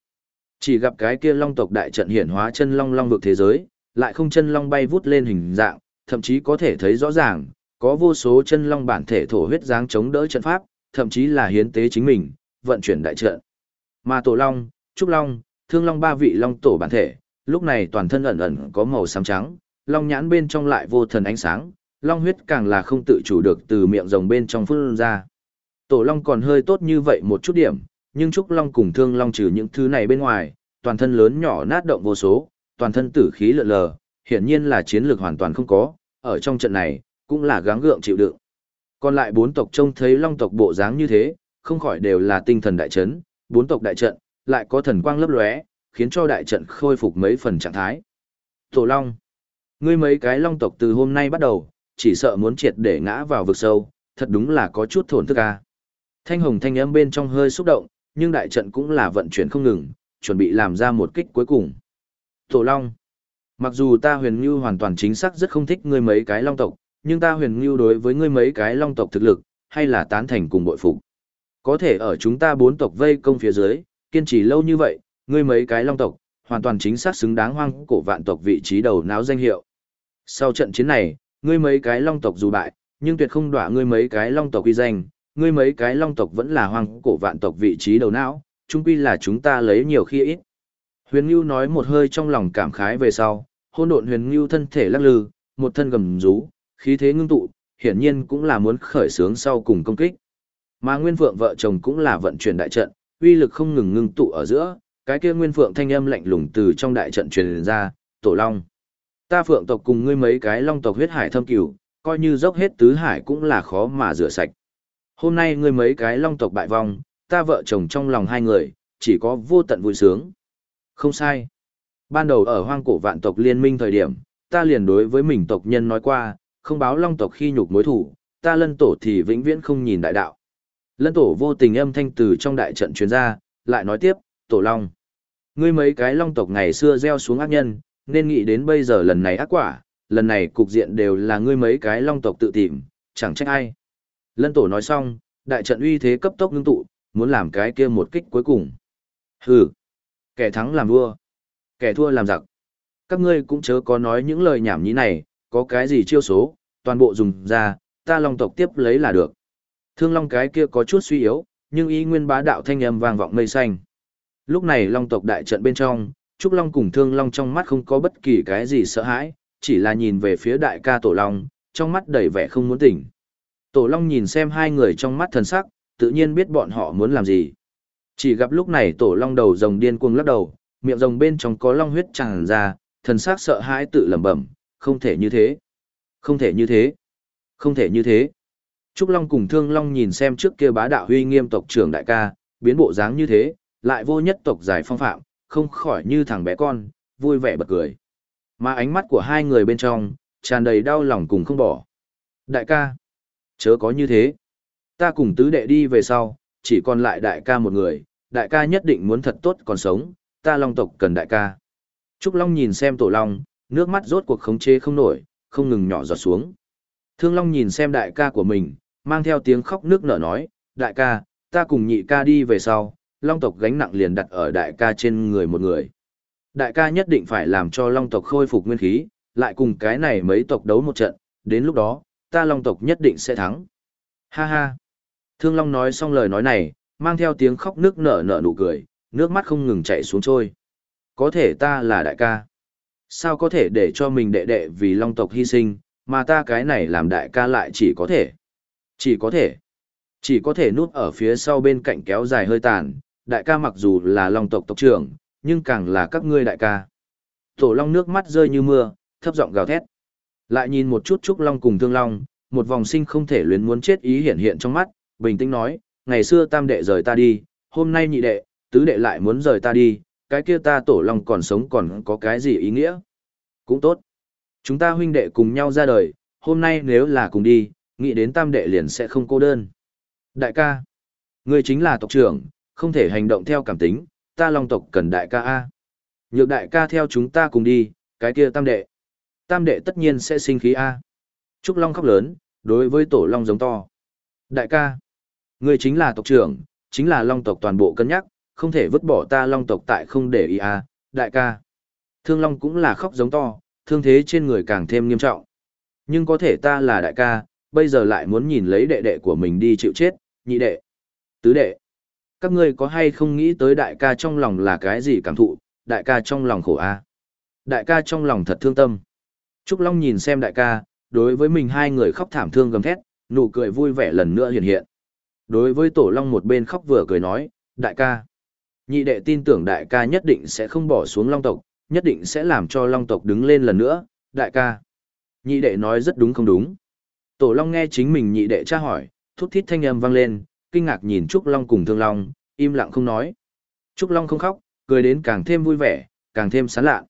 Chỉ gặp cái kia long tộc đại trận hiển hóa chân long long vực thế giới, lại không chân long bay vút lên hình dạng, thậm chí có thể thấy rõ ràng, có vô số chân long bản thể thổ huyết dáng chống đỡ trận pháp, thậm chí là hiến tế chính mình, vận chuyển đại trận. Mà tổ long, trúc long, thương long ba vị long tổ bản thể, lúc này toàn thân ẩn ẩn có màu xám trắng, long nhãn bên trong lại vô thần ánh sáng, long huyết càng là không tự chủ được từ miệng rồng bên trong phun ra. Tổ long còn hơi tốt như vậy một chút điểm, nhưng trúc long cùng thương long trừ những thứ này bên ngoài, toàn thân lớn nhỏ nát động vô số, toàn thân tử khí lượn lờ, hiển nhiên là chiến lược hoàn toàn không có, ở trong trận này, cũng là gắng gượng chịu đựng. Còn lại bốn tộc trông thấy long tộc bộ dáng như thế, không khỏi đều là tinh thần đại chấn, bốn tộc đại trận, lại có thần quang lấp lóe, khiến cho đại trận khôi phục mấy phần trạng thái. Tổ Long, ngươi mấy cái long tộc từ hôm nay bắt đầu, chỉ sợ muốn triệt để ngã vào vực sâu, thật đúng là có chút thổn thức a. Thanh hồng thanh âm bên trong hơi xúc động, nhưng đại trận cũng là vận chuyển không ngừng, chuẩn bị làm ra một kích cuối cùng. Tổ Long, mặc dù ta huyền như hoàn toàn chính xác rất không thích ngươi mấy cái long tộc, nhưng ta huyền như đối với ngươi mấy cái long tộc thực lực, hay là tán thành cùng bội phục. Có thể ở chúng ta bốn tộc vây công phía dưới, kiên trì lâu như vậy, ngươi mấy cái long tộc, hoàn toàn chính xác xứng đáng hoang cổ vạn tộc vị trí đầu não danh hiệu. Sau trận chiến này, ngươi mấy cái long tộc dù bại, nhưng tuyệt không đọa ngươi mấy cái long tộc uy danh, ngươi mấy cái long tộc vẫn là hoang cổ vạn tộc vị trí đầu não, chung quy là chúng ta lấy nhiều khi ít. Huyền Nưu nói một hơi trong lòng cảm khái về sau, hôn độn Huyền Nưu thân thể lắc lư, một thân gầm rú, khí thế ngưng tụ, hiển nhiên cũng là muốn khởi sướng sau cùng công kích. Mà Nguyên Vượng vợ chồng cũng là vận chuyển đại trận, uy lực không ngừng ngưng tụ ở giữa, cái kia Nguyên Phượng thanh âm lạnh lùng từ trong đại trận truyền ra, "Tổ Long, ta Phượng tộc cùng ngươi mấy cái Long tộc huyết hải thâm cửu, coi như dốc hết tứ hải cũng là khó mà rửa sạch. Hôm nay ngươi mấy cái Long tộc bại vong, ta vợ chồng trong lòng hai người, chỉ có vô tận vui sướng." Không sai. Ban đầu ở hoang cổ vạn tộc liên minh thời điểm, ta liền đối với mình tộc nhân nói qua, không báo long tộc khi nhục mối thủ, ta lân tổ thì vĩnh viễn không nhìn đại đạo. Lân tổ vô tình âm thanh từ trong đại trận truyền ra, lại nói tiếp, tổ long. Ngươi mấy cái long tộc ngày xưa gieo xuống ác nhân, nên nghĩ đến bây giờ lần này ác quả, lần này cục diện đều là ngươi mấy cái long tộc tự tìm, chẳng trách ai. Lân tổ nói xong, đại trận uy thế cấp tốc ngưng tụ, muốn làm cái kia một kích cuối cùng. Hừ, kẻ thắng làm vua, kẻ thua làm giặc. Các ngươi cũng chớ có nói những lời nhảm nhí này, có cái gì chiêu số, toàn bộ dùng ra, ta long tộc tiếp lấy là được. Thương long cái kia có chút suy yếu, nhưng ý nguyên bá đạo thanh âm vang vọng mây xanh. Lúc này long tộc đại trận bên trong, Trúc Long cùng Thương Long trong mắt không có bất kỳ cái gì sợ hãi, chỉ là nhìn về phía đại ca Tổ Long, trong mắt đầy vẻ không muốn tỉnh. Tổ Long nhìn xem hai người trong mắt thần sắc, tự nhiên biết bọn họ muốn làm gì. Chỉ gặp lúc này Tổ Long đầu rồng điên cuồng lắc đầu, miệng rồng bên trong có long huyết tràn ra, thần sắc sợ hãi tự lẩm bẩm, không thể như thế. Không thể như thế. Không thể như thế. Trúc Long cùng Thương Long nhìn xem trước kia bá đạo huy nghiêm tộc trưởng đại ca, biến bộ dáng như thế, lại vô nhất tộc giải phong phạm, không khỏi như thằng bé con, vui vẻ bật cười. Mà ánh mắt của hai người bên trong, tràn đầy đau lòng cùng không bỏ. Đại ca, chớ có như thế. Ta cùng tứ đệ đi về sau, chỉ còn lại đại ca một người, đại ca nhất định muốn thật tốt còn sống, ta long tộc cần đại ca. Trúc Long nhìn xem tổ long, nước mắt rốt cuộc khống chế không nổi, không ngừng nhỏ giọt xuống. Thương Long nhìn xem đại ca của mình, mang theo tiếng khóc nước nở nói, đại ca, ta cùng nhị ca đi về sau, Long tộc gánh nặng liền đặt ở đại ca trên người một người. Đại ca nhất định phải làm cho Long tộc khôi phục nguyên khí, lại cùng cái này mấy tộc đấu một trận, đến lúc đó, ta Long tộc nhất định sẽ thắng. Ha ha. Thương Long nói xong lời nói này, mang theo tiếng khóc nước nở nở nụ cười, nước mắt không ngừng chảy xuống trôi. Có thể ta là đại ca. Sao có thể để cho mình đệ đệ vì long tộc hy sinh, mà ta cái này làm đại ca lại chỉ có thể. Chỉ có thể. Chỉ có thể núp ở phía sau bên cạnh kéo dài hơi tàn, đại ca mặc dù là long tộc tộc trưởng, nhưng càng là các ngươi đại ca. Tổ long nước mắt rơi như mưa, thấp giọng gào thét. Lại nhìn một chút trúc long cùng thương long, một vòng sinh không thể luyến muốn chết ý hiện hiện trong mắt, bình tĩnh nói, ngày xưa tam đệ rời ta đi, hôm nay nhị đệ, tứ đệ lại muốn rời ta đi, cái kia ta tổ long còn sống còn có cái gì ý nghĩa? Cũng tốt. Chúng ta huynh đệ cùng nhau ra đời, hôm nay nếu là cùng đi, nghĩ đến tam đệ liền sẽ không cô đơn. Đại ca, ngươi chính là tộc trưởng, không thể hành động theo cảm tính, ta long tộc cần đại ca A. Nhược đại ca theo chúng ta cùng đi, cái kia tam đệ. Tam đệ tất nhiên sẽ sinh khí A. Trúc Long khóc lớn, đối với tổ long giống to. Đại ca, ngươi chính là tộc trưởng, chính là long tộc toàn bộ cân nhắc, không thể vứt bỏ ta long tộc tại không để ý a. đại ca. Thương long cũng là khóc giống to, thương thế trên người càng thêm nghiêm trọng. Nhưng có thể ta là đại ca, bây giờ lại muốn nhìn lấy đệ đệ của mình đi chịu chết, nhị đệ, tứ đệ. Các ngươi có hay không nghĩ tới đại ca trong lòng là cái gì cảm thụ, đại ca trong lòng khổ a à? Đại ca trong lòng thật thương tâm. Trúc Long nhìn xem đại ca, đối với mình hai người khóc thảm thương gầm thét, nụ cười vui vẻ lần nữa hiện hiện. Đối với Tổ Long một bên khóc vừa cười nói, đại ca. Nhị đệ tin tưởng đại ca nhất định sẽ không bỏ xuống Long tộc, nhất định sẽ làm cho Long tộc đứng lên lần nữa, đại ca. Nhị đệ nói rất đúng không đúng. Tổ Long nghe chính mình nhị đệ tra hỏi, thút thít thanh âm vang lên, kinh ngạc nhìn Trúc Long cùng Thương Long, im lặng không nói. Trúc Long không khóc, cười đến càng thêm vui vẻ, càng thêm sán lạ.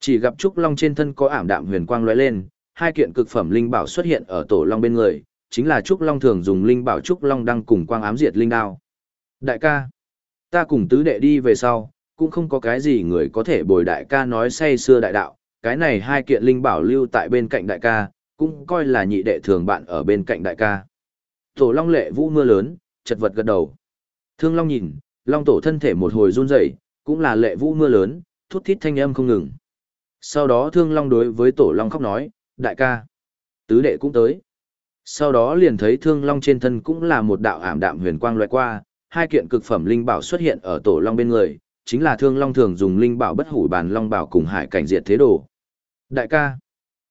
Chỉ gặp Trúc Long trên thân có ảm đạm huyền quang lóe lên, hai kiện cực phẩm linh bảo xuất hiện ở Tổ Long bên người, chính là Trúc Long thường dùng linh bảo Trúc Long đang cùng quang ám diệt linh đao. Đại ca, ta cùng tứ đệ đi về sau, cũng không có cái gì người có thể bồi đại ca nói say xưa đại đạo, cái này hai kiện linh bảo lưu tại bên cạnh đại ca, cũng coi là nhị đệ thường bạn ở bên cạnh đại ca. Tổ Long lệ vũ mưa lớn, chật vật gật đầu. Thương Long nhìn, Long tổ thân thể một hồi run rẩy, cũng là lệ vũ mưa lớn, thút thít thanh âm không ngừng. Sau đó Thương Long đối với Tổ Long khóc nói, đại ca, tứ đệ cũng tới. Sau đó liền thấy Thương Long trên thân cũng là một đạo ảm đạm huyền quang loại qua, hai kiện cực phẩm linh bảo xuất hiện ở Tổ Long bên người, chính là Thương Long thường dùng linh bảo bất hủ bàn long bảo cùng hải cảnh diệt thế đồ. Đại ca,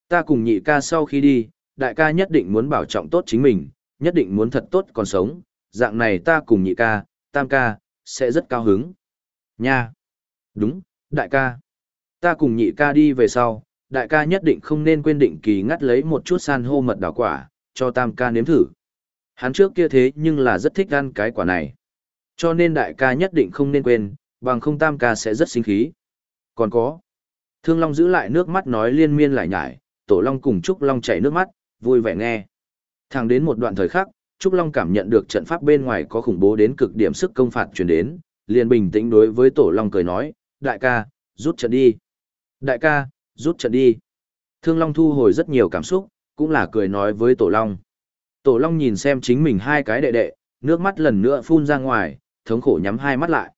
ta cùng nhị ca sau khi đi, đại ca nhất định muốn bảo trọng tốt chính mình, nhất định muốn thật tốt còn sống, dạng này ta cùng nhị ca, tam ca, sẽ rất cao hứng. Nha! Đúng, đại ca. Ta cùng nhị ca đi về sau, đại ca nhất định không nên quên định kỳ ngắt lấy một chút san hô mật đào quả, cho tam ca nếm thử. Hắn trước kia thế nhưng là rất thích ăn cái quả này. Cho nên đại ca nhất định không nên quên, bằng không tam ca sẽ rất sinh khí. Còn có, Thương Long giữ lại nước mắt nói liên miên lại nhải, Tổ Long cùng Trúc Long chảy nước mắt, vui vẻ nghe. Thẳng đến một đoạn thời khắc, Trúc Long cảm nhận được trận pháp bên ngoài có khủng bố đến cực điểm sức công phạt truyền đến, liền bình tĩnh đối với Tổ Long cười nói, đại ca, rút trận đi. Đại ca, rút trận đi. Thương Long thu hồi rất nhiều cảm xúc, cũng là cười nói với Tổ Long. Tổ Long nhìn xem chính mình hai cái đệ đệ, nước mắt lần nữa phun ra ngoài, thống khổ nhắm hai mắt lại.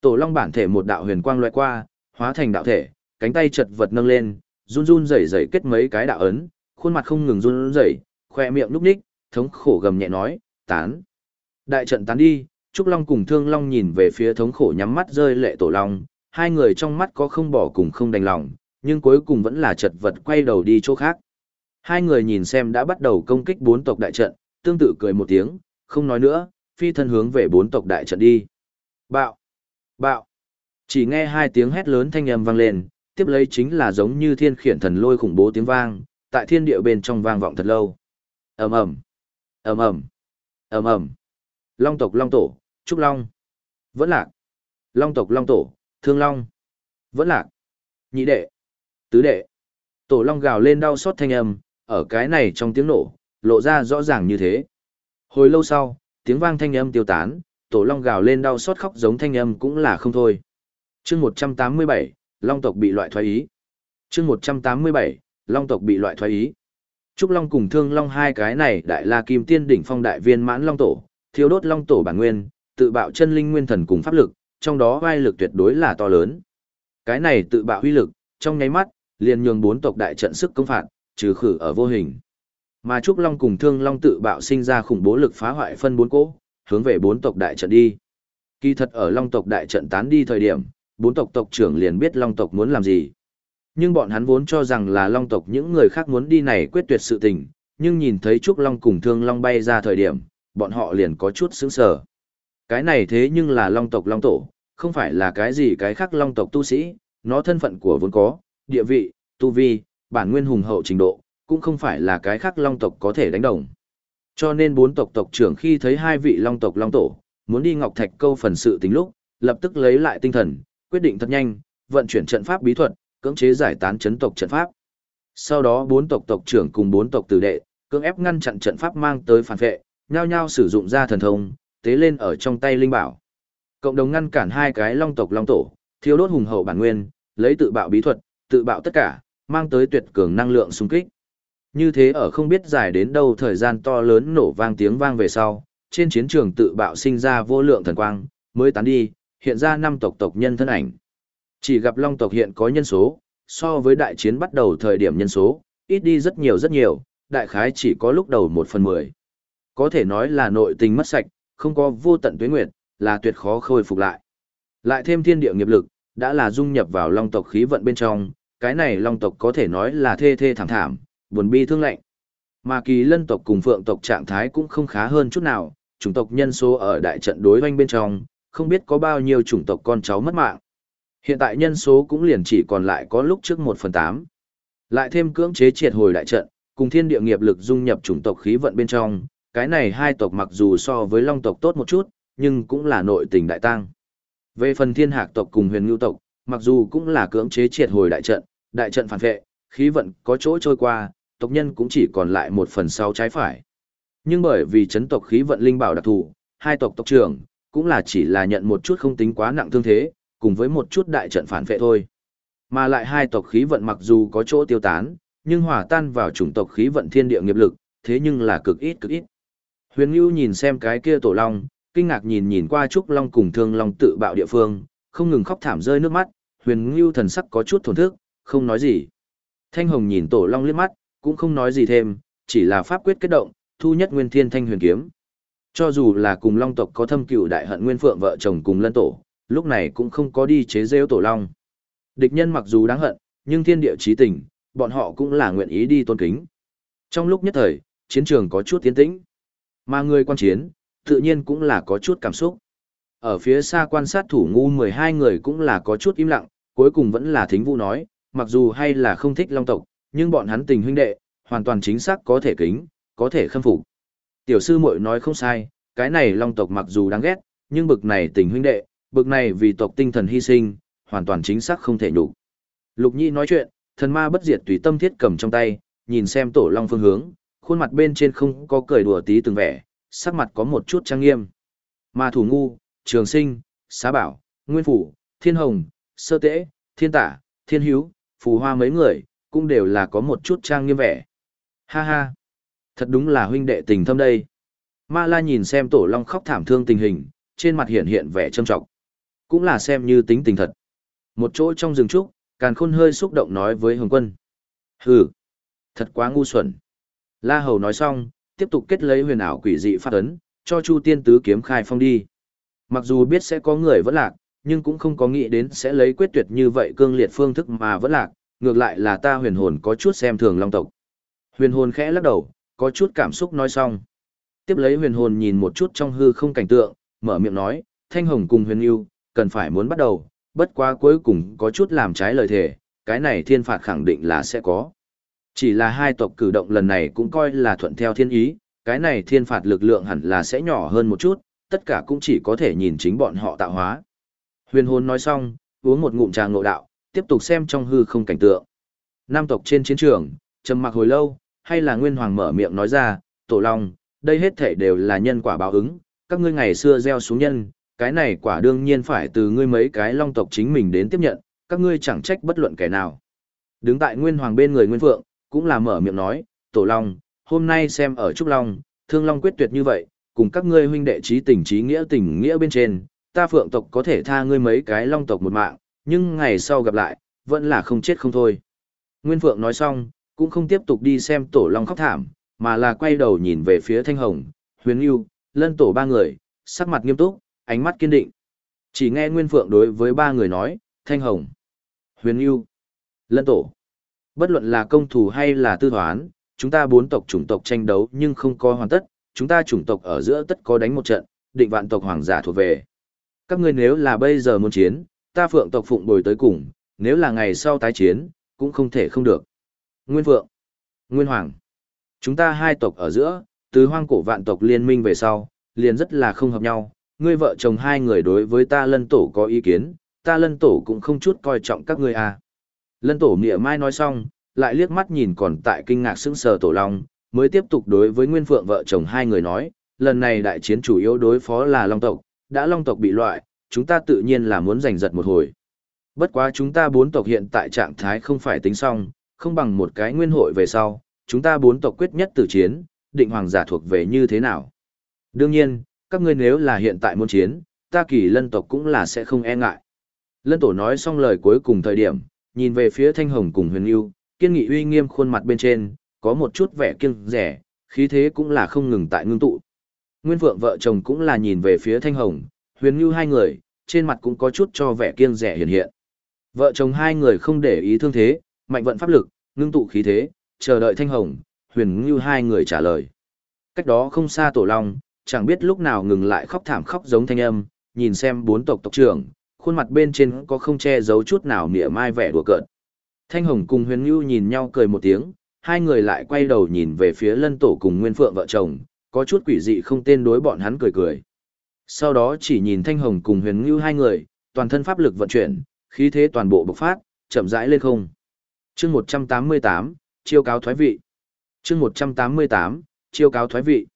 Tổ Long bản thể một đạo huyền quang loại qua, hóa thành đạo thể, cánh tay chật vật nâng lên, run run rẩy rẩy kết mấy cái đạo ấn, khuôn mặt không ngừng run rẩy, khoe miệng núp ních, thống khổ gầm nhẹ nói, tán. Đại trận tán đi, Trúc Long cùng Thương Long nhìn về phía thống khổ nhắm mắt rơi lệ Tổ Long, hai người trong mắt có không bỏ cùng không đành lòng, nhưng cuối cùng vẫn là chật vật quay đầu đi chỗ khác. Hai người nhìn xem đã bắt đầu công kích bốn tộc đại trận, tương tự cười một tiếng, không nói nữa, phi thân hướng về bốn tộc đại trận đi. Bạo! Bạo! Chỉ nghe hai tiếng hét lớn thanh âm vang lên, tiếp lấy chính là giống như thiên khiển thần lôi khủng bố tiếng vang, tại thiên địa bên trong vang vọng thật lâu. ầm ầm, ầm ầm, ầm ầm. Long tộc Long tổ, Trúc Long. Vẫn lạc. Long tộc Long tổ, Thương Long. Vẫn lạc. Nhị đệ. Tứ đệ. Tổ Long gào lên đau xót thanh âm, ở cái này trong tiếng nổ, lộ ra rõ ràng như thế. Hồi lâu sau, tiếng vang thanh âm tiêu tán, Tổ Long gào lên đau xót khóc giống thanh âm cũng là không thôi. chương 187, Long tộc bị loại thoái ý. chương 187, Long tộc bị loại thoái ý. Trúc Long cùng Thương Long hai cái này đại la kim tiên đỉnh phong đại viên mãn Long tổ, thiếu đốt Long tổ bản nguyên, tự bạo chân linh nguyên thần cùng pháp lực, trong đó vai lực tuyệt đối là to lớn. Cái này tự bạo huy lực, trong nháy mắt, liền nhường bốn tộc đại trận sức công phạt, trừ khử ở vô hình. Mà Trúc Long cùng Thương Long tự bạo sinh ra khủng bố lực phá hoại phân bốn cỗ, hướng về bốn tộc đại trận đi. Kỳ thật ở Long tộc đại trận tán đi thời điểm, bốn tộc tộc trưởng liền biết Long tộc muốn làm gì. Nhưng bọn hắn vốn cho rằng là Long tộc những người khác muốn đi này quyết tuyệt sự tình, nhưng nhìn thấy Trúc Long cùng Thương Long bay ra thời điểm, bọn họ liền có chút sững sờ. Cái này thế nhưng là Long tộc Long tổ, không phải là cái gì cái khác Long tộc tu sĩ, nó thân phận của vốn có, địa vị, tu vi, bản nguyên hùng hậu trình độ, cũng không phải là cái khác long tộc có thể đánh đồng. Cho nên bốn tộc tộc trưởng khi thấy hai vị long tộc long tổ, muốn đi Ngọc Thạch câu phần sự tình lúc, lập tức lấy lại tinh thần, quyết định thật nhanh, vận chuyển trận pháp bí thuật, cưỡng chế giải tán chấn tộc trận pháp. Sau đó bốn tộc tộc trưởng cùng bốn tộc tử đệ, cưỡng ép ngăn chặn trận pháp mang tới phản vệ, nhao nhao sử dụng ra thần thông, tế lên ở trong tay linh bảo. Cộng đồng ngăn cản hai cái long tộc long tổ, thiêu đốt hùng hậu bản nguyên, lấy tự bạo bí thuật, tự bạo tất cả, mang tới tuyệt cường năng lượng xung kích. Như thế ở không biết dài đến đâu thời gian to lớn nổ vang tiếng vang về sau, trên chiến trường tự bạo sinh ra vô lượng thần quang, mới tán đi, hiện ra năm tộc tộc nhân thân ảnh. Chỉ gặp long tộc hiện có nhân số, so với đại chiến bắt đầu thời điểm nhân số, ít đi rất nhiều rất nhiều, đại khái chỉ có lúc đầu một phần mười. Có thể nói là nội tình mất sạch, không có vô tận tuyến nguyệt, là tuyệt khó khôi phục lại. Lại thêm thiên địa nghiệp lực, đã là dung nhập vào long tộc khí vận bên trong, cái này long tộc có thể nói là thê thê thảm thảm, buồn bi thương lạnh. Mà kỳ lân tộc cùng phượng tộc trạng thái cũng không khá hơn chút nào, chủng tộc nhân số ở đại trận đối hoanh bên trong, không biết có bao nhiêu chủng tộc con cháu mất mạng. Hiện tại nhân số cũng liền chỉ còn lại có lúc trước 1 phần 8. Lại thêm cưỡng chế triệt hồi đại trận, cùng thiên địa nghiệp lực dung nhập chủng tộc khí vận bên trong, cái này hai tộc mặc dù so với long tộc tốt một chút, nhưng cũng là nội tình đại tăng. Về phần thiên hạc tộc cùng huyền ngưu tộc, mặc dù cũng là cưỡng chế triệt hồi đại trận, đại trận phản vệ, khí vận có chỗ trôi qua, tộc nhân cũng chỉ còn lại một phần sáu trái phải. Nhưng bởi vì chấn tộc khí vận linh bảo đặc thù, hai tộc tộc trưởng cũng là chỉ là nhận một chút không tính quá nặng thương thế, cùng với một chút đại trận phản vệ thôi. Mà lại hai tộc khí vận mặc dù có chỗ tiêu tán, nhưng hòa tan vào chủng tộc khí vận thiên địa nghiệp lực, thế nhưng là cực ít cực ít. Huyền Nhu nhìn xem cái kia tổ long, kinh ngạc nhìn nhìn qua trúc long cùng thương long tự bạo địa phương, không ngừng khóc thảm rơi nước mắt, Huyền Nhu thần sắc có chút thổn thức, không nói gì. Thanh Hồng nhìn tổ long liếc mắt, cũng không nói gì thêm, chỉ là pháp quyết kết động, thu nhất nguyên thiên thanh huyền kiếm. Cho dù là cùng long tộc có thâm cựu đại hận nguyên phượng vợ chồng cùng lân tổ, lúc này cũng không có đi chế rêu tổ long. Địch nhân mặc dù đáng hận, nhưng thiên địa trí tình, bọn họ cũng là nguyện ý đi tôn kính. Trong lúc nhất thời, chiến trường có chút tiến tĩnh. Mà người quan chiến, tự nhiên cũng là có chút cảm xúc. Ở phía xa quan sát thủ ngu 12 người cũng là có chút im lặng, cuối cùng vẫn là thính vũ nói, mặc dù hay là không thích long tộc, nhưng bọn hắn tình huynh đệ, hoàn toàn chính xác có thể kính, có thể khâm phục. Tiểu sư muội nói không sai, cái này long tộc mặc dù đáng ghét, nhưng bực này tình huynh đệ, bực này vì tộc tinh thần hy sinh, hoàn toàn chính xác không thể nhục. Lục Nhi nói chuyện, thần ma bất diệt tùy tâm thiết cầm trong tay, nhìn xem tổ long phương hướng, khuôn mặt bên trên không có cười đùa tí từng vẻ, sắc mặt có một chút trang nghiêm. Ma thủ ngu, trường sinh, xá bảo, nguyên phủ, thiên hồng, sơ tễ, thiên tả, thiên hữu, phù hoa mấy người, cũng đều là có một chút trang nghiêm vẻ. Ha ha, thật đúng là huynh đệ tình thâm đây. Ma la nhìn xem tổ long khóc thảm thương tình hình, trên mặt hiện hiện vẻ trâm trọng. Cũng là xem như tính tình thật. Một chỗ trong rừng trúc, càn khôn hơi xúc động nói với hồng quân. Hừ, thật quá ngu xuẩn. La hầu nói xong, tiếp tục kết lấy huyền ảo quỷ dị phát ấn, cho Chu Tiên Tứ kiếm khai phong đi. Mặc dù biết sẽ có người vẫn lạc, nhưng cũng không có nghĩ đến sẽ lấy quyết tuyệt như vậy cương liệt phương thức mà vẫn lạc, ngược lại là ta huyền hồn có chút xem thường long tộc. Huyền hồn khẽ lắc đầu, có chút cảm xúc nói xong. Tiếp lấy huyền hồn nhìn một chút trong hư không cảnh tượng, mở miệng nói, Thanh Hồng cùng huyền yêu, cần phải muốn bắt đầu, bất quá cuối cùng có chút làm trái lời thề, cái này thiên phạt khẳng định là sẽ có. Chỉ là hai tộc cử động lần này cũng coi là thuận theo thiên ý, cái này thiên phạt lực lượng hẳn là sẽ nhỏ hơn một chút, tất cả cũng chỉ có thể nhìn chính bọn họ tạo hóa. Huyền hồn nói xong, uống một ngụm trà ngộ đạo, tiếp tục xem trong hư không cảnh tượng. Nam tộc trên chiến trường, trầm mặc hồi lâu, hay là Nguyên Hoàng mở miệng nói ra, Tổ Long, đây hết thể đều là nhân quả báo ứng, các ngươi ngày xưa gieo xuống nhân, cái này quả đương nhiên phải từ ngươi mấy cái Long tộc chính mình đến tiếp nhận, các ngươi chẳng trách bất luận kẻ nào. Đứng tại Nguyên Hoàng bên người Nguyên Phượng, cũng là mở miệng nói, Tổ Long, hôm nay xem ở Trúc Long, Thương Long quyết tuyệt như vậy, cùng các ngươi huynh đệ trí tình trí nghĩa tình nghĩa bên trên, ta Phượng tộc có thể tha ngươi mấy cái Long tộc một mạng, nhưng ngày sau gặp lại, vẫn là không chết không thôi. Nguyên Phượng nói xong, cũng không tiếp tục đi xem tổ long khóc thảm, mà là quay đầu nhìn về phía Thanh Hồng, Huyền Yêu, lân tổ ba người, sắc mặt nghiêm túc, ánh mắt kiên định. Chỉ nghe Nguyên Phượng đối với ba người nói, Thanh Hồng, Huyền Yêu, lân tổ. Bất luận là công thủ hay là tư thoán, chúng ta bốn tộc chủng tộc tranh đấu nhưng không có hoàn tất, chúng ta chủng tộc ở giữa tất có đánh một trận, định vạn tộc hoàng giả thuộc về. Các ngươi nếu là bây giờ muốn chiến, ta phượng tộc phụng bồi tới cùng, nếu là ngày sau tái chiến, cũng không thể không được. Nguyên Phượng, Nguyên Hoàng, chúng ta hai tộc ở giữa, từ hoang cổ vạn tộc liên minh về sau, liền rất là không hợp nhau, ngươi vợ chồng hai người đối với ta lân tổ có ý kiến, ta lân tổ cũng không chút coi trọng các ngươi à. Lân tổ mỉa mai nói xong, lại liếc mắt nhìn còn tại kinh ngạc sững sờ tổ long, mới tiếp tục đối với Nguyên Phượng vợ chồng hai người nói, lần này đại chiến chủ yếu đối phó là long tộc, đã long tộc bị loại, chúng ta tự nhiên là muốn giành giật một hồi. Bất quá chúng ta bốn tộc hiện tại trạng thái không phải tính xong, không bằng một cái nguyên hội về sau, chúng ta bốn tộc quyết nhất tử chiến, định hoàng giả thuộc về như thế nào. Đương nhiên, các ngươi nếu là hiện tại muốn chiến, ta kỳ lân tộc cũng là sẽ không e ngại. Lân tổ nói xong lời cuối cùng thời điểm, nhìn về phía thanh hồng cùng huyền yêu, kiên nghị uy nghiêm khuôn mặt bên trên, có một chút vẻ kiêng rẻ, khí thế cũng là không ngừng tại ngưng tụ. Nguyên vượng vợ chồng cũng là nhìn về phía thanh hồng, huyền yêu hai người, trên mặt cũng có chút cho vẻ kiêng rẻ hiện hiện. Vợ chồng hai người không để ý thương thế, mạnh vận pháp lực, ngưng tụ khí thế, chờ đợi thanh hồng, huyền Ngưu hai người trả lời. Cách đó không xa tổ long, chẳng biết lúc nào ngừng lại khóc thảm khóc giống thanh âm, nhìn xem bốn tộc tộc trưởng, khuôn mặt bên trên có không che giấu chút nào mỉa mai vẻ đùa cợt. Thanh Hồng cùng Huyền Ngưu nhìn nhau cười một tiếng, hai người lại quay đầu nhìn về phía Lân Tổ cùng Nguyên Phượng vợ chồng, có chút quỷ dị không tên đối bọn hắn cười cười. Sau đó chỉ nhìn Thanh Hồng cùng Huyền Ngưu hai người, toàn thân pháp lực vận chuyển, khí thế toàn bộ bộc phát, chậm rãi lên không. Chương 188, chiêu cáo thoái vị. Chương 188, chiêu cáo thoái vị.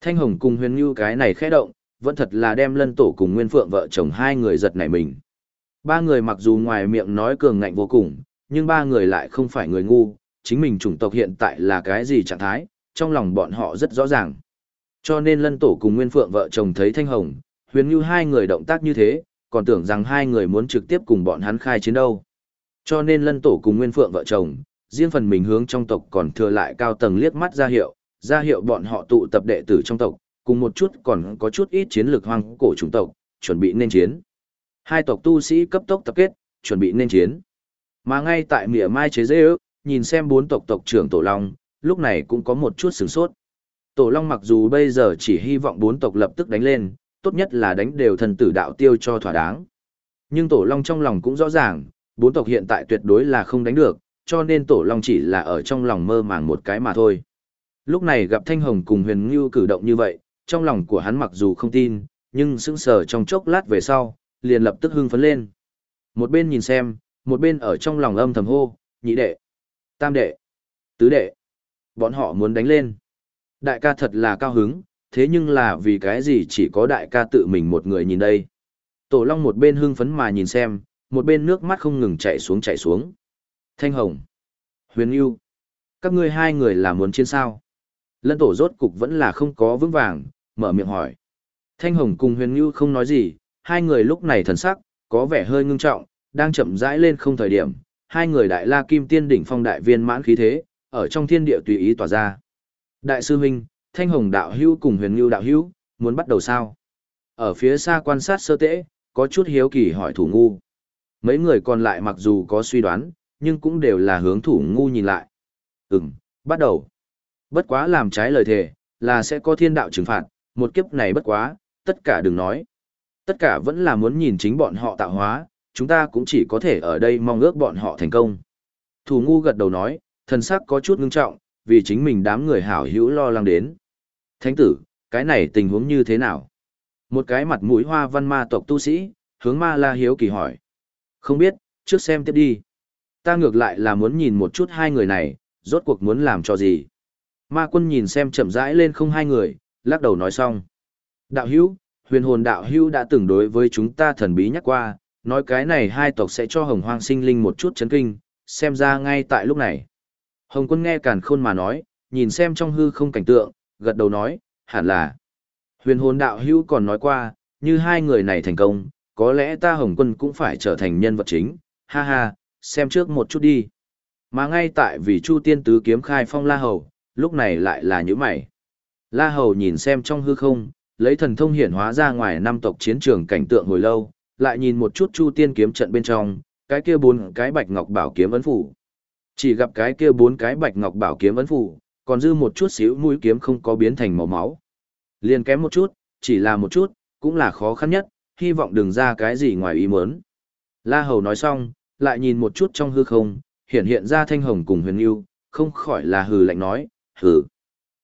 Thanh Hồng cùng Huyền Nhu cái này khẽ động, vẫn thật là đem Lân Tổ cùng Nguyên Phượng vợ chồng hai người giật nảy mình. Ba người mặc dù ngoài miệng nói cường ngạnh vô cùng, nhưng ba người lại không phải người ngu, chính mình chủng tộc hiện tại là cái gì trạng thái, trong lòng bọn họ rất rõ ràng. Cho nên Lân Tổ cùng Nguyên Phượng vợ chồng thấy Thanh Hồng, Huyền Nhu hai người động tác như thế, còn tưởng rằng hai người muốn trực tiếp cùng bọn hắn khai chiến đâu. Cho nên Lân Tổ cùng Nguyên Phượng vợ chồng, riêng phần mình hướng trong tộc còn thừa lại cao tầng liếc mắt ra hiệu, ra hiệu bọn họ tụ tập đệ tử trong tộc, cùng một chút còn có chút ít chiến lược hoang cổ chủng tộc, chuẩn bị nên chiến. Hai tộc tu sĩ cấp tốc tập kết, chuẩn bị nên chiến. Mà ngay tại mỉa mai chế dê ước, nhìn xem bốn tộc tộc trưởng Tổ Long, lúc này cũng có một chút sửng sốt. Tổ Long mặc dù bây giờ chỉ hy vọng bốn tộc lập tức đánh lên, tốt nhất là đánh đều thần tử đạo tiêu cho thỏa đáng. Nhưng Tổ Long trong lòng cũng rõ ràng, bốn tộc hiện tại tuyệt đối là không đánh được, cho nên Tổ Long chỉ là ở trong lòng mơ màng một cái mà thôi. Lúc này gặp Thanh Hồng cùng Huyền Ngưu cử động như vậy, trong lòng của hắn mặc dù không tin, nhưng sững sờ trong chốc lát về sau, liền lập tức hưng phấn lên. Một bên nhìn xem, một bên ở trong lòng âm thầm hô, nhị đệ, tam đệ, tứ đệ. Bọn họ muốn đánh lên. Đại ca thật là cao hứng, thế nhưng là vì cái gì chỉ có đại ca tự mình một người nhìn đây. Tổ Long một bên hưng phấn mà nhìn xem, một bên nước mắt không ngừng chảy xuống chảy xuống. Thanh Hồng, Huyền Yêu, các ngươi hai người là muốn chiến sao? Lân tổ rốt cục vẫn là không có vững vàng, mở miệng hỏi. Thanh Hồng cùng Huyền Như không nói gì, hai người lúc này thần sắc, có vẻ hơi ngưng trọng, đang chậm rãi lên không thời điểm, hai người đại la kim tiên đỉnh phong đại viên mãn khí thế, ở trong thiên địa tùy ý tỏa ra. Đại sư huynh, Thanh Hồng đạo hữu cùng Huyền Như đạo hữu, muốn bắt đầu sao? Ở phía xa quan sát sơ tễ, có chút hiếu kỳ hỏi thủ ngu. Mấy người còn lại mặc dù có suy đoán, nhưng cũng đều là hướng thủ ngu nhìn lại. Ừm, bắt đầu. Bất quá làm trái lời thề, là sẽ có thiên đạo trừng phạt, một kiếp này bất quá, tất cả đừng nói. Tất cả vẫn là muốn nhìn chính bọn họ tạo hóa, chúng ta cũng chỉ có thể ở đây mong ước bọn họ thành công. Thủ ngu gật đầu nói, thần sắc có chút ngưng trọng, vì chính mình đám người hảo hữu lo lắng đến. Thánh tử, cái này tình huống như thế nào? Một cái mặt mũi hoa văn ma tộc tu sĩ, hướng ma la hiếu kỳ hỏi. Không biết, trước xem tiếp đi. Ta ngược lại là muốn nhìn một chút hai người này, rốt cuộc muốn làm cho gì. Ma quân nhìn xem chậm rãi lên không hai người, lắc đầu nói xong. Đạo hữu, huyền hồn đạo hữu đã từng đối với chúng ta thần bí nhắc qua, nói cái này hai tộc sẽ cho hồng hoang sinh linh một chút chấn kinh, xem ra ngay tại lúc này. Hồng quân nghe càn khôn mà nói, nhìn xem trong hư không cảnh tượng, gật đầu nói, hẳn là. Huyền hồn đạo hữu còn nói qua, như hai người này thành công, có lẽ ta hồng quân cũng phải trở thành nhân vật chính, ha ha, xem trước một chút đi. Mà ngay tại vì Chu Tiên Tứ kiếm khai phong la hầu, lúc này lại là những mày. La Hầu nhìn xem trong hư không, lấy thần thông hiển hóa ra ngoài năm tộc chiến trường cảnh tượng hồi lâu, lại nhìn một chút Chu Tiên kiếm trận bên trong, cái kia bốn cái bạch ngọc bảo kiếm ấn phủ. Chỉ gặp cái kia bốn cái bạch ngọc bảo kiếm ấn phủ, còn dư một chút xíu mũi kiếm không có biến thành màu máu. liền kém một chút, chỉ là một chút, cũng là khó khăn nhất, hy vọng đừng ra cái gì ngoài ý muốn. La Hầu nói xong, lại nhìn một chút trong hư không, hiện hiện ra thanh hồng cùng huyền yêu, không khỏi là hừ lạnh nói, hừ.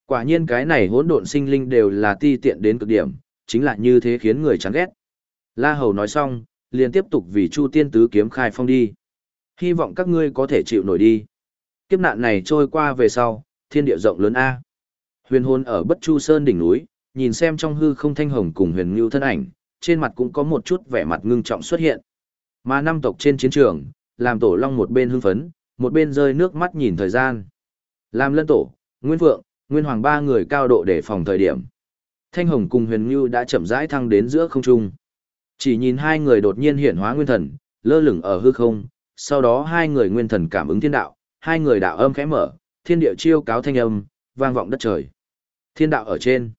Quả nhiên cái này hỗn độn sinh linh đều là ti tiện đến cực điểm, chính là như thế khiến người chán ghét. La Hầu nói xong, liền tiếp tục vì Chu Tiên Tứ kiếm khai phong đi. Hy vọng các ngươi có thể chịu nổi đi. Kiếp nạn này trôi qua về sau, thiên địa rộng lớn A. Huyền hồn ở Bất Chu Sơn đỉnh núi, nhìn xem trong hư không thanh hồng cùng huyền ngưu thân ảnh, trên mặt cũng có một chút vẻ mặt ngưng trọng xuất hiện. Mà năm tộc trên chiến trường, làm tổ long một bên hưng phấn, một bên rơi nước mắt nhìn thời gian. Làm lân tổ, Nguyên Phượng, Nguyên Hoàng ba người cao độ để phòng thời điểm. Thanh Hồng cùng Huyền Như đã chậm rãi thăng đến giữa không trung. Chỉ nhìn hai người đột nhiên hiện hóa nguyên thần, lơ lửng ở hư không, sau đó hai người nguyên thần cảm ứng thiên đạo, hai người đạo âm khẽ mở, thiên địa chiêu cáo thanh âm, vang vọng đất trời. Thiên đạo ở trên.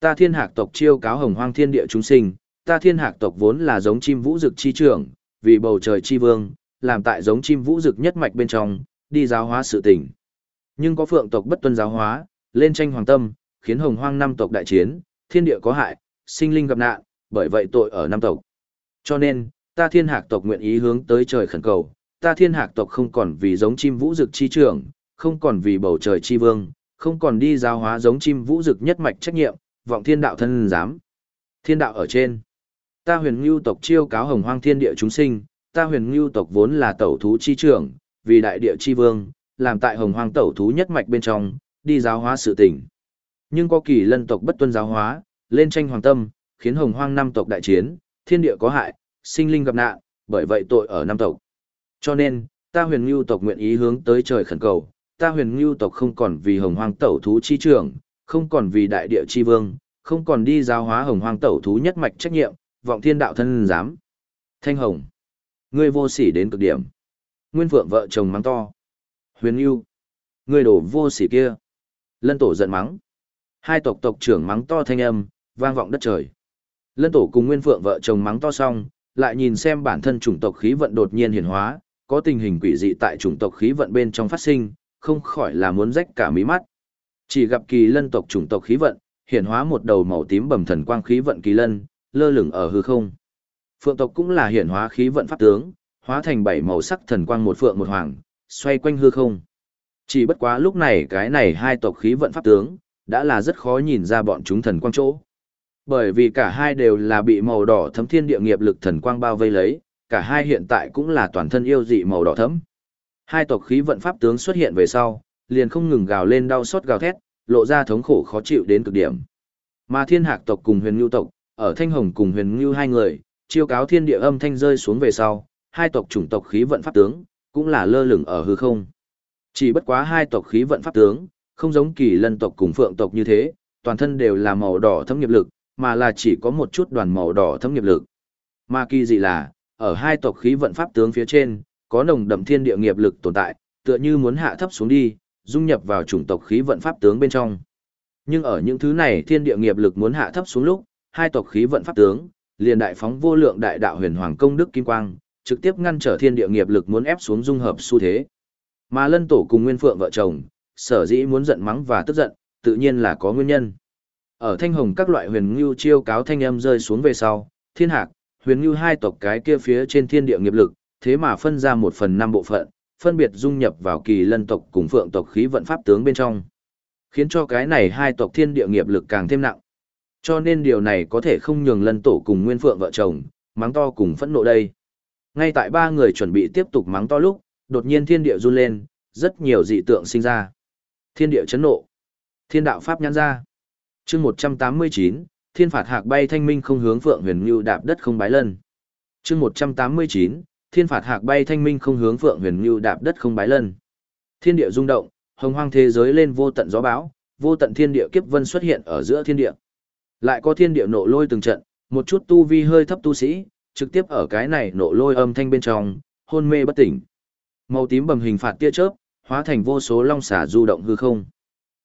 Ta thiên hạc tộc chiêu cáo hồng hoang thiên địa chúng sinh, ta thiên hạc tộc vốn là giống chim vũ dực chi trưởng, vì bầu trời chi vương, làm tại giống chim vũ dực nhất mạch bên trong, đi giáo hóa sự tình. Nhưng có phượng tộc bất tuân giáo hóa, lên tranh hoàng tâm, khiến hồng hoang năm tộc đại chiến, thiên địa có hại, sinh linh gặp nạn, bởi vậy tội ở năm tộc. Cho nên, ta thiên hạc tộc nguyện ý hướng tới trời khẩn cầu, ta thiên hạc tộc không còn vì giống chim vũ dực chi trưởng, không còn vì bầu trời chi vương, không còn đi giáo hóa giống chim vũ dực nhất mạch trách nhiệm, vọng thiên đạo thân giám. Thiên đạo ở trên. Ta huyền ngưu tộc chiêu cáo hồng hoang thiên địa chúng sinh, ta huyền ngưu tộc vốn là tẩu thú chi trưởng, vì đại địa chi vương, làm tại hồng hoang tẩu thú nhất mạch bên trong, đi giáo hóa sự tình. Nhưng có kỳ lân tộc bất tuân giáo hóa, lên tranh hoàng tâm, khiến hồng hoang năm tộc đại chiến, thiên địa có hại, sinh linh gặp nạn, bởi vậy tội ở năm tộc. Cho nên, ta huyền ngưu tộc nguyện ý hướng tới trời khẩn cầu, ta huyền ngưu tộc không còn vì hồng hoang tẩu thú chi trưởng, không còn vì đại địa chi vương, không còn đi giáo hóa hồng hoang tẩu thú nhất mạch trách nhiệm, vọng thiên đạo thân giám. Thanh hồng, ngươi vô sỉ đến cực điểm. Nguyên Phượng vợ chồng mắng to. Huyền Ngưu, ngươi đổ vô sỉ kia. Lân tổ giận mắng. Hai tộc tộc trưởng mắng to thanh âm, vang vọng đất trời. Lân tổ cùng Nguyên Phượng vợ chồng mắng to xong, lại nhìn xem bản thân chủng tộc khí vận đột nhiên hiển hóa, có tình hình quỷ dị tại chủng tộc khí vận bên trong phát sinh, không khỏi là muốn rách cả mí mắt. Chỉ gặp kỳ lân tộc chủng tộc khí vận, hiển hóa một đầu màu tím bầm thần quang khí vận kỳ lân, lơ lửng ở hư không. Phượng tộc cũng là hiển hóa khí vận pháp tướng, hóa thành bảy màu sắc thần quang một phượng một hoàng, xoay quanh hư không. Chỉ bất quá lúc này cái này hai tộc khí vận pháp tướng, đã là rất khó nhìn ra bọn chúng thần quang chỗ. Bởi vì cả hai đều là bị màu đỏ thấm thiên địa nghiệp lực thần quang bao vây lấy, cả hai hiện tại cũng là toàn thân yêu dị màu đỏ thấm. Hai tộc khí vận pháp tướng xuất hiện về sau, liền không ngừng gào lên đau xót gào thét, lộ ra thống khổ khó chịu đến cực điểm. Mà thiên hạc tộc cùng huyền nhu tộc, ở thanh hồng cùng huyền ngưu hai người, chiêu cáo thiên địa âm thanh rơi xuống về sau, hai tộc chủng tộc khí vận pháp tướng, cũng là lơ lửng ở hư không. Chỉ bất quá hai tộc khí vận pháp tướng, không giống kỳ lân tộc cùng phượng tộc như thế, toàn thân đều là màu đỏ thâm nghiệp lực, mà là chỉ có một chút đoàn màu đỏ thâm nghiệp lực. Mà kỳ dị là, ở hai tộc khí vận pháp tướng phía trên, có nồng đậm thiên địa nghiệp lực tồn tại, tựa như muốn hạ thấp xuống đi, dung nhập vào chủng tộc khí vận pháp tướng bên trong. Nhưng ở những thứ này thiên địa nghiệp lực muốn hạ thấp xuống lúc, hai tộc khí vận pháp tướng, liền đại phóng vô lượng đại đạo huyền hoàng công đức kim quang, trực tiếp ngăn trở thiên địa nghiệp lực muốn ép xuống dung hợp xu thế. Mà Lân Tổ cùng Nguyên Phượng vợ chồng, sở dĩ muốn giận mắng và tức giận, tự nhiên là có nguyên nhân. Ở thanh hồng các loại huyền ngưu chiêu cáo thanh âm rơi xuống về sau, thiên hạc, huyền ngưu hai tộc cái kia phía trên thiên địa nghiệp lực, thế mà phân ra một phần năm bộ phận, phân biệt dung nhập vào kỳ lân tộc cùng phượng tộc khí vận pháp tướng bên trong. Khiến cho cái này hai tộc thiên địa nghiệp lực càng thêm nặng. Cho nên điều này có thể không nhường lân tổ cùng nguyên phượng vợ chồng, mắng to cùng phẫn nộ đây. Ngay tại ba người chuẩn bị tiếp tục mắng to lúc, đột nhiên thiên địa run lên, rất nhiều dị tượng sinh ra. Thiên địa chấn nộ. Thiên đạo pháp nhãn ra. chương 189, thiên phạt hạc bay thanh minh không hướng phượng huyền ngưu đạp đất không bái lân. chương 189, thiên phạt hạc bay thanh minh không hướng phượng huyền ngưu đạp đất không bái lân. Thiên địa rung động, hồng hoang thế giới lên vô tận gió bão, vô tận thiên địa kiếp vân xuất hiện ở giữa thiên địa. Lại có thiên địa nộ lôi từng trận, một chút tu vi hơi thấp tu sĩ, trực tiếp ở cái này nộ lôi âm thanh bên trong, hôn mê bất tỉnh. Màu tím bầm hình phạt tia chớp, hóa thành vô số long xả du động hư không.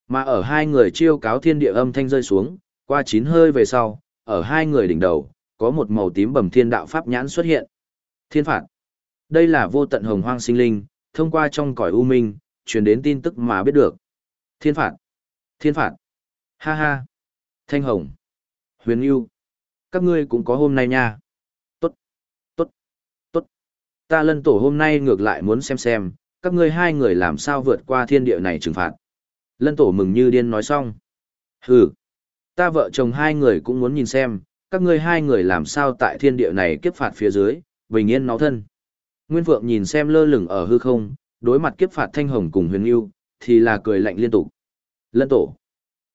Mà ở hai người chiêu cáo thiên địa âm thanh rơi xuống, qua chín hơi về sau, ở hai người đỉnh đầu, có một màu tím bầm thiên đạo pháp nhãn xuất hiện. Thiên phạt. Đây là vô tận hồng hoang sinh linh, thông qua trong cõi u minh, truyền đến tin tức mà biết được. Thiên phạt. Thiên phạt. Ha ha. Thanh hồng. Huyền yêu. Các ngươi cũng có hôm nay nha. Tốt. Tốt. Tốt. Ta lân tổ hôm nay ngược lại muốn xem xem, các ngươi hai người làm sao vượt qua thiên địa này trừng phạt. Lân tổ mừng như điên nói xong. Hừ. Ta vợ chồng hai người cũng muốn nhìn xem, các ngươi hai người làm sao tại thiên địa này kiếp phạt phía dưới, bình yên nó thân. Nguyên Phượng nhìn xem lơ lửng ở hư không, đối mặt kiếp phạt thanh hồng cùng huyền yêu, thì là cười lạnh liên tục. Lân tổ.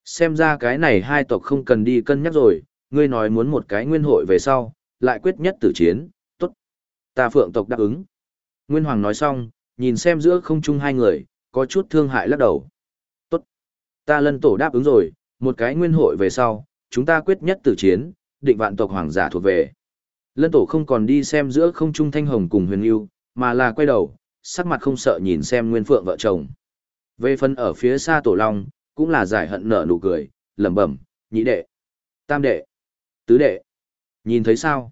Xem ra cái này hai tộc không cần đi cân nhắc rồi, ngươi nói muốn một cái nguyên hội về sau, lại quyết nhất tử chiến, tốt. Ta phượng tộc đáp ứng. Nguyên Hoàng nói xong, nhìn xem giữa không chung hai người, có chút thương hại lắc đầu. tốt Ta lân tổ đáp ứng rồi, một cái nguyên hội về sau, chúng ta quyết nhất tử chiến, định vạn tộc hoàng giả thuộc về. Lân tổ không còn đi xem giữa không trung thanh hồng cùng huyền yêu, mà là quay đầu, sắc mặt không sợ nhìn xem nguyên phượng vợ chồng. Về phần ở phía xa tổ long, cũng là giải hận nở nụ cười, lẩm bẩm, nhị đệ, tam đệ, tứ đệ. Nhìn thấy sao?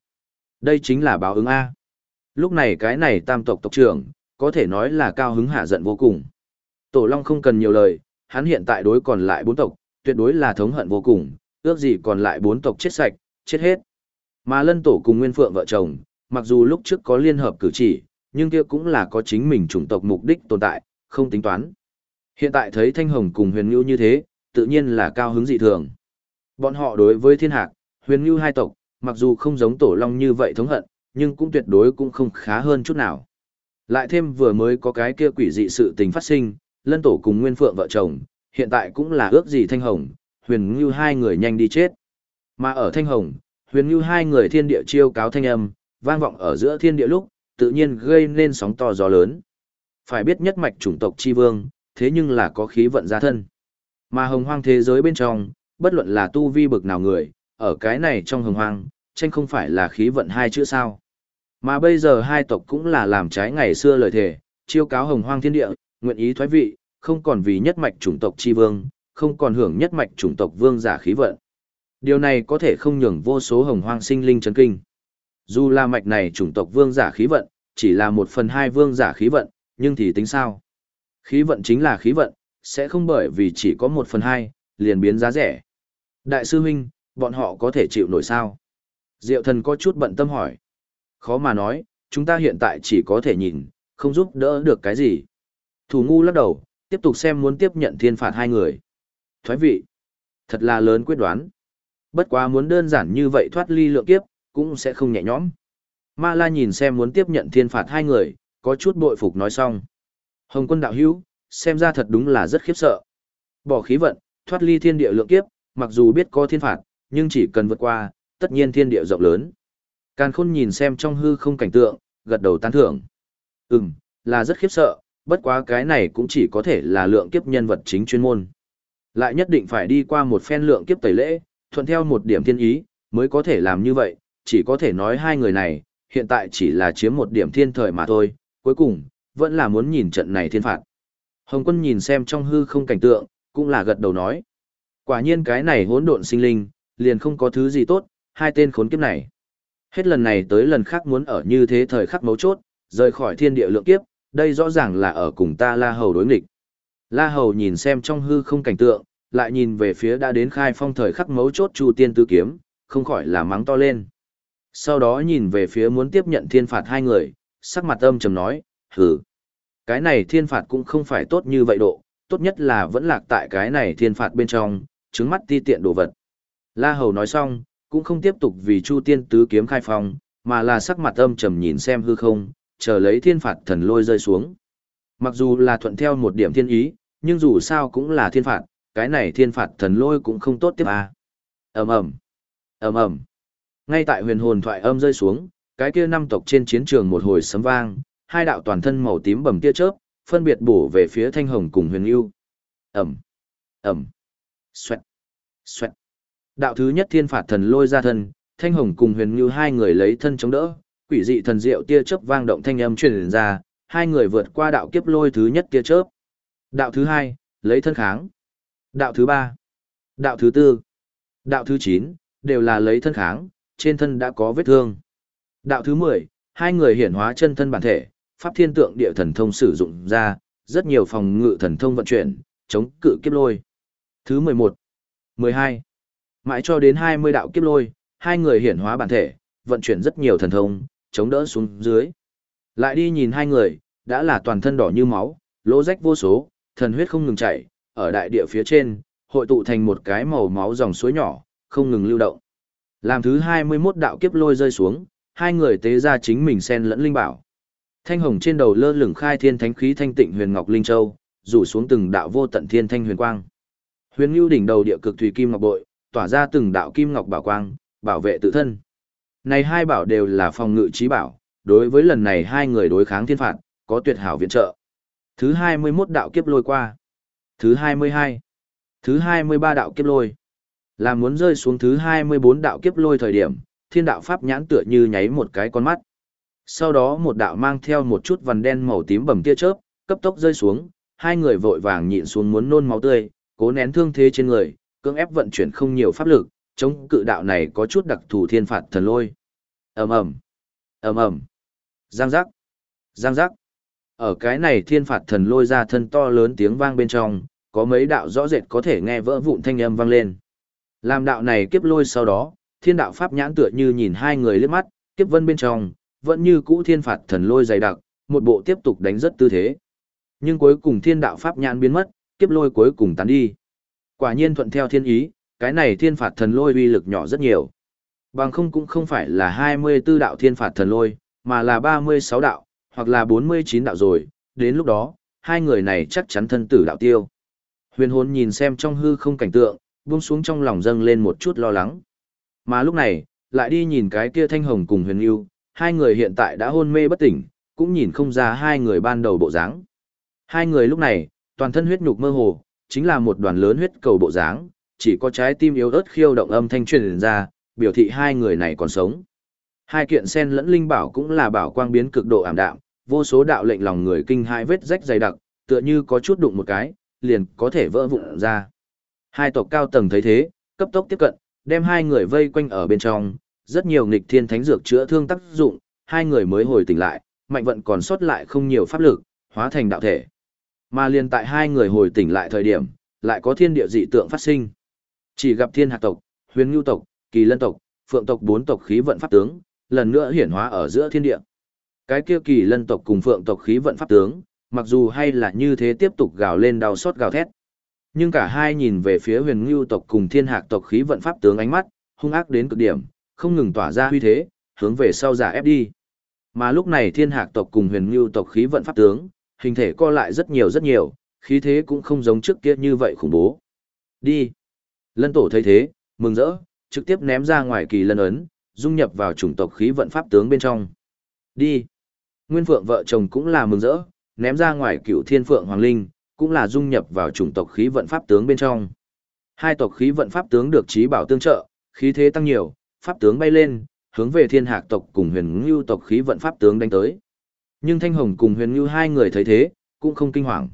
Đây chính là báo ứng A. Lúc này cái này tam tộc tộc trưởng, có thể nói là cao hứng hạ giận vô cùng. Tổ long không cần nhiều lời, hắn hiện tại đối còn lại bốn tộc, tuyệt đối là thống hận vô cùng, ước gì còn lại bốn tộc chết sạch, chết hết. Mà lân tổ cùng nguyên phượng vợ chồng, mặc dù lúc trước có liên hợp cử chỉ, nhưng kia cũng là có chính mình chủng tộc mục đích tồn tại, không tính toán. Hiện tại thấy Thanh Hồng cùng Huyền Nhu như thế, tự nhiên là cao hứng dị thường. Bọn họ đối với thiên hạc, Huyền Nhu hai tộc, mặc dù không giống tổ long như vậy thống hận, nhưng cũng tuyệt đối cũng không khá hơn chút nào. Lại thêm vừa mới có cái kia quỷ dị sự tình phát sinh, lân tổ cùng Nguyên Phượng vợ chồng, hiện tại cũng là ước gì Thanh Hồng, Huyền Nhu hai người nhanh đi chết. Mà ở Thanh Hồng, Huyền Nhu hai người thiên địa chiêu cáo thanh âm, vang vọng ở giữa thiên địa lúc, tự nhiên gây nên sóng to gió lớn. Phải biết nhất mạch chủng tộc chi vương, thế nhưng là có khí vận gia thân. Mà hồng hoang thế giới bên trong, bất luận là tu vi bực nào người, ở cái này trong hồng hoang, tranh không phải là khí vận hai chữ sao. Mà bây giờ hai tộc cũng là làm trái ngày xưa lời thề, chiêu cáo hồng hoang thiên địa, nguyện ý thoái vị, không còn vì nhất mạch chủng tộc chi vương, không còn hưởng nhất mạch chủng tộc vương giả khí vận. Điều này có thể không nhường vô số hồng hoang sinh linh chấn kinh. Dù là mạch này chủng tộc vương giả khí vận, chỉ là một phần hai vương giả khí vận, nhưng thì tính sao? Khí vận chính là khí vận, sẽ không bởi vì chỉ có một phần hai, liền biến giá rẻ. Đại sư huynh, bọn họ có thể chịu nổi sao? Diệu thần có chút bận tâm hỏi. Khó mà nói, chúng ta hiện tại chỉ có thể nhìn, không giúp đỡ được cái gì. Thủ ngu lắc đầu, tiếp tục xem muốn tiếp nhận thiên phạt hai người. Thoái vị. Thật là lớn quyết đoán. Bất quá muốn đơn giản như vậy thoát ly lượng kiếp, cũng sẽ không nhẹ nhõm. Ma La nhìn xem muốn tiếp nhận thiên phạt hai người, có chút bội phục nói xong. Hồng quân đạo hữu, xem ra thật đúng là rất khiếp sợ. Bỏ khí vận, thoát ly thiên địa lượng kiếp, mặc dù biết có thiên phạt, nhưng chỉ cần vượt qua, tất nhiên thiên địa rộng lớn. Càn khôn nhìn xem trong hư không cảnh tượng, gật đầu tán thưởng. Ừm, là rất khiếp sợ, bất quá cái này cũng chỉ có thể là lượng kiếp nhân vật chính chuyên môn. Lại nhất định phải đi qua một phen lượng kiếp tẩy lễ, thuận theo một điểm thiên ý, mới có thể làm như vậy, chỉ có thể nói hai người này, hiện tại chỉ là chiếm một điểm thiên thời mà thôi, cuối cùng, vẫn là muốn nhìn trận này thiên phạt. Hồng quân nhìn xem trong hư không cảnh tượng, cũng là gật đầu nói. Quả nhiên cái này hỗn độn sinh linh, liền không có thứ gì tốt, hai tên khốn kiếp này. Hết lần này tới lần khác muốn ở như thế thời khắc mấu chốt, rời khỏi thiên địa lượng kiếp, đây rõ ràng là ở cùng ta La Hầu đối nghịch. La Hầu nhìn xem trong hư không cảnh tượng, lại nhìn về phía đã đến khai phong thời khắc mấu chốt Chu Tiên Tứ Kiếm, không khỏi là mắng to lên. Sau đó nhìn về phía muốn tiếp nhận thiên phạt hai người, sắc mặt âm trầm nói, hừ. Cái này thiên phạt cũng không phải tốt như vậy độ, tốt nhất là vẫn lạc tại cái này thiên phạt bên trong, trứng mắt ti tiện đồ vật. La Hầu nói xong, cũng không tiếp tục vì Chu Tiên Tứ Kiếm khai phong, mà là sắc mặt âm trầm nhìn xem hư không, chờ lấy thiên phạt thần lôi rơi xuống. Mặc dù là thuận theo một điểm thiên ý, nhưng dù sao cũng là thiên phạt, cái này thiên phạt thần lôi cũng không tốt tiếp à. ầm ầm ầm ầm ngay tại huyền hồn thoại âm rơi xuống cái kia năm tộc trên chiến trường một hồi sấm vang hai đạo toàn thân màu tím bầm tia chớp phân biệt bổ về phía thanh hồng cùng huyền yêu. Ầm ầm xoẹt xoẹt. Đạo thứ nhất thiên phạt thần lôi ra thân thanh hồng cùng huyền Ưu hai người lấy thân chống đỡ quỷ dị thần diệu tia chớp vang động thanh âm truyền ra hai người vượt qua đạo kiếp lôi thứ nhất tia chớp. Đạo thứ hai lấy thân kháng. Đạo thứ ba, đạo thứ tư, đạo thứ chín, đều là lấy thân kháng, trên thân đã có vết thương. Đạo thứ mười, hai người hiển hóa chân thân bản thể, pháp thiên tượng địa thần thông sử dụng ra, rất nhiều phòng ngự thần thông vận chuyển, chống cự kiếp lôi. Thứ mười một, mười hai, mãi cho đến hai mươi đạo kiếp lôi, hai người hiển hóa bản thể, vận chuyển rất nhiều thần thông, chống đỡ xuống dưới. Lại đi nhìn hai người, đã là toàn thân đỏ như máu, lỗ rách vô số, thần huyết không ngừng chảy, ở đại địa phía trên, hội tụ thành một cái màu máu dòng suối nhỏ, không ngừng lưu động. Làm thứ 21 đạo kiếp lôi rơi xuống, hai người tế ra chính mình sen lẫn linh bảo. Thanh hồng trên đầu lơ lửng khai thiên thánh khí thanh tịnh huyền ngọc linh châu, rủ xuống từng đạo vô tận thiên thanh huyền quang. Huyền Nưu đỉnh đầu địa cực thủy kim ngọc bội, tỏa ra từng đạo kim ngọc bảo quang, bảo vệ tự thân. Này hai bảo đều là phòng ngự trí bảo, đối với lần này hai người đối kháng thiên phạt, có tuyệt hảo viện trợ. Thứ 21 đạo kiếp lôi qua. Thứ 22. Thứ 23 đạo kiếp lôi. Là muốn rơi xuống thứ 24 đạo kiếp lôi thời điểm, thiên đạo pháp nhãn tựa như nháy một cái con mắt. Sau đó một đạo mang theo một chút vằn đen màu tím bầm tia chớp, cấp tốc rơi xuống, hai người vội vàng nhịn xuống muốn nôn máu tươi, cố nén thương thế trên người, cưỡng ép vận chuyển không nhiều pháp lực, chống cự đạo này có chút đặc thù thiên phạt thần lôi. Ầm ầm, ầm ầm, giang giác, giang giác. Ở cái này thiên phạt thần lôi ra thân to lớn tiếng vang bên trong, có mấy đạo rõ rệt có thể nghe vỡ vụn thanh âm vang lên. Làm đạo này kiếp lôi sau đó, thiên đạo pháp nhãn tựa như nhìn hai người liếc mắt, kiếp vân bên trong, vẫn như cũ thiên phạt thần lôi dày đặc, một bộ tiếp tục đánh rất tư thế. Nhưng cuối cùng thiên đạo pháp nhãn biến mất, kiếp lôi cuối cùng tán đi. Quả nhiên thuận theo thiên ý, cái này thiên phạt thần lôi uy lực nhỏ rất nhiều. Bằng không cũng không phải là 24 đạo thiên phạt thần lôi, mà là 36 đạo, hoặc là 49 đạo rồi, đến lúc đó, hai người này chắc chắn thân tử đạo tiêu. Huyền hồn nhìn xem trong hư không cảnh tượng, buông xuống trong lòng dâng lên một chút lo lắng. Mà lúc này, lại đi nhìn cái kia thanh hồng cùng huyền yêu, hai người hiện tại đã hôn mê bất tỉnh, cũng nhìn không ra hai người ban đầu bộ dáng. Hai người lúc này, toàn thân huyết nhục mơ hồ, chính là một đoàn lớn huyết cầu bộ dáng, chỉ có trái tim yếu ớt khiêu động âm thanh truyền ra, biểu thị hai người này còn sống. Hai kiện sen lẫn linh bảo cũng là bảo quang biến cực độ ảm đạm, vô số đạo lệnh lòng người kinh hai vết rách dày đặc, tựa như có chút đụng một cái, liền có thể vỡ vụn ra. Hai tộc cao tầng thấy thế, cấp tốc tiếp cận, đem hai người vây quanh ở bên trong, rất nhiều nghịch thiên thánh dược chữa thương tác dụng, hai người mới hồi tỉnh lại, mạnh vận còn sót lại không nhiều pháp lực, hóa thành đạo thể. Mà liền tại hai người hồi tỉnh lại thời điểm, lại có thiên địa dị tượng phát sinh. Chỉ gặp thiên hạ tộc, huyền nhu tộc, kỳ lân tộc, phượng tộc bốn tộc khí vận pháp tướng, lần nữa hiển hóa ở giữa thiên địa. Cái kia kỳ lân tộc cùng phượng tộc khí vận pháp tướng, mặc dù hay là như thế tiếp tục gào lên đau xót gào thét. Nhưng cả hai nhìn về phía huyền ngưu tộc cùng thiên hạc tộc khí vận pháp tướng ánh mắt, hung ác đến cực điểm, không ngừng tỏa ra huy thế, hướng về sau giả ép đi. Mà lúc này thiên hạc tộc cùng huyền ngưu tộc khí vận pháp tướng, hình thể co lại rất nhiều rất nhiều, khí thế cũng không giống trước kia như vậy khủng bố. Đi. Lân tổ thấy thế, mừng rỡ, trực tiếp ném ra ngoài kỳ lân ấn, dung nhập vào chủng tộc khí vận pháp tướng bên trong. Đi. Nguyên Phượng vợ chồng cũng là mừng rỡ, ném ra ngoài cựu thiên phượng hoàng linh, cũng là dung nhập vào chủng tộc khí vận pháp tướng bên trong. Hai tộc khí vận pháp tướng được trí bảo tương trợ, khí thế tăng nhiều, pháp tướng bay lên, hướng về thiên hạc tộc cùng huyền ngưu tộc khí vận pháp tướng đánh tới. Nhưng Thanh Hồng cùng huyền ngưu hai người thấy thế, cũng không kinh hoàng.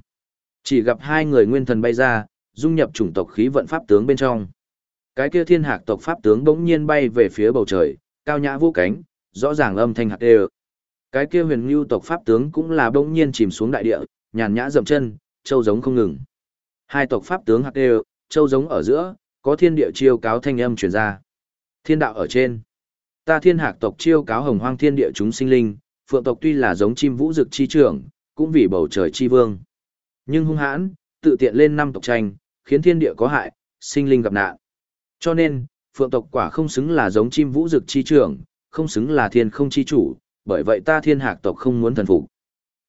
Chỉ gặp hai người nguyên thần bay ra, dung nhập chủng tộc khí vận pháp tướng bên trong. Cái kia thiên hạc tộc pháp tướng bỗng nhiên bay về phía bầu trời, cao nhã vô cánh, rõ ràng âm thanh hạt đều. Cái kia huyền ngưu tộc pháp tướng cũng là bỗng nhiên chìm xuống đại địa, nhàn nhã dậm chân, châu giống không ngừng. Hai tộc pháp tướng hạt đều, châu giống ở giữa, có thiên địa chiêu cáo thanh âm truyền ra. Thiên đạo ở trên. Ta thiên hạc tộc chiêu cáo hồng hoang thiên địa chúng sinh linh, phượng tộc tuy là giống chim vũ dực chi trưởng, cũng vì bầu trời chi vương. Nhưng hung hãn, tự tiện lên năm tộc tranh, khiến thiên địa có hại, sinh linh gặp nạn. Cho nên, phượng tộc quả không xứng là giống chim vũ dực chi trưởng, không xứng là thiên không chi chủ, bởi vậy ta thiên hạc tộc không muốn thần phục.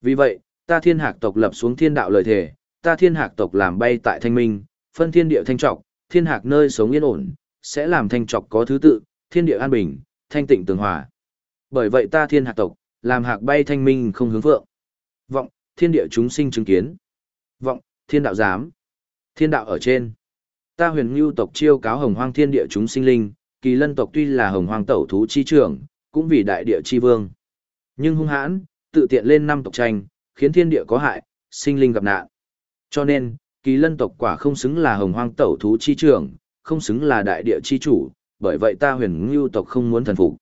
Vì vậy, ta thiên hạc tộc lập xuống thiên đạo lời thề, ta thiên hạc tộc làm bay tại thanh minh, phân thiên địa thanh trọc, thiên hạc nơi sống yên ổn, sẽ làm thanh trọc có thứ tự, thiên địa an bình, thanh tịnh tường hòa. Bởi vậy ta thiên hạc tộc, làm hạc bay thanh minh không hướng vượng. Vọng, thiên địa chúng sinh chứng kiến. Vọng, thiên đạo giám. Thiên đạo ở trên. Ta huyền ngưu tộc chiêu cáo hồng hoang thiên địa chúng sinh linh, kỳ lân tộc tuy là hồng hoang tẩu thú chi trưởng, cũng vì đại địa chi vương. Nhưng hung hãn, tự tiện lên năm tộc tranh, khiến thiên địa có hại, sinh linh gặp nạn. Cho nên, kỳ lân tộc quả không xứng là hồng hoang tẩu thú chi trưởng, không xứng là đại địa chi chủ, bởi vậy ta huyền ngưu tộc không muốn thần phục.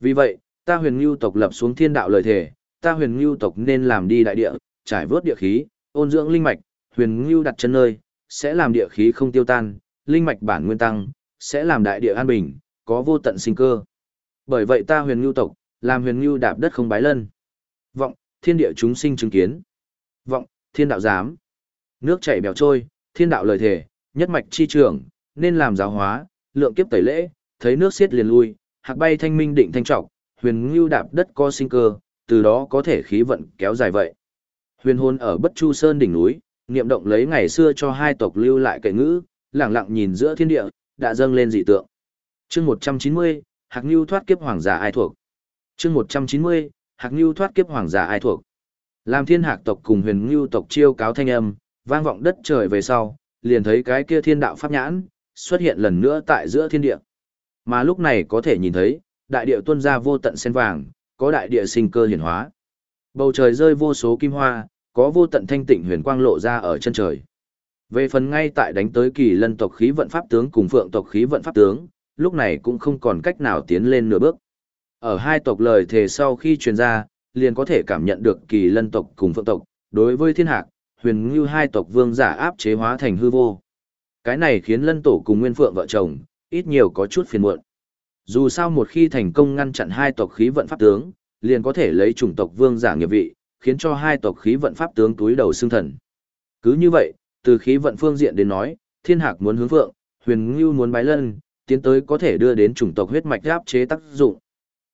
Vì vậy, ta huyền ngưu tộc lập xuống thiên đạo lời thề, ta huyền ngưu tộc nên làm đi đại địa, trải vớt địa khí, ôn dưỡng linh mạch, huyền ngưu đặt chân nơi, sẽ làm địa khí không tiêu tan, linh mạch bản nguyên tăng, sẽ làm đại địa an bình, có vô tận sinh cơ. Bởi vậy ta huyền ngưu tộc, làm huyền ngưu đạp đất không bái lân. Vọng, thiên địa chúng sinh chứng kiến. Vọng, thiên đạo giám. Nước chảy bèo trôi, thiên đạo lời thể, nhất mạch chi trưởng, nên làm giáo hóa, lượng kiếp tẩy lễ, thấy nước xiết liền lui, hạc bay thanh minh định thanh trọng, huyền ngưu đạp đất có sinh cơ, từ đó có thể khí vận kéo dài vậy. Huyền hồn ở Bất Chu Sơn đỉnh núi, niệm động lấy ngày xưa cho hai tộc lưu lại kệ ngữ, lặng lặng nhìn giữa thiên địa, đã dâng lên dị tượng. Chương 190, Hạc Nưu thoát kiếp hoàng giả ai thuộc. Chương 190, Hạc Nưu thoát kiếp hoàng giả ai thuộc. Làm Thiên Hạc tộc cùng Huyền Nưu tộc chiêu cáo thanh âm, vang vọng đất trời về sau, liền thấy cái kia thiên đạo pháp nhãn, xuất hiện lần nữa tại giữa thiên địa. Mà lúc này có thể nhìn thấy, đại địa tuôn ra vô tận sen vàng, có đại địa sinh cơ hiển hóa. Bầu trời rơi vô số kim hoa, có vô tận thanh tịnh huyền quang lộ ra ở chân trời. Về phần ngay tại đánh tới kỳ lân tộc khí vận pháp tướng cùng phượng tộc khí vận pháp tướng, lúc này cũng không còn cách nào tiến lên nửa bước. Ở hai tộc lời thề sau khi truyền ra, liền có thể cảm nhận được kỳ lân tộc cùng phượng tộc, đối với thiên hạc, huyền như hai tộc vương giả áp chế hóa thành hư vô. Cái này khiến lân tổ cùng nguyên phượng vợ chồng, ít nhiều có chút phiền muộn. Dù sao một khi thành công ngăn chặn hai tộc khí vận pháp tướng, liền có thể lấy chủng tộc vương giả nghiệp vị, khiến cho hai tộc khí vận pháp tướng túi đầu xương thần. Cứ như vậy, từ khí vận phương diện đến nói, thiên hạc muốn hướng phượng, huyền ngưu muốn bái lân, tiến tới có thể đưa đến chủng tộc huyết mạch áp chế tác dụng.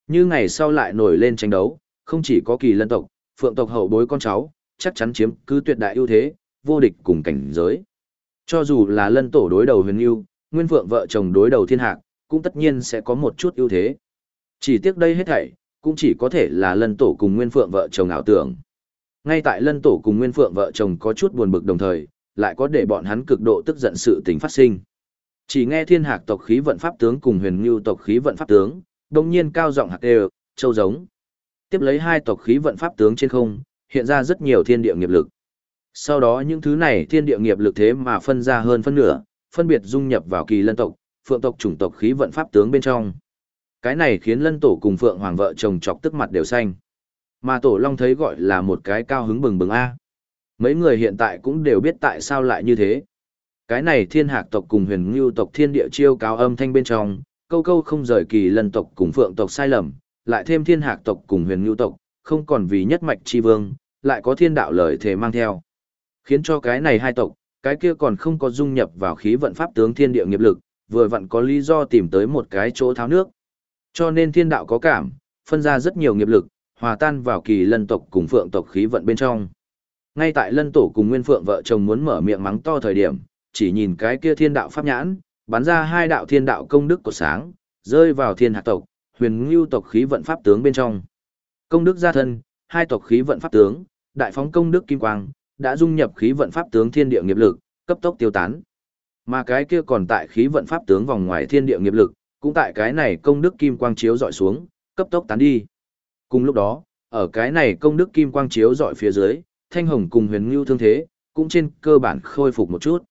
Như ngày sau lại nổi lên tranh đấu, không chỉ có kỳ lân tộc, phượng tộc hậu bối con cháu, chắc chắn chiếm cứ tuyệt đại ưu thế, vô địch cùng cảnh giới. Cho dù là lân tổ đối đầu huyền yêu, nguyên phượng vợ chồng đối đầu thiên hạc, cũng tất nhiên sẽ có một chút ưu thế. Chỉ tiếc đây hết thảy, cũng chỉ có thể là lân tổ cùng nguyên phượng vợ chồng ảo tưởng. Ngay tại lân tổ cùng nguyên phượng vợ chồng có chút buồn bực đồng thời, lại có để bọn hắn cực độ tức giận sự tình phát sinh. Chỉ nghe thiên hạc tộc khí vận pháp tướng cùng huyền ngưu tộc khí vận pháp tướng, đồng nhiên cao giọng hạc đều, châu giống. Tiếp lấy hai tộc khí vận pháp tướng trên không, hiện ra rất nhiều thiên địa nghiệp lực. Sau đó những thứ này thiên địa nghiệp lực thế mà phân ra hơn phân nửa, phân biệt dung nhập vào kỳ lân tộc, phượng tộc chủng tộc khí vận pháp tướng bên trong. Cái này khiến lân tổ cùng phượng hoàng vợ chồng chọc tức mặt đều xanh. Mà tổ long thấy gọi là một cái cao hứng bừng bừng A. Mấy người hiện tại cũng đều biết tại sao lại như thế. Cái này thiên hạc tộc cùng huyền ngưu tộc thiên địa chiêu cao âm thanh bên trong, câu câu không rời kỳ lân tộc cùng phượng tộc sai lầm, lại thêm thiên hạc tộc cùng huyền ngưu tộc, không còn vì nhất mạch chi vương, lại có thiên đạo lời thể mang theo. Khiến cho cái này hai tộc, cái kia còn không có dung nhập vào khí vận pháp tướng thiên địa nghiệp lực, vừa vặn có lý do tìm tới một cái chỗ tháo nước. Cho nên thiên đạo có cảm, phân ra rất nhiều nghiệp lực, hòa tan vào kỳ lân tộc cùng phượng tộc khí vận bên trong. Ngay tại lân tổ cùng nguyên phượng vợ chồng muốn mở miệng mắng to thời điểm, chỉ nhìn cái kia thiên đạo pháp nhãn, bắn ra hai đạo thiên đạo công đức của sáng, rơi vào thiên hạ tộc, huyền ngưu tộc khí vận pháp tướng bên trong. Công đức gia thân, hai tộc khí vận pháp tướng, đại phóng công đức kim quang, đã dung nhập khí vận pháp tướng thiên địa nghiệp lực, cấp tốc tiêu tán. Mà cái kia còn tại khí vận pháp tướng vòng ngoài thiên địa nghiệp lực, cũng tại cái này công đức kim quang chiếu dọi xuống, cấp tốc tán đi. Cùng lúc đó, ở cái này công đức kim quang chiếu dọi phía dưới, thanh hồng cùng huyền ngưu thương thế, cũng trên cơ bản khôi phục một chút.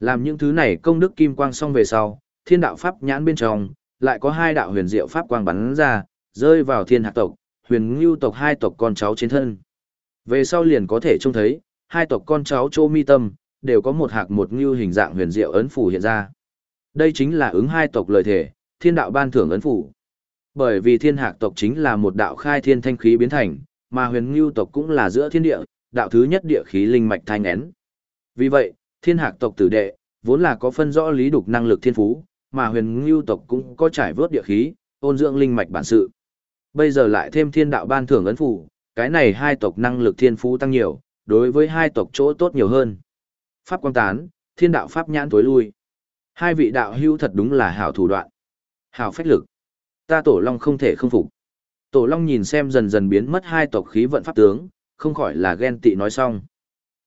Làm những thứ này công đức kim quang xong về sau, thiên đạo pháp nhãn bên trong, lại có hai đạo huyền diệu pháp quang bắn ra, rơi vào thiên hạc tộc, huyền ngưu tộc hai tộc con cháu trên thân. Về sau liền có thể trông thấy, hai tộc con cháu chô mi tâm, đều có một hạc một ngưu hình dạng huyền diệu ấn phủ hiện ra. Đây chính là ứng hai tộc lời thể, thiên đạo ban thưởng ấn phủ. Bởi vì thiên hạc tộc chính là một đạo khai thiên thanh khí biến thành, mà huyền ngưu tộc cũng là giữa thiên địa, đạo thứ nhất địa khí linh mạch thanh nén. Vì vậy, thiên hạc tộc tử đệ, vốn là có phân rõ lý đục năng lực thiên phú, mà huyền ngưu tộc cũng có trải vớt địa khí, ôn dưỡng linh mạch bản sự. Bây giờ lại thêm thiên đạo ban thưởng ấn phủ, cái này hai tộc năng lực thiên phú tăng nhiều, đối với hai tộc chỗ tốt nhiều hơn. Pháp quang tán, thiên đạo pháp nhãn tối lui. Hai vị đạo hưu thật đúng là hảo thủ đoạn. Hảo phách lực. Ta tổ long không thể không phục. Tổ long nhìn xem dần dần biến mất hai tộc khí vận pháp tướng, không khỏi là ghen tị nói xong.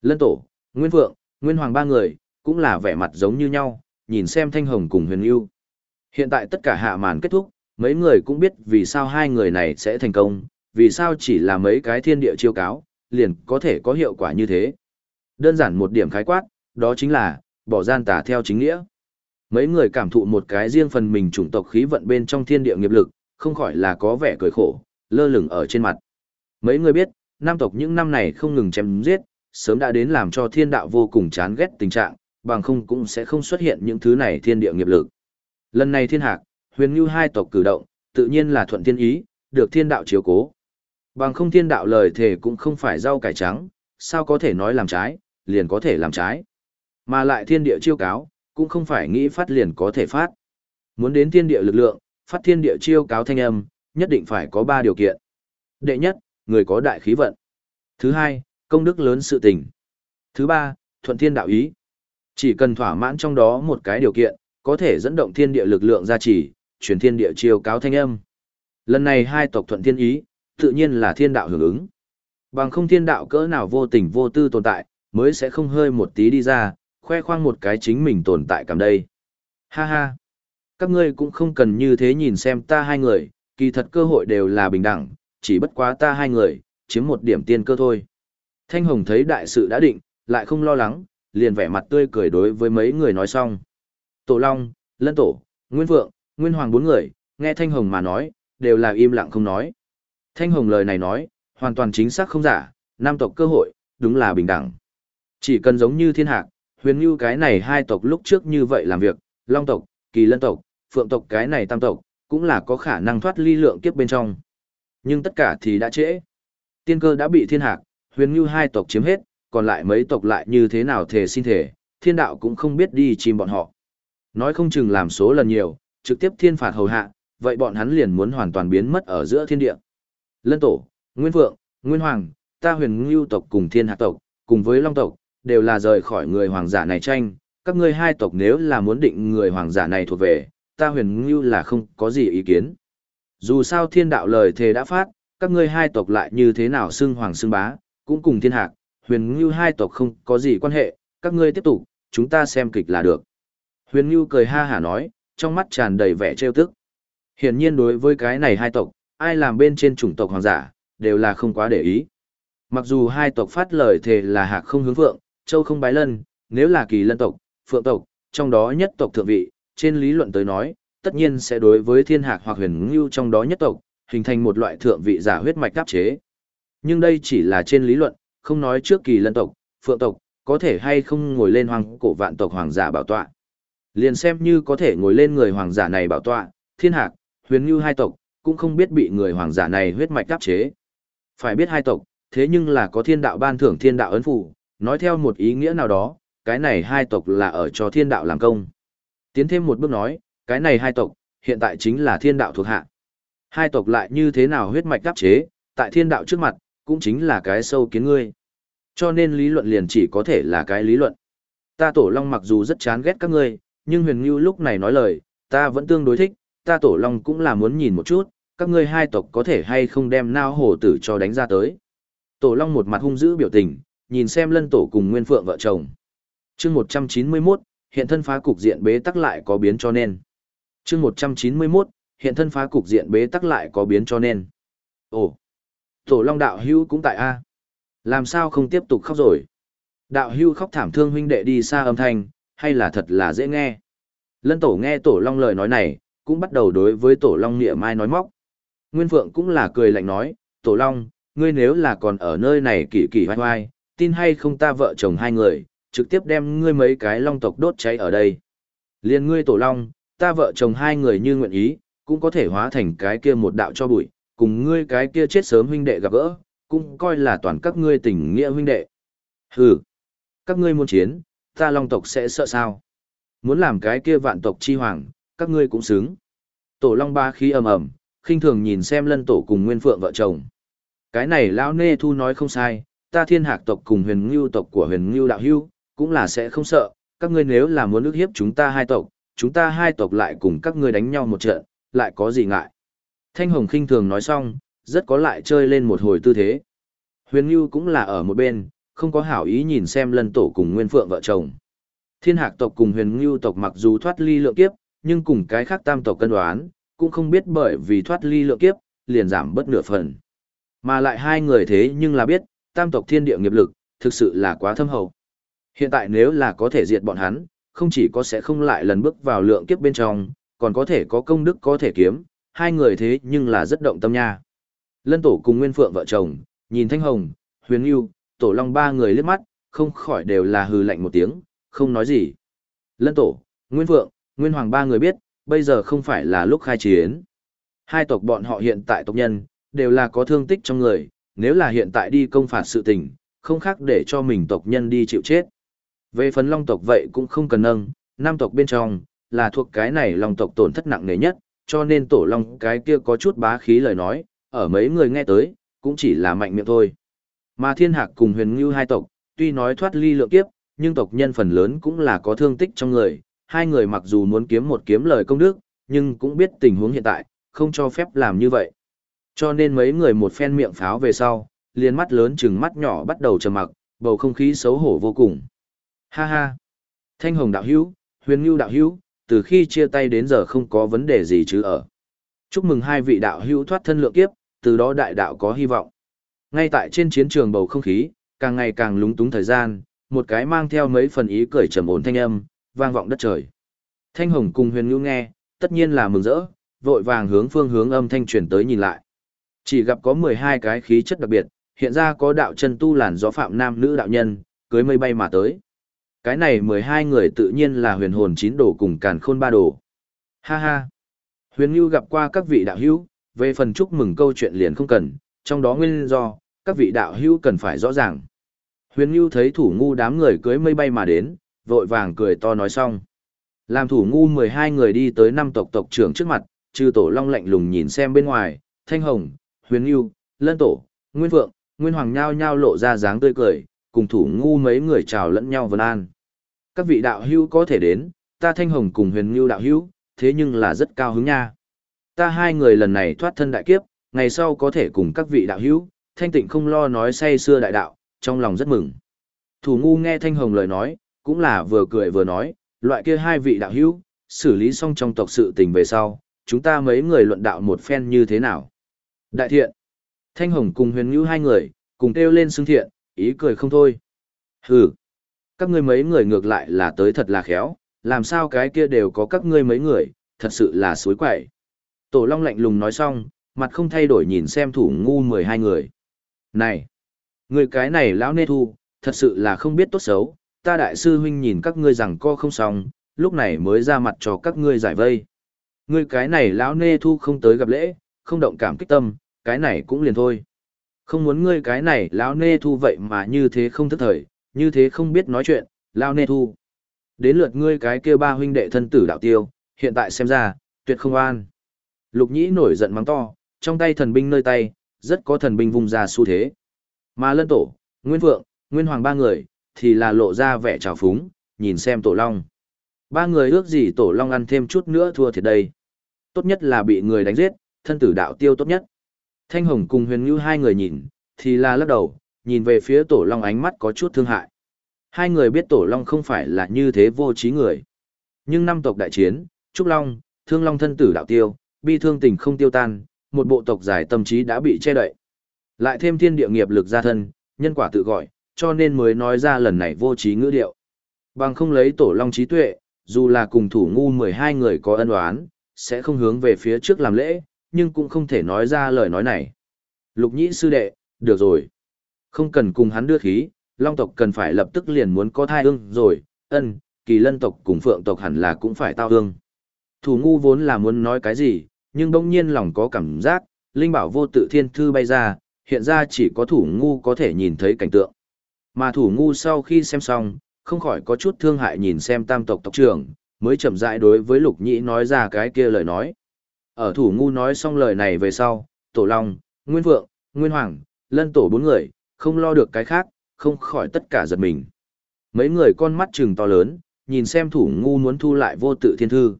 Lân tổ, Nguyên Vượng, Nguyên Hoàng ba người, cũng là vẻ mặt giống như nhau, nhìn xem Thanh Hồng cùng Huyền Yêu. Hiện tại tất cả hạ màn kết thúc, mấy người cũng biết vì sao hai người này sẽ thành công, vì sao chỉ là mấy cái thiên địa chiêu cáo, liền có thể có hiệu quả như thế. Đơn giản một điểm khái quát, đó chính là, bỏ gian tà theo chính nghĩa. Mấy người cảm thụ một cái riêng phần mình chủng tộc khí vận bên trong thiên địa nghiệp lực, không khỏi là có vẻ cười khổ, lơ lửng ở trên mặt. Mấy người biết, nam tộc những năm này không ngừng chém giết, sớm đã đến làm cho thiên đạo vô cùng chán ghét tình trạng, bằng không cũng sẽ không xuất hiện những thứ này thiên địa nghiệp lực. Lần này thiên hạc, huyền như hai tộc cử động, tự nhiên là thuận thiên ý, được thiên đạo chiếu cố. Bằng không thiên đạo lời thể cũng không phải rau cải trắng, sao có thể nói làm trái, liền có thể làm trái. Mà lại thiên địa chiêu cáo, cũng không phải nghĩ phát liền có thể phát. Muốn đến thiên địa lực lượng, phát thiên địa chiêu cáo thanh âm, nhất định phải có ba điều kiện. Đệ nhất, người có đại khí vận. Thứ hai, công đức lớn sự tình. Thứ ba, thuận thiên đạo ý. Chỉ cần thỏa mãn trong đó một cái điều kiện, có thể dẫn động thiên địa lực lượng gia trì, chuyển thiên địa chiêu cáo thanh âm. Lần này hai tộc thuận thiên ý, tự nhiên là thiên đạo hưởng ứng. Bằng không thiên đạo cỡ nào vô tình vô tư tồn tại, mới sẽ không hơi một tí đi ra, khoe khoang một cái chính mình tồn tại cảm đây. Ha ha! Các ngươi cũng không cần như thế nhìn xem ta hai người, kỳ thật cơ hội đều là bình đẳng, chỉ bất quá ta hai người, chiếm một điểm tiên cơ thôi. Thanh Hồng thấy đại sự đã định, lại không lo lắng, liền vẻ mặt tươi cười đối với mấy người nói xong. Tổ Long, Lân Tổ, Nguyên Vượng, Nguyên Hoàng bốn người, nghe Thanh Hồng mà nói, đều là im lặng không nói. Thanh Hồng lời này nói, hoàn toàn chính xác không giả, nam tộc cơ hội, đúng là bình đẳng. Chỉ cần giống như thiên hạc, huyền như cái này hai tộc lúc trước như vậy làm việc, long tộc, kỳ lân tộc, phượng tộc cái này tam tộc, cũng là có khả năng thoát ly lượng kiếp bên trong. Nhưng tất cả thì đã trễ. Tiên cơ đã bị thiên hạc, huyền như hai tộc chiếm hết, còn lại mấy tộc lại như thế nào thể xin thể, thiên đạo cũng không biết đi chìm bọn họ. Nói không chừng làm số lần nhiều, trực tiếp thiên phạt hầu hạ, vậy bọn hắn liền muốn hoàn toàn biến mất ở giữa thiên địa. Lân tổ, Nguyên Vượng, Nguyên Hoàng, ta huyền ngưu tộc cùng thiên hạ tộc, cùng với long tộc, đều là rời khỏi người hoàng giả này tranh, các ngươi hai tộc nếu là muốn định người hoàng giả này thuộc về, ta huyền ngưu là không có gì ý kiến. Dù sao thiên đạo lời thề đã phát, các ngươi hai tộc lại như thế nào xưng hoàng xưng bá, cũng cùng thiên hạc, huyền ngưu hai tộc không có gì quan hệ, các ngươi tiếp tục, chúng ta xem kịch là được. Huyền ngưu cười ha hả nói, trong mắt tràn đầy vẻ trêu tức. Hiển nhiên đối với cái này hai tộc, ai làm bên trên chủng tộc hoàng giả, đều là không quá để ý. Mặc dù hai tộc phát lời thề là hạc không hướng vượng, châu không bái lân, nếu là kỳ lân tộc, phượng tộc, trong đó nhất tộc thượng vị, trên lý luận tới nói, tất nhiên sẽ đối với thiên hạc hoặc huyền ngưu trong đó nhất tộc, hình thành một loại thượng vị giả huyết mạch đáp chế. Nhưng đây chỉ là trên lý luận, không nói trước kỳ lân tộc, phượng tộc, có thể hay không ngồi lên hoàng cổ vạn tộc hoàng giả bảo tọa. Liền xem như có thể ngồi lên người hoàng giả này bảo tọa, thiên hạc, huyền ngưu hai tộc, cũng không biết bị người hoàng giả này huyết mạch áp chế. Phải biết hai tộc, thế nhưng là có thiên đạo ban thưởng thiên đạo ấn phủ, nói theo một ý nghĩa nào đó, cái này hai tộc là ở cho thiên đạo làm công. Tiến thêm một bước nói, cái này hai tộc, hiện tại chính là thiên đạo thuộc hạ. Hai tộc lại như thế nào huyết mạch đáp chế, tại thiên đạo trước mặt, cũng chính là cái sâu kiến ngươi. Cho nên lý luận liền chỉ có thể là cái lý luận. Ta tổ long mặc dù rất chán ghét các ngươi, nhưng huyền ngưu lúc này nói lời, ta vẫn tương đối thích, ta tổ long cũng là muốn nhìn một chút, các ngươi hai tộc có thể hay không đem nao hổ tử cho đánh ra tới. Tổ long một mặt hung dữ biểu tình, nhìn xem lân tổ cùng nguyên phượng vợ chồng. chương 191, hiện thân phá cục diện bế tắc lại có biến cho nên. chương 191, hiện thân phá cục diện bế tắc lại có biến cho nên. Ồ, tổ long đạo hữu cũng tại A. Làm sao không tiếp tục khóc rồi? Đạo hưu khóc thảm thương huynh đệ đi xa âm thanh, hay là thật là dễ nghe? Lân tổ nghe tổ long lời nói này, cũng bắt đầu đối với tổ long nghĩa mai nói móc. Nguyên Phượng cũng là cười lạnh nói, tổ long, ngươi nếu là còn ở nơi này kỳ kỳ hoai hoai, tin hay không ta vợ chồng hai người, trực tiếp đem ngươi mấy cái long tộc đốt cháy ở đây. Liên ngươi tổ long, ta vợ chồng hai người như nguyện ý, cũng có thể hóa thành cái kia một đạo cho bụi, cùng ngươi cái kia chết sớm huynh đệ gặp gỡ, cũng coi là toàn các ngươi tình nghĩa huynh đệ. Hừ, các ngươi muốn chiến, ta long tộc sẽ sợ sao? Muốn làm cái kia vạn tộc chi hoàng, các ngươi cũng xứng. Tổ long ba khí ầm ầm, khinh thường nhìn xem lân tổ cùng nguyên phượng vợ chồng. Cái này lão nê thu nói không sai, ta thiên hạc tộc cùng huyền ngưu tộc của huyền ngưu đạo hưu, cũng là sẽ không sợ, các ngươi nếu là muốn ước hiếp chúng ta hai tộc, chúng ta hai tộc lại cùng các ngươi đánh nhau một trận, lại có gì ngại. Thanh Hồng khinh thường nói xong, rất có lại chơi lên một hồi tư thế. Huyền Ngưu cũng là ở một bên, không có hảo ý nhìn xem lân tổ cùng Nguyên Phượng vợ chồng. Thiên hạc tộc cùng huyền ngưu tộc mặc dù thoát ly lượng kiếp, nhưng cùng cái khác tam tộc cân đoán, cũng không biết bởi vì thoát ly lượng kiếp, liền giảm bất nửa phần. Mà lại hai người thế nhưng là biết, tam tộc thiên địa nghiệp lực, thực sự là quá thâm hậu. Hiện tại nếu là có thể diệt bọn hắn, không chỉ có sẽ không lại lần bước vào lượng kiếp bên trong, còn có thể có công đức có thể kiếm, hai người thế nhưng là rất động tâm nha. Lân tổ cùng Nguyên Phượng vợ chồng, nhìn Thanh Hồng, Huyền Yêu, Tổ Long ba người liếc mắt, không khỏi đều là hừ lạnh một tiếng, không nói gì. Lân tổ, Nguyên Phượng, Nguyên Hoàng ba người biết, bây giờ không phải là lúc khai chiến. Hai tộc bọn họ hiện tại tộc nhân, đều là có thương tích trong người, nếu là hiện tại đi công phạt sự tình, không khác để cho mình tộc nhân đi chịu chết. Về phần long tộc vậy cũng không cần nâng, nam tộc bên trong, là thuộc cái này long tộc tổn thất nặng nề nhất, cho nên tổ long cái kia có chút bá khí lời nói, ở mấy người nghe tới, cũng chỉ là mạnh miệng thôi. Mà thiên hạc cùng huyền ngưu hai tộc, tuy nói thoát ly lượng kiếp, nhưng tộc nhân phần lớn cũng là có thương tích trong người, hai người mặc dù muốn kiếm một kiếm lời công đức, nhưng cũng biết tình huống hiện tại, không cho phép làm như vậy. Cho nên mấy người một phen miệng pháo về sau, liền mắt lớn chừng mắt nhỏ bắt đầu trầm mặc, bầu không khí xấu hổ vô cùng. Ha ha! Thanh Hồng đạo hữu, Huyền Ngưu đạo hữu, từ khi chia tay đến giờ không có vấn đề gì chứ ở. Chúc mừng hai vị đạo hữu thoát thân lượng kiếp, từ đó đại đạo có hy vọng. Ngay tại trên chiến trường bầu không khí, càng ngày càng lúng túng thời gian, một cái mang theo mấy phần ý cười trầm ổn thanh âm, vang vọng đất trời. Thanh Hồng cùng Huyền Nhu nghe, tất nhiên là mừng rỡ, vội vàng hướng phương hướng âm thanh truyền tới nhìn lại. Chỉ gặp có 12 cái khí chất đặc biệt, hiện ra có đạo chân tu làn gió phạm nam nữ đạo nhân, cưới mây bay mà tới. Cái này 12 người tự nhiên là huyền hồn chín đồ cùng càn khôn ba đồ. Ha ha. Huyền Nhu gặp qua các vị đạo hữu, về phần chúc mừng câu chuyện liền không cần, trong đó nguyên do, các vị đạo hữu cần phải rõ ràng. Huyền Nhu thấy thủ ngu đám người cưới mây bay mà đến, vội vàng cười to nói xong. Làm thủ ngu 12 người đi tới năm tộc tộc trưởng trước mặt, trừ tổ long lạnh lùng nhìn xem bên ngoài, thanh hồng, huyền Nhu, lân tổ, nguyên vượng, nguyên hoàng nhao nhao lộ ra dáng tươi cười, cùng thủ ngu mấy người chào lẫn nhau vân an. Các vị đạo hữu có thể đến, ta thanh hồng cùng huyền Nhu đạo hữu, thế nhưng là rất cao hứng nha. Ta hai người lần này thoát thân đại kiếp, ngày sau có thể cùng các vị đạo hữu, thanh tịnh không lo nói say xưa đại đạo, trong lòng rất mừng. Thủ ngu nghe thanh hồng lời nói, cũng là vừa cười vừa nói, loại kia hai vị đạo hữu, xử lý xong trong tộc sự tình về sau, chúng ta mấy người luận đạo một phen như thế nào. Đại thiện, thanh hồng cùng huyền ngữ hai người, cùng kêu lên xưng thiện, ý cười không thôi. Hừ, các ngươi mấy người ngược lại là tới thật là khéo, làm sao cái kia đều có các ngươi mấy người, thật sự là suối quậy. Tổ Long lạnh lùng nói xong, mặt không thay đổi nhìn xem thủ ngu 12 người. Này, người cái này lão nê thu, thật sự là không biết tốt xấu, ta đại sư huynh nhìn các ngươi rằng co không xong, lúc này mới ra mặt cho các ngươi giải vây. Ngươi cái này lão nê thu không tới gặp lễ, không động cảm kích tâm, cái này cũng liền thôi. Không muốn ngươi cái này lão nê thu vậy mà như thế không thức thời, như thế không biết nói chuyện, lão nê thu. Đến lượt ngươi cái kia ba huynh đệ thân tử đạo tiêu, hiện tại xem ra, tuyệt không an. Lục nhĩ nổi giận mắng to, trong tay thần binh nơi tay, rất có thần binh vung ra xu thế. Mà lân tổ, nguyên vượng, nguyên hoàng ba người, thì là lộ ra vẻ trào phúng, nhìn xem tổ long. Ba người ước gì tổ long ăn thêm chút nữa thua thiệt đây. Tốt nhất là bị người đánh giết, thân tử đạo tiêu tốt nhất. Thanh hồng cùng huyền như hai người nhìn, thì là lắc đầu, nhìn về phía tổ long ánh mắt có chút thương hại. Hai người biết tổ long không phải là như thế vô trí người. Nhưng năm tộc đại chiến, Trúc Long, Thương Long thân tử đạo tiêu, bi thương tình không tiêu tan, một bộ tộc giải tâm trí đã bị che đậy. Lại thêm thiên địa nghiệp lực gia thân, nhân quả tự gọi, cho nên mới nói ra lần này vô trí ngữ điệu. Bằng không lấy tổ long trí tuệ, dù là cùng thủ ngu 12 người có ân oán, sẽ không hướng về phía trước làm lễ, nhưng cũng không thể nói ra lời nói này. Lục nhĩ sư đệ, được rồi. Không cần cùng hắn đưa khí, long tộc cần phải lập tức liền muốn có thai ương rồi, ân, kỳ lân tộc cùng phượng tộc hẳn là cũng phải tao ương. Thủ ngu vốn là muốn nói cái gì, nhưng đông nhiên lòng có cảm giác, linh bảo vô tự thiên thư bay ra, hiện ra chỉ có thủ ngu có thể nhìn thấy cảnh tượng. Mà thủ ngu sau khi xem xong, không khỏi có chút thương hại nhìn xem tam tộc tộc trưởng, mới chậm rãi đối với lục nhĩ nói ra cái kia lời nói. Ở thủ ngu nói xong lời này về sau, tổ long, nguyên vượng, nguyên hoàng, lân tổ bốn người, không lo được cái khác, không khỏi tất cả giật mình. Mấy người con mắt trừng to lớn, nhìn xem thủ ngu muốn thu lại vô tự thiên thư.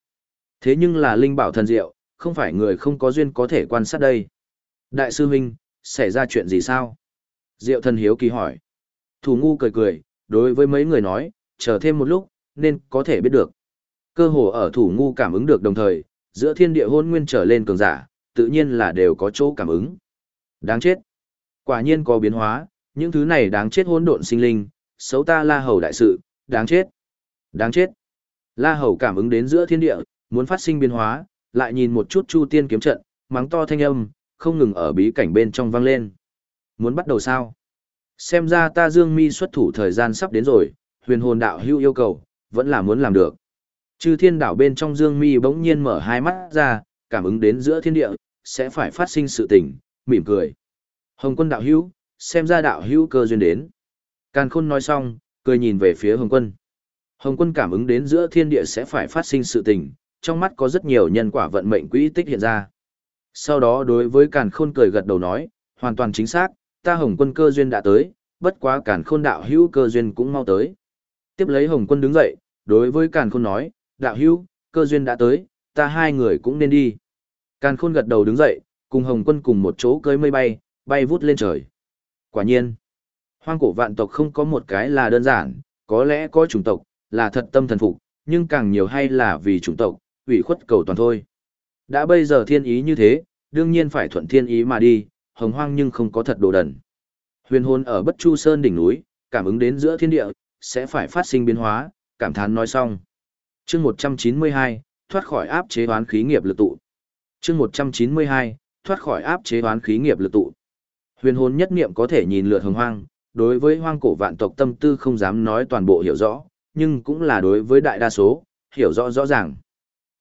Thế nhưng là linh bảo thần diệu, không phải người không có duyên có thể quan sát đây. Đại sư huynh, xảy ra chuyện gì sao? Diệu thần hiếu kỳ hỏi. Thủ ngu cười cười, đối với mấy người nói, chờ thêm một lúc, nên có thể biết được. Cơ hồ ở thủ ngu cảm ứng được đồng thời, giữa thiên địa hôn nguyên trở lên cường giả, tự nhiên là đều có chỗ cảm ứng. Đáng chết. Quả nhiên có biến hóa, những thứ này đáng chết hỗn độn sinh linh, xấu ta la hầu đại sự, đáng chết. Đáng chết. La hầu cảm ứng đến giữa thiên địa, muốn phát sinh biến hóa, lại nhìn một chút chu tiên kiếm trận, mắng to thanh âm, không ngừng ở bí cảnh bên trong vang lên. Muốn bắt đầu sao? Xem ra ta dương mi xuất thủ thời gian sắp đến rồi, huyền hồn đạo hưu yêu cầu, vẫn là muốn làm được. Chư thiên đảo bên trong dương mi bỗng nhiên mở hai mắt ra, cảm ứng đến giữa thiên địa, sẽ phải phát sinh sự tình, mỉm cười. Hồng quân đạo hữu xem ra đạo hữu cơ duyên đến. Càn khôn nói xong, cười nhìn về phía hồng quân. Hồng quân cảm ứng đến giữa thiên địa sẽ phải phát sinh sự tình, trong mắt có rất nhiều nhân quả vận mệnh quỹ tích hiện ra. Sau đó đối với càn khôn cười gật đầu nói, hoàn toàn chính xác, ta hồng quân cơ duyên đã tới, bất quá càn khôn đạo hữu cơ duyên cũng mau tới. Tiếp lấy hồng quân đứng dậy, đối với càn khôn nói, đạo hữu, cơ duyên đã tới, ta hai người cũng nên đi. Càn khôn gật đầu đứng dậy, cùng hồng quân cùng một chỗ cưới mây bay, bay vút lên trời. Quả nhiên, hoang cổ vạn tộc không có một cái là đơn giản, có lẽ có chủng tộc, là thật tâm thần phục, nhưng càng nhiều hay là vì chủng tộc, ủy khuất cầu toàn thôi. Đã bây giờ thiên ý như thế, đương nhiên phải thuận thiên ý mà đi, hồng hoang nhưng không có thật đồ đần. Huyền hồn ở Bất Chu Sơn đỉnh núi, cảm ứng đến giữa thiên địa, sẽ phải phát sinh biến hóa, cảm thán nói xong. Chương 192, thoát khỏi áp chế đoán khí nghiệp lực tụ. Chương 192, thoát khỏi áp chế đoán khí nghiệp lực tụ. Huyền hồn nhất niệm có thể nhìn lượt hồng hoang, đối với hoang cổ vạn tộc tâm tư không dám nói toàn bộ hiểu rõ, nhưng cũng là đối với đại đa số, hiểu rõ rõ ràng.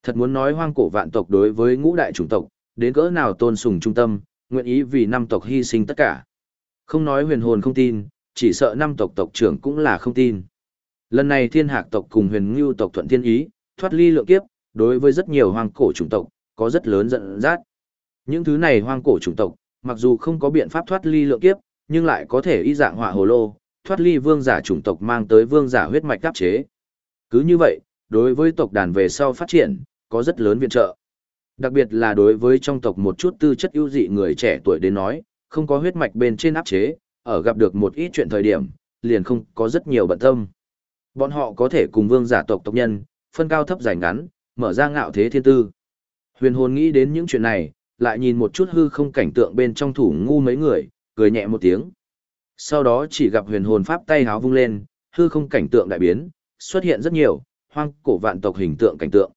Thật muốn nói hoang cổ vạn tộc đối với ngũ đại chủng tộc, đến cỡ nào tôn sùng trung tâm, nguyện ý vì năm tộc hy sinh tất cả. Không nói huyền hồn không tin, chỉ sợ năm tộc tộc trưởng cũng là không tin. Lần này thiên hạc tộc cùng huyền ngưu tộc thuận thiên ý, thoát ly lượng kiếp, đối với rất nhiều hoang cổ chủng tộc, có rất lớn giận dắt. Những thứ này hoang cổ chủng tộc, mặc dù không có biện pháp thoát ly lượng kiếp, nhưng lại có thể y dạng họa hồ lô, thoát ly vương giả chủng tộc mang tới vương giả huyết mạch cấp chế. Cứ như vậy, đối với tộc đàn về sau phát triển, có rất lớn viện trợ. Đặc biệt là đối với trong tộc một chút tư chất ưu dị người trẻ tuổi đến nói, không có huyết mạch bên trên áp chế, ở gặp được một ít chuyện thời điểm, liền không có rất nhiều bận tâm. Bọn họ có thể cùng vương giả tộc tộc nhân, phân cao thấp giải ngắn, mở ra ngạo thế thiên tư. Huyền hồn nghĩ đến những chuyện này, lại nhìn một chút hư không cảnh tượng bên trong thủ ngu mấy người, cười nhẹ một tiếng. Sau đó chỉ gặp huyền hồn pháp tay háo vung lên, hư không cảnh tượng đại biến, xuất hiện rất nhiều, hoang cổ vạn tộc hình tượng cảnh tượng.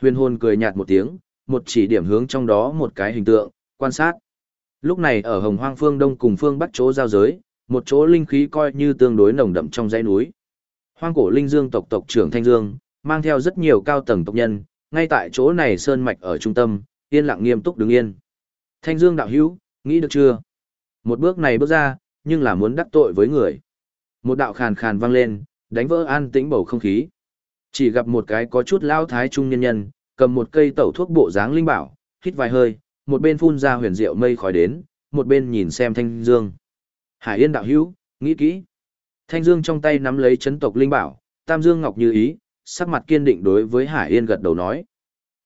Huyền hồn cười nhạt một tiếng, một chỉ điểm hướng trong đó một cái hình tượng, quan sát. Lúc này ở hồng hoang phương đông cùng phương bắc chỗ giao giới, một chỗ linh khí coi như tương đối nồng đậm trong dãy núi. Hoang cổ linh dương tộc tộc trưởng Thanh Dương, mang theo rất nhiều cao tầng tộc nhân, ngay tại chỗ này sơn mạch ở trung tâm, yên lặng nghiêm túc đứng yên. Thanh Dương đạo hữu, nghĩ được chưa? Một bước này bước ra, nhưng là muốn đắc tội với người. Một đạo khàn khàn vang lên, đánh vỡ an tĩnh bầu không khí. Chỉ gặp một cái có chút lao thái trung nhân nhân, cầm một cây tẩu thuốc bộ dáng linh bảo, hít vài hơi, một bên phun ra huyền diệu mây khói đến, một bên nhìn xem Thanh Dương. Hải Yên đạo hữu, nghĩ kỹ. Thanh Dương trong tay nắm lấy chấn tộc linh bảo, Tam Dương Ngọc như ý, sắc mặt kiên định đối với Hải Yên gật đầu nói.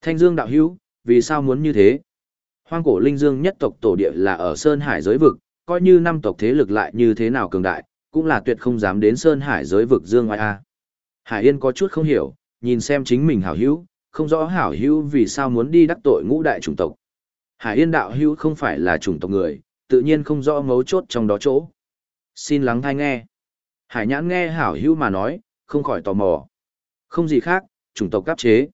Thanh Dương đạo hữu, vì sao muốn như thế? Hoang cổ linh dương nhất tộc tổ địa là ở Sơn Hải giới vực, coi như năm tộc thế lực lại như thế nào cường đại, cũng là tuyệt không dám đến Sơn Hải giới vực dương ngoại a. Hải Yên có chút không hiểu, nhìn xem chính mình hảo hữu, không rõ hảo hữu vì sao muốn đi đắc tội ngũ đại chủng tộc. Hải Yên đạo hữu không phải là chủng tộc người, tự nhiên không rõ mấu chốt trong đó chỗ. Xin lắng thai nghe. Hải nhãn nghe hảo hữu mà nói, không khỏi tò mò. Không gì khác, chủng tộc cấp chế.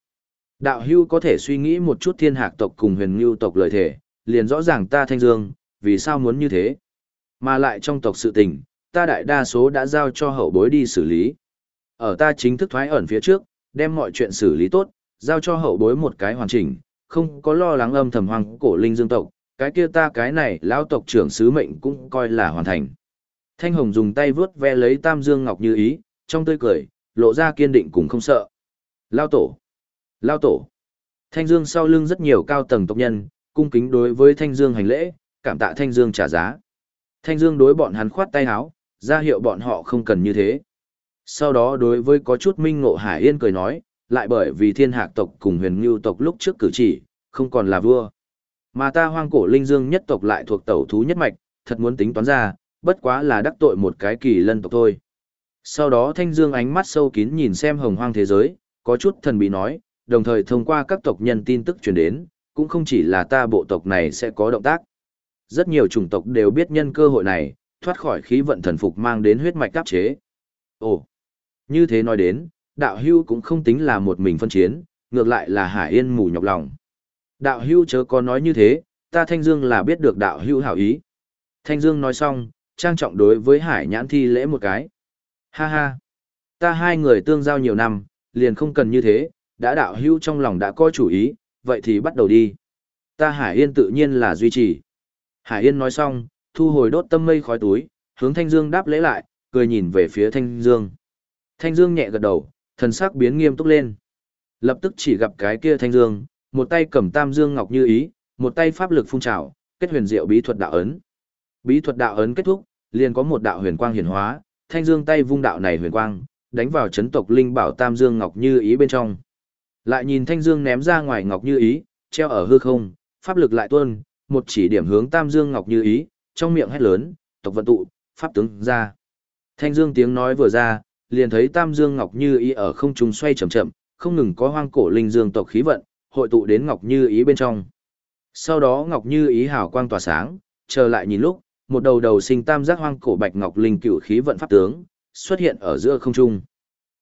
Đạo hữu có thể suy nghĩ một chút thiên hạc tộc cùng huyền ngưu tộc lời thể, liền rõ ràng ta thanh dương, vì sao muốn như thế. Mà lại trong tộc sự tình, ta đại đa số đã giao cho hậu bối đi xử lý. Ở ta chính thức thoái ẩn phía trước, đem mọi chuyện xử lý tốt, giao cho hậu bối một cái hoàn chỉnh, không có lo lắng âm thầm hoang cổ linh dương tộc, cái kia ta cái này lão tộc trưởng sứ mệnh cũng coi là hoàn thành. Thanh Hồng dùng tay vướt ve lấy Tam Dương Ngọc như ý, trong tươi cười, lộ ra kiên định cũng không sợ. Lao tổ! Lao tổ! Thanh Dương sau lưng rất nhiều cao tầng tộc nhân, cung kính đối với Thanh Dương hành lễ, cảm tạ Thanh Dương trả giá. Thanh Dương đối bọn hắn khoát tay áo, ra hiệu bọn họ không cần như thế. Sau đó đối với có chút minh ngộ Hải Yên cười nói, lại bởi vì thiên hạc tộc cùng huyền ngưu tộc lúc trước cử chỉ, không còn là vua. Mà ta hoang cổ linh dương nhất tộc lại thuộc tẩu thú nhất mạch, thật muốn tính toán ra, bất quá là đắc tội một cái kỳ lân tộc thôi. Sau đó thanh dương ánh mắt sâu kín nhìn xem hồng hoang thế giới, có chút thần bí nói, đồng thời thông qua các tộc nhân tin tức truyền đến, cũng không chỉ là ta bộ tộc này sẽ có động tác. Rất nhiều chủng tộc đều biết nhân cơ hội này, thoát khỏi khí vận thần phục mang đến huyết mạch áp chế. Ồ, như thế nói đến, đạo hưu cũng không tính là một mình phân chiến, ngược lại là hải yên mù nhọc lòng. Đạo hưu chớ có nói như thế, ta Thanh Dương là biết được đạo hưu hảo ý. Thanh Dương nói xong, trang trọng đối với hải nhãn thi lễ một cái. Ha ha, ta hai người tương giao nhiều năm, liền không cần như thế, đã đạo hưu trong lòng đã có chủ ý, vậy thì bắt đầu đi. Ta Hải Yên tự nhiên là duy trì. Hải Yên nói xong, thu hồi đốt tâm mây khói túi, hướng Thanh Dương đáp lễ lại, cười nhìn về phía Thanh Dương. Thanh Dương nhẹ gật đầu, thần sắc biến nghiêm túc lên. Lập tức chỉ gặp cái kia Thanh Dương, một tay cầm Tam Dương Ngọc Như Ý, một tay pháp lực phun trào, kết huyền diệu bí thuật đạo ấn. Bí thuật đạo ấn kết thúc, liền có một đạo huyền quang hiển hóa, Thanh Dương tay vung đạo này huyền quang, đánh vào chấn tộc linh bảo Tam Dương Ngọc Như Ý bên trong. Lại nhìn Thanh Dương ném ra ngoài Ngọc Như Ý, treo ở hư không, pháp lực lại tuôn, một chỉ điểm hướng Tam Dương Ngọc Như Ý, trong miệng hét lớn, tộc vận tụ, pháp tướng ra. Thanh Dương tiếng nói vừa ra, liền thấy Tam Dương Ngọc Như ý ở không trung xoay chậm chậm, không ngừng có hoang cổ linh dương tộc khí vận, hội tụ đến Ngọc Như ý bên trong. Sau đó Ngọc Như ý hào quang tỏa sáng, chờ lại nhìn lúc, một đầu đầu sinh tam giác hoang cổ bạch ngọc linh cựu khí vận pháp tướng xuất hiện ở giữa không trung.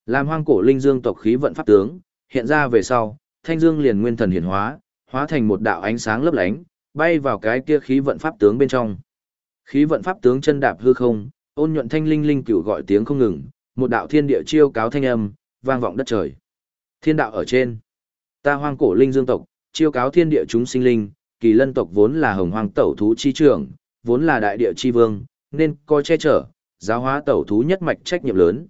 Làm hoang cổ linh dương tộc khí vận pháp tướng, hiện ra về sau, thanh dương liền nguyên thần hiển hóa, hóa thành một đạo ánh sáng lấp lánh, bay vào cái kia khí vận pháp tướng bên trong. Khí vận pháp tướng chân đạp hư không, ôn nhuận thanh linh linh cửu gọi tiếng không ngừng, một đạo thiên địa chiêu cáo thanh âm, vang vọng đất trời. Thiên đạo ở trên. Ta hoang cổ linh dương tộc, chiêu cáo thiên địa chúng sinh linh, kỳ lân tộc vốn là hồng hoang tẩu thú chi trưởng, vốn là đại địa chi vương, nên coi che chở, giáo hóa tẩu thú nhất mạch trách nhiệm lớn.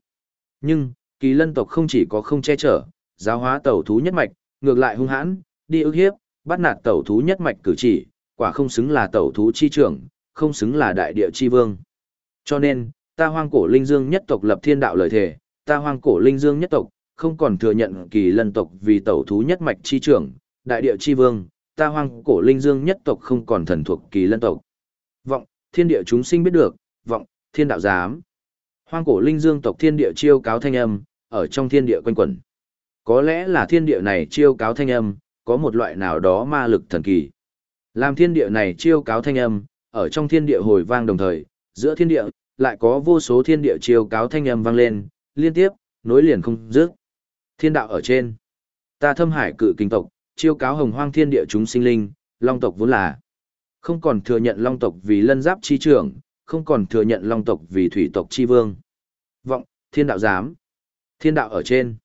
Nhưng, kỳ lân tộc không chỉ có không che chở, giáo hóa tẩu thú nhất mạch, ngược lại hung hãn, đi ức hiếp, bắt nạt tẩu thú nhất mạch cử chỉ, quả không xứng là tẩu thú chi trưởng, không xứng là đại địa chi vương. Cho nên, ta hoang cổ linh dương nhất tộc lập thiên đạo lời thề, ta hoang cổ linh dương nhất tộc, không còn thừa nhận kỳ lân tộc vì tẩu thú nhất mạch chi trưởng, đại địa chi vương, ta hoang cổ linh dương nhất tộc không còn thần thuộc kỳ lân tộc. Vọng, thiên địa chúng sinh biết được, vọng, thiên đạo giám. Hoang cổ linh dương tộc thiên địa chiêu cáo thanh âm, ở trong thiên địa quanh quẩn. Có lẽ là thiên địa này chiêu cáo thanh âm, có một loại nào đó ma lực thần kỳ. Làm thiên địa này chiêu cáo thanh âm, ở trong thiên địa hồi vang đồng thời, giữa thiên địa, lại có vô số thiên địa chiêu cáo thanh âm vang lên, liên tiếp, nối liền không dứt. Thiên đạo ở trên. Ta thâm hải cự kinh tộc, chiêu cáo hồng hoang thiên địa chúng sinh linh, long tộc vốn là. Không còn thừa nhận long tộc vì lân giáp chi trưởng, không còn thừa nhận long tộc vì thủy tộc chi vương. Vọng, thiên đạo giám. Thiên đạo ở trên.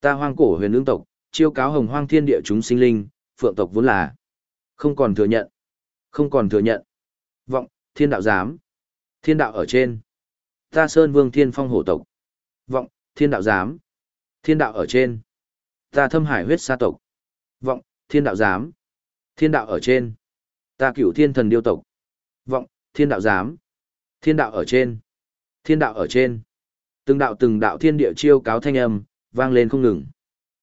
Ta hoang cổ huyền lương tộc, chiêu cáo hồng hoang thiên địa chúng sinh linh, phượng tộc vốn là. Không còn thừa nhận. Không còn thừa nhận. Vọng, thiên đạo giám. Thiên đạo ở trên. Ta sơn vương thiên phong hổ tộc. Vọng, thiên đạo giám. Thiên đạo ở trên. Ta thâm hải huyết sa tộc. Vọng, thiên đạo giám. Thiên đạo ở trên. Ta cửu thiên thần điêu tộc. Vọng, thiên đạo giám. Thiên đạo ở trên. Thiên đạo ở trên. Từng đạo từng đạo thiên địa chiêu cáo thanh âm, vang lên không ngừng.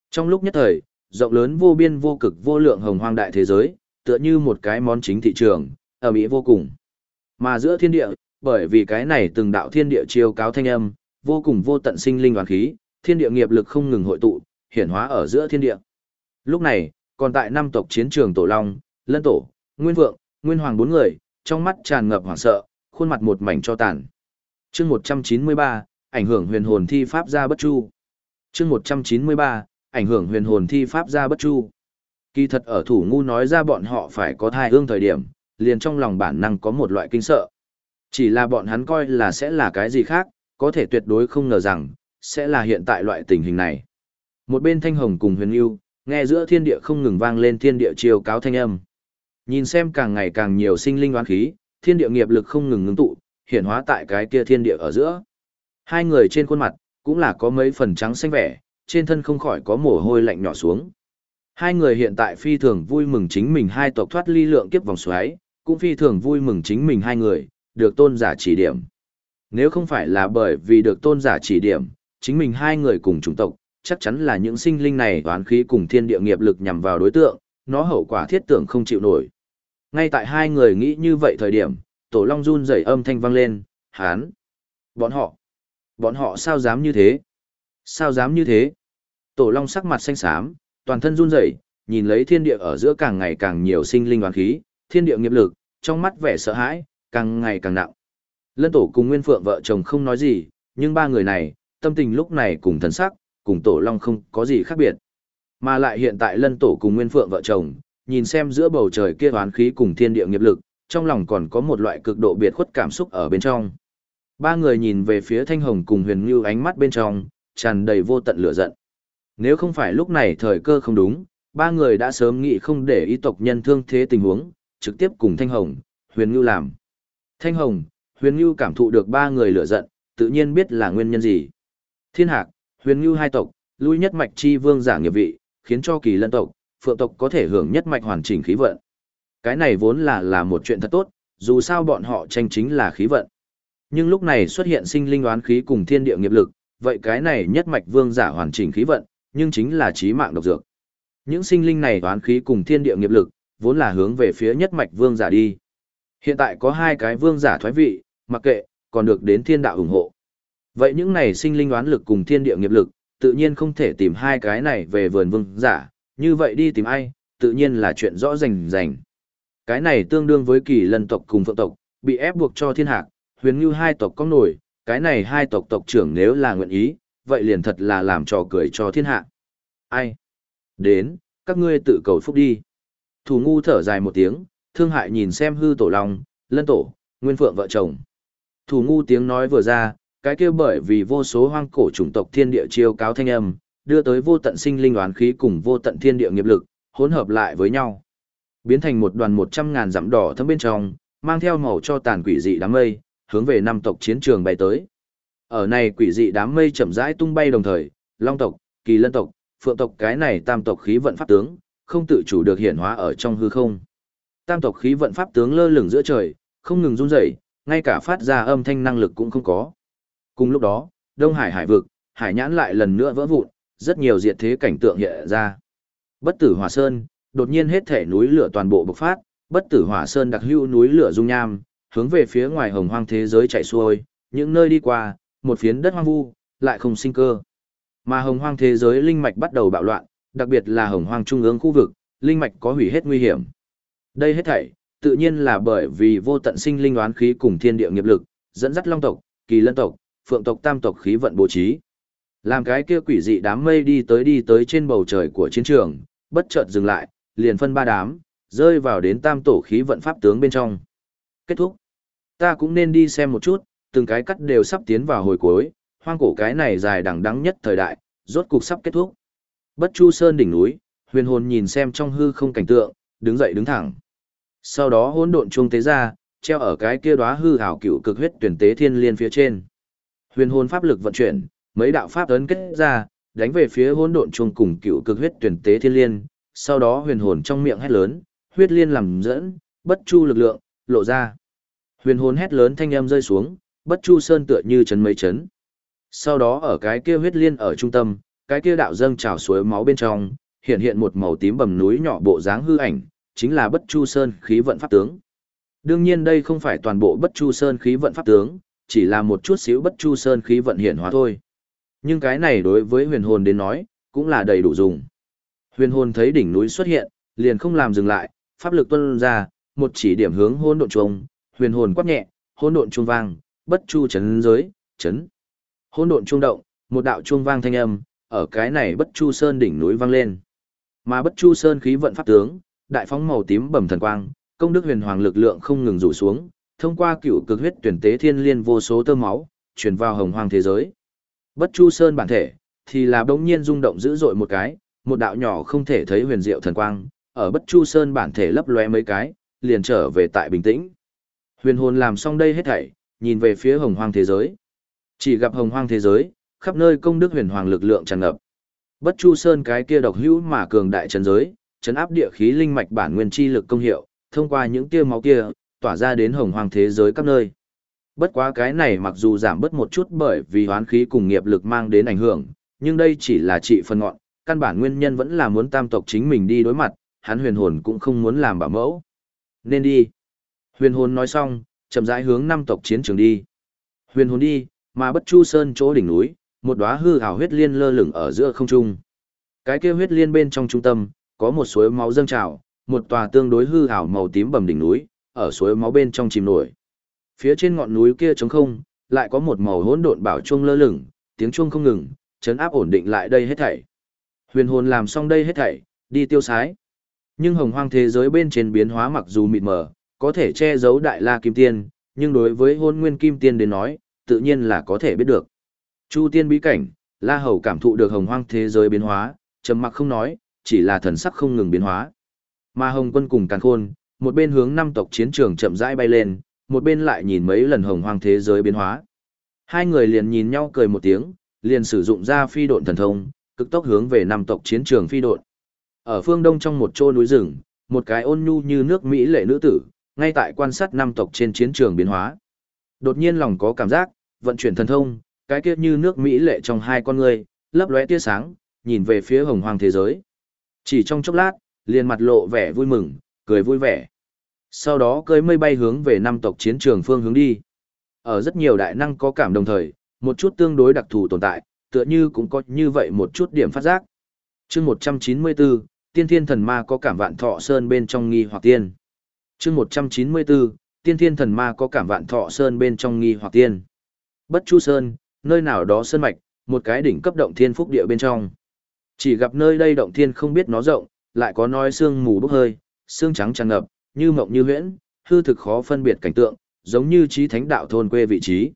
Trong lúc nhất thời, rộng lớn vô biên vô cực vô lượng hồng hoang đại thế giới, tựa như một cái món chính thị trường, ở Mỹ vô cùng. Mà giữa thiên địa, bởi vì cái này từng đạo thiên địa chiêu cáo thanh âm, vô cùng vô tận sinh linh đoàn khí, thiên địa nghiệp lực không ngừng hội tụ, hiển hóa ở giữa thiên địa. Lúc này, còn tại năm tộc chiến trường Tổ Long, Lân Tổ, Nguyên Vượng, Nguyên Hoàng bốn người, trong mắt tràn ngập hoảng sợ, khuôn mặt một mảnh cho tàn. Chương 193, ảnh hưởng huyền hồn thi pháp ra bất chu. Chương 193, ảnh hưởng huyền hồn thi pháp ra bất chu. Kỳ thật ở thủ ngu nói ra bọn họ phải có thai hương thời điểm, liền trong lòng bản năng có một loại kinh sợ. Chỉ là bọn hắn coi là sẽ là cái gì khác, có thể tuyệt đối không ngờ rằng, sẽ là hiện tại loại tình hình này. Một bên thanh hồng cùng huyền yêu, nghe giữa thiên địa không ngừng vang lên thiên địa chiều cáo thanh âm. Nhìn xem càng ngày càng nhiều sinh linh oán khí, thiên địa nghiệp lực không ngừng ngưng tụ, hiện hóa tại cái kia thiên địa ở giữa. Hai người trên khuôn mặt, cũng là có mấy phần trắng xanh vẻ, trên thân không khỏi có mồ hôi lạnh nhỏ xuống. Hai người hiện tại phi thường vui mừng chính mình hai tộc thoát ly lượng kiếp vòng xoáy, cũng phi thường vui mừng chính mình hai người, được tôn giả chỉ điểm. Nếu không phải là bởi vì được tôn giả chỉ điểm, chính mình hai người cùng chủng tộc, chắc chắn là những sinh linh này toán khí cùng thiên địa nghiệp lực nhằm vào đối tượng, nó hậu quả thiết tưởng không chịu nổi. Ngay tại hai người nghĩ như vậy thời điểm, tổ long run rẩy âm thanh vang lên, hán. Bọn họ, bọn họ sao dám như thế? Sao dám như thế? Tổ long sắc mặt xanh xám, toàn thân run rẩy, nhìn lấy thiên địa ở giữa càng ngày càng nhiều sinh linh toán khí, thiên địa nghiệp lực, trong mắt vẻ sợ hãi, càng ngày càng nặng. Lân tổ cùng Nguyên Phượng vợ chồng không nói gì, nhưng ba người này, tâm tình lúc này cùng thần sắc, cùng tổ long không có gì khác biệt. Mà lại hiện tại lân tổ cùng Nguyên Phượng vợ chồng, nhìn xem giữa bầu trời kia oán khí cùng thiên địa nghiệp lực, trong lòng còn có một loại cực độ biệt khuất cảm xúc ở bên trong. Ba người nhìn về phía Thanh Hồng cùng Huyền Như ánh mắt bên trong, tràn đầy vô tận lửa giận. Nếu không phải lúc này thời cơ không đúng, ba người đã sớm nghĩ không để ý tộc nhân thương thế tình huống, trực tiếp cùng Thanh Hồng, Huyền Như làm. Thanh Hồng, Huyền Nhu cảm thụ được ba người lửa giận, tự nhiên biết là nguyên nhân gì. Thiên Hạc, Huyền Nhu hai tộc, lui nhất mạch chi vương giả nghiệp vị, khiến cho kỳ lân tộc, phượng tộc có thể hưởng nhất mạch hoàn chỉnh khí vận. Cái này vốn là là một chuyện thật tốt, dù sao bọn họ tranh chính là khí vận. Nhưng lúc này xuất hiện sinh linh đoán khí cùng thiên địa nghiệp lực, vậy cái này nhất mạch vương giả hoàn chỉnh khí vận, nhưng chính là chí mạng độc dược. Những sinh linh này đoán khí cùng thiên địa nghiệp lực, vốn là hướng về phía nhất mạch vương giả đi. Hiện tại có hai cái vương giả thoái vị, mặc kệ, còn được đến thiên đạo ủng hộ. Vậy những này sinh linh đoán lực cùng thiên địa nghiệp lực, tự nhiên không thể tìm hai cái này về vườn vương giả, như vậy đi tìm ai, tự nhiên là chuyện rõ rành rành. Cái này tương đương với kỳ lân tộc cùng phượng tộc, bị ép buộc cho thiên hạc, huyền như hai tộc có nổi, cái này hai tộc tộc trưởng nếu là nguyện ý, vậy liền thật là làm trò cười cho thiên hạ. Ai? Đến, các ngươi tự cầu phúc đi. Thủ ngu thở dài một tiếng, thương hại nhìn xem hư tổ long, lân tổ, nguyên phượng vợ chồng. Thủ ngu tiếng nói vừa ra, cái kia bởi vì vô số hoang cổ chủng tộc thiên địa chiêu cáo thanh âm, đưa tới vô tận sinh linh đoán khí cùng vô tận thiên địa nghiệp lực, hỗn hợp lại với nhau. Biến thành một đoàn một trăm ngàn dặm đỏ thấm bên trong, mang theo màu cho tàn quỷ dị đám mây, hướng về năm tộc chiến trường bay tới. Ở này quỷ dị đám mây chậm rãi tung bay đồng thời, Long tộc, Kỳ Lân tộc, Phượng tộc cái này tam tộc khí vận pháp tướng, không tự chủ được hiện hóa ở trong hư không. Tam tộc khí vận pháp tướng lơ lửng giữa trời, không ngừng run rẩy, ngay cả phát ra âm thanh năng lực cũng không có. Cùng lúc đó, Đông Hải hải vực, hải nhãn lại lần nữa vỡ vụn, rất nhiều diệt thế cảnh tượng hiện ra. Bất tử hỏa sơn, đột nhiên hết thể núi lửa toàn bộ bộc phát, bất tử hỏa sơn đặc hữu núi lửa dung nham, hướng về phía ngoài hồng hoang thế giới chạy xuôi, những nơi đi qua, một phiến đất hoang vu, lại không sinh cơ. Mà hồng hoang thế giới linh mạch bắt đầu bạo loạn, đặc biệt là hồng hoang trung ương khu vực, linh mạch có hủy hết nguy hiểm. Đây hết thảy, tự nhiên là bởi vì vô tận sinh linh đoán khí cùng thiên địa nghiệp lực, dẫn dắt long tộc, kỳ lân tộc, phượng tộc tam tộc khí vận bố trí. Làm cái kia quỷ dị đám mây đi tới đi tới trên bầu trời của chiến trường, bất chợt dừng lại, liền phân ba đám, rơi vào đến tam tổ khí vận pháp tướng bên trong. Kết thúc. Ta cũng nên đi xem một chút, từng cái cắt đều sắp tiến vào hồi cuối, hoang cổ cái này dài đằng đắng nhất thời đại, rốt cục sắp kết thúc. Bất Chu Sơn đỉnh núi, huyền hồn nhìn xem trong hư không cảnh tượng, đứng dậy đứng thẳng. Sau đó hỗn độn chuông tế ra, treo ở cái kia đóa hư ảo cựu cực huyết tuyển tế thiên liên phía trên. Huyền hồn pháp lực vận chuyển, mấy đạo pháp ấn kết ra, đánh về phía hỗn độn chuông cùng cựu cực huyết tuyển tế thiên liên, sau đó huyền hồn trong miệng hét lớn, huyết liên làm dẫn, bất chu lực lượng, lộ ra. Huyền hồn hét lớn thanh âm rơi xuống, bất chu sơn tựa như chấn mấy chấn. Sau đó ở cái kia huyết liên ở trung tâm, cái kia đạo dâng trào suối máu bên trong, hiện hiện một màu tím bầm núi nhỏ bộ dáng hư ảnh, chính là bất chu sơn khí vận pháp tướng. Đương nhiên đây không phải toàn bộ bất chu sơn khí vận pháp tướng, chỉ là một chút xíu bất chu sơn khí vận hiện hóa thôi. Nhưng cái này đối với huyền hồn đến nói, cũng là đầy đủ dùng. Huyền hồn thấy đỉnh núi xuất hiện, liền không làm dừng lại, pháp lực tuôn ra, một chỉ điểm hướng hỗn độn trung, huyền hồn quát nhẹ, hỗn độn trung vang, bất chu chấn giới, chấn. Hỗn độn trung động, một đạo trung vang thanh âm, ở cái này bất chu sơn đỉnh núi vang lên. Mà bất chu sơn khí vận pháp tướng, đại phóng màu tím bầm thần quang, công đức huyền hoàng lực lượng không ngừng rủ xuống, thông qua cựu cực huyết tuyển tế thiên liên vô số tơ máu, truyền vào hồng hoàng thế giới. Bất chu sơn bản thể, thì là bỗng nhiên rung động dữ dội một cái, một đạo nhỏ không thể thấy huyền diệu thần quang, ở bất chu sơn bản thể lấp lóe mấy cái, liền trở về tại bình tĩnh. Huyền hồn làm xong đây hết thảy, nhìn về phía hồng hoang thế giới. Chỉ gặp hồng hoang thế giới, khắp nơi công đức huyền hoàng lực lượng tràn ngập. Bất chu sơn cái kia độc hữu mà cường đại trấn giới, chấn áp địa khí linh mạch bản nguyên chi lực công hiệu, thông qua những tia máu kia, tỏa ra đến hồng hoàng thế giới các nơi. Bất quá cái này mặc dù giảm bớt một chút bởi vì hoán khí cùng nghiệp lực mang đến ảnh hưởng, nhưng đây chỉ là trị phần ngọn, căn bản nguyên nhân vẫn là muốn tam tộc chính mình đi đối mặt, hắn huyền hồn cũng không muốn làm bảo mẫu. Nên đi. Huyền hồn nói xong, chậm rãi hướng năm tộc chiến trường đi. Huyền hồn đi, mà bất chu sơn chỗ đỉnh núi, một đóa hư ảo huyết liên lơ lửng ở giữa không trung. Cái kia huyết liên bên trong trung tâm, có một suối máu dâng trào, một tòa tương đối hư ảo màu tím bầm đỉnh núi, ở suối máu bên trong chìm nổi. Phía trên ngọn núi kia trống không, lại có một màu hỗn độn bảo chuông lơ lửng, tiếng chuông không ngừng, chấn áp ổn định lại đây hết thảy. Huyền hồn làm xong đây hết thảy, đi tiêu sái. Nhưng hồng hoang thế giới bên trên biến hóa mặc dù mịt mờ, có thể che giấu đại la kim tiên, nhưng đối với hôn nguyên kim tiên đến nói, tự nhiên là có thể biết được. Chu tiên bí cảnh, la hầu cảm thụ được hồng hoang thế giới biến hóa, trầm mặc không nói, chỉ là thần sắc không ngừng biến hóa. Mà hồng quân cùng càn khôn, một bên hướng năm tộc chiến trường chậm rãi bay lên, một bên lại nhìn mấy lần hồng hoang thế giới biến hóa. Hai người liền nhìn nhau cười một tiếng, liền sử dụng ra phi độn thần thông, cực tốc hướng về năm tộc chiến trường phi độn. Ở phương đông trong một chỗ núi rừng, một cái ôn nhu như nước mỹ lệ nữ tử, ngay tại quan sát năm tộc trên chiến trường biến hóa. Đột nhiên lòng có cảm giác, vận chuyển thần thông, cái kia như nước mỹ lệ trong hai con người, lấp lóe tia sáng, nhìn về phía hồng hoàng thế giới. Chỉ trong chốc lát, liền mặt lộ vẻ vui mừng, cười vui vẻ. Sau đó cưới mây bay hướng về năm tộc chiến trường phương hướng đi. Ở rất nhiều đại năng có cảm đồng thời, một chút tương đối đặc thù tồn tại, tựa như cũng có như vậy một chút điểm phát giác. chương 194, tiên thiên thần ma có cảm vạn thọ sơn bên trong nghi hoặc tiên. chương 194, tiên thiên thần ma có cảm vạn thọ sơn bên trong nghi hoặc tiên. Bất Chu Sơn, nơi nào đó sơn mạch, một cái đỉnh cấp động thiên phúc địa bên trong. Chỉ gặp nơi đây động thiên không biết nó rộng, lại có nói sương mù bốc hơi, sương trắng tràn ngập, như mộng như huyễn, hư thực khó phân biệt cảnh tượng, giống như trí thánh đạo thôn quê vị trí.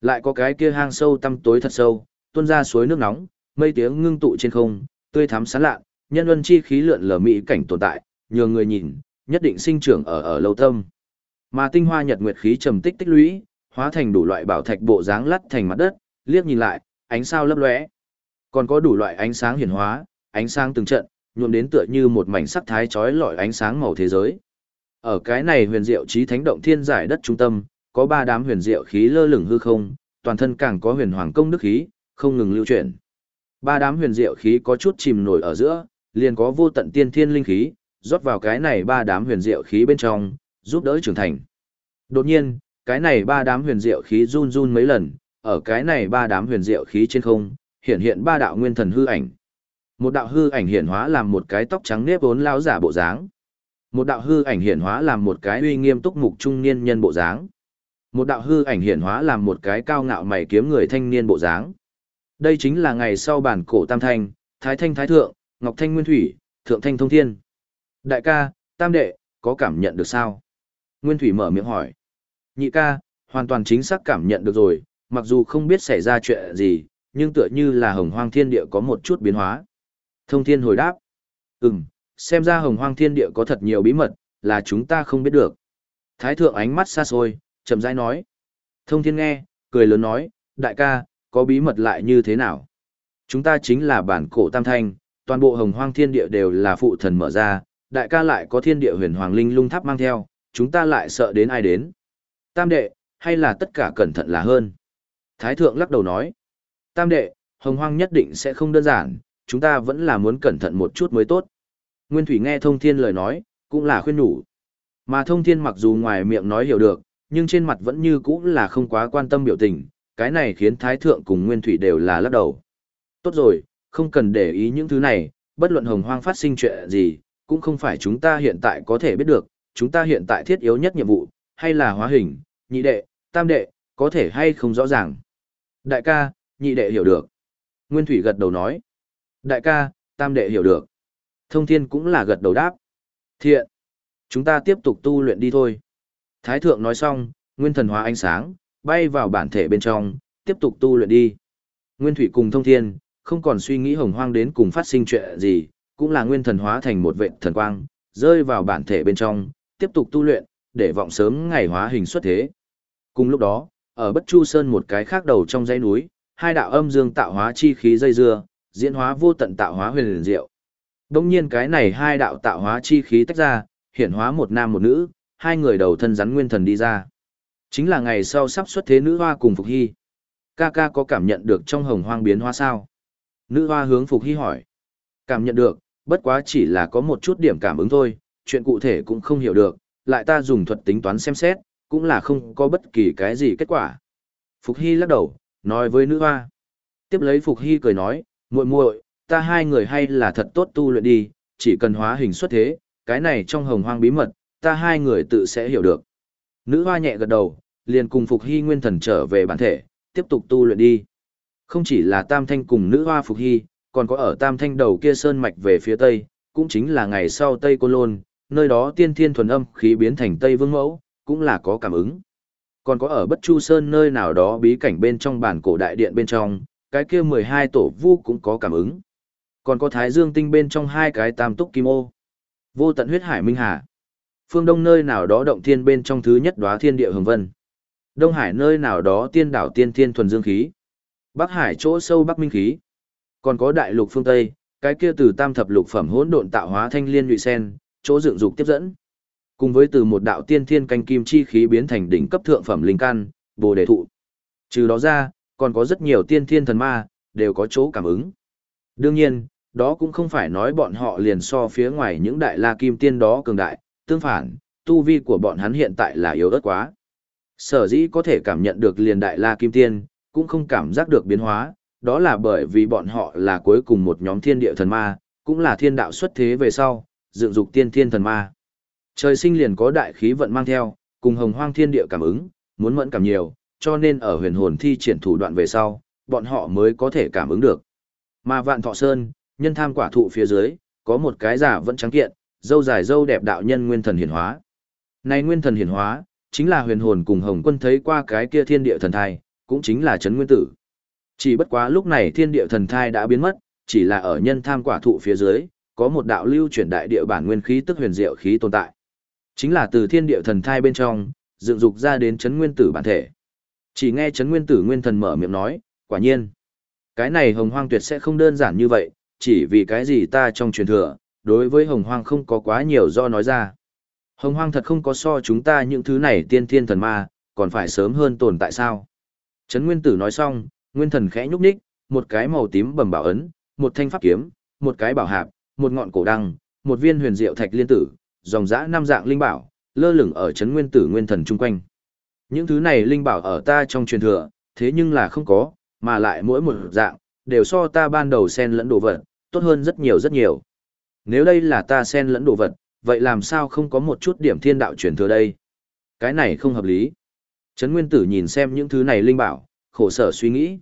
Lại có cái kia hang sâu tăm tối thật sâu, tuôn ra suối nước nóng, mây tiếng ngưng tụ trên không, tươi thắm sáng lạ, nhân ân chi khí lượn lờ mỹ cảnh tồn tại, nhờ người nhìn, nhất định sinh trưởng ở ở lâu tâm. Mà tinh hoa nhật nguyệt khí trầm tích tích lũy, hóa thành đủ loại bảo thạch bộ dáng lắt thành mặt đất, liếc nhìn lại, ánh sao lấp lóe. Còn có đủ loại ánh sáng hiển hóa, ánh sáng từng trận, nhuộm đến tựa như một mảnh sắc thái chói lọi ánh sáng màu thế giới. Ở cái này huyền diệu chí thánh động thiên giải đất trung tâm, có ba đám huyền diệu khí lơ lửng hư không, toàn thân càng có huyền hoàng công đức khí, không ngừng lưu chuyển. Ba đám huyền diệu khí có chút chìm nổi ở giữa, liền có vô tận tiên thiên linh khí, rót vào cái này ba đám huyền diệu khí bên trong, giúp đỡ trưởng thành. Đột nhiên, cái này ba đám huyền diệu khí run run mấy lần, ở cái này ba đám huyền diệu khí trên không, hiện hiện ba đạo nguyên thần hư ảnh. Một đạo hư ảnh hiện hóa làm một cái tóc trắng nếp vốn lao giả bộ dáng. Một đạo hư ảnh hiện hóa làm một cái uy nghiêm túc mục trung niên nhân bộ dáng. Một đạo hư ảnh hiện hóa làm một cái cao ngạo mày kiếm người thanh niên bộ dáng. Đây chính là ngày sau bản cổ Tam Thanh, Thái Thanh Thái Thượng, Ngọc Thanh Nguyên Thủy, Thượng Thanh Thông Thiên. Đại ca, Tam Đệ, có cảm nhận được sao? Nguyên Thủy mở miệng hỏi. Nhị ca, hoàn toàn chính xác cảm nhận được rồi, mặc dù không biết xảy ra chuyện gì, nhưng tựa như là hồng hoang thiên địa có một chút biến hóa. Thông thiên hồi đáp. Ừm, xem ra hồng hoang thiên địa có thật nhiều bí mật, là chúng ta không biết được. Thái thượng ánh mắt xa xôi, chậm rãi nói. Thông thiên nghe, cười lớn nói, đại ca, có bí mật lại như thế nào? Chúng ta chính là bản cổ tam thanh, toàn bộ hồng hoang thiên địa đều là phụ thần mở ra, đại ca lại có thiên địa huyền hoàng linh lung tháp mang theo, chúng ta lại sợ đến ai đến. Tam đệ, hay là tất cả cẩn thận là hơn. Thái thượng lắc đầu nói. Tam đệ, hồng hoang nhất định sẽ không đơn giản, chúng ta vẫn là muốn cẩn thận một chút mới tốt. Nguyên Thủy nghe thông thiên lời nói, cũng là khuyên nhủ. Mà thông thiên mặc dù ngoài miệng nói hiểu được, nhưng trên mặt vẫn như cũ là không quá quan tâm biểu tình, cái này khiến Thái Thượng cùng Nguyên Thủy đều là lắc đầu. Tốt rồi, không cần để ý những thứ này, bất luận hồng hoang phát sinh chuyện gì, cũng không phải chúng ta hiện tại có thể biết được, chúng ta hiện tại thiết yếu nhất nhiệm vụ, hay là hóa hình, nhị đệ, tam đệ, có thể hay không rõ ràng. Đại ca, nhị đệ hiểu được. Nguyên Thủy gật đầu nói. Đại ca, tam đệ hiểu được. Thông thiên cũng là gật đầu đáp. Thiện. Chúng ta tiếp tục tu luyện đi thôi. Thái thượng nói xong, nguyên thần hóa ánh sáng, bay vào bản thể bên trong, tiếp tục tu luyện đi. Nguyên thủy cùng thông thiên, không còn suy nghĩ hồng hoang đến cùng phát sinh chuyện gì, cũng là nguyên thần hóa thành một vệ thần quang, rơi vào bản thể bên trong, tiếp tục tu luyện, để vọng sớm ngày hóa hình xuất thế. Cùng lúc đó, ở Bất Chu Sơn một cái khác đầu trong dãy núi, hai đạo âm dương tạo hóa chi khí dây dưa, diễn hóa vô tận tạo hóa huyền liền diệu. Đông nhiên cái này hai đạo tạo hóa chi khí tách ra, hiện hóa một nam một nữ, hai người đầu thân rắn nguyên thần đi ra. Chính là ngày sau sắp xuất thế nữ hoa cùng Phục Hy. Ca ca có cảm nhận được trong hồng hoang biến hóa sao? Nữ hoa hướng Phục Hy hỏi. Cảm nhận được, bất quá chỉ là có một chút điểm cảm ứng thôi, chuyện cụ thể cũng không hiểu được, lại ta dùng thuật tính toán xem xét, cũng là không có bất kỳ cái gì kết quả. Phục Hy lắc đầu, nói với nữ hoa. Tiếp lấy Phục Hy cười nói, muội muội, ta hai người hay là thật tốt tu luyện đi, chỉ cần hóa hình xuất thế, cái này trong hồng hoang bí mật, ta hai người tự sẽ hiểu được. Nữ hoa nhẹ gật đầu, liền cùng Phục Hy nguyên thần trở về bản thể, tiếp tục tu luyện đi. Không chỉ là Tam Thanh cùng nữ hoa Phục Hy, còn có ở Tam Thanh đầu kia sơn mạch về phía tây, cũng chính là ngày sau Tây Côn Lôn, nơi đó tiên thiên thuần âm khí biến thành Tây Vương Mẫu, cũng là có cảm ứng. Còn có ở Bất Chu Sơn nơi nào đó bí cảnh bên trong bản cổ đại điện bên trong, cái kia 12 tổ vu cũng có cảm ứng. Còn có Thái Dương tinh bên trong hai cái tam túc kim ô. Vô tận huyết hải minh hà. Phương Đông nơi nào đó động thiên bên trong thứ nhất đóa thiên địa hồng vân. Đông Hải nơi nào đó tiên đảo tiên thiên thuần dương khí. Bắc Hải chỗ sâu Bắc Minh khí. Còn có đại lục phương Tây, cái kia từ tam thập lục phẩm hỗn độn tạo hóa thanh liên nhụy sen, chỗ dựng dục tiếp dẫn. Cùng với từ một đạo tiên thiên canh kim chi khí biến thành đỉnh cấp thượng phẩm linh căn, Bồ đề thụ. Trừ đó ra, còn có rất nhiều tiên thiên thần ma, đều có chỗ cảm ứng. Đương nhiên, đó cũng không phải nói bọn họ liền so phía ngoài những đại la kim tiên đó cường đại, tương phản, tu vi của bọn hắn hiện tại là yếu ớt quá. Sở dĩ có thể cảm nhận được liền đại la kim tiên, cũng không cảm giác được biến hóa, đó là bởi vì bọn họ là cuối cùng một nhóm thiên địa thần ma, cũng là thiên đạo xuất thế về sau, dựng dục tiên thiên thần ma. Trời sinh liền có đại khí vận mang theo, cùng hồng hoang thiên địa cảm ứng, muốn mẫn cảm nhiều, cho nên ở huyền hồn thi triển thủ đoạn về sau, bọn họ mới có thể cảm ứng được. Mà vạn thọ sơn, nhân tham quả thụ phía dưới, có một cái giả vẫn trắng kiện, dâu dài dâu đẹp đạo nhân nguyên thần hiển hóa. Này nguyên thần hiển hóa, chính là huyền hồn cùng hồng quân thấy qua cái kia thiên địa thần thai, cũng chính là chấn nguyên tử. Chỉ bất quá lúc này thiên địa thần thai đã biến mất, chỉ là ở nhân tham quả thụ phía dưới, có một đạo lưu chuyển đại địa bản nguyên khí tức huyền diệu khí tồn tại. Chính là từ thiên địa thần thai bên trong, dựng dục ra đến chấn nguyên tử bản thể. Chỉ nghe chấn nguyên tử nguyên thần mở miệng nói, quả nhiên. Cái này hồng hoang tuyệt sẽ không đơn giản như vậy, chỉ vì cái gì ta trong truyền thừa, đối với hồng hoang không có quá nhiều do nói ra. Hồng hoang thật không có so chúng ta những thứ này tiên thiên thần ma, còn phải sớm hơn tồn tại sao. Trấn Nguyên Tử nói xong, Nguyên Thần khẽ nhúc nhích, một cái màu tím bầm bảo ấn, một thanh pháp kiếm, một cái bảo hạp, một ngọn cổ đăng, một viên huyền diệu thạch liên tử, dòng dã năm dạng linh bảo, lơ lửng ở chấn Nguyên Tử Nguyên Thần chung quanh. Những thứ này linh bảo ở ta trong truyền thừa, thế nhưng là không có, mà lại mỗi một dạng, đều so ta ban đầu sen lẫn đồ vật, tốt hơn rất nhiều rất nhiều. Nếu đây là ta sen lẫn đồ vật, vậy làm sao không có một chút điểm thiên đạo truyền thừa đây? Cái này không hợp lý. Trấn Nguyên Tử nhìn xem những thứ này linh bảo, khổ sở suy nghĩ.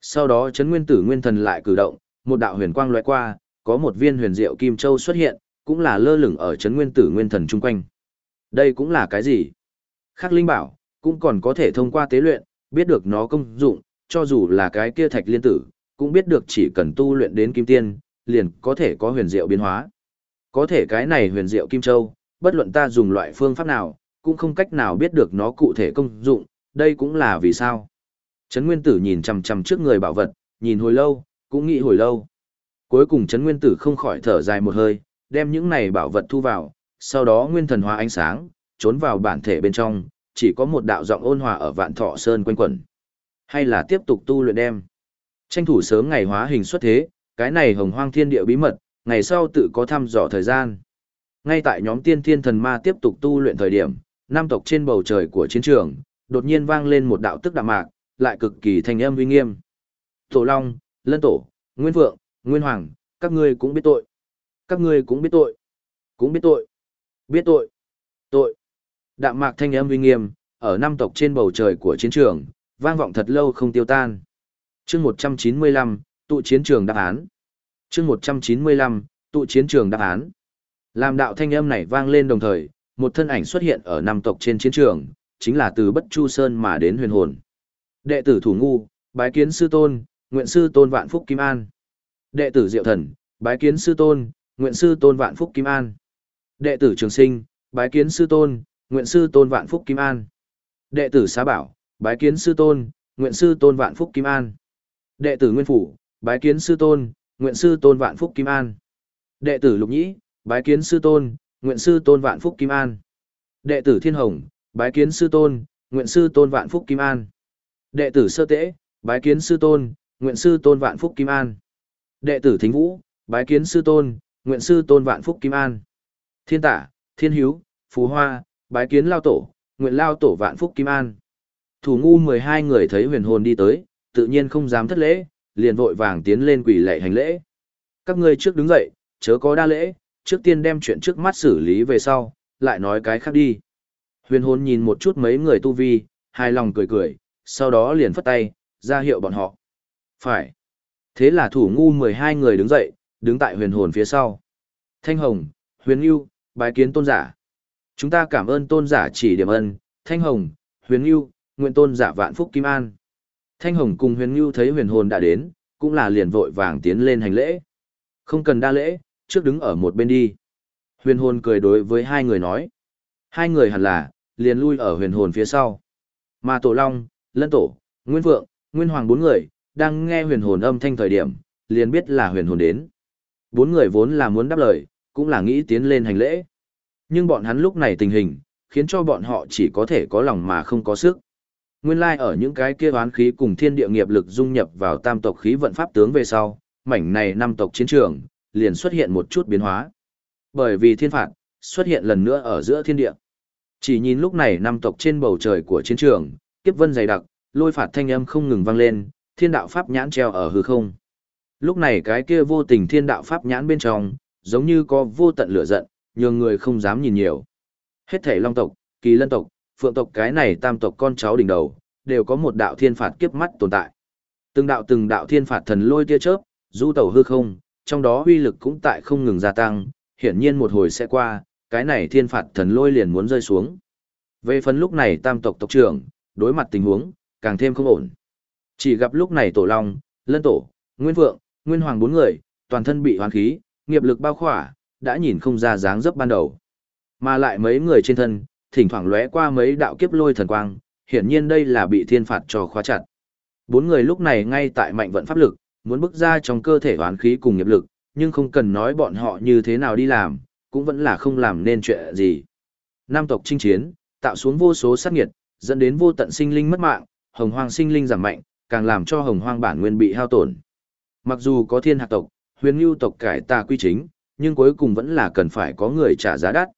Sau đó Trấn Nguyên Tử Nguyên Thần lại cử động, một đạo huyền quang lóe qua, có một viên huyền diệu kim châu xuất hiện, cũng là lơ lửng ở chấn Nguyên Tử Nguyên Thần chung quanh. Đây cũng là cái gì? khắc linh bảo, cũng còn có thể thông qua tế luyện, biết được nó công dụng, cho dù là cái kia thạch liên tử, cũng biết được chỉ cần tu luyện đến kim tiên, liền có thể có huyền diệu biến hóa. Có thể cái này huyền diệu kim châu, bất luận ta dùng loại phương pháp nào, cũng không cách nào biết được nó cụ thể công dụng, đây cũng là vì sao. Trấn Nguyên Tử nhìn chằm chằm trước người bảo vật, nhìn hồi lâu, cũng nghĩ hồi lâu. Cuối cùng Trấn Nguyên Tử không khỏi thở dài một hơi, đem những này bảo vật thu vào, sau đó nguyên thần hóa ánh sáng, trốn vào bản thể bên trong, chỉ có một đạo giọng ôn hòa ở vạn thọ sơn quanh quẩn. Hay là tiếp tục tu luyện đem. Tranh thủ sớm ngày hóa hình xuất thế, cái này hồng hoang thiên địa bí mật, ngày sau tự có thăm dò thời gian. Ngay tại nhóm tiên thiên thần ma tiếp tục tu luyện thời điểm, nam tộc trên bầu trời của chiến trường, đột nhiên vang lên một đạo tức đạm mạc, lại cực kỳ thanh âm uy nghiêm. Tổ Long, Lân Tổ, Nguyên Vượng, Nguyên Hoàng, các ngươi cũng biết tội. Các ngươi cũng biết tội. Cũng biết tội. Biết tội. Tội. Đạm mạc thanh âm uy nghiêm, ở nam tộc trên bầu trời của chiến trường, vang vọng thật lâu không tiêu tan. chương 195, tụ chiến trường đáp án chương một trăm chín mươi lăm tụ chiến trường đáp án làm đạo thanh âm này vang lên đồng thời một thân ảnh xuất hiện ở năm tộc trên chiến trường chính là từ bất chu sơn mà đến huyền hồn đệ tử thủ ngu bái kiến sư tôn nguyện sư tôn vạn phúc kim an đệ tử diệu thần bái kiến sư tôn nguyện sư tôn vạn phúc kim an đệ tử trường sinh bái kiến sư tôn nguyện sư tôn vạn phúc kim an đệ tử xá bảo bái kiến sư tôn nguyện sư tôn vạn phúc kim an đệ tử nguyên phủ bái kiến sư tôn nguyện sư tôn vạn phúc kim an. Đệ tử Lục Nhĩ, bái kiến sư tôn, nguyện sư tôn vạn phúc kim an. Đệ tử Thiên Hồng, bái kiến sư tôn, nguyện sư tôn vạn phúc kim an. Đệ tử Sơ Tễ, bái kiến sư tôn, nguyện sư tôn vạn phúc kim an. Đệ tử Thính Vũ, bái kiến sư tôn, nguyện sư tôn vạn phúc kim an. Thiên Tả, Thiên Hiếu, Phú Hoa, bái kiến lao tổ, nguyện lao tổ vạn phúc kim an. Thủ ngu 12 người thấy huyền hồn đi tới, tự nhiên không dám thất lễ, liền vội vàng tiến lên quỳ lệ hành lễ. Các ngươi trước đứng dậy, chớ có đa lễ, trước tiên đem chuyện trước mắt xử lý về sau, lại nói cái khác đi. Huyền hồn nhìn một chút mấy người tu vi, hài lòng cười cười, sau đó liền phất tay, ra hiệu bọn họ. Phải. Thế là thủ ngu 12 người đứng dậy, đứng tại huyền hồn phía sau. Thanh Hồng, Huyền Yêu, bái kiến tôn giả. Chúng ta cảm ơn tôn giả chỉ điểm ân, Thanh Hồng, Huyền Yêu, nguyện tôn giả vạn phúc kim an. Thanh Hồng cùng huyền Nhu thấy huyền hồn đã đến, cũng là liền vội vàng tiến lên hành lễ. Không cần đa lễ, trước đứng ở một bên đi. Huyền hồn cười đối với hai người nói. Hai người hẳn là, liền lui ở huyền hồn phía sau. Mà Tổ Long, Lân Tổ, Nguyên Vượng, Nguyên Hoàng bốn người, đang nghe huyền hồn âm thanh thời điểm, liền biết là huyền hồn đến. Bốn người vốn là muốn đáp lời, cũng là nghĩ tiến lên hành lễ. Nhưng bọn hắn lúc này tình hình, khiến cho bọn họ chỉ có thể có lòng mà không có sức. Nguyên lai ở những cái kia oán khí cùng thiên địa nghiệp lực dung nhập vào tam tộc khí vận pháp tướng về sau, mảnh này năm tộc chiến trường, liền xuất hiện một chút biến hóa. Bởi vì thiên phạt, xuất hiện lần nữa ở giữa thiên địa. Chỉ nhìn lúc này năm tộc trên bầu trời của chiến trường, kiếp vân dày đặc, lôi phạt thanh âm không ngừng vang lên, thiên đạo pháp nhãn treo ở hư không. Lúc này cái kia vô tình thiên đạo pháp nhãn bên trong, giống như có vô tận lửa giận, nhường người không dám nhìn nhiều. Hết thể long tộc, kỳ lân tộc, phượng tộc cái này tam tộc con cháu đỉnh đầu, đều có một đạo thiên phạt kiếp mắt tồn tại. Từng đạo từng đạo thiên phạt thần lôi tia chớp, du tẩu hư không, trong đó uy lực cũng tại không ngừng gia tăng, hiển nhiên một hồi sẽ qua, cái này thiên phạt thần lôi liền muốn rơi xuống. Về phần lúc này tam tộc tộc trưởng, đối mặt tình huống, càng thêm không ổn. Chỉ gặp lúc này tổ long, lân tổ, nguyên vượng, nguyên hoàng bốn người, toàn thân bị hoán khí, nghiệp lực bao khỏa, đã nhìn không ra dáng dấp ban đầu. Mà lại mấy người trên thân, thỉnh thoảng lóe qua mấy đạo kiếp lôi thần quang, hiển nhiên đây là bị thiên phạt cho khóa chặt. Bốn người lúc này ngay tại mạnh vận pháp lực, muốn bước ra trong cơ thể hoán khí cùng nghiệp lực, nhưng không cần nói bọn họ như thế nào đi làm, cũng vẫn là không làm nên chuyện gì. Nam tộc chinh chiến, tạo xuống vô số sát nghiệt, dẫn đến vô tận sinh linh mất mạng, hồng hoang sinh linh giảm mạnh, càng làm cho hồng hoang bản nguyên bị hao tổn. Mặc dù có thiên hạc tộc, huyền ngưu tộc cải tà quy chính, nhưng cuối cùng vẫn là cần phải có người trả giá đắt.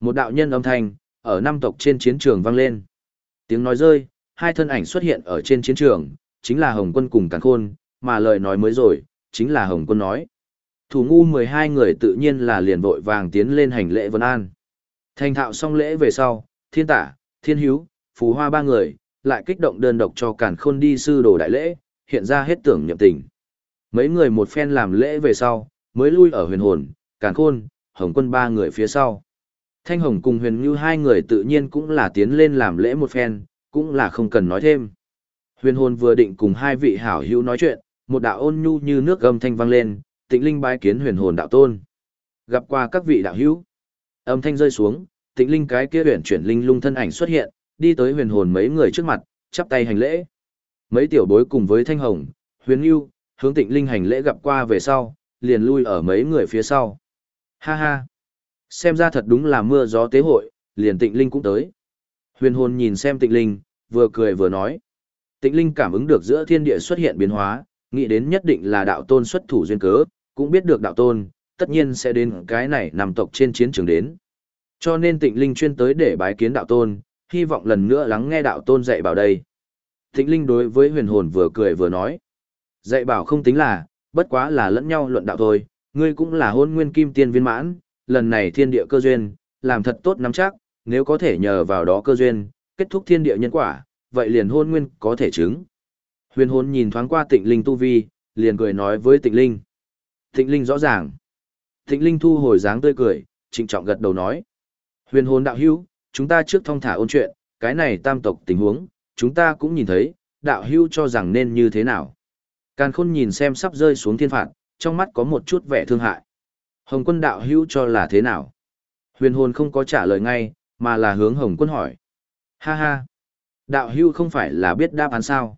Một đạo nhân âm thanh, ở năm tộc trên chiến trường vang lên. Tiếng nói rơi, hai thân ảnh xuất hiện ở trên chiến trường, chính là Hồng Quân cùng Càn Khôn, mà lời nói mới rồi, chính là Hồng Quân nói. Thủ ngu 12 người tự nhiên là liền vội vàng tiến lên hành lễ vân an. Thành thạo xong lễ về sau, thiên tả, thiên hiếu, phù hoa ba người, lại kích động đơn độc cho Càn Khôn đi sư đồ đại lễ, hiện ra hết tưởng nhậm tình. Mấy người một phen làm lễ về sau, mới lui ở huyền hồn, Càn Khôn, Hồng Quân ba người phía sau. Thanh Hồng cùng huyền như hai người tự nhiên cũng là tiến lên làm lễ một phen, cũng là không cần nói thêm. Huyền hồn vừa định cùng hai vị hảo hữu nói chuyện, một đạo ôn nhu như nước gầm thanh vang lên, tịnh linh bái kiến huyền hồn đạo tôn. Gặp qua các vị đạo hữu. Âm thanh rơi xuống, tịnh linh cái kia huyền chuyển linh lung thân ảnh xuất hiện, đi tới huyền hồn mấy người trước mặt, chắp tay hành lễ. Mấy tiểu bối cùng với thanh hồng, huyền như hướng tịnh linh hành lễ gặp qua về sau, liền lui ở mấy người phía sau. Ha ha! Xem ra thật đúng là mưa gió tế hội, liền tịnh linh cũng tới. Huyền hồn nhìn xem tịnh linh, vừa cười vừa nói. Tịnh linh cảm ứng được giữa thiên địa xuất hiện biến hóa, nghĩ đến nhất định là đạo tôn xuất thủ duyên cớ, cũng biết được đạo tôn, tất nhiên sẽ đến cái này nằm tộc trên chiến trường đến. Cho nên tịnh linh chuyên tới để bái kiến đạo tôn, hy vọng lần nữa lắng nghe đạo tôn dạy bảo đây. Tịnh linh đối với huyền hồn vừa cười vừa nói. Dạy bảo không tính là, bất quá là lẫn nhau luận đạo thôi, ngươi cũng là hôn nguyên kim tiên viên mãn, lần này thiên địa cơ duyên, làm thật tốt nắm chắc, nếu có thể nhờ vào đó cơ duyên, kết thúc thiên địa nhân quả, vậy liền hôn nguyên có thể chứng. Huyền hồn nhìn thoáng qua tịnh linh tu vi, liền cười nói với tịnh linh. Tịnh linh rõ ràng. Tịnh linh thu hồi dáng tươi cười, trịnh trọng gật đầu nói. Huyền hồn đạo hữu, chúng ta trước thông thả ôn chuyện, cái này tam tộc tình huống, chúng ta cũng nhìn thấy, đạo hữu cho rằng nên như thế nào. Càn khôn nhìn xem sắp rơi xuống thiên phạt, trong mắt có một chút vẻ thương hại. Hồng quân đạo hữu cho là thế nào? Huyền hồn không có trả lời ngay, mà là hướng Hồng quân hỏi. Ha ha! Đạo hữu không phải là biết đáp án sao?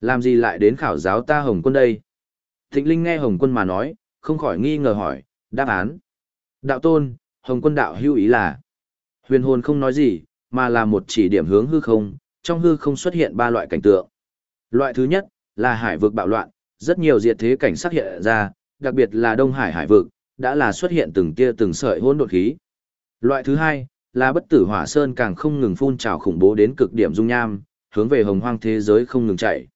Làm gì lại đến khảo giáo ta Hồng quân đây? Thịnh Linh nghe Hồng quân mà nói, không khỏi nghi ngờ hỏi, đáp án. Đạo tôn, Hồng quân đạo hữu ý là. Huyền hồn không nói gì, mà là một chỉ điểm hướng hư không, trong hư không xuất hiện ba loại cảnh tượng. Loại thứ nhất, là hải vực bạo loạn, rất nhiều diệt thế cảnh sắc hiện ra, đặc biệt là Đông Hải hải vực, đã là xuất hiện từng tia từng sợi hỗn độn khí. Loại thứ hai, là bất tử hỏa sơn càng không ngừng phun trào khủng bố đến cực điểm dung nham, hướng về hồng hoang thế giới không ngừng chạy.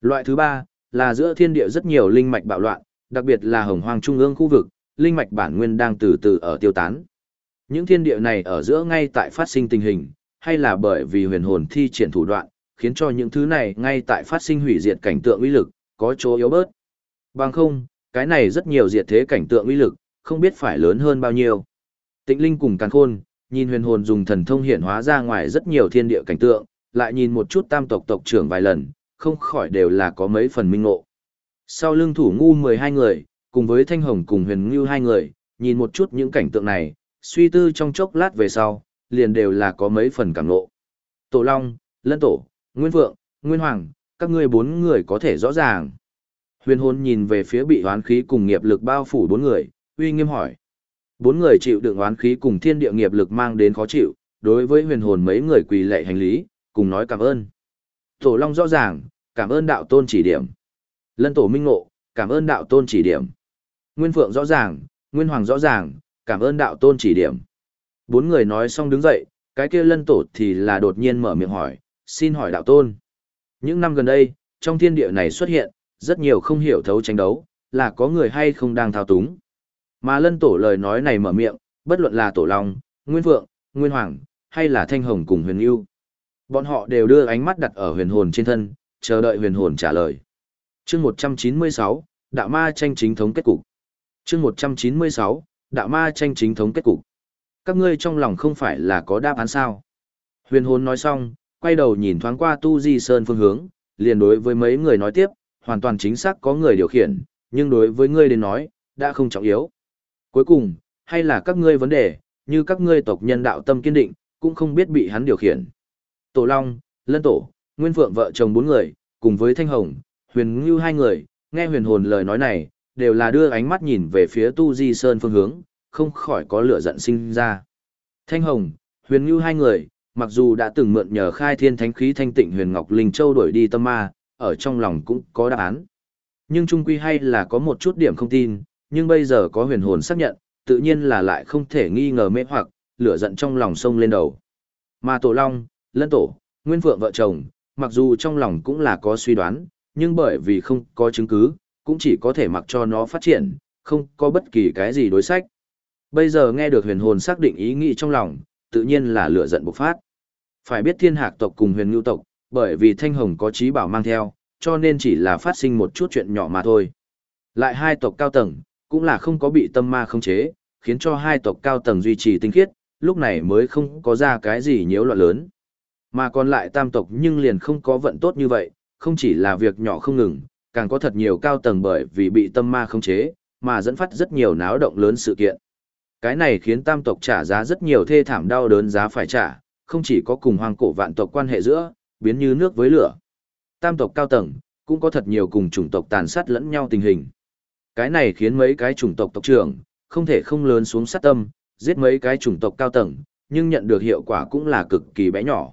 Loại thứ ba, là giữa thiên địa rất nhiều linh mạch bạo loạn, đặc biệt là hồng hoang trung ương khu vực, linh mạch bản nguyên đang từ từ ở tiêu tán. Những thiên địa này ở giữa ngay tại phát sinh tình hình, hay là bởi vì huyền hồn thi triển thủ đoạn, khiến cho những thứ này ngay tại phát sinh hủy diệt cảnh tượng uy lực, có chỗ yếu bớt. Bằng không, cái này rất nhiều diệt thế cảnh tượng uy lực, không biết phải lớn hơn bao nhiêu. Tịnh Linh cùng Càn Khôn, nhìn huyền hồn dùng thần thông hiện hóa ra ngoài rất nhiều thiên địa cảnh tượng, lại nhìn một chút tam tộc tộc trưởng vài lần, không khỏi đều là có mấy phần minh ngộ. Sau lưng thủ ngu 12 người, cùng với Thanh Hồng cùng huyền ngưu hai người, nhìn một chút những cảnh tượng này, suy tư trong chốc lát về sau, liền đều là có mấy phần cảm ngộ. Tổ Long, Lân Tổ, Nguyên Vượng, Nguyên Hoàng, các ngươi bốn người có thể rõ ràng. Huyền hồn nhìn về phía bị hoán khí cùng nghiệp lực bao phủ bốn người, uy nghiêm hỏi. Bốn người chịu đựng hoán khí cùng thiên địa nghiệp lực mang đến khó chịu, đối với huyền hồn mấy người quỳ lệ hành lý, cùng nói cảm ơn. Tổ Long rõ ràng, cảm ơn đạo tôn chỉ điểm. Lân Tổ Minh Ngộ, cảm ơn đạo tôn chỉ điểm. Nguyên Phượng rõ ràng, Nguyên Hoàng rõ ràng, cảm ơn đạo tôn chỉ điểm. Bốn người nói xong đứng dậy, cái kia lân tổ thì là đột nhiên mở miệng hỏi, xin hỏi đạo tôn. Những năm gần đây, trong thiên địa này xuất hiện, rất nhiều không hiểu thấu tranh đấu, là có người hay không đang thao túng. Mà lân tổ lời nói này mở miệng, bất luận là tổ long, nguyên vượng, nguyên hoàng, hay là thanh hồng cùng huyền yêu. Bọn họ đều đưa ánh mắt đặt ở huyền hồn trên thân, chờ đợi huyền hồn trả lời. chương 196, đạo ma tranh chính thống kết cục. chương 196, đạo ma tranh chính thống kết cục. Các ngươi trong lòng không phải là có đáp án sao. Huyền hồn nói xong, quay đầu nhìn thoáng qua tu di sơn phương hướng, liền đối với mấy người nói tiếp, hoàn toàn chính xác có người điều khiển, nhưng đối với ngươi đến nói, đã không trọng yếu. Cuối cùng, hay là các ngươi vấn đề, như các ngươi tộc nhân đạo tâm kiên định, cũng không biết bị hắn điều khiển. Tổ Long, Lân Tổ, Nguyên Phượng vợ chồng bốn người, cùng với Thanh Hồng, Huyền Ngưu hai người, nghe huyền hồn lời nói này, đều là đưa ánh mắt nhìn về phía Tu Di Sơn phương hướng, không khỏi có lửa giận sinh ra. Thanh Hồng, Huyền Ngưu hai người, mặc dù đã từng mượn nhờ khai thiên thánh khí thanh tịnh huyền ngọc linh châu đuổi đi tâm ma, ở trong lòng cũng có đáp án. Nhưng trung quy hay là có một chút điểm không tin, nhưng bây giờ có huyền hồn xác nhận, tự nhiên là lại không thể nghi ngờ mê hoặc, lửa giận trong lòng sông lên đầu. Mà Tổ Long, Lân Tổ, Nguyên Phượng vợ chồng, mặc dù trong lòng cũng là có suy đoán, nhưng bởi vì không có chứng cứ, cũng chỉ có thể mặc cho nó phát triển, không có bất kỳ cái gì đối sách. Bây giờ nghe được huyền hồn xác định ý nghĩ trong lòng, tự nhiên là lửa giận bộc phát. Phải biết thiên hạc tộc cùng huyền ngưu tộc, bởi vì thanh hồng có trí bảo mang theo, cho nên chỉ là phát sinh một chút chuyện nhỏ mà thôi. Lại hai tộc cao tầng, cũng là không có bị tâm ma khống chế, khiến cho hai tộc cao tầng duy trì tinh khiết, lúc này mới không có ra cái gì nhiễu loạn lớn. Mà còn lại tam tộc nhưng liền không có vận tốt như vậy, không chỉ là việc nhỏ không ngừng, càng có thật nhiều cao tầng bởi vì bị tâm ma khống chế, mà dẫn phát rất nhiều náo động lớn sự kiện. Cái này khiến tam tộc trả giá rất nhiều thê thảm đau đớn giá phải trả, không chỉ có cùng hoàng cổ vạn tộc quan hệ giữa, biến như nước với lửa. Tam tộc cao tầng, cũng có thật nhiều cùng chủng tộc tàn sát lẫn nhau tình hình. Cái này khiến mấy cái chủng tộc tộc trưởng, không thể không lớn xuống sát tâm, giết mấy cái chủng tộc cao tầng, nhưng nhận được hiệu quả cũng là cực kỳ bé nhỏ.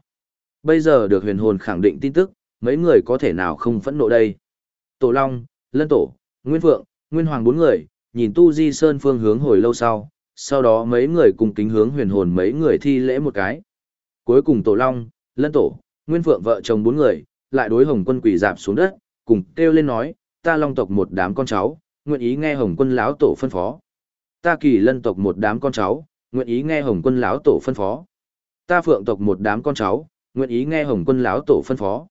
Bây giờ được huyền hồn khẳng định tin tức, mấy người có thể nào không phẫn nộ đây. Tổ Long, Lân Tổ, Nguyên Phượng, Nguyên Hoàng bốn người, nhìn Tu Di Sơn phương hướng hồi lâu sau, sau đó mấy người cùng kính hướng huyền hồn mấy người thi lễ một cái. Cuối cùng Tổ Long, Lân Tổ, Nguyên Phượng vợ chồng bốn người, lại đối Hồng Quân quỳ dạp xuống đất, cùng kêu lên nói, ta Long tộc một đám con cháu, nguyện ý nghe Hồng Quân lão tổ phân phó. Ta Kỳ Lân tộc một đám con cháu, nguyện ý nghe Hồng Quân lão tổ phân phó. Ta Phượng tộc một đám con cháu, nguyện ý nghe Hồng Quân lão tổ phân phó.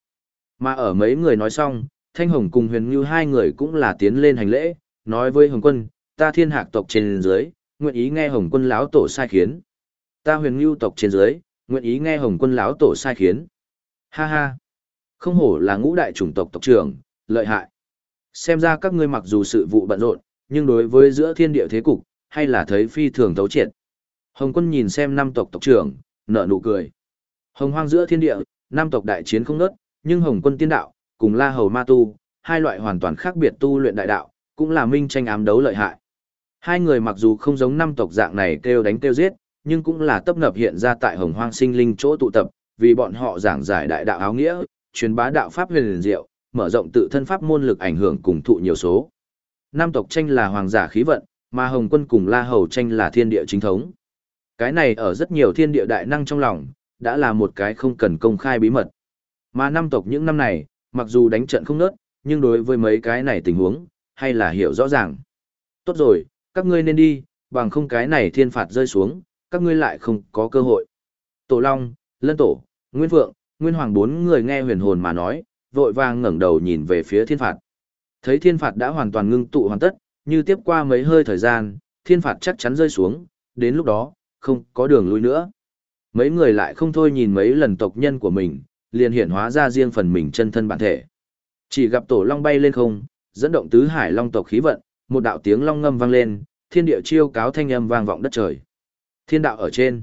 Mà ở mấy người nói xong, Thanh Hồng cùng Huyền Như hai người cũng là tiến lên hành lễ, nói với Hồng Quân, ta Thiên Hạc tộc trên dưới, nguyện ý nghe Hồng Quân lão tổ sai khiến. Ta Huyền Như tộc trên dưới, nguyện ý nghe Hồng Quân lão tổ sai khiến. Ha ha. Không hổ là ngũ đại chủng tộc tộc trưởng, lợi hại. Xem ra các ngươi mặc dù sự vụ bận rộn, nhưng đối với giữa thiên địa thế cục, hay là thấy phi thường thấu triệt. Hồng quân nhìn xem năm tộc tộc trưởng, nở nụ cười. Hồng hoang giữa thiên địa, năm tộc đại chiến không nớt, nhưng Hồng quân tiên đạo, cùng La Hầu Ma Tu, hai loại hoàn toàn khác biệt tu luyện đại đạo, cũng là minh tranh ám đấu lợi hại. Hai người mặc dù không giống năm tộc dạng này kêu đánh kêu giết, nhưng cũng là tấp nập hiện ra tại Hồng Hoang sinh linh chỗ tụ tập, vì bọn họ giảng giải đại đạo áo nghĩa, truyền bá đạo pháp huyền liền diệu, mở rộng tự thân pháp môn lực ảnh hưởng cùng thụ nhiều số. Nam tộc tranh là hoàng giả khí vận, mà Hồng Quân cùng La Hầu tranh là thiên địa chính thống. Cái này ở rất nhiều thiên địa đại năng trong lòng, đã là một cái không cần công khai bí mật. Mà năm tộc những năm này, mặc dù đánh trận không nớt, nhưng đối với mấy cái này tình huống, hay là hiểu rõ ràng. Tốt rồi, các ngươi nên đi, bằng không cái này thiên phạt rơi xuống, các ngươi lại không có cơ hội. Tổ Long, Lân Tổ, Nguyên Phượng, Nguyên Hoàng bốn người nghe huyền hồn mà nói, vội vàng ngẩng đầu nhìn về phía thiên phạt. Thấy thiên phạt đã hoàn toàn ngưng tụ hoàn tất, như tiếp qua mấy hơi thời gian, thiên phạt chắc chắn rơi xuống, đến lúc đó, không có đường lui nữa. Mấy người lại không thôi nhìn mấy lần tộc nhân của mình, liền hiển hóa ra riêng phần mình chân thân bản thể. Chỉ gặp tổ long bay lên không, dẫn động tứ hải long tộc khí vận, một đạo tiếng long ngâm vang lên, thiên địa chiêu cáo thanh âm vang vọng đất trời. Thiên đạo ở trên.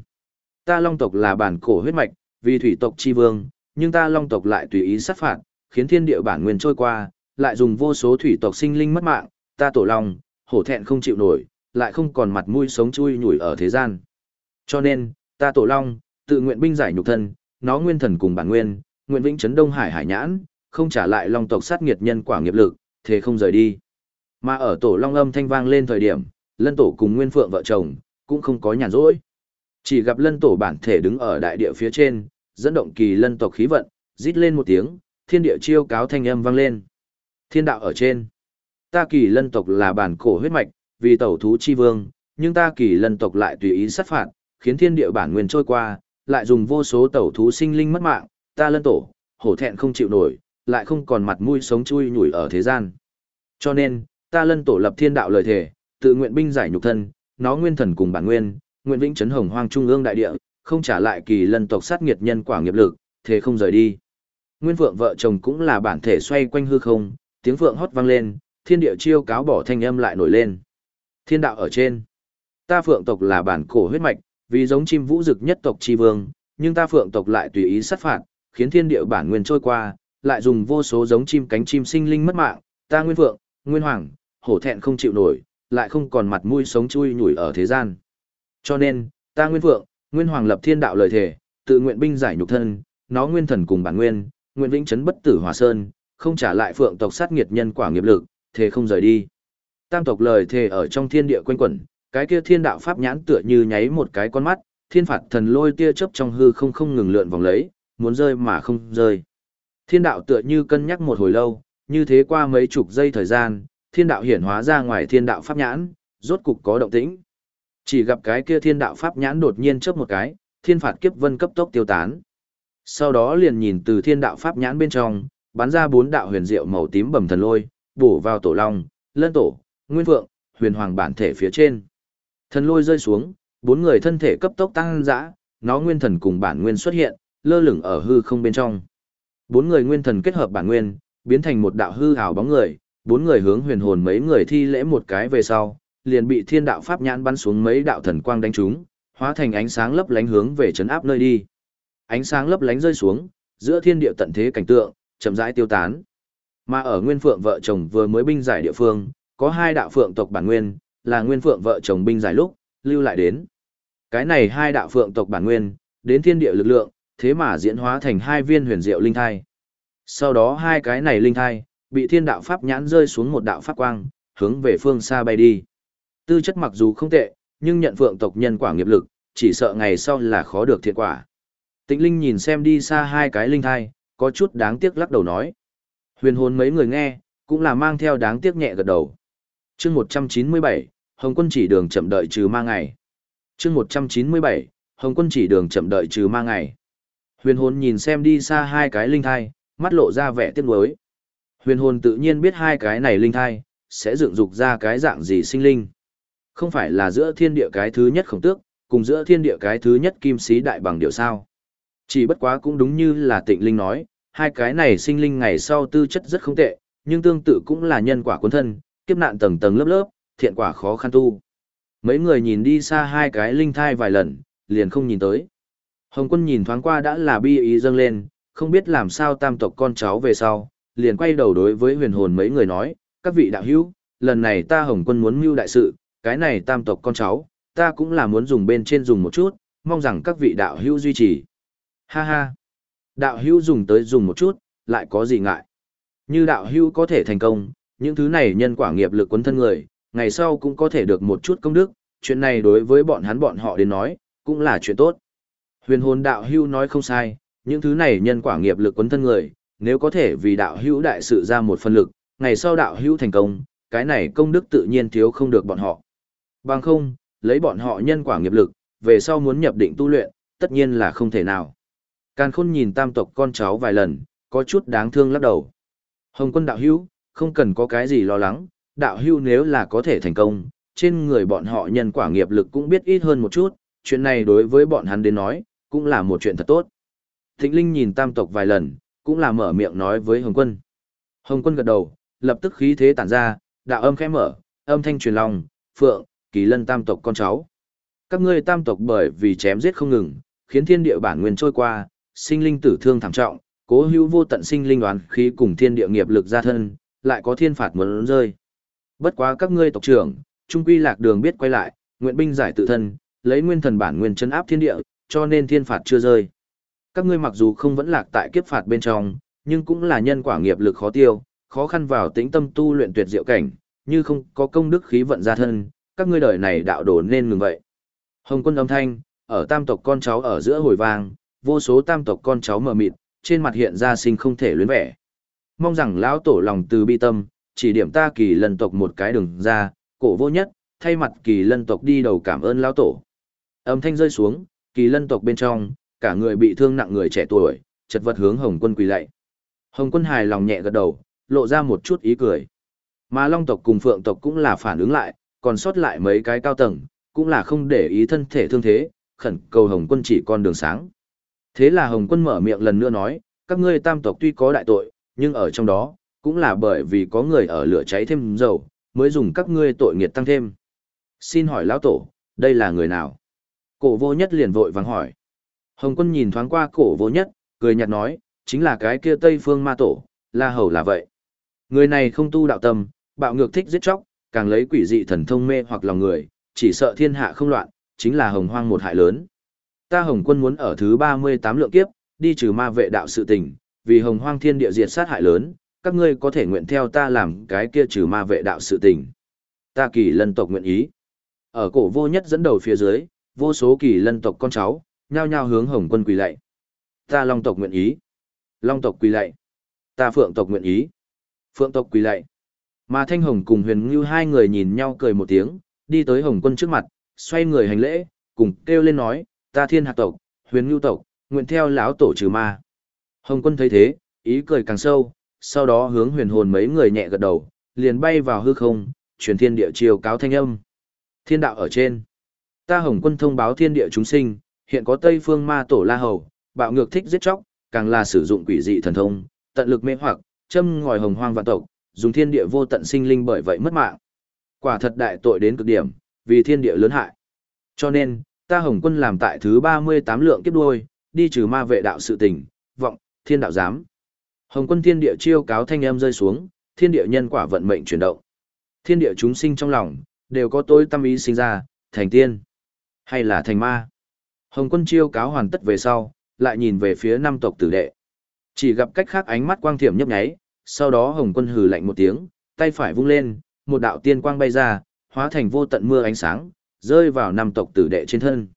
Ta long tộc là bản cổ huyết mạch, vì thủy tộc chi vương, nhưng ta long tộc lại tùy ý sát phạt, khiến thiên địa bản nguyên trôi qua, lại dùng vô số thủy tộc sinh linh mất mạng, ta tổ long, hổ thẹn không chịu nổi, lại không còn mặt mũi sống chui nhủi ở thế gian. Cho nên, ta tổ long, tự nguyện binh giải nhục thân, nó nguyên thần cùng bản nguyên, nguyện vĩnh chấn đông hải hải nhãn, không trả lại long tộc sát nghiệt nhân quả nghiệp lực, thế không rời đi. Mà ở tổ long âm thanh vang lên thời điểm, lân tổ cùng nguyên phượng vợ chồng, cũng không có nhàn rỗi. Chỉ gặp lân tổ bản thể đứng ở đại địa phía trên, dẫn động kỳ lân tộc khí vận, rít lên một tiếng, thiên địa chiêu cáo thanh âm vang lên. Thiên đạo ở trên. Ta kỳ lân tộc là bản cổ huyết mạch, vì tẩu thú chi vương, nhưng ta kỳ lân tộc lại tùy ý sát phạt, khiến thiên địa bản nguyên trôi qua, lại dùng vô số tẩu thú sinh linh mất mạng, ta lân tổ, hổ thẹn không chịu nổi, lại không còn mặt mũi sống chui nhủi ở thế gian. Cho nên, ta lân tổ lập thiên đạo lời thề, tự nguyện binh giải nhục thân, nó nguyên thần cùng bản nguyên, nguyện vĩnh chấn hồng hoang trung ương đại địa, không trả lại kỳ lân tộc sát nghiệt nhân quả nghiệp lực, thế không rời đi. Nguyên Phượng vợ chồng cũng là bản thể xoay quanh hư không, tiếng vượng hót vang lên, thiên địa chiêu cáo bỏ thanh âm lại nổi lên. Thiên đạo ở trên. Ta phượng tộc là bản cổ huyết mạch, vì giống chim vũ dực nhất tộc chi vương, nhưng ta phượng tộc lại tùy ý sát phạt, khiến thiên địa bản nguyên trôi qua, lại dùng vô số giống chim cánh chim sinh linh mất mạng, ta nguyên phượng, nguyên hoàng, hổ thẹn không chịu nổi, lại không còn mặt mũi sống chui nhủi ở thế gian. Cho nên, ta nguyên vượng, nguyên hoàng lập thiên đạo lời thể, tự nguyện binh giải nhục thân, nó nguyên thần cùng bản nguyên, nguyện vĩnh chấn bất tử hòa sơn, không trả lại phượng tộc sát nghiệt nhân quả nghiệp lực, thế không rời đi. Tam tộc lời thề ở trong thiên địa quanh quẩn, cái kia thiên đạo pháp nhãn tựa như nháy một cái con mắt, thiên phạt thần lôi tia chớp trong hư không không ngừng lượn vòng lấy, muốn rơi mà không rơi. Thiên đạo tựa như cân nhắc một hồi lâu, như thế qua mấy chục giây thời gian, thiên đạo hiển hóa ra ngoài thiên đạo pháp nhãn, rốt cục có động tĩnh. Chỉ gặp cái kia thiên đạo pháp nhãn đột nhiên chớp một cái, thiên phạt kiếp vân cấp tốc tiêu tán. Sau đó liền nhìn từ thiên đạo pháp nhãn bên trong, bắn ra bốn đạo huyền diệu màu tím bầm thần lôi, bổ vào tổ long, lân tổ, nguyên vượng, huyền hoàng bản thể phía trên. Thần lôi rơi xuống, bốn người thân thể cấp tốc tăng dã, nó nguyên thần cùng bản nguyên xuất hiện, lơ lửng ở hư không bên trong. Bốn người nguyên thần kết hợp bản nguyên, biến thành một đạo hư ảo bóng người, bốn người hướng huyền hồn mấy người thi lễ một cái về sau, liền bị thiên đạo pháp nhãn bắn xuống mấy đạo thần quang đánh trúng, hóa thành ánh sáng lấp lánh hướng về trấn áp nơi đi. Ánh sáng lấp lánh rơi xuống, giữa thiên địa tận thế cảnh tượng, chậm rãi tiêu tán. Mà ở Nguyên Phượng vợ chồng vừa mới binh giải địa phương, có hai đạo phượng tộc bản nguyên, là Nguyên Phượng vợ chồng binh giải lúc, lưu lại đến. Cái này hai đạo phượng tộc bản nguyên, đến thiên địa lực lượng, thế mà diễn hóa thành hai viên huyền diệu linh thai. Sau đó hai cái này linh thai, bị thiên đạo pháp nhãn rơi xuống một đạo pháp quang, hướng về phương xa bay đi. Tư chất mặc dù không tệ, nhưng nhận phượng tộc nhân quả nghiệp lực, chỉ sợ ngày sau là khó được thiện quả. Tĩnh Linh nhìn xem đi xa hai cái linh thai, có chút đáng tiếc lắc đầu nói. Huyền hồn mấy người nghe, cũng là mang theo đáng tiếc nhẹ gật đầu. chương 197, Hồng quân chỉ đường chậm đợi trừ ma ngày. chương 197, Hồng quân chỉ đường chậm đợi trừ ma ngày. Huyền hồn nhìn xem đi xa hai cái linh thai, mắt lộ ra vẻ tiếc nuối. Huyền hồn tự nhiên biết hai cái này linh thai, sẽ dựng dục ra cái dạng gì sinh linh. Không phải là giữa thiên địa cái thứ nhất khổng tước, cùng giữa thiên địa cái thứ nhất kim sĩ đại bằng điều sao. Chỉ bất quá cũng đúng như là tịnh linh nói, hai cái này sinh linh ngày sau tư chất rất không tệ, nhưng tương tự cũng là nhân quả quân thân, kiếp nạn tầng tầng lớp lớp, thiện quả khó khăn tu. Mấy người nhìn đi xa hai cái linh thai vài lần, liền không nhìn tới. Hồng quân nhìn thoáng qua đã là bi ý dâng lên, không biết làm sao tam tộc con cháu về sau, liền quay đầu đối với huyền hồn mấy người nói, các vị đạo hữu, lần này ta Hồng quân muốn mưu đại sự, cái này tam tộc con cháu, ta cũng là muốn dùng bên trên dùng một chút, mong rằng các vị đạo hữu duy trì. Ha ha, đạo hữu dùng tới dùng một chút, lại có gì ngại. Như đạo hữu có thể thành công, những thứ này nhân quả nghiệp lực quấn thân người, ngày sau cũng có thể được một chút công đức, chuyện này đối với bọn hắn bọn họ đến nói, cũng là chuyện tốt. Huyền hồn đạo hưu nói không sai, những thứ này nhân quả nghiệp lực quấn thân người, nếu có thể vì đạo hữu đại sự ra một phân lực, ngày sau đạo hữu thành công, cái này công đức tự nhiên thiếu không được bọn họ. Bằng không, lấy bọn họ nhân quả nghiệp lực, về sau muốn nhập định tu luyện, tất nhiên là không thể nào. Càn khôn nhìn tam tộc con cháu vài lần, có chút đáng thương lắc đầu. Hồng quân đạo hữu, không cần có cái gì lo lắng, đạo hữu nếu là có thể thành công, trên người bọn họ nhân quả nghiệp lực cũng biết ít hơn một chút, chuyện này đối với bọn hắn đến nói, cũng là một chuyện thật tốt. Thịnh Linh nhìn tam tộc vài lần, cũng là mở miệng nói với Hồng quân. Hồng quân gật đầu, lập tức khí thế tản ra, đạo âm khẽ mở, âm thanh truyền lòng, phượng, kỳ lân tam tộc con cháu. Các ngươi tam tộc bởi vì chém giết không ngừng, khiến thiên địa bản nguyên trôi qua, sinh linh tử thương thảm trọng, cố hữu vô tận sinh linh oán khí cùng thiên địa nghiệp lực ra thân, lại có thiên phạt muốn rơi. Bất quá các ngươi tộc trưởng, trung quy lạc đường biết quay lại, nguyện binh giải tự thân, lấy nguyên thần bản nguyên chấn áp thiên địa, cho nên thiên phạt chưa rơi. Các ngươi mặc dù không vẫn lạc tại kiếp phạt bên trong, nhưng cũng là nhân quả nghiệp lực khó tiêu, khó khăn vào tĩnh tâm tu luyện tuyệt diệu cảnh, như không có công đức khí vận ra thân, các ngươi đời này đạo đổ nên ngừng vậy. Hồng quân âm thanh, ở tam tộc con cháu ở giữa hồi vang, vô số tam tộc con cháu mờ mịt, trên mặt hiện ra sinh không thể luyến vẻ. Mong rằng lão tổ lòng từ bi tâm, chỉ điểm ta kỳ lân tộc một cái đường ra, cổ vô nhất, thay mặt kỳ lân tộc đi đầu cảm ơn lão tổ. Âm thanh rơi xuống, kỳ lân tộc bên trong, cả người bị thương nặng người trẻ tuổi, chật vật hướng Hồng Quân quỳ lạy. Hồng Quân hài lòng nhẹ gật đầu, lộ ra một chút ý cười. Mà Long tộc cùng Phượng tộc cũng là phản ứng lại, còn sót lại mấy cái cao tầng, cũng là không để ý thân thể thương thế, khẩn cầu Hồng Quân chỉ con đường sáng. Thế là Hồng Quân mở miệng lần nữa nói, các ngươi tam tộc tuy có đại tội, nhưng ở trong đó, cũng là bởi vì có người ở lửa cháy thêm dầu, mới dùng các ngươi tội nghiệt tăng thêm. Xin hỏi lão tổ, đây là người nào? Cổ vô nhất liền vội vàng hỏi. Hồng quân nhìn thoáng qua cổ vô nhất, cười nhạt nói, chính là cái kia Tây Phương Ma Tổ, La Hầu là vậy. Người này không tu đạo tâm, bạo ngược thích giết chóc, càng lấy quỷ dị thần thông mê hoặc lòng người, chỉ sợ thiên hạ không loạn, chính là hồng hoang một hại lớn. Ta hồng quân muốn ở thứ 38 lượng kiếp, đi trừ ma vệ đạo sự tình, vì hồng hoang thiên địa diệt sát hại lớn, các ngươi có thể nguyện theo ta làm cái kia trừ ma vệ đạo sự tình. Ta kỳ lân tộc nguyện ý. Ở cổ vô nhất dẫn đầu phía dưới, vô số kỳ lân tộc con cháu, nhao nhao hướng hồng quân quỳ lạy. Ta long tộc nguyện ý. Long tộc quỳ lạy. Ta phượng tộc nguyện ý. Phượng tộc quỳ lạy. Mà Thanh Hồng cùng Huyền Ngưu hai người nhìn nhau cười một tiếng, đi tới Hồng Quân trước mặt, xoay người hành lễ, cùng kêu lên nói, ta thiên hạc tộc, Huyền Ngưu tộc, nguyện theo lão tổ trừ ma. Hồng Quân thấy thế, ý cười càng sâu, sau đó hướng huyền hồn mấy người nhẹ gật đầu, liền bay vào hư không, truyền thiên địa chiều cáo thanh âm. Thiên đạo ở trên. Ta Hồng Quân thông báo thiên địa chúng sinh, hiện có Tây Phương Ma Tổ La Hầu, bạo ngược thích giết chóc, càng là sử dụng quỷ dị thần thông, tận lực mê hoặc, châm ngòi hồng hoang vạn tộc, dùng thiên địa vô tận sinh linh bởi vậy mất mạng. Quả thật đại tội đến cực điểm, vì thiên địa lớn hại. Cho nên, ta Hồng Quân làm tại thứ 38 lượng kiếp đuôi, đi trừ ma vệ đạo sự tình, vọng, thiên đạo giám. Hồng Quân thiên địa chiêu cáo thanh âm rơi xuống, thiên địa nhân quả vận mệnh chuyển động. Thiên địa chúng sinh trong lòng, đều có tối tâm ý sinh ra, thành tiên, hay là thành ma. Hồng Quân chiêu cáo hoàn tất về sau, lại nhìn về phía năm tộc tử đệ. Chỉ gặp cách khác ánh mắt quang thiểm nhấp nháy, sau đó Hồng Quân hừ lạnh một tiếng, tay phải vung lên, một đạo tiên quang bay ra, hóa thành vô tận mưa ánh sáng, rơi vào năm tộc tử đệ trên thân.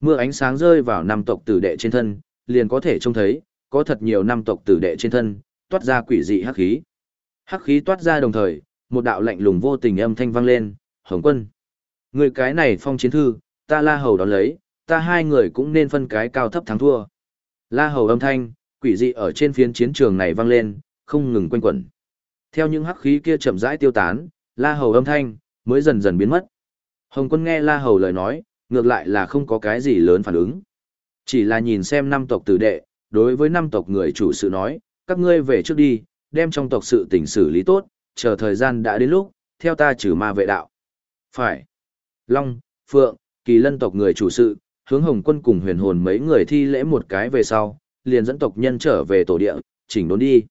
Mưa ánh sáng rơi vào năm tộc tử đệ trên thân, liền có thể trông thấy, có thật nhiều năm tộc tử đệ trên thân, toát ra quỷ dị hắc khí. Hắc khí toát ra đồng thời, một đạo lạnh lùng vô tình âm thanh vang lên, "Hồng Quân, người cái này phong chiến thư, ta La Hầu đón lấy, ta hai người cũng nên phân cái cao thấp thắng thua." La Hầu âm thanh, quỷ dị ở trên phiến chiến trường này vang lên, không ngừng quanh quẩn. Theo những hắc khí kia chậm rãi tiêu tán, La Hầu âm thanh mới dần dần biến mất. Hồng Quân nghe La Hầu lời nói, ngược lại là không có cái gì lớn phản ứng. Chỉ là nhìn xem năm tộc tử đệ, đối với năm tộc người chủ sự nói, các ngươi về trước đi, đem trong tộc sự tình xử lý tốt, chờ thời gian đã đến lúc, theo ta trừ ma vệ đạo. Phải. Long, Phượng, Kỳ Lân tộc người chủ sự, hướng Hồng Quân cùng huyền hồn mấy người thi lễ một cái về sau, liền dẫn tộc nhân trở về tổ địa, chỉnh đốn đi.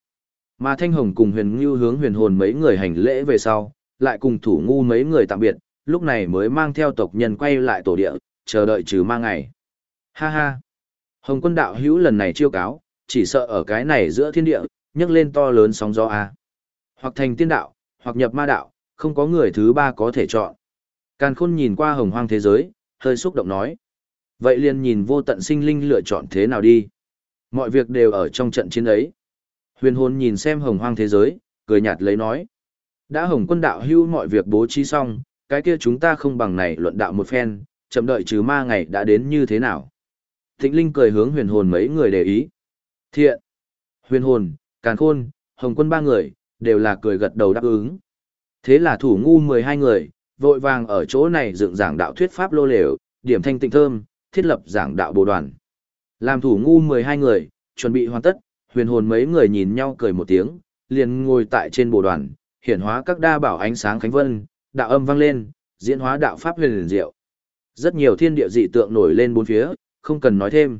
Mà Thanh Hồng cùng huyền ngưu hướng huyền hồn mấy người hành lễ về sau, lại cùng thủ ngu mấy người tạm biệt, lúc này mới mang theo tộc nhân quay lại tổ địa, chờ đợi trừ ma ngày. Ha ha! Hồng quân đạo hữu lần này chiêu cáo, chỉ sợ ở cái này giữa thiên địa, nhấc lên to lớn sóng gió a. Hoặc thành tiên đạo, hoặc nhập ma đạo, không có người thứ ba có thể chọn. Càn khôn nhìn qua hồng hoang thế giới, hơi xúc động nói. Vậy liền nhìn vô tận sinh linh lựa chọn thế nào đi. Mọi việc đều ở trong trận chiến ấy. Huyền hồn nhìn xem hồng hoang thế giới, cười nhạt lấy nói. Đã hồng quân đạo hưu mọi việc bố trí xong, cái kia chúng ta không bằng này luận đạo một phen, chậm đợi trừ ma ngày đã đến như thế nào. Thịnh Linh cười hướng huyền hồn mấy người để ý. Thiện, huyền hồn, càn khôn, hồng quân ba người, đều là cười gật đầu đáp ứng. Thế là thủ ngu 12 người, vội vàng ở chỗ này dựng giảng đạo thuyết pháp lô lều, điểm thanh tịnh thơm, thiết lập giảng đạo bồ đoàn. Làm thủ ngu 12 người, chuẩn bị hoàn tất, huyền hồn mấy người nhìn nhau cười một tiếng, liền ngồi tại trên bồ đoàn, hiển hóa các đa bảo ánh sáng khánh vân, đạo âm vang lên, diễn hóa đạo pháp huyền liền diệu. Rất nhiều thiên địa dị tượng nổi lên bốn phía, không cần nói thêm.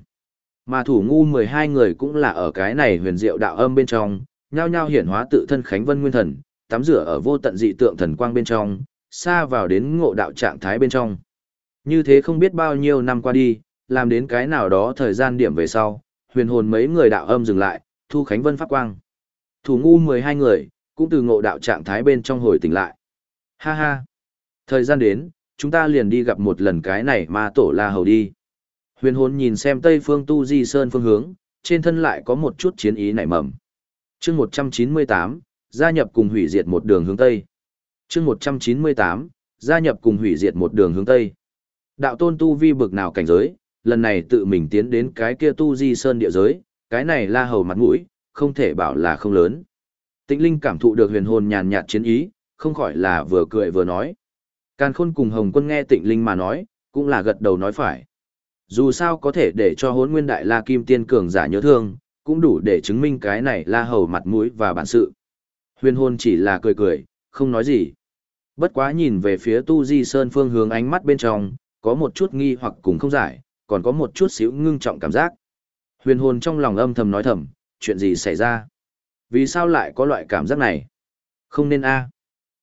Mà thủ ngu 12 người cũng là ở cái này huyền diệu đạo âm bên trong, nhao nhao hiển hóa tự thân khánh vân nguyên thần, tắm rửa ở vô tận dị tượng thần quang bên trong, xa vào đến ngộ đạo trạng thái bên trong. Như thế không biết bao nhiêu năm qua đi, làm đến cái nào đó thời gian điểm về sau, huyền hồn mấy người đạo âm dừng lại, thu khánh vân phát quang. Thủ ngu 12 người, cũng từ ngộ đạo trạng thái bên trong hồi tỉnh lại. Ha ha! Thời gian đến, chúng ta liền đi gặp một lần cái này mà tổ la hầu đi. Huyền hồn nhìn xem tây phương tu di sơn phương hướng, trên thân lại có một chút chiến ý nảy mầm. chương 198, gia nhập cùng hủy diệt một đường hướng Tây. chương 198, gia nhập cùng hủy diệt một đường hướng Tây. Đạo tôn tu vi bực nào cảnh giới, lần này tự mình tiến đến cái kia tu di sơn địa giới, cái này la hầu mặt mũi, không thể bảo là không lớn. Tĩnh Linh cảm thụ được huyền hồn nhàn nhạt chiến ý, không khỏi là vừa cười vừa nói. Càn khôn cùng Hồng quân nghe Tịnh Linh mà nói, cũng là gật đầu nói phải. Dù sao có thể để cho hốn nguyên đại la kim tiên cường giả nhớ thương, cũng đủ để chứng minh cái này la hầu mặt mũi và bản sự. Huyền hồn chỉ là cười cười, không nói gì. Bất quá nhìn về phía tu di sơn phương hướng ánh mắt bên trong, có một chút nghi hoặc cùng không giải, còn có một chút xíu ngưng trọng cảm giác. Huyền hồn trong lòng âm thầm nói thầm, chuyện gì xảy ra? Vì sao lại có loại cảm giác này? Không nên a. À.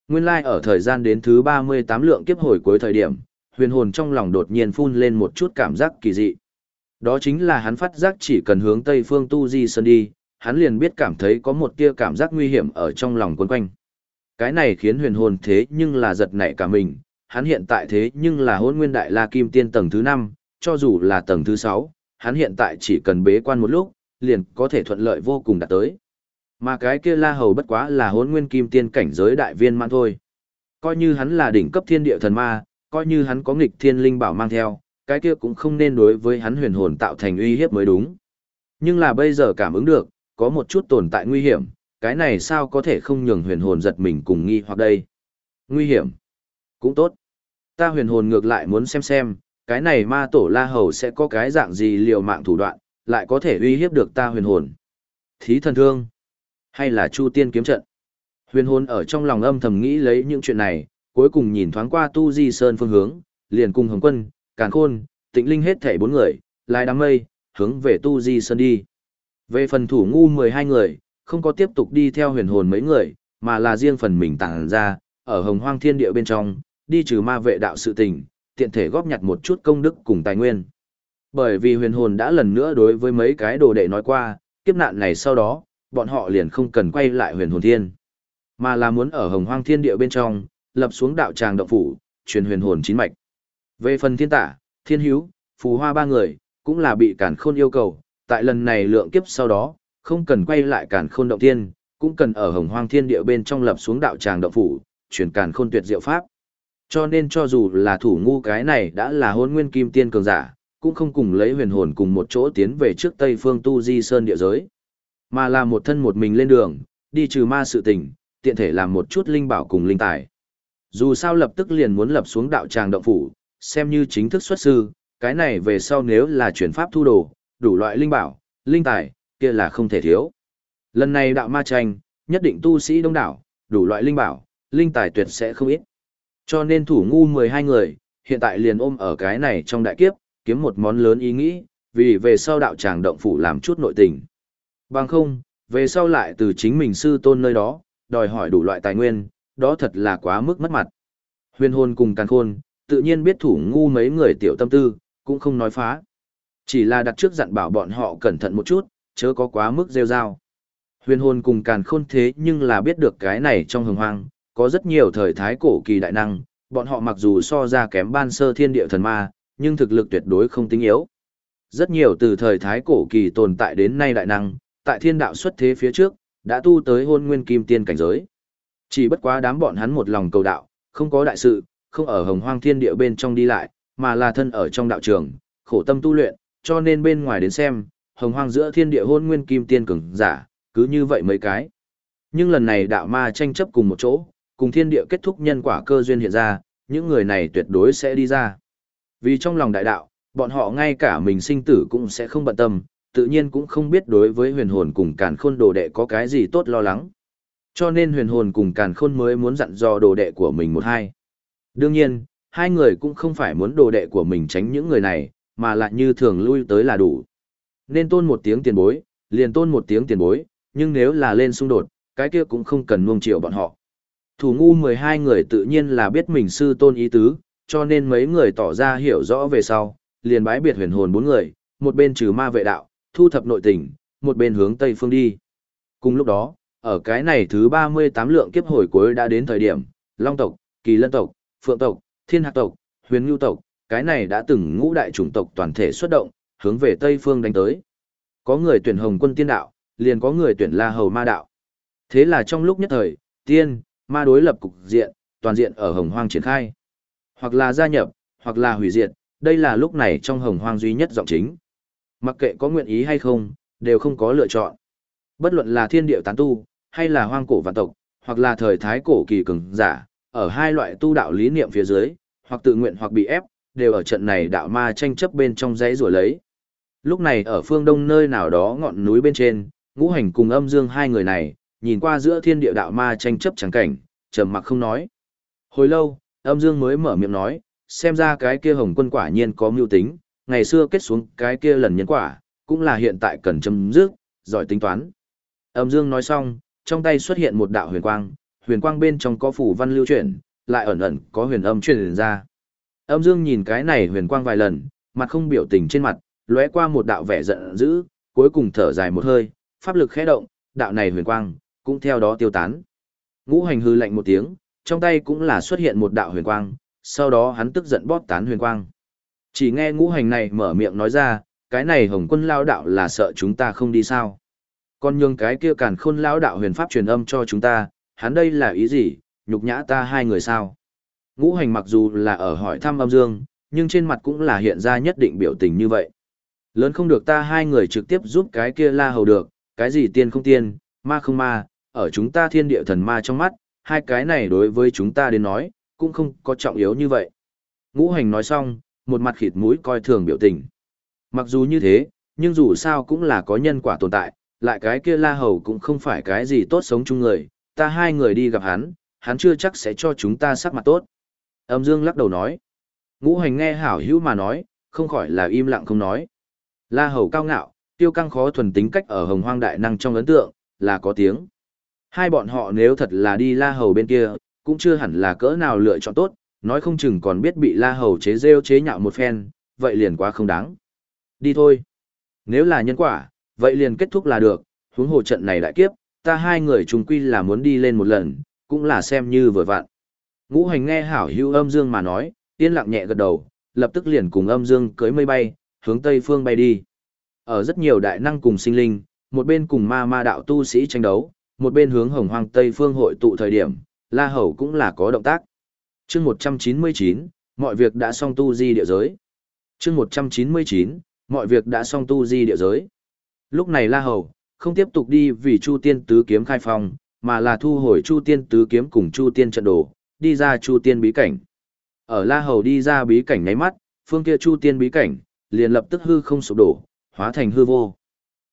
Nguyên lai like ở thời gian đến thứ 38 lượng kiếp hồi cuối thời điểm, huyền hồn trong lòng đột nhiên phun lên một chút cảm giác kỳ dị. Đó chính là hắn phát giác chỉ cần hướng Tây Phương Tu Di Sơn đi, hắn liền biết cảm thấy có một tia cảm giác nguy hiểm ở trong lòng quấn quanh. Cái này khiến huyền hồn thế nhưng là giật nảy cả mình, hắn hiện tại thế nhưng là hôn nguyên đại la kim tiên tầng thứ 5, cho dù là tầng thứ 6, hắn hiện tại chỉ cần bế quan một lúc, liền có thể thuận lợi vô cùng đạt tới. Mà cái kia la hầu bất quá là hôn nguyên kim tiên cảnh giới đại viên mãn thôi. Coi như hắn là đỉnh cấp thiên địa thần ma, coi như hắn có nghịch thiên linh bảo mang theo, cái kia cũng không nên đối với hắn huyền hồn tạo thành uy hiếp mới đúng. Nhưng là bây giờ cảm ứng được, có một chút tồn tại nguy hiểm, cái này sao có thể không nhường huyền hồn giật mình cùng nghi hoặc đây. Nguy hiểm. Cũng tốt. Ta huyền hồn ngược lại muốn xem xem, cái này ma tổ la hầu sẽ có cái dạng gì liều mạng thủ đoạn, lại có thể uy hiếp được ta huyền hồn. Thí thần thương. Hay là chu tiên kiếm trận. Huyền hồn ở trong lòng âm thầm nghĩ lấy những chuyện này, cuối cùng nhìn thoáng qua tu di sơn phương hướng, liền cùng hồng quân, càn khôn, tịnh linh hết thảy bốn người, lái đám mây, hướng về tu di sơn đi. Về phần thủ ngu 12 người, không có tiếp tục đi theo huyền hồn mấy người, mà là riêng phần mình tản ra, ở hồng hoang thiên địa bên trong, đi trừ ma vệ đạo sự tình, tiện thể góp nhặt một chút công đức cùng tài nguyên. Bởi vì huyền hồn đã lần nữa đối với mấy cái đồ đệ nói qua, kiếp nạn này sau đó, bọn họ liền không cần quay lại huyền hồn thiên, mà là muốn ở hồng hoang thiên địa bên trong, lập xuống đạo tràng động phủ, truyền huyền hồn chín mạch. Về phần thiên tả, thiên hữu, phù hoa ba người, cũng là bị cản khôn yêu cầu, tại lần này lượng kiếp sau đó, không cần quay lại cản khôn động thiên, cũng cần ở hồng hoang thiên địa bên trong lập xuống đạo tràng động phủ, truyền cản khôn tuyệt diệu pháp. Cho nên cho dù là thủ ngu cái này đã là hôn nguyên kim tiên cường giả, cũng không cùng lấy huyền hồn cùng một chỗ tiến về trước Tây Phương Tu Di Sơn địa giới, mà là một thân một mình lên đường, đi trừ ma sự tình, tiện thể làm một chút linh bảo cùng linh tài. Dù sao lập tức liền muốn lập xuống đạo tràng động phủ, xem như chính thức xuất sư, cái này về sau nếu là chuyển pháp thu đồ, đủ loại linh bảo, linh tài, kia là không thể thiếu. Lần này đạo ma tranh, nhất định tu sĩ đông đảo, đủ loại linh bảo, linh tài tuyệt sẽ không ít. Cho nên thủ ngu 12 người, hiện tại liền ôm ở cái này trong đại kiếp, kiếm một món lớn ý nghĩ, vì về sau đạo tràng động phủ làm chút nội tình. Bằng không, về sau lại từ chính mình sư tôn nơi đó, đòi hỏi đủ loại tài nguyên, đó thật là quá mức mất mặt. Huyền hồn cùng càn khôn, tự nhiên biết thủ ngu mấy người tiểu tâm tư, cũng không nói phá. Chỉ là đặt trước dặn bảo bọn họ cẩn thận một chút, chớ có quá mức rêu rao. Huyền hồn cùng càn khôn thế nhưng là biết được cái này trong hồng hoang, có rất nhiều thời thái cổ kỳ đại năng, bọn họ mặc dù so ra kém ban sơ thiên địa thần ma, nhưng thực lực tuyệt đối không tính yếu. Rất nhiều từ thời thái cổ kỳ tồn tại đến nay đại năng, tại thiên đạo xuất thế phía trước, đã tu tới hôn nguyên kim tiên cảnh giới. Chỉ bất quá đám bọn hắn một lòng cầu đạo, không có đại sự, không ở hồng hoang thiên địa bên trong đi lại, mà là thân ở trong đạo trường, khổ tâm tu luyện, cho nên bên ngoài đến xem, hồng hoang giữa thiên địa hôn nguyên kim tiên cường giả, cứ như vậy mấy cái. Nhưng lần này đạo ma tranh chấp cùng một chỗ, cùng thiên địa kết thúc nhân quả cơ duyên hiện ra, những người này tuyệt đối sẽ đi ra. Vì trong lòng đại đạo, bọn họ ngay cả mình sinh tử cũng sẽ không bận tâm, tự nhiên cũng không biết đối với huyền hồn cùng càn khôn đồ đệ có cái gì tốt lo lắng. Cho nên huyền hồn cùng càn khôn mới muốn dặn dò đồ đệ của mình một hai. Đương nhiên, hai người cũng không phải muốn đồ đệ của mình tránh những người này, mà lại như thường lui tới là đủ. Nên tôn một tiếng tiền bối, liền tôn một tiếng tiền bối, nhưng nếu là lên xung đột, cái kia cũng không cần nuông chiều bọn họ. Thủ ngu 12 người tự nhiên là biết mình sư tôn ý tứ, cho nên mấy người tỏ ra hiểu rõ về sau, liền bái biệt huyền hồn bốn người, một bên trừ ma vệ đạo, thu thập nội tình, một bên hướng tây phương đi. Cùng lúc đó, ở cái này thứ 38 lượng kiếp hồi cuối đã đến thời điểm, Long tộc, Kỳ Lân tộc, Phượng tộc, Thiên Hạc tộc, Huyền Nhu tộc, cái này đã từng ngũ đại chủng tộc toàn thể xuất động, hướng về tây phương đánh tới. Có người tuyển hồng quân tiên đạo, liền có người tuyển la hầu ma đạo. Thế là trong lúc nhất thời, tiên, ma đối lập cục diện, toàn diện ở hồng hoang triển khai. Hoặc là gia nhập, hoặc là hủy diệt, đây là lúc này trong hồng hoang duy nhất giọng chính. Mặc kệ có nguyện ý hay không, đều không có lựa chọn. Bất luận là thiên điệu tán tu, hay là hoang cổ vạn tộc, hoặc là thời thái cổ kỳ cường giả, ở hai loại tu đạo lý niệm phía dưới, hoặc tự nguyện hoặc bị ép, đều ở trận này đạo ma tranh chấp bên trong dãy rủa lấy. Lúc này ở phương đông nơi nào đó ngọn núi bên trên, ngũ hành cùng âm dương hai người này, nhìn qua giữa thiên địa đạo ma tranh chấp chẳng cảnh, trầm mặc không nói. Hồi lâu, âm dương mới mở miệng nói, xem ra cái kia hồng quân quả nhiên có mưu tính, ngày xưa kết xuống cái kia lần nhân quả, cũng là hiện tại cần chấm dứt, giỏi tính toán. Âm dương nói xong, trong tay xuất hiện một đạo huyền quang, huyền quang bên trong có phủ văn lưu chuyển, lại ẩn ẩn có huyền âm truyền ra. Âm dương nhìn cái này huyền quang vài lần, mặt không biểu tình trên mặt, lóe qua một đạo vẻ giận dữ, cuối cùng thở dài một hơi, pháp lực khẽ động, đạo này huyền quang cũng theo đó tiêu tán. Ngũ hành hư lạnh một tiếng, trong tay cũng là xuất hiện một đạo huyền quang, sau đó hắn tức giận bóp tán huyền quang. Chỉ nghe ngũ hành này mở miệng nói ra, cái này hồng quân lao đạo là sợ chúng ta không đi sao. Còn nhường cái kia càn khôn lao đạo huyền pháp truyền âm cho chúng ta, hắn đây là ý gì, nhục nhã ta hai người sao. Ngũ hành mặc dù là ở hỏi thăm âm dương, nhưng trên mặt cũng là hiện ra nhất định biểu tình như vậy. Lớn không được ta hai người trực tiếp giúp cái kia la hầu được, cái gì tiên không tiên, ma không ma, ở chúng ta thiên địa thần ma trong mắt, hai cái này đối với chúng ta đến nói, cũng không có trọng yếu như vậy. Ngũ hành nói xong, một mặt khịt mũi coi thường biểu tình. Mặc dù như thế, nhưng dù sao cũng là có nhân quả tồn tại, lại cái kia la hầu cũng không phải cái gì tốt sống chung người, ta hai người đi gặp hắn, hắn chưa chắc sẽ cho chúng ta sắc mặt tốt. Âm Dương lắc đầu nói. Ngũ hành nghe hảo hữu mà nói, không khỏi là im lặng không nói. La hầu cao ngạo, tiêu căng khó thuần tính cách ở hồng hoang đại năng trong ấn tượng, là có tiếng. Hai bọn họ nếu thật là đi la hầu bên kia, cũng chưa hẳn là cỡ nào lựa chọn tốt, nói không chừng còn biết bị la hầu chế rêu chế nhạo một phen, vậy liền quá không đáng. Đi thôi. Nếu là nhân quả, vậy liền kết thúc là được, huống hồ trận này đại kiếp, ta hai người trùng quy là muốn đi lên một lần, cũng là xem như vừa vặn. Ngũ hành nghe hảo hữu âm dương mà nói, yên lặng nhẹ gật đầu, lập tức liền cùng âm dương cưới mây bay, hướng tây phương bay đi. Ở rất nhiều đại năng cùng sinh linh, một bên cùng ma ma đạo tu sĩ tranh đấu, một bên hướng hồng hoang tây phương hội tụ thời điểm, La Hầu cũng là có động tác. chương 199, mọi việc đã xong tu di địa giới. chương 199, mọi việc đã xong tu di địa giới. Lúc này La Hầu, không tiếp tục đi vì Chu Tiên Tứ Kiếm khai phong, mà là thu hồi Chu Tiên Tứ Kiếm cùng Chu Tiên trận đồ, đi ra Chu Tiên bí cảnh. Ở La Hầu đi ra bí cảnh nháy mắt, phương kia Chu Tiên bí cảnh, liền lập tức hư không sụp đổ, hóa thành hư vô.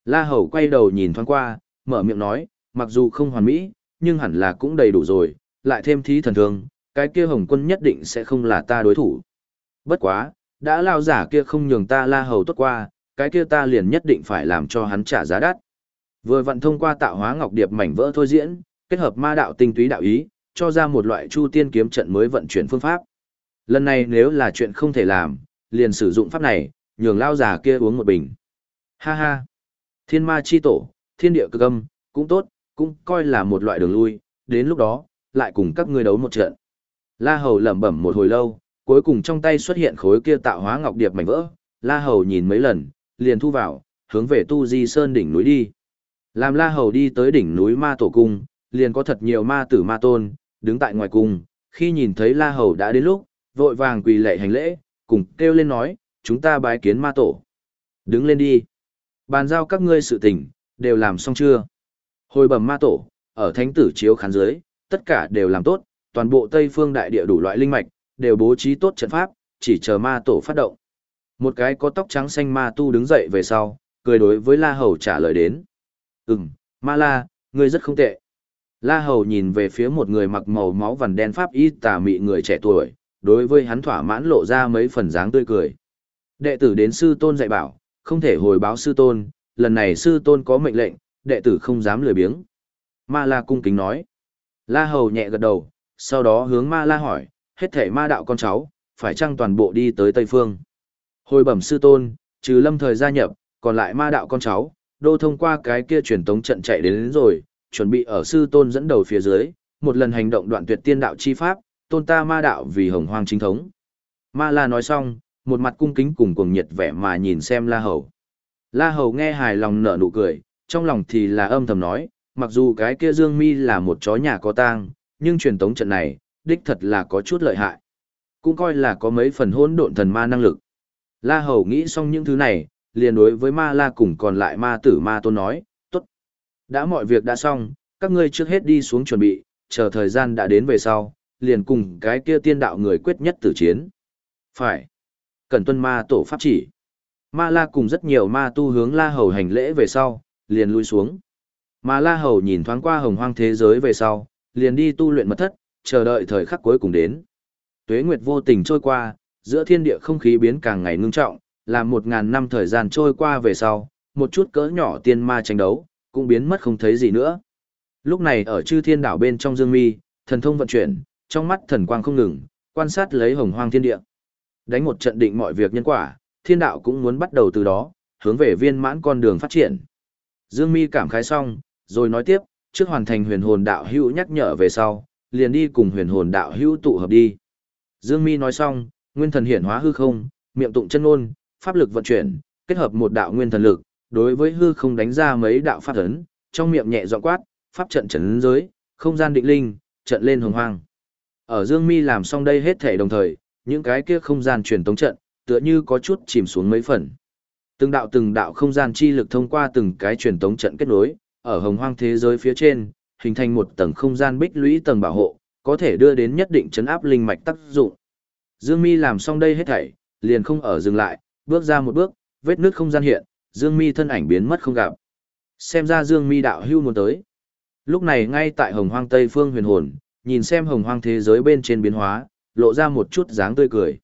La Hầu quay đầu nhìn thoáng qua, mở miệng nói, mặc dù không hoàn mỹ, nhưng hẳn là cũng đầy đủ rồi, lại thêm thí thần thương, cái kia hồng quân nhất định sẽ không là ta đối thủ. Bất quá, đã lao giả kia không nhường ta la hầu tốt qua, cái kia ta liền nhất định phải làm cho hắn trả giá đắt. Vừa vận thông qua tạo hóa ngọc điệp mảnh vỡ thôi diễn, kết hợp ma đạo tinh túy đạo ý, cho ra một loại chu tiên kiếm trận mới vận chuyển phương pháp. Lần này nếu là chuyện không thể làm, liền sử dụng pháp này, nhường lao giả kia uống một bình. Ha ha! Thiên ma chi tổ, thiên địa cực âm, cũng tốt, cũng coi là một loại đường lui, đến lúc đó, lại cùng các ngươi đấu một trận. La Hầu lẩm bẩm một hồi lâu, cuối cùng trong tay xuất hiện khối kia tạo hóa ngọc điệp mảnh vỡ, La Hầu nhìn mấy lần, liền thu vào, hướng về Tu Di Sơn đỉnh núi đi. Làm La Hầu đi tới đỉnh núi Ma Tổ Cung, liền có thật nhiều ma tử ma tôn, đứng tại ngoài cung, khi nhìn thấy La Hầu đã đến lúc, vội vàng quỳ lạy hành lễ, cùng kêu lên nói, chúng ta bái kiến ma tổ. Đứng lên đi. Bàn giao các ngươi sự tình, đều làm xong chưa? Hồi bẩm ma tổ, ở thánh tử chiếu khán dưới, tất cả đều làm tốt, toàn bộ Tây Phương đại địa đủ loại linh mạch, đều bố trí tốt trận pháp, chỉ chờ ma tổ phát động. Một cái có tóc trắng xanh ma tu đứng dậy về sau, cười đối với La Hầu trả lời đến. Ừm, ma la, ngươi rất không tệ. La Hầu nhìn về phía một người mặc màu máu vằn đen pháp y tà mị người trẻ tuổi, đối với hắn thỏa mãn lộ ra mấy phần dáng tươi cười. Đệ tử đến sư tôn dạy bảo, không thể hồi báo sư tôn, lần này sư tôn có mệnh lệnh, đệ tử không dám lười biếng. Ma La cung kính nói. La Hầu nhẹ gật đầu, sau đó hướng Ma La hỏi, hết thể ma đạo con cháu, phải chăng toàn bộ đi tới Tây Phương? Hồi bẩm sư tôn, trừ lâm thời gia nhập, còn lại ma đạo con cháu, đô thông qua cái kia truyền tống trận chạy đến, đến rồi, chuẩn bị ở sư tôn dẫn đầu phía dưới, một lần hành động đoạn tuyệt tiên đạo chi pháp, tôn ta ma đạo vì hồng hoang chính thống. Ma La nói xong, một mặt cung kính cùng cuồng nhiệt vẻ mà nhìn xem La Hầu. La Hầu nghe hài lòng nở nụ cười, trong lòng thì là âm thầm nói, mặc dù cái kia Dương Mi là một chó nhà có tang, nhưng truyền tống trận này, đích thật là có chút lợi hại. Cũng coi là có mấy phần hỗn độn thần ma năng lực. La Hầu nghĩ xong những thứ này, liền đối với ma la cùng còn lại ma tử ma tôn nói, tốt. Đã mọi việc đã xong, các ngươi trước hết đi xuống chuẩn bị, chờ thời gian đã đến về sau, liền cùng cái kia tiên đạo người quyết nhất tử chiến. Phải. Cần tuân ma tổ pháp chỉ. Ma la cùng rất nhiều ma tu hướng la hầu hành lễ về sau, liền lui xuống. Ma la hầu nhìn thoáng qua hồng hoang thế giới về sau, liền đi tu luyện mật thất, chờ đợi thời khắc cuối cùng đến. Tuế nguyệt vô tình trôi qua, giữa thiên địa không khí biến càng ngày ngưng trọng, làm một ngàn năm thời gian trôi qua về sau, một chút cỡ nhỏ tiên ma tranh đấu, cũng biến mất không thấy gì nữa. Lúc này ở chư thiên đảo bên trong dương mi, thần thông vận chuyển, trong mắt thần quang không ngừng, quan sát lấy hồng hoang thiên địa. Đánh một trận định mọi việc nhân quả, thiên đạo cũng muốn bắt đầu từ đó, hướng về viên mãn con đường phát triển. Dương mi cảm khái xong, rồi nói tiếp, trước hoàn thành huyền hồn đạo hữu nhắc nhở về sau, liền đi cùng huyền hồn đạo hữu tụ hợp đi. Dương mi nói xong, nguyên thần hiển hóa hư không, miệng tụng chân ngôn, pháp lực vận chuyển, kết hợp một đạo nguyên thần lực, đối với hư không đánh ra mấy đạo pháp ấn, trong miệng nhẹ giọng quát, pháp trận trấn giới, không gian định linh, trận lên hồng hoang. Ở Dương Mi làm xong đây hết thể đồng thời, những cái kia không gian truyền tống trận, tựa như có chút chìm xuống mấy phần. Từng đạo từng đạo không gian chi lực thông qua từng cái truyền tống trận kết nối, ở hồng hoang thế giới phía trên, hình thành một tầng không gian bích lũy tầng bảo hộ, có thể đưa đến nhất định chấn áp linh mạch tác dụng. Dương Mi làm xong đây hết thảy, liền không ở dừng lại, bước ra một bước, vết nước không gian hiện, Dương Mi thân ảnh biến mất không gặp. Xem ra Dương Mi đạo hưu muốn tới. Lúc này ngay tại Hồng Hoang Tây Phương Huyền Hồn, nhìn xem Hồng Hoang thế giới bên trên biến hóa, lộ ra một chút dáng tươi cười.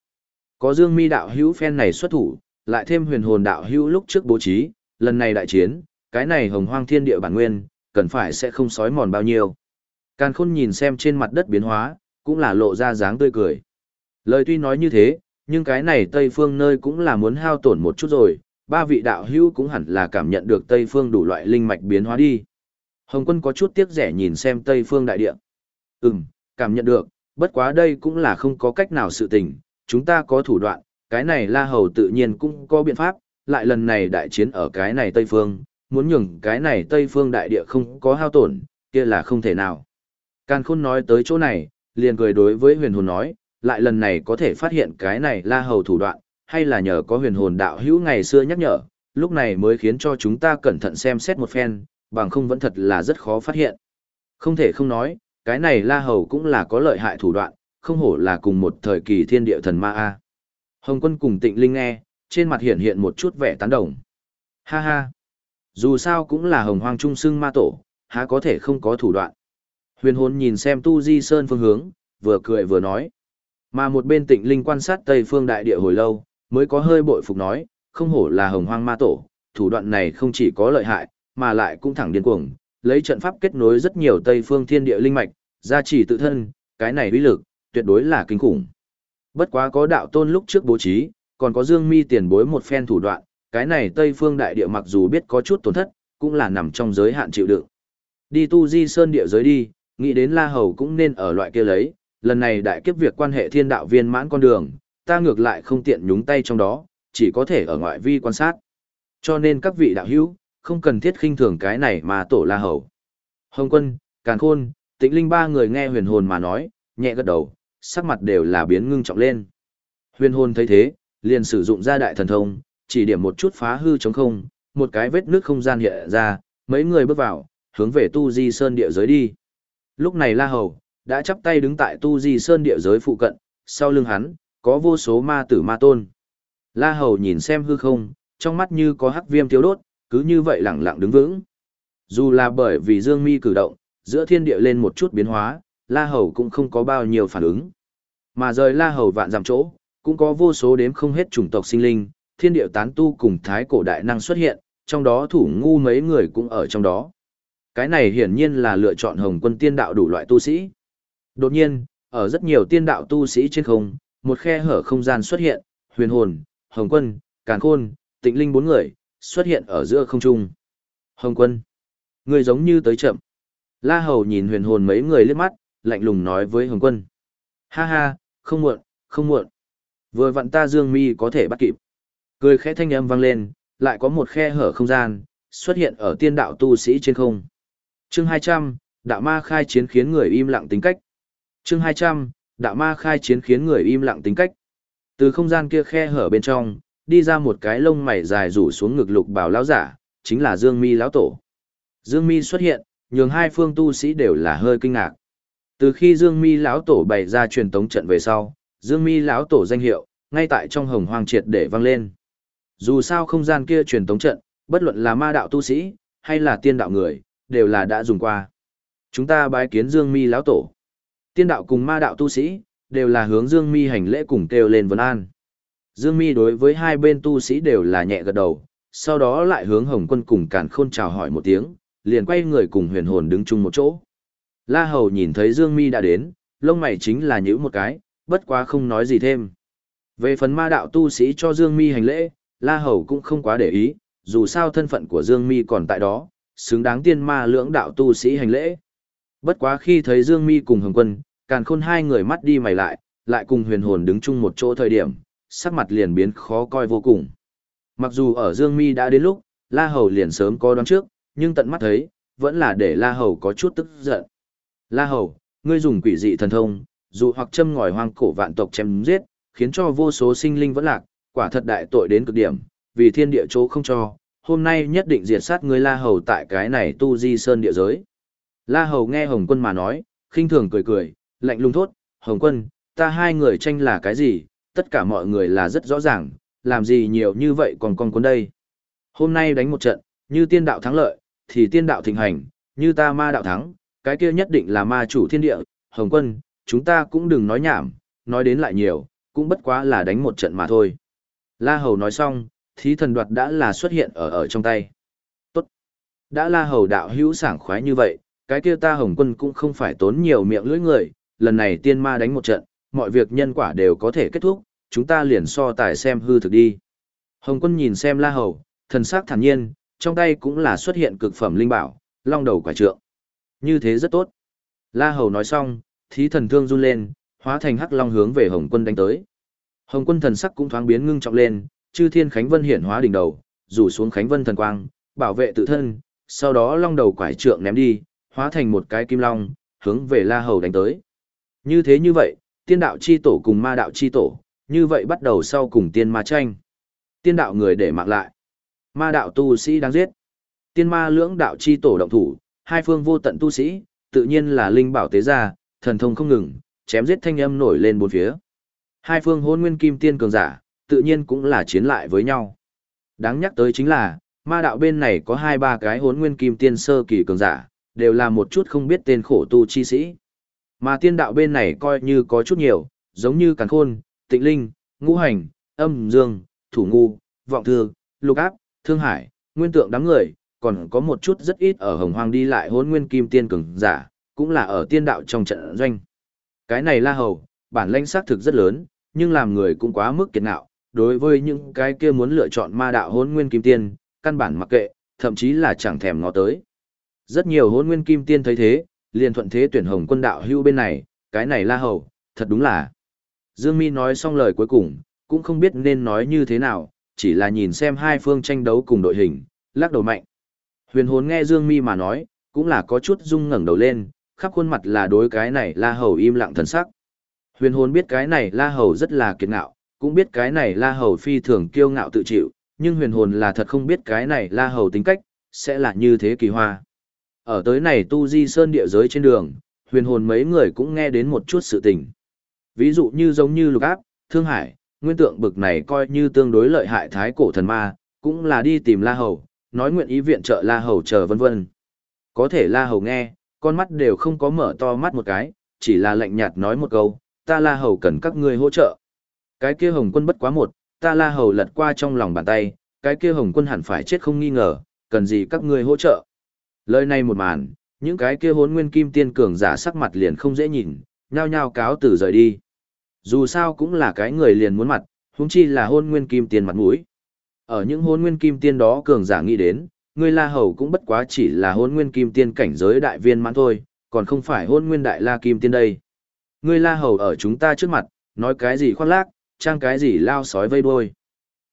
Có Dương Mi đạo hữu phen này xuất thủ, lại thêm Huyền Hồn đạo hữu lúc trước bố trí, lần này đại chiến, cái này Hồng Hoang thiên địa bản nguyên, cần phải sẽ không sói mòn bao nhiêu. Càn Khôn nhìn xem trên mặt đất biến hóa, cũng là lộ ra dáng tươi cười. Lời tuy nói như thế, nhưng cái này Tây Phương nơi cũng là muốn hao tổn một chút rồi, ba vị đạo hữu cũng hẳn là cảm nhận được Tây Phương đủ loại linh mạch biến hóa đi. Hồng quân có chút tiếc rẻ nhìn xem Tây Phương đại địa. Ừm, cảm nhận được, bất quá đây cũng là không có cách nào sự tình, chúng ta có thủ đoạn, cái này La Hầu tự nhiên cũng có biện pháp, lại lần này đại chiến ở cái này Tây Phương, muốn nhường cái này Tây Phương đại địa không có hao tổn, kia là không thể nào. Càn khôn nói tới chỗ này, liền cười đối với huyền hồn nói, lại lần này có thể phát hiện cái này la hầu thủ đoạn, hay là nhờ có huyền hồn đạo hữu ngày xưa nhắc nhở, lúc này mới khiến cho chúng ta cẩn thận xem xét một phen, bằng không vẫn thật là rất khó phát hiện. Không thể không nói, cái này la hầu cũng là có lợi hại thủ đoạn, không hổ là cùng một thời kỳ thiên địa thần ma A. Hồng quân cùng tịnh linh nghe, trên mặt hiện hiện một chút vẻ tán đồng. Ha ha! Dù sao cũng là hồng hoang trung Sưng ma tổ, há có thể không có thủ đoạn. Huyền hồn nhìn xem tu di sơn phương hướng, vừa cười vừa nói. Mà một bên tịnh linh quan sát Tây phương đại địa hồi lâu, mới có hơi bội phục nói, không hổ là hồng hoang ma tổ, thủ đoạn này không chỉ có lợi hại, mà lại cũng thẳng điên cuồng, lấy trận pháp kết nối rất nhiều Tây phương thiên địa linh mạch, gia trì tự thân, cái này uy lực, tuyệt đối là kinh khủng. Bất quá có đạo tôn lúc trước bố trí, còn có dương mi tiền bối một phen thủ đoạn, cái này Tây phương đại địa mặc dù biết có chút tổn thất, cũng là nằm trong giới hạn chịu đựng. Đi tu di sơn địa giới đi, nghĩ đến La Hầu cũng nên ở loại kia lấy, lần này đại kiếp việc quan hệ thiên đạo viên mãn con đường, ta ngược lại không tiện nhúng tay trong đó, chỉ có thể ở ngoại vi quan sát. Cho nên các vị đạo hữu, không cần thiết khinh thường cái này mà tổ La Hầu. Hồng Quân, Càn Khôn, Tĩnh Linh ba người nghe huyền hồn mà nói, nhẹ gật đầu, sắc mặt đều là biến ngưng trọng lên. Huyền hồn thấy thế, liền sử dụng ra đại thần thông, chỉ điểm một chút phá hư chống không, một cái vết nước không gian hiện ra, mấy người bước vào, hướng về tu di sơn địa giới đi. Lúc này La Hầu, đã chắp tay đứng tại tu di sơn địa giới phụ cận, sau lưng hắn, có vô số ma tử ma tôn. La Hầu nhìn xem hư không, trong mắt như có hắc viêm thiếu đốt, cứ như vậy lẳng lặng đứng vững. Dù là bởi vì Dương Mi cử động, giữa thiên địa lên một chút biến hóa, La Hầu cũng không có bao nhiêu phản ứng. Mà rời La Hầu vạn dặm chỗ, cũng có vô số đếm không hết chủng tộc sinh linh, thiên địa tán tu cùng thái cổ đại năng xuất hiện, trong đó thủ ngu mấy người cũng ở trong đó. Cái này hiển nhiên là lựa chọn hồng quân tiên đạo đủ loại tu sĩ. Đột nhiên, ở rất nhiều tiên đạo tu sĩ trên không, một khe hở không gian xuất hiện, huyền hồn, hồng quân, càn khôn, tịnh linh bốn người, xuất hiện ở giữa không trung. Hồng quân, người giống như tới chậm. La Hầu nhìn huyền hồn mấy người liếc mắt, lạnh lùng nói với hồng quân. Ha ha, không muộn, không muộn. Vừa vặn ta dương mi có thể bắt kịp. Cười khẽ thanh âm vang lên, lại có một khe hở không gian, xuất hiện ở tiên đạo tu sĩ trên không. Chương 200, đạo ma khai chiến khiến người im lặng tính cách. Chương 200, đạo ma khai chiến khiến người im lặng tính cách. Từ không gian kia khe hở bên trong, đi ra một cái lông mày dài rủ xuống ngực lục bảo lão giả, chính là Dương Mi lão tổ. Dương Mi xuất hiện, nhường hai phương tu sĩ đều là hơi kinh ngạc. Từ khi Dương Mi lão tổ bày ra truyền tống trận về sau, Dương Mi lão tổ danh hiệu ngay tại trong hồng hoang triệt để vang lên. Dù sao không gian kia truyền tống trận, bất luận là ma đạo tu sĩ hay là tiên đạo người, đều là đã dùng qua. Chúng ta bái kiến Dương Mi lão tổ. Tiên đạo cùng ma đạo tu sĩ đều là hướng Dương Mi hành lễ cùng kêu lên vấn an. Dương Mi đối với hai bên tu sĩ đều là nhẹ gật đầu, sau đó lại hướng Hồng Quân cùng Càn Khôn chào hỏi một tiếng, liền quay người cùng Huyền Hồn đứng chung một chỗ. La Hầu nhìn thấy Dương Mi đã đến, lông mày chính là nhíu một cái, bất quá không nói gì thêm. Về phần ma đạo tu sĩ cho Dương Mi hành lễ, La Hầu cũng không quá để ý, dù sao thân phận của Dương Mi còn tại đó, xứng đáng tiên ma lưỡng đạo tu sĩ hành lễ. Bất quá khi thấy Dương Mi cùng Hồng Quân, Càn Khôn hai người mắt đi mày lại, lại cùng Huyền Hồn đứng chung một chỗ thời điểm, sắc mặt liền biến khó coi vô cùng. Mặc dù ở Dương Mi đã đến lúc, La Hầu liền sớm có đoán trước, nhưng tận mắt thấy, vẫn là để La Hầu có chút tức giận. La Hầu, ngươi dùng quỷ dị thần thông, dù hoặc châm ngòi hoang cổ vạn tộc chém giết, khiến cho vô số sinh linh vẫn lạc, quả thật đại tội đến cực điểm, vì thiên địa chỗ không cho, hôm nay nhất định diệt sát ngươi La Hầu tại cái này tu di sơn địa giới. La Hầu nghe Hồng Quân mà nói, khinh thường cười cười, lạnh lùng thốt, Hồng Quân, ta hai người tranh là cái gì, tất cả mọi người là rất rõ ràng, làm gì nhiều như vậy còn con cuốn đây. Hôm nay đánh một trận, như tiên đạo thắng lợi, thì tiên đạo thịnh hành, như ta ma đạo thắng, cái kia nhất định là ma chủ thiên địa, Hồng Quân, chúng ta cũng đừng nói nhảm, nói đến lại nhiều, cũng bất quá là đánh một trận mà thôi. La Hầu nói xong, thí thần đoạt đã là xuất hiện ở ở trong tay. Tốt. Đã La Hầu đạo hữu sảng khoái như vậy, cái kia ta Hồng Quân cũng không phải tốn nhiều miệng lưỡi người, lần này tiên ma đánh một trận, mọi việc nhân quả đều có thể kết thúc, chúng ta liền so tài xem hư thực đi. Hồng quân nhìn xem la hầu, thần sắc thản nhiên, trong tay cũng là xuất hiện cực phẩm linh bảo, long đầu quả trượng. Như thế rất tốt. La hầu nói xong, thí thần thương run lên, hóa thành hắc long hướng về hồng quân đánh tới. Hồng quân thần sắc cũng thoáng biến ngưng trọng lên, chư thiên khánh vân hiển hóa đỉnh đầu, rủ xuống khánh vân thần quang, bảo vệ tự thân, sau đó long đầu quải trượng ném đi, hóa thành một cái kim long, hướng về la hầu đánh tới. Như thế như vậy, tiên đạo chi tổ cùng ma đạo chi tổ, như vậy bắt đầu sau cùng tiên ma tranh. Tiên đạo người để mạng lại. Ma đạo tu sĩ đang giết. Tiên ma lưỡng đạo chi tổ động thủ, hai phương vô tận tu sĩ, tự nhiên là linh bảo tế gia, thần thông không ngừng, chém giết thanh âm nổi lên bốn phía. Hai phương hôn nguyên kim tiên cường giả, tự nhiên cũng là chiến lại với nhau. Đáng nhắc tới chính là, ma đạo bên này có hai ba cái hốn nguyên kim tiên sơ kỳ cường giả, đều là một chút không biết tên khổ tu chi sĩ. Mà tiên đạo bên này coi như có chút nhiều, giống như càn khôn, tịnh linh, ngũ hành, âm dương, thủ ngu, vọng thư, lục áp, thương hải, nguyên tượng đám người, còn có một chút rất ít ở hồng hoang đi lại hôn nguyên kim tiên cường giả, cũng là ở tiên đạo trong trận doanh. Cái này la hầu, bản lãnh xác thực rất lớn, nhưng làm người cũng quá mức kiệt ngạo, đối với những cái kia muốn lựa chọn ma đạo hôn nguyên kim tiên, căn bản mặc kệ, thậm chí là chẳng thèm ngó tới. Rất nhiều hôn nguyên kim tiên thấy thế, liền thuận thế tuyển hồng quân đạo hưu bên này, cái này la hầu, thật đúng là. Dương Mi nói xong lời cuối cùng, cũng không biết nên nói như thế nào, chỉ là nhìn xem hai phương tranh đấu cùng đội hình, lắc đầu mạnh. Huyền hồn nghe Dương Mi mà nói, cũng là có chút rung ngẩng đầu lên, khắp khuôn mặt là đối cái này La Hầu im lặng thần sắc. Huyền hồn biết cái này La Hầu rất là kiệt ngạo, cũng biết cái này La Hầu phi thường kiêu ngạo tự chịu, nhưng huyền hồn là thật không biết cái này La Hầu tính cách, sẽ là như thế kỳ hoa. Ở tới này tu di sơn địa giới trên đường, huyền hồn mấy người cũng nghe đến một chút sự tình. Ví dụ như giống như lục áp, thương hải, nguyên tượng bực này coi như tương đối lợi hại thái cổ thần ma, cũng là đi tìm La Hầu, nói nguyện ý viện trợ La Hầu chờ vân vân. Có thể La Hầu nghe, con mắt đều không có mở to mắt một cái, chỉ là lạnh nhạt nói một câu, ta La Hầu cần các ngươi hỗ trợ. Cái kia Hồng quân bất quá một, ta La Hầu lật qua trong lòng bàn tay, cái kia Hồng quân hẳn phải chết không nghi ngờ, cần gì các ngươi hỗ trợ. Lời này một màn, những cái kia hốn nguyên kim tiên cường giả sắc mặt liền không dễ nhìn, nhao nhao cáo từ rời đi. Dù sao cũng là cái người liền muốn mặt, huống chi là hôn nguyên kim tiên mặt mũi. Ở những hôn nguyên kim tiên đó cường giả nghĩ đến, người La Hầu cũng bất quá chỉ là hôn nguyên kim tiên cảnh giới đại viên mãn thôi, còn không phải hôn nguyên đại la kim tiên đây. Người La Hầu ở chúng ta trước mặt, nói cái gì khoác lác, trang cái gì lao sói vây đuôi.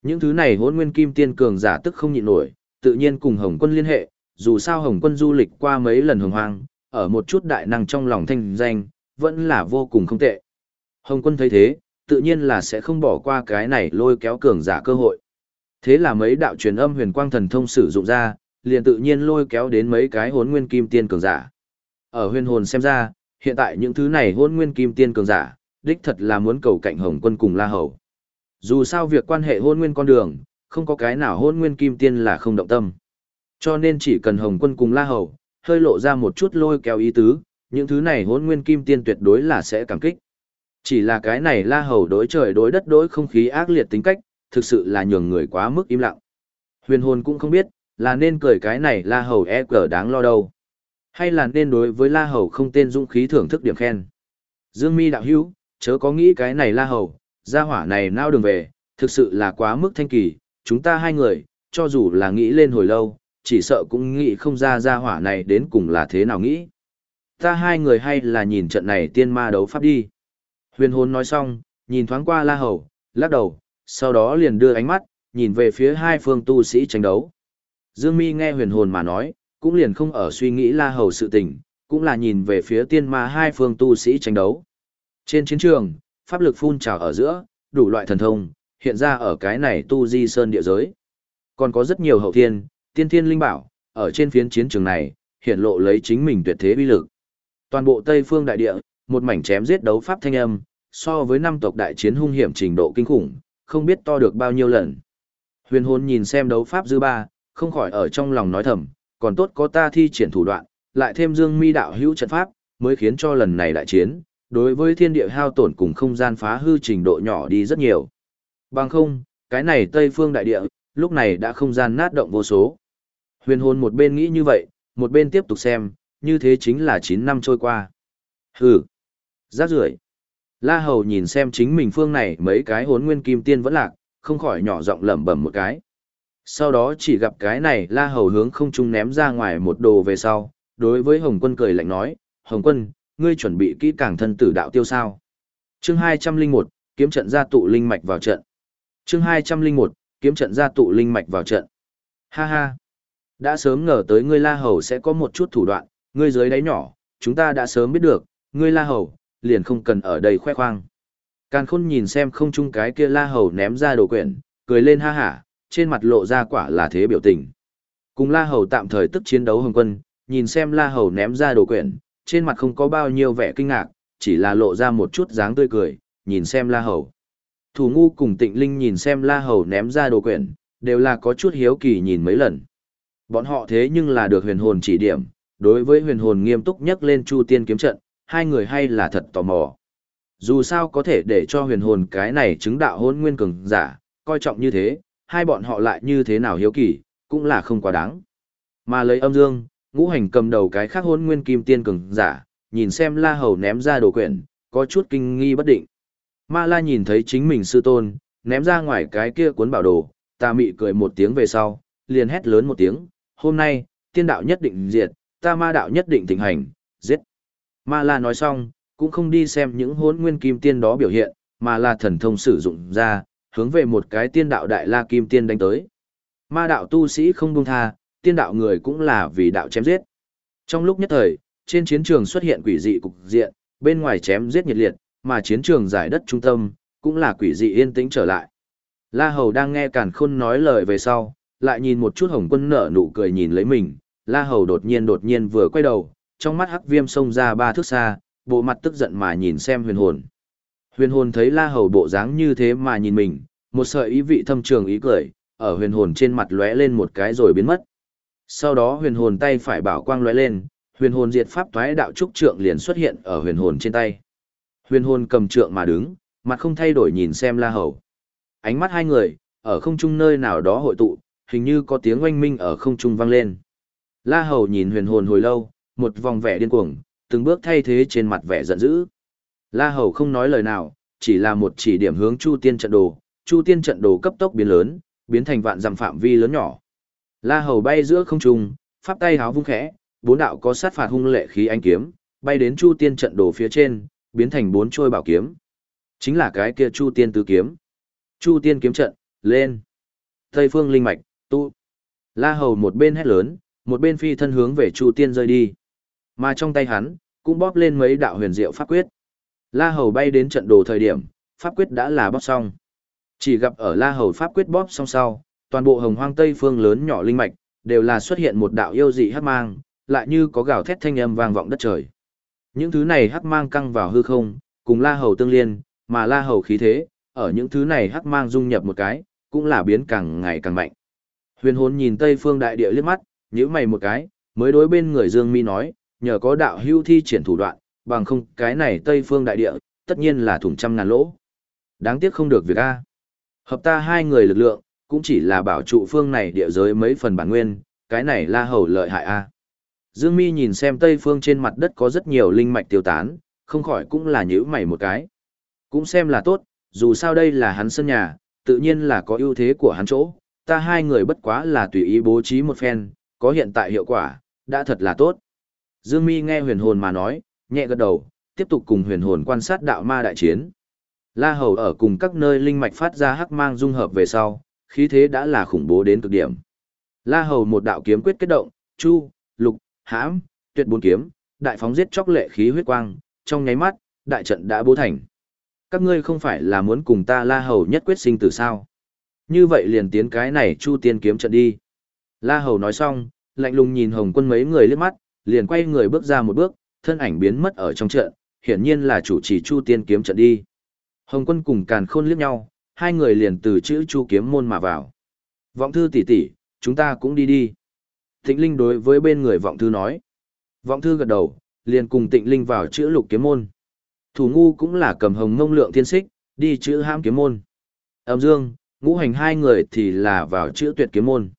Những thứ này hôn nguyên kim tiên cường giả tức không nhịn nổi, tự nhiên cùng Hồng quân liên hệ, dù sao Hồng quân du lịch qua mấy lần hồng hoang, ở một chút đại năng trong lòng thanh danh, vẫn là vô cùng không tệ. Hồng quân thấy thế, tự nhiên là sẽ không bỏ qua cái này lôi kéo cường giả cơ hội. Thế là mấy đạo truyền âm huyền quang thần thông sử dụng ra, liền tự nhiên lôi kéo đến mấy cái hốn nguyên kim tiên cường giả. Ở huyền hồn xem ra, hiện tại những thứ này hôn nguyên kim tiên cường giả, đích thật là muốn cầu cạnh hồng quân cùng la hầu. Dù sao việc quan hệ hôn nguyên con đường, không có cái nào hôn nguyên kim tiên là không động tâm. Cho nên chỉ cần hồng quân cùng la hầu, hơi lộ ra một chút lôi kéo ý tứ, những thứ này hôn nguyên kim tiên tuyệt đối là sẽ cảm kích. Chỉ là cái này la hầu đối trời đối đất đối không khí ác liệt tính cách, thực sự là nhường người quá mức im lặng. Huyền hồn cũng không biết, là nên cười cái này la hầu e cờ đáng lo đâu. Hay là nên đối với la hầu không tên dũng khí thưởng thức điểm khen. Dương mi đạo hữu, chớ có nghĩ cái này la hầu, gia hỏa này nao đường về, thực sự là quá mức thanh kỳ, chúng ta hai người, cho dù là nghĩ lên hồi lâu, chỉ sợ cũng nghĩ không ra gia hỏa này đến cùng là thế nào nghĩ. Ta hai người hay là nhìn trận này tiên ma đấu pháp đi. Huyền hồn nói xong, nhìn thoáng qua la hầu, lắc đầu, sau đó liền đưa ánh mắt, nhìn về phía hai phương tu sĩ tranh đấu. Dương mi nghe huyền hồn mà nói, cũng liền không ở suy nghĩ la hầu sự tình, cũng là nhìn về phía tiên ma hai phương tu sĩ tranh đấu. Trên chiến trường, pháp lực phun trào ở giữa, đủ loại thần thông, hiện ra ở cái này tu di sơn địa giới. Còn có rất nhiều hậu thiên, tiên thiên linh bảo, ở trên phiến chiến trường này, hiện lộ lấy chính mình tuyệt thế uy lực. Toàn bộ Tây phương đại địa, một mảnh chém giết đấu pháp thanh âm, so với năm tộc đại chiến hung hiểm trình độ kinh khủng, không biết to được bao nhiêu lần. Huyền hồn nhìn xem đấu pháp dư ba, không khỏi ở trong lòng nói thầm, còn tốt có ta thi triển thủ đoạn, lại thêm dương mi đạo hữu trận pháp, mới khiến cho lần này đại chiến, đối với thiên địa hao tổn cùng không gian phá hư trình độ nhỏ đi rất nhiều. Bằng không, cái này Tây phương đại địa, lúc này đã không gian nát động vô số. Huyền hồn một bên nghĩ như vậy, một bên tiếp tục xem, như thế chính là 9 năm trôi qua. Hừ, rác rưởi. La Hầu nhìn xem chính mình phương này mấy cái hốn nguyên kim tiên vẫn lạc, không khỏi nhỏ giọng lẩm bẩm một cái. Sau đó chỉ gặp cái này La Hầu hướng không trung ném ra ngoài một đồ về sau, đối với Hồng Quân cười lạnh nói, Hồng Quân, ngươi chuẩn bị kỹ càng thân tử đạo tiêu sao. Chương 201, kiếm trận gia tụ linh mạch vào trận. Chương 201, kiếm trận gia tụ linh mạch vào trận. Ha ha. Đã sớm ngờ tới ngươi La Hầu sẽ có một chút thủ đoạn, ngươi dưới đáy nhỏ, chúng ta đã sớm biết được, ngươi La Hầu, liền không cần ở đây khoe khoang. Càn khôn nhìn xem không chung cái kia La Hầu ném ra đồ quyển, cười lên ha hả, trên mặt lộ ra quả là thế biểu tình. Cùng La Hầu tạm thời tức chiến đấu hồng quân, nhìn xem La Hầu ném ra đồ quyển, trên mặt không có bao nhiêu vẻ kinh ngạc, chỉ là lộ ra một chút dáng tươi cười, nhìn xem La Hầu. Thủ ngu cùng tịnh linh nhìn xem La Hầu ném ra đồ quyển, đều là có chút hiếu kỳ nhìn mấy lần. Bọn họ thế nhưng là được huyền hồn chỉ điểm, đối với huyền hồn nghiêm túc nhất lên chu tiên kiếm trận, hai người hay là thật tò mò. Dù sao có thể để cho huyền hồn cái này chứng đạo hôn nguyên cường giả, coi trọng như thế, hai bọn họ lại như thế nào hiếu kỳ, cũng là không quá đáng. Mà lấy âm dương, ngũ hành cầm đầu cái khác hôn nguyên kim tiên cường giả, nhìn xem la hầu ném ra đồ quyển, có chút kinh nghi bất định. Ma la nhìn thấy chính mình sư tôn, ném ra ngoài cái kia cuốn bảo đồ, ta mị cười một tiếng về sau, liền hét lớn một tiếng, hôm nay, tiên đạo nhất định diệt, ta ma đạo nhất định thịnh hành, giết. Ma la nói xong, cũng không đi xem những hôn nguyên kim tiên đó biểu hiện, mà là thần thông sử dụng ra, hướng về một cái tiên đạo đại la kim tiên đánh tới. Ma đạo tu sĩ không buông tha, tiên đạo người cũng là vì đạo chém giết. Trong lúc nhất thời, trên chiến trường xuất hiện quỷ dị cục diện, bên ngoài chém giết nhiệt liệt, mà chiến trường giải đất trung tâm, cũng là quỷ dị yên tĩnh trở lại. La Hầu đang nghe Càn Khôn nói lời về sau, lại nhìn một chút Hồng Quân nở nụ cười nhìn lấy mình, La Hầu đột nhiên đột nhiên vừa quay đầu, trong mắt hắc viêm xông ra ba thước xa, bộ mặt tức giận mà nhìn xem huyền hồn. Huyền hồn thấy la hầu bộ dáng như thế mà nhìn mình, một sợi ý vị thâm trường ý cười, ở huyền hồn trên mặt lóe lên một cái rồi biến mất. Sau đó huyền hồn tay phải bảo quang lóe lên, huyền hồn diệt pháp toái đạo trúc trượng liền xuất hiện ở huyền hồn trên tay. Huyền hồn cầm trượng mà đứng, mặt không thay đổi nhìn xem la hầu. Ánh mắt hai người, ở không trung nơi nào đó hội tụ, hình như có tiếng oanh minh ở không trung vang lên. La hầu nhìn huyền hồn hồi lâu, một vòng vẻ điên cuồng, từng bước thay thế trên mặt vẻ giận dữ. La Hầu không nói lời nào, chỉ là một chỉ điểm hướng Chu Tiên trận đồ, Chu Tiên trận đồ cấp tốc biến lớn, biến thành vạn dặm phạm vi lớn nhỏ. La Hầu bay giữa không trung, pháp tay háo vung khẽ, bốn đạo có sát phạt hung lệ khí ánh kiếm, bay đến Chu Tiên trận đồ phía trên, biến thành bốn trôi bảo kiếm. Chính là cái kia Chu Tiên tứ kiếm. Chu Tiên kiếm trận, lên. Tây phương linh mạch, tu. La Hầu một bên hét lớn, một bên phi thân hướng về Chu Tiên rơi đi. Mà trong tay hắn, cũng bóp lên mấy đạo huyền diệu pháp quyết. La Hầu bay đến trận đồ thời điểm, pháp quyết đã là bóp xong. Chỉ gặp ở La Hầu pháp quyết bóp xong sau, toàn bộ hồng hoang tây phương lớn nhỏ linh mạch, đều là xuất hiện một đạo yêu dị hắc mang, lại như có gào thét thanh âm vang vọng đất trời. Những thứ này hắc mang căng vào hư không, cùng La Hầu tương liên, mà La Hầu khí thế, ở những thứ này hắc mang dung nhập một cái, cũng là biến càng ngày càng mạnh. Huyền hồn nhìn Tây Phương đại địa liếc mắt, nhíu mày một cái, mới đối bên người Dương Mi nói, nhờ có đạo hưu thi triển thủ đoạn, bằng không cái này Tây Phương đại địa, tất nhiên là thủng trăm ngàn lỗ. Đáng tiếc không được việc a. Hợp ta hai người lực lượng, cũng chỉ là bảo trụ phương này địa giới mấy phần bản nguyên, cái này La Hầu lợi hại a. Dương Mi nhìn xem Tây Phương trên mặt đất có rất nhiều linh mạch tiêu tán, không khỏi cũng là nhíu mày một cái. Cũng xem là tốt, dù sao đây là hắn sân nhà, tự nhiên là có ưu thế của hắn chỗ, ta hai người bất quá là tùy ý bố trí một phen, có hiện tại hiệu quả, đã thật là tốt. Dương Mi nghe huyền hồn mà nói, nhẹ gật đầu, tiếp tục cùng huyền hồn quan sát đạo ma đại chiến. La Hầu ở cùng các nơi linh mạch phát ra hắc mang dung hợp về sau, khí thế đã là khủng bố đến cực điểm. La Hầu một đạo kiếm quyết kết động, chu, lục, hãm, tuyệt bốn kiếm, đại phóng giết chóc lệ khí huyết quang, trong nháy mắt, đại trận đã bố thành. Các ngươi không phải là muốn cùng ta La Hầu nhất quyết sinh tử sao? Như vậy liền tiến cái này Chu Tiên kiếm trận đi. La Hầu nói xong, lạnh lùng nhìn Hồng Quân mấy người liếc mắt, liền quay người bước ra một bước, thân ảnh biến mất ở trong trận, hiển nhiên là chủ trì Chu Tiên kiếm trận đi. Hồng Quân cùng Càn Khôn liếc nhau, hai người liền từ chữ Chu kiếm môn mà vào. Vọng thư tỷ tỷ, chúng ta cũng đi đi. Tịnh Linh đối với bên người Vọng thư nói. Vọng thư gật đầu, liền cùng Tịnh Linh vào chữ lục kiếm môn. Thủ ngu cũng là cầm hồng ngông lượng thiên xích, đi chữ Hãm kiếm môn. Âm dương, ngũ hành hai người thì là vào chữ tuyệt kiếm môn.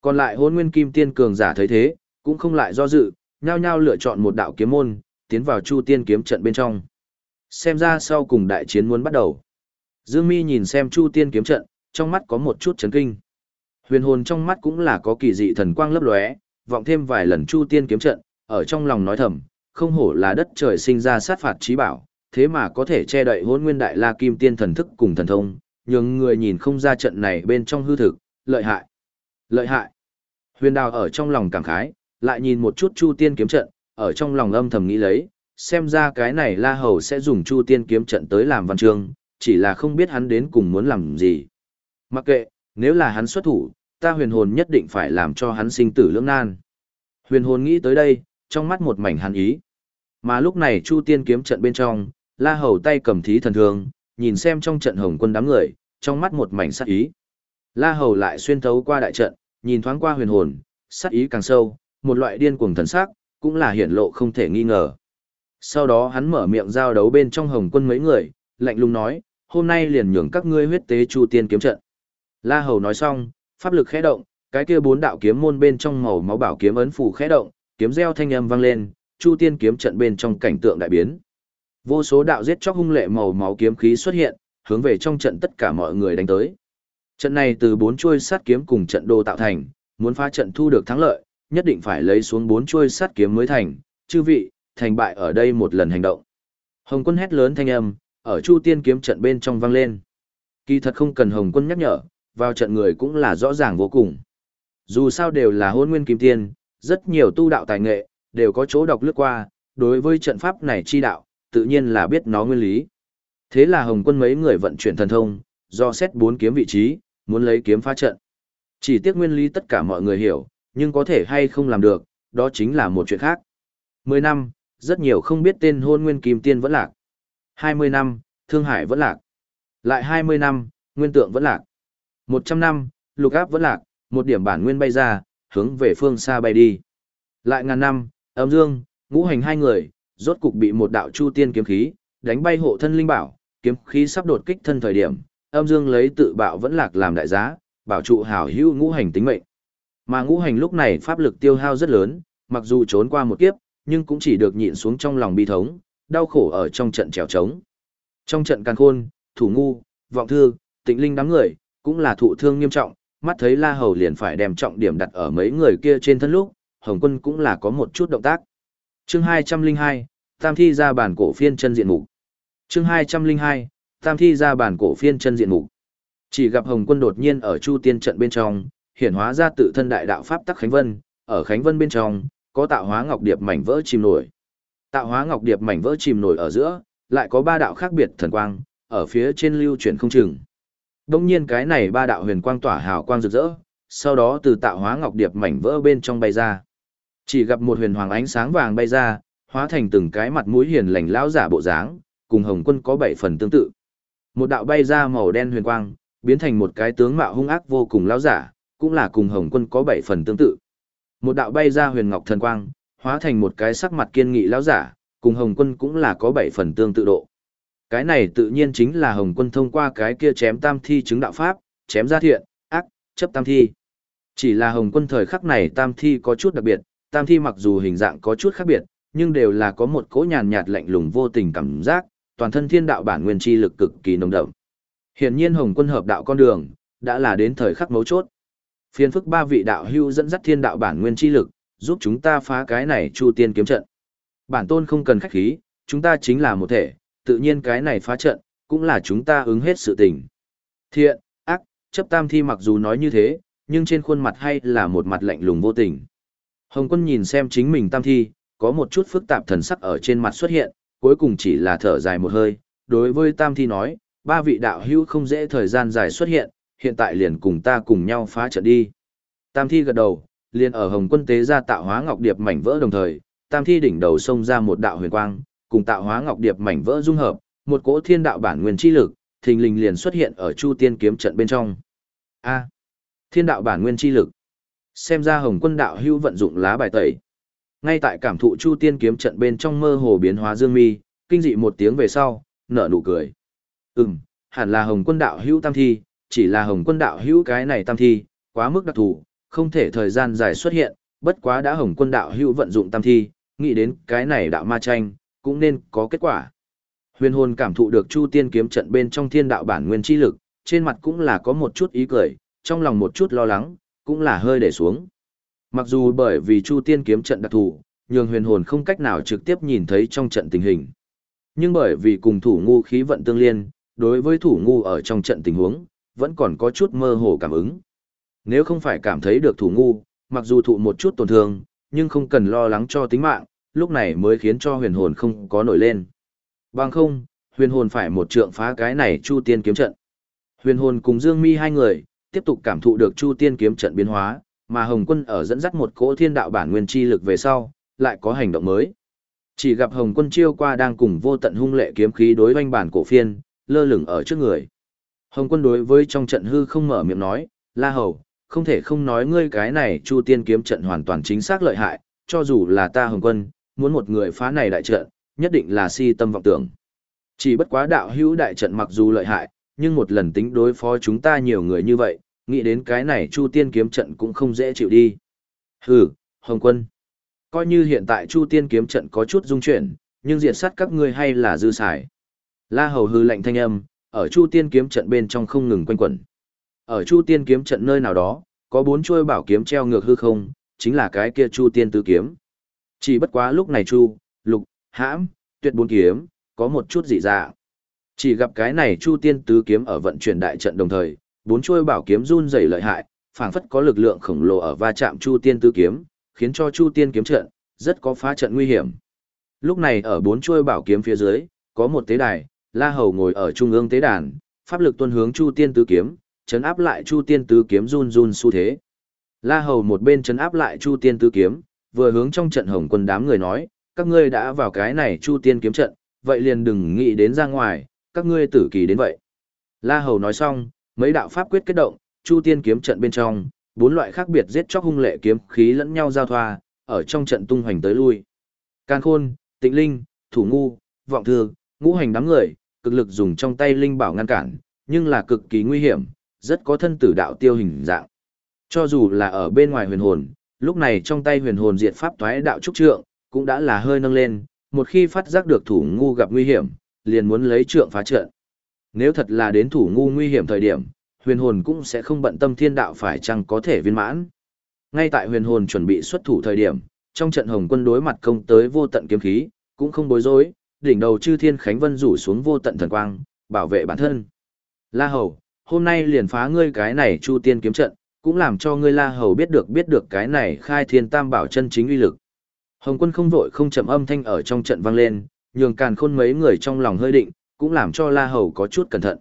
Còn lại hôn nguyên kim tiên cường giả thấy thế, cũng không lại do dự, nhao nhao lựa chọn một đạo kiếm môn, tiến vào chu tiên kiếm trận bên trong. Xem ra sau cùng đại chiến muốn bắt đầu. Dương Mi nhìn xem chu tiên kiếm trận, trong mắt có một chút chấn kinh. Huyền hồn trong mắt cũng là có kỳ dị thần quang lấp lóe, vọng thêm vài lần chu tiên kiếm trận, ở trong lòng nói thầm, không hổ là đất trời sinh ra sát phạt trí bảo, thế mà có thể che đậy hôn nguyên đại la kim tiên thần thức cùng thần thông, nhường người nhìn không ra trận này bên trong hư thực, lợi hại. Lợi hại. Huyền đào ở trong lòng cảm khái, lại nhìn một chút chu tiên kiếm trận, ở trong lòng âm thầm nghĩ lấy, xem ra cái này la hầu sẽ dùng chu tiên kiếm trận tới làm văn chương, chỉ là không biết hắn đến cùng muốn làm gì. Mặc kệ, nếu là hắn xuất thủ, ta huyền hồn nhất định phải làm cho hắn sinh tử lưỡng nan. Huyền hồn nghĩ tới đây, trong mắt một mảnh hắn ý. Mà lúc này Chu Tiên kiếm trận bên trong, La Hầu tay cầm thí thần thương, nhìn xem trong trận hồng quân đám người, trong mắt một mảnh sát ý. La Hầu lại xuyên thấu qua đại trận, nhìn thoáng qua huyền hồn, sát ý càng sâu, một loại điên cuồng thần sắc, cũng là hiển lộ không thể nghi ngờ. Sau đó hắn mở miệng giao đấu bên trong hồng quân mấy người, lạnh lùng nói, hôm nay liền nhường các ngươi huyết tế Chu Tiên kiếm trận. La Hầu nói xong, pháp lực khẽ động, cái kia bốn đạo kiếm môn bên trong màu máu bảo kiếm ấn phù khẽ động, kiếm reo thanh âm vang lên, Chu Tiên kiếm trận bên trong cảnh tượng đại biến. Vô số đạo giết chóc hung lệ màu máu kiếm khí xuất hiện, hướng về trong trận tất cả mọi người đánh tới. Trận này từ bốn chuôi sát kiếm cùng trận đồ tạo thành, muốn phá trận thu được thắng lợi, nhất định phải lấy xuống bốn chuôi sát kiếm mới thành, chư vị, thành bại ở đây một lần hành động. Hồng quân hét lớn thanh âm, ở Chu Tiên kiếm trận bên trong vang lên. Kỳ thật không cần Hồng quân nhắc nhở, vào trận người cũng là rõ ràng vô cùng. Dù sao đều là hôn nguyên kim tiên, rất nhiều tu đạo tài nghệ, đều có chỗ đọc lướt qua, đối với trận pháp này chi đạo, tự nhiên là biết nó nguyên lý. Thế là Hồng quân mấy người vận chuyển thần thông, do xét bốn kiếm vị trí, muốn lấy kiếm phá trận. Chỉ tiếc nguyên lý tất cả mọi người hiểu, nhưng có thể hay không làm được, đó chính là một chuyện khác. Mười năm, rất nhiều không biết tên hôn nguyên kim tiên vẫn lạc. Hai mươi năm, thương hải vẫn lạc. Lại hai mươi năm, nguyên tượng vẫn lạc. Một trăm năm, lục áp vẫn lạc, một điểm bản nguyên bay ra, hướng về phương xa bay đi. Lại ngàn năm, âm dương, ngũ hành hai người, rốt cục bị một đạo chu tiên kiếm khí, đánh bay hộ thân linh bảo, kiếm khí sắp đột kích thân thời điểm, âm dương lấy tự bạo vẫn lạc làm đại giá, bảo trụ hảo hữu ngũ hành tính mệnh. Mà ngũ hành lúc này pháp lực tiêu hao rất lớn, mặc dù trốn qua một kiếp, nhưng cũng chỉ được nhịn xuống trong lòng bi thống, đau khổ ở trong trận trèo trống. Trong trận càn khôn, thủ ngu, vọng thư, tịnh linh đám người, cũng là thụ thương nghiêm trọng, mắt thấy La Hầu liền phải đem trọng điểm đặt ở mấy người kia trên thân lúc, Hồng Quân cũng là có một chút động tác. Chương 202, Tam thi ra bản cổ phiên chân diện mục. Chương 202, Tam thi ra bản cổ phiên chân diện mục. Chỉ gặp Hồng Quân đột nhiên ở Chu Tiên trận bên trong, hiển hóa ra tự thân đại đạo pháp tắc Khánh Vân, ở Khánh Vân bên trong, có tạo hóa ngọc điệp mảnh vỡ chìm nổi. Tạo hóa ngọc điệp mảnh vỡ chìm nổi ở giữa, lại có ba đạo khác biệt thần quang, ở phía trên lưu chuyển không chừng. Đông nhiên cái này ba đạo huyền quang tỏa hào quang rực rỡ, sau đó từ tạo hóa ngọc điệp mảnh vỡ bên trong bay ra. Chỉ gặp một huyền hoàng ánh sáng vàng bay ra, hóa thành từng cái mặt mũi hiền lành lão giả bộ dáng, cùng Hồng Quân có bảy phần tương tự. Một đạo bay ra màu đen huyền quang, biến thành một cái tướng mạo hung ác vô cùng lão giả, cũng là cùng Hồng Quân có bảy phần tương tự. Một đạo bay ra huyền ngọc thần quang, hóa thành một cái sắc mặt kiên nghị lão giả, cùng Hồng Quân cũng là có bảy phần tương tự độ. Cái này tự nhiên chính là Hồng Quân thông qua cái kia chém tam thi chứng đạo pháp, chém ra thiện, ác, chấp tam thi. Chỉ là Hồng Quân thời khắc này tam thi có chút đặc biệt, tam thi mặc dù hình dạng có chút khác biệt, nhưng đều là có một cỗ nhàn nhạt lạnh lùng vô tình cảm giác, toàn thân thiên đạo bản nguyên chi lực cực kỳ nồng đậm. Hiển nhiên Hồng Quân hợp đạo con đường, đã là đến thời khắc mấu chốt. Phiên phức ba vị đạo hưu dẫn dắt thiên đạo bản nguyên chi lực, giúp chúng ta phá cái này Chu Tiên kiếm trận. Bản tôn không cần khách khí, chúng ta chính là một thể, tự nhiên cái này phá trận, cũng là chúng ta ứng hết sự tình. Thiện, ác, chấp tam thi mặc dù nói như thế, nhưng trên khuôn mặt hay là một mặt lạnh lùng vô tình. Hồng quân nhìn xem chính mình tam thi, có một chút phức tạp thần sắc ở trên mặt xuất hiện, cuối cùng chỉ là thở dài một hơi. Đối với tam thi nói, ba vị đạo hữu không dễ thời gian dài xuất hiện, hiện tại liền cùng ta cùng nhau phá trận đi. Tam thi gật đầu, liền ở hồng quân tế ra tạo hóa ngọc điệp mảnh vỡ đồng thời, tam thi đỉnh đầu xông ra một đạo huyền quang, cùng tạo hóa ngọc điệp mảnh vỡ dung hợp, một cỗ thiên đạo bản nguyên chi lực, thình lình liền xuất hiện ở Chu Tiên kiếm trận bên trong. A, thiên đạo bản nguyên chi lực. Xem ra Hồng Quân đạo hưu vận dụng lá bài tẩy. Ngay tại cảm thụ Chu Tiên kiếm trận bên trong mơ hồ biến hóa dương mi, kinh dị một tiếng về sau, nở nụ cười. Ừm, hẳn là Hồng Quân đạo hưu tam thi, chỉ là Hồng Quân đạo hưu cái này tam thi, quá mức đặc thù, không thể thời gian dài xuất hiện, bất quá đã Hồng Quân đạo hưu vận dụng tam thi, nghĩ đến cái này đạo ma tranh, cũng nên có kết quả. Huyền hồn cảm thụ được Chu Tiên kiếm trận bên trong thiên đạo bản nguyên chi lực, trên mặt cũng là có một chút ý cười, trong lòng một chút lo lắng, cũng là hơi để xuống. Mặc dù bởi vì Chu Tiên kiếm trận đặc thù, nhường huyền hồn không cách nào trực tiếp nhìn thấy trong trận tình hình. Nhưng bởi vì cùng thủ ngu khí vận tương liên, đối với thủ ngu ở trong trận tình huống, vẫn còn có chút mơ hồ cảm ứng. Nếu không phải cảm thấy được thủ ngu, mặc dù thụ một chút tổn thương, nhưng không cần lo lắng cho tính mạng, lúc này mới khiến cho huyền hồn không có nổi lên. Bằng không, huyền hồn phải một trượng phá cái này chu tiên kiếm trận. Huyền hồn cùng Dương Mi hai người, tiếp tục cảm thụ được chu tiên kiếm trận biến hóa, mà Hồng Quân ở dẫn dắt một cỗ thiên đạo bản nguyên chi lực về sau, lại có hành động mới. Chỉ gặp Hồng Quân chiêu qua đang cùng vô tận hung lệ kiếm khí đối oanh bản cổ phiên, lơ lửng ở trước người. Hồng Quân đối với trong trận hư không mở miệng nói, La Hầu, không thể không nói ngươi cái này Chu Tiên kiếm trận hoàn toàn chính xác lợi hại, cho dù là ta Hồng Quân, muốn một người phá này đại trận, nhất định là si tâm vọng tưởng. Chỉ bất quá đạo hữu đại trận mặc dù lợi hại, nhưng một lần tính đối phó chúng ta nhiều người như vậy, nghĩ đến cái này Chu Tiên kiếm trận cũng không dễ chịu đi. Hừ, Hồng Quân. Coi như hiện tại Chu Tiên kiếm trận có chút dung chuyển, nhưng diệt sát các ngươi hay là dư xài. La Hầu hư lạnh thanh âm, ở Chu Tiên kiếm trận bên trong không ngừng quanh quẩn. Ở Chu Tiên kiếm trận nơi nào đó, có bốn chuôi bảo kiếm treo ngược hư không, chính là cái kia Chu Tiên tứ kiếm. Chỉ bất quá lúc này Chu, Lục, Hãm, Tuyệt bốn kiếm, có một chút dị dạng. Chỉ gặp cái này Chu Tiên tứ kiếm ở vận chuyển đại trận đồng thời, bốn chuôi bảo kiếm run rẩy lợi hại, phảng phất có lực lượng khổng lồ ở va chạm Chu Tiên tứ kiếm, khiến cho Chu Tiên kiếm trận rất có phá trận nguy hiểm. Lúc này ở bốn chuôi bảo kiếm phía dưới, có một tế đài, La Hầu ngồi ở trung ương tế đàn, pháp lực tuân hướng Chu Tiên tứ kiếm, chấn áp lại Chu Tiên tứ kiếm run run xu thế. La Hầu một bên chấn áp lại Chu Tiên tứ kiếm, vừa hướng trong trận hồng quân đám người nói, các ngươi đã vào cái này chu tiên kiếm trận, vậy liền đừng nghĩ đến ra ngoài, các ngươi tử kỳ đến vậy. La Hầu nói xong, mấy đạo pháp quyết kết động, chu tiên kiếm trận bên trong, bốn loại khác biệt giết chóc hung lệ kiếm khí lẫn nhau giao thoa, ở trong trận tung hoành tới lui. Can Khôn, Tịnh Linh, Thủ Ngu, Vọng Thư, ngũ hành đám người, cực lực dùng trong tay linh bảo ngăn cản, nhưng là cực kỳ nguy hiểm, rất có thân tử đạo tiêu hình dạng. Cho dù là ở bên ngoài huyền hồn, lúc này trong tay huyền hồn diệt pháp toái đạo trúc trượng, cũng đã là hơi nâng lên, một khi phát giác được thủ ngu gặp nguy hiểm, liền muốn lấy trượng phá trận. Nếu thật là đến thủ ngu nguy hiểm thời điểm, huyền hồn cũng sẽ không bận tâm thiên đạo phải chăng có thể viên mãn. Ngay tại huyền hồn chuẩn bị xuất thủ thời điểm, trong trận hồng quân đối mặt công tới vô tận kiếm khí, cũng không bối rối, đỉnh đầu chư thiên khánh vân rủ xuống vô tận thần quang, bảo vệ bản thân. La hầu, hôm nay liền phá ngươi cái này Chu Tiên kiếm trận, cũng làm cho ngươi La Hầu biết được biết được cái này khai thiên tam bảo chân chính uy lực. Hồng quân không vội không chậm âm thanh ở trong trận vang lên, nhường càn khôn mấy người trong lòng hơi định, cũng làm cho La Hầu có chút cẩn thận.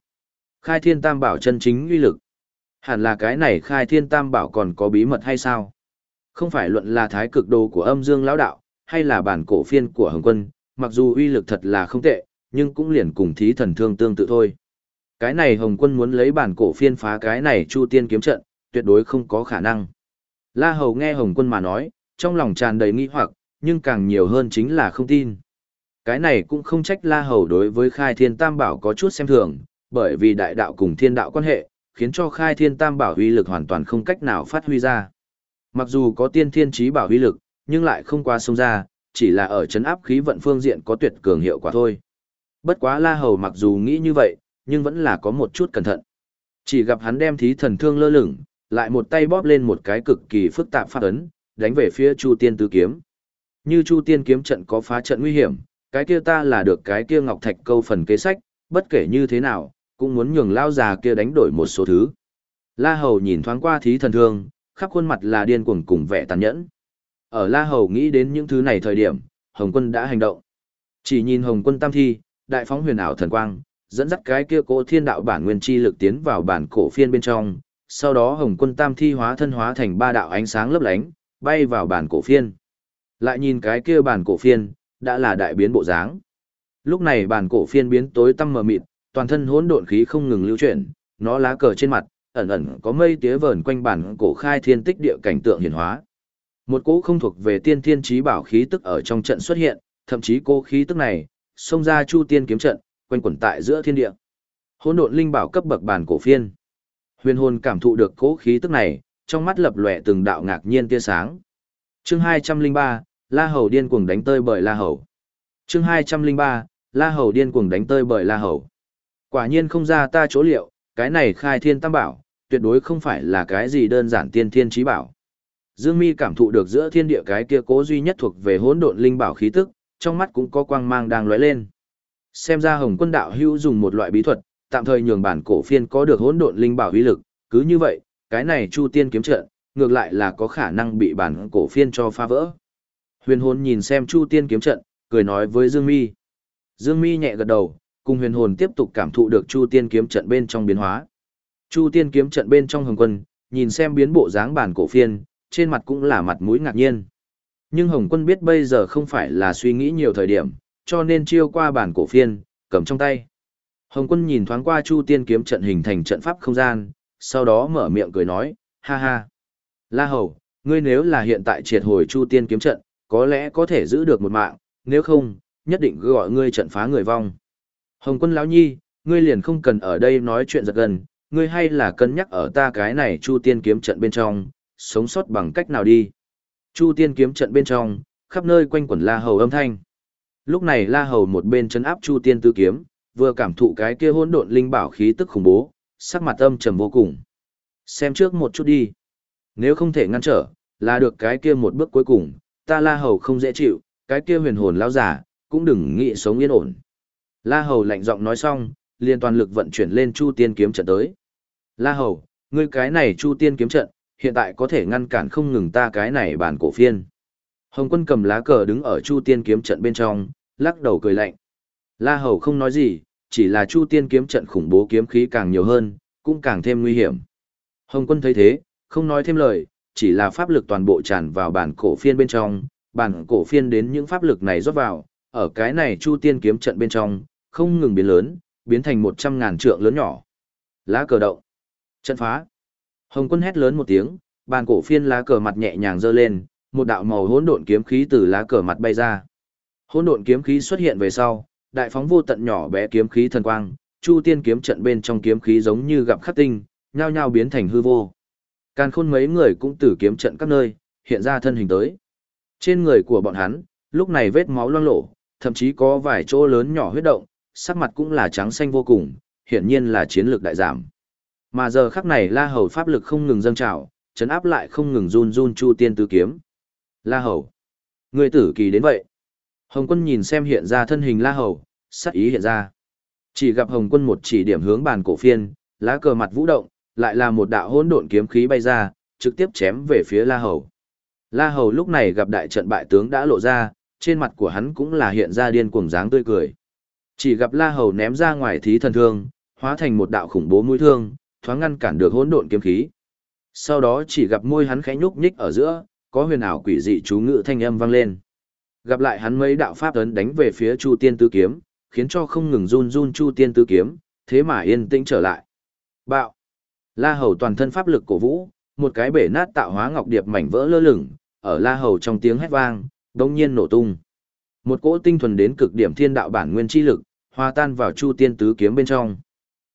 Khai thiên tam bảo chân chính uy lực. Hẳn là cái này khai thiên tam bảo còn có bí mật hay sao? Không phải luận là thái cực đồ của âm dương lão đạo, hay là bản cổ phiên của Hồng quân, mặc dù uy lực thật là không tệ, nhưng cũng liền cùng thí thần thương tương tự thôi. Cái này Hồng quân muốn lấy bản cổ phiên phá cái này chu tiên kiếm trận, tuyệt đối không có khả năng. La Hầu nghe Hồng quân mà nói, trong lòng tràn đầy nghi hoặc, nhưng càng nhiều hơn chính là không tin. Cái này cũng không trách La Hầu đối với khai thiên tam bảo có chút xem thường, bởi vì đại đạo cùng thiên đạo quan hệ, khiến cho khai thiên tam bảo huy lực hoàn toàn không cách nào phát huy ra. Mặc dù có tiên thiên trí bảo huy lực, nhưng lại không qua sông ra, chỉ là ở chấn áp khí vận phương diện có tuyệt cường hiệu quả thôi. Bất quá La Hầu mặc dù nghĩ như vậy, nhưng vẫn là có một chút cẩn thận. Chỉ gặp hắn đem thí thần thương lơ lửng, lại một tay bóp lên một cái cực kỳ phức tạp phát ấn, đánh về phía Chu Tiên Tứ Kiếm. Như Chu Tiên kiếm trận có phá trận nguy hiểm, cái kia ta là được cái kia Ngọc Thạch câu phần kế sách, bất kể như thế nào, cũng muốn nhường lao già kia đánh đổi một số thứ. La Hầu nhìn thoáng qua thí thần thương, khắp khuôn mặt là điên cuồng cùng vẻ tàn nhẫn. Ở La Hầu nghĩ đến những thứ này thời điểm, Hồng Quân đã hành động. Chỉ nhìn Hồng Quân tam thi, đại phóng huyền ảo thần quang, dẫn dắt cái kia cỗ thiên đạo bản nguyên chi lực tiến vào bản cổ phiên bên trong, sau đó Hồng Quân tam thi hóa thân hóa thành ba đạo ánh sáng lấp lánh, bay vào bản cổ phiên. Lại nhìn cái kia bản cổ phiên, đã là đại biến bộ dáng. Lúc này bản cổ phiên biến tối tăm mờ mịt, toàn thân hỗn độn khí không ngừng lưu chuyển, nó lá cờ trên mặt, ẩn ẩn có mây tía vờn quanh bản cổ khai thiên tích địa cảnh tượng hiển hóa. Một cỗ không thuộc về tiên thiên trí bảo khí tức ở trong trận xuất hiện, thậm chí cô khí tức này, xông ra chu tiên kiếm trận, quanh quẩn tại giữa thiên địa. Hỗn độn linh bảo cấp bậc bản cổ phiên. Huyền hồn cảm thụ được cỗ khí tức này, trong mắt lập lòe từng đạo ngạc nhiên tia sáng. Chương 203, La Hầu điên cuồng đánh tơi bởi La Hầu. Chương 203, La Hầu điên cuồng đánh tơi bởi La Hầu. Quả nhiên không ra ta chỗ liệu, cái này khai thiên tam bảo, tuyệt đối không phải là cái gì đơn giản tiên thiên trí bảo. Dương Mi cảm thụ được giữa thiên địa cái kia cố duy nhất thuộc về hỗn độn linh bảo khí tức, trong mắt cũng có quang mang đang lóe lên. Xem ra Hồng Quân đạo hữu dùng một loại bí thuật, tạm thời nhường bản cổ phiên có được hỗn độn linh bảo uy lực, cứ như vậy, cái này Chu Tiên kiếm trận, ngược lại là có khả năng bị bản cổ phiên cho phá vỡ. Huyền Hồn nhìn xem Chu Tiên kiếm trận, cười nói với Dương Mi. Dương Mi nhẹ gật đầu, cùng Huyền Hồn tiếp tục cảm thụ được Chu Tiên kiếm trận bên trong biến hóa. Chu Tiên kiếm trận bên trong Hồng Quân, nhìn xem biến bộ dáng bản cổ phiên, trên mặt cũng là mặt mũi ngạc nhiên. Nhưng Hồng Quân biết bây giờ không phải là suy nghĩ nhiều thời điểm, cho nên chiêu qua bản cổ phiên, cầm trong tay. Hồng Quân nhìn thoáng qua Chu Tiên kiếm trận hình thành trận pháp không gian, sau đó mở miệng cười nói, ha ha. La Hầu, ngươi nếu là hiện tại triệt hồi Chu Tiên kiếm trận, có lẽ có thể giữ được một mạng, nếu không, nhất định gọi ngươi trận phá người vong. Hồng Quân lão nhi, ngươi liền không cần ở đây nói chuyện giật gần, ngươi hay là cân nhắc ở ta cái này Chu Tiên kiếm trận bên trong, sống sót bằng cách nào đi. Chu tiên kiếm trận bên trong, khắp nơi quanh quẩn La Hầu âm thanh. Lúc này La Hầu một bên chấn áp Chu tiên tứ kiếm, vừa cảm thụ cái kia hỗn độn linh bảo khí tức khủng bố, sắc mặt âm trầm vô cùng. Xem trước một chút đi. Nếu không thể ngăn trở, là được cái kia một bước cuối cùng, ta La Hầu không dễ chịu, cái kia huyền hồn lão giả, cũng đừng nghĩ sống yên ổn. La Hầu lạnh giọng nói xong, liền toàn lực vận chuyển lên Chu Tiên kiếm trận tới. La Hầu, ngươi cái này Chu Tiên kiếm trận, hiện tại có thể ngăn cản không ngừng ta cái này bản cổ phiên. Hồng quân cầm lá cờ đứng ở Chu Tiên kiếm trận bên trong, lắc đầu cười lạnh. La Hầu không nói gì, chỉ là Chu Tiên kiếm trận khủng bố kiếm khí càng nhiều hơn, cũng càng thêm nguy hiểm. Hồng quân thấy thế, không nói thêm lời, chỉ là pháp lực toàn bộ tràn vào bản cổ phiên bên trong, bản cổ phiên đến những pháp lực này rót vào, ở cái này Chu Tiên kiếm trận bên trong, không ngừng biến lớn, biến thành một trăm ngàn trượng lớn nhỏ. Lá cờ động. Trận phá. Hồng quân hét lớn một tiếng, bản cổ phiên lá cờ mặt nhẹ nhàng giơ lên, một đạo màu hỗn độn kiếm khí từ lá cờ mặt bay ra. Hỗn độn kiếm khí xuất hiện về sau, đại phóng vô tận nhỏ bé kiếm khí thần quang, Chu Tiên kiếm trận bên trong kiếm khí giống như gặp khắc tinh, nhao nhao biến thành hư vô. Càn khôn mấy người cũng từ kiếm trận các nơi, hiện ra thân hình tới. Trên người của bọn hắn, lúc này vết máu loang lổ, thậm chí có vài chỗ lớn nhỏ huyết động, sắc mặt cũng là trắng xanh vô cùng, hiển nhiên là chiến lược đại giảm. Mà giờ khắc này La Hầu pháp lực không ngừng dâng trào, chấn áp lại không ngừng run run Chu Tiên Tứ kiếm. La Hầu, người tử kỳ đến vậy. Hồng Quân nhìn xem hiện ra thân hình La Hầu, sắc ý hiện ra. Chỉ gặp Hồng Quân một chỉ điểm hướng bàn cổ phiên, lá cờ mặt vũ động, lại là một đạo hỗn độn kiếm khí bay ra, trực tiếp chém về phía La Hầu. La Hầu lúc này gặp đại trận bại tướng đã lộ ra, trên mặt của hắn cũng là hiện ra điên cuồng dáng tươi cười. Chỉ gặp La Hầu ném ra ngoài thí thần thương, hóa thành một đạo khủng bố mũi thương, thoáng ngăn cản được hỗn độn kiếm khí. Sau đó chỉ gặp môi hắn khẽ nhúc nhích ở giữa, có huyền ảo quỷ dị chú ngữ thanh âm vang lên. Gặp lại hắn mấy đạo pháp ấn đánh về phía Chu Tiên Tứ Kiếm, khiến cho không ngừng run run Chu Tiên Tứ Kiếm, thế mà yên tĩnh trở lại. Bạo! La Hầu toàn thân pháp lực cổ vũ, một cái bể nát tạo hóa ngọc điệp mảnh vỡ lơ lửng, ở La Hầu trong tiếng hét vang, đột nhiên nổ tung. Một cỗ tinh thuần đến cực điểm thiên đạo bản nguyên chi lực, hòa tan vào Chu Tiên Tứ Kiếm bên trong.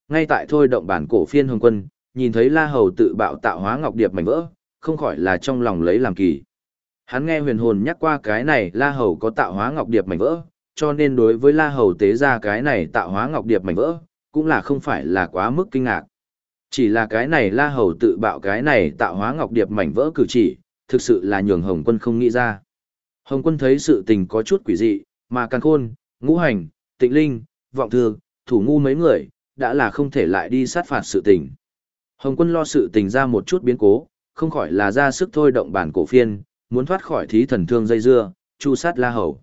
Ngay tại thôi động bản cổ phiên hồng quân, nhìn thấy La Hầu tự bạo tạo hóa ngọc điệp mảnh vỡ, không khỏi là trong lòng lấy làm kỳ. Hắn nghe huyền hồn nhắc qua cái này La Hầu có tạo hóa ngọc điệp mảnh vỡ, cho nên đối với La Hầu tế ra cái này tạo hóa ngọc điệp mảnh vỡ, cũng là không phải là quá mức kinh ngạc. Chỉ là cái này La Hầu tự bạo cái này tạo hóa ngọc điệp mảnh vỡ cử chỉ, thực sự là nhường Hồng Quân không nghĩ ra. Hồng Quân thấy sự tình có chút quỷ dị, mà càng Khôn, Ngũ Hành, Tịnh Linh, Vọng Thương, Thủ Ngu mấy người, đã là không thể lại đi sát phạt sự tình. Hồng Quân lo sự tình ra một chút biến cố, không khỏi là ra sức thôi động bản cổ phiên, muốn thoát khỏi thí thần thương dây dưa, chu sát La Hầu.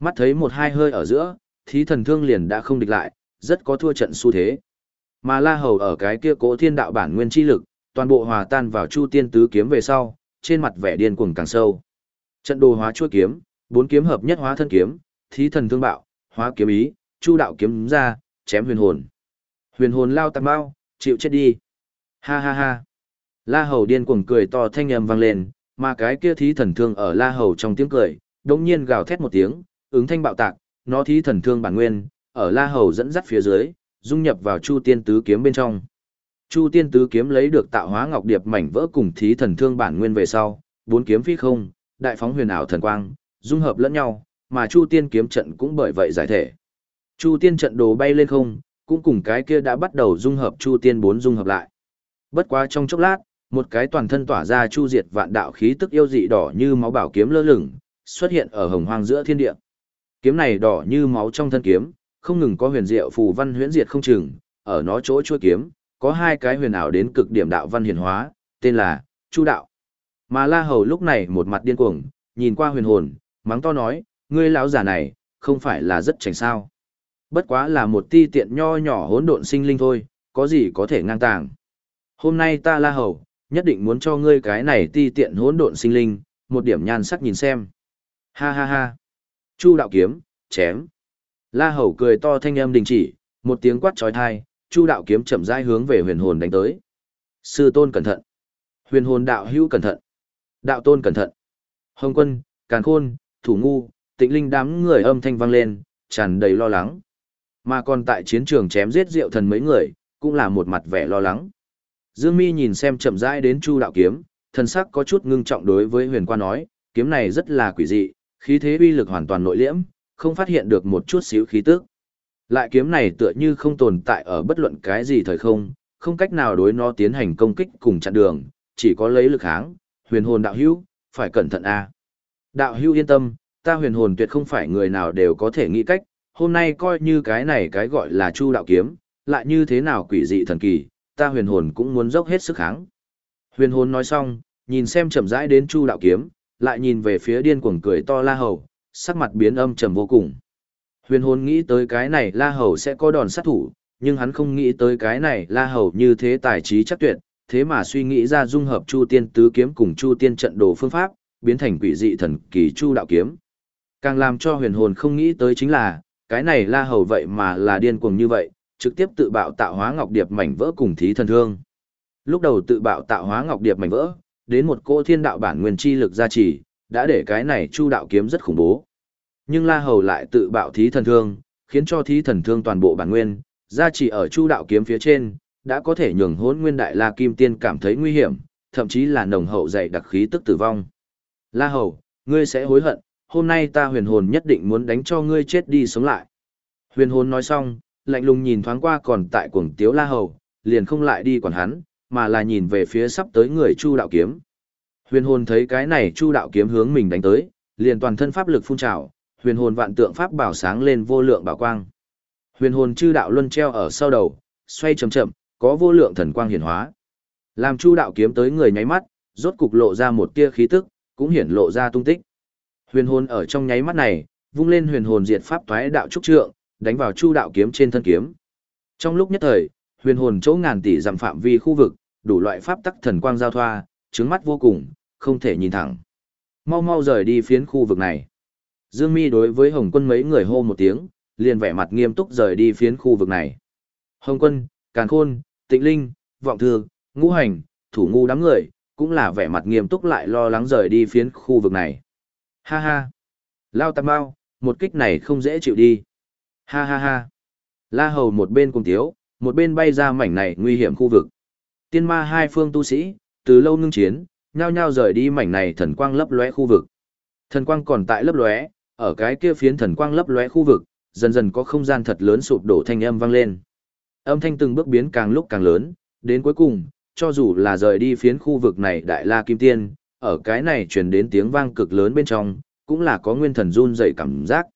Mắt thấy một hai hơi ở giữa, thí thần thương liền đã không địch lại, rất có thua trận xu thế. Mà La Hầu ở cái kia cố thiên đạo bản nguyên chi lực, toàn bộ hòa tan vào Chu Tiên tứ kiếm về sau, trên mặt vẻ điên cuồng càng sâu. Trận đồ hóa chuôi kiếm, bốn kiếm hợp nhất hóa thân kiếm, thí thần thương bạo, hóa kiếm ý, Chu đạo kiếm ra, chém huyền hồn. Huyền hồn lao tạt bao, chịu chết đi. Ha ha ha. La Hầu điên cuồng cười to thanh âm vang lên, mà cái kia thí thần thương ở La Hầu trong tiếng cười, đột nhiên gào thét một tiếng, ứng thanh bạo tạc, nó thí thần thương bản nguyên, ở La Hầu dẫn dắt phía dưới, dung nhập vào Chu Tiên tứ kiếm bên trong. Chu Tiên tứ kiếm lấy được tạo hóa ngọc điệp mảnh vỡ cùng thí thần thương bản nguyên về sau, bốn kiếm phi không, đại phóng huyền ảo thần quang, dung hợp lẫn nhau, mà Chu Tiên kiếm trận cũng bởi vậy giải thể. Chu Tiên trận đồ bay lên không, cũng cùng cái kia đã bắt đầu dung hợp Chu Tiên bốn dung hợp lại. Bất quá trong chốc lát, một cái toàn thân tỏa ra chu diệt vạn đạo khí tức yêu dị đỏ như máu bảo kiếm lơ lửng, xuất hiện ở hồng hoang giữa thiên địa. Kiếm này đỏ như máu trong thân kiếm, không ngừng có huyền diệu phù văn huyễn diệt không chừng, ở nó chỗ chuôi kiếm, có hai cái huyền ảo đến cực điểm đạo văn hiển hóa, tên là Chu đạo. Mà La Hầu lúc này một mặt điên cuồng, nhìn qua huyền hồn, mắng to nói, ngươi lão già này, không phải là rất chảnh sao? Bất quá là một ti tiện nho nhỏ hỗn độn sinh linh thôi, có gì có thể ngang tàng. Hôm nay ta La Hầu, nhất định muốn cho ngươi cái này ti tiện hỗn độn sinh linh, một điểm nhan sắc nhìn xem. Ha ha ha. Chu đạo kiếm, chém. La Hầu cười to thanh âm đình chỉ, một tiếng quát chói tai, Chu đạo kiếm chậm rãi hướng về huyền hồn đánh tới. Sư tôn cẩn thận. Huyền hồn đạo hữu cẩn thận. Đạo tôn cẩn thận. Hồng quân, càn khôn, thủ ngu, tịnh linh đám người âm thanh vang lên, tràn đầy lo lắng. Mà còn tại chiến trường chém giết diệu thần mấy người, cũng là một mặt vẻ lo lắng. Dương Mi nhìn xem chậm rãi đến Chu đạo kiếm, thần sắc có chút ngưng trọng đối với Huyền Qua nói, kiếm này rất là quỷ dị, khí thế uy lực hoàn toàn nội liễm, không phát hiện được một chút xíu khí tức. Lại kiếm này tựa như không tồn tại ở bất luận cái gì thời không, không cách nào đối nó tiến hành công kích cùng chặn đường, chỉ có lấy lực kháng. Huyền hồn đạo hữu, phải cẩn thận a. Đạo hữu yên tâm, ta huyền hồn tuyệt không phải người nào đều có thể nghĩ cách, hôm nay coi như cái này cái gọi là Chu đạo kiếm, lại như thế nào quỷ dị thần kỳ, ta huyền hồn cũng muốn dốc hết sức kháng. Huyền hồn nói xong, nhìn xem chậm rãi đến Chu đạo kiếm, lại nhìn về phía điên cuồng cười to La Hầu, sắc mặt biến âm trầm vô cùng. Huyền hồn nghĩ tới cái này La Hầu sẽ có đòn sát thủ, nhưng hắn không nghĩ tới cái này La Hầu như thế tài trí chắc tuyệt, thế mà suy nghĩ ra dung hợp Chu Tiên tứ kiếm cùng Chu Tiên trận đồ phương pháp, biến thành quỷ dị thần kỳ Chu đạo kiếm. Càng làm cho huyền hồn không nghĩ tới chính là, cái này La Hầu vậy mà là điên cuồng như vậy, trực tiếp tự bạo tạo hóa ngọc điệp mảnh vỡ cùng thí thần thương. Lúc đầu tự bạo tạo hóa ngọc điệp mảnh vỡ, đến một cô thiên đạo bản nguyên chi lực gia trì, đã để cái này chu đạo kiếm rất khủng bố. Nhưng La Hầu lại tự bạo thí thần thương, khiến cho thí thần thương toàn bộ bản nguyên, gia trì ở chu đạo kiếm phía trên, đã có thể nhường hỗn nguyên đại La Kim Tiên cảm thấy nguy hiểm, thậm chí là nồng hậu dày đặc khí tức tử vong. La Hầu, ngươi sẽ hối hận, hôm nay ta huyền hồn nhất định muốn đánh cho ngươi chết đi sống lại. Huyền hồn nói xong, lạnh lùng nhìn thoáng qua còn tại cuồng tiếu la hầu, liền không lại đi quản hắn, mà là nhìn về phía sắp tới người Chu đạo kiếm. Huyền hồn thấy cái này Chu đạo kiếm hướng mình đánh tới, liền toàn thân pháp lực phun trào, huyền hồn vạn tượng pháp bảo sáng lên vô lượng bảo quang. Huyền hồn chư đạo luân treo ở sau đầu, xoay chậm chậm, có vô lượng thần quang hiển hóa. Làm Chu đạo kiếm tới người nháy mắt, rốt cục lộ ra một tia khí tức, cũng hiển lộ ra tung tích. Huyền hồn ở trong nháy mắt này, vung lên huyền hồn diệt pháp toái đạo trúc trượng, đánh vào Chu đạo kiếm trên thân kiếm. Trong lúc nhất thời, huyền hồn chỗ ngàn tỷ dặm phạm vi khu vực, đủ loại pháp tắc thần quang giao thoa, trướng mắt vô cùng, không thể nhìn thẳng. Mau mau rời đi phiến khu vực này. Dương Mi đối với Hồng Quân mấy người hô một tiếng, liền vẻ mặt nghiêm túc rời đi phiến khu vực này. Hồng Quân, Càn Khôn, Tịnh Linh, Vọng Thư, Ngũ Hành, Thủ Ngu đám người, cũng là vẻ mặt nghiêm túc lại lo lắng rời đi phiến khu vực này. Ha ha! Lao Tam Bao, một kích này không dễ chịu đi. Ha ha ha! La Hầu một bên cùng tiếu, một bên bay ra mảnh này nguy hiểm khu vực. Tiên ma hai phương tu sĩ, từ lâu ngưng chiến, nhao nhao rời đi mảnh này thần quang lấp lóe khu vực. Thần quang còn tại lấp lóe, ở cái kia phiến thần quang lấp lóe khu vực, dần dần có không gian thật lớn sụp đổ thanh âm vang lên. Âm thanh từng bước biến càng lúc càng lớn, đến cuối cùng, cho dù là rời đi phiến khu vực này đại la kim tiên, ở cái này truyền đến tiếng vang cực lớn bên trong, cũng là có nguyên thần run dậy cảm giác.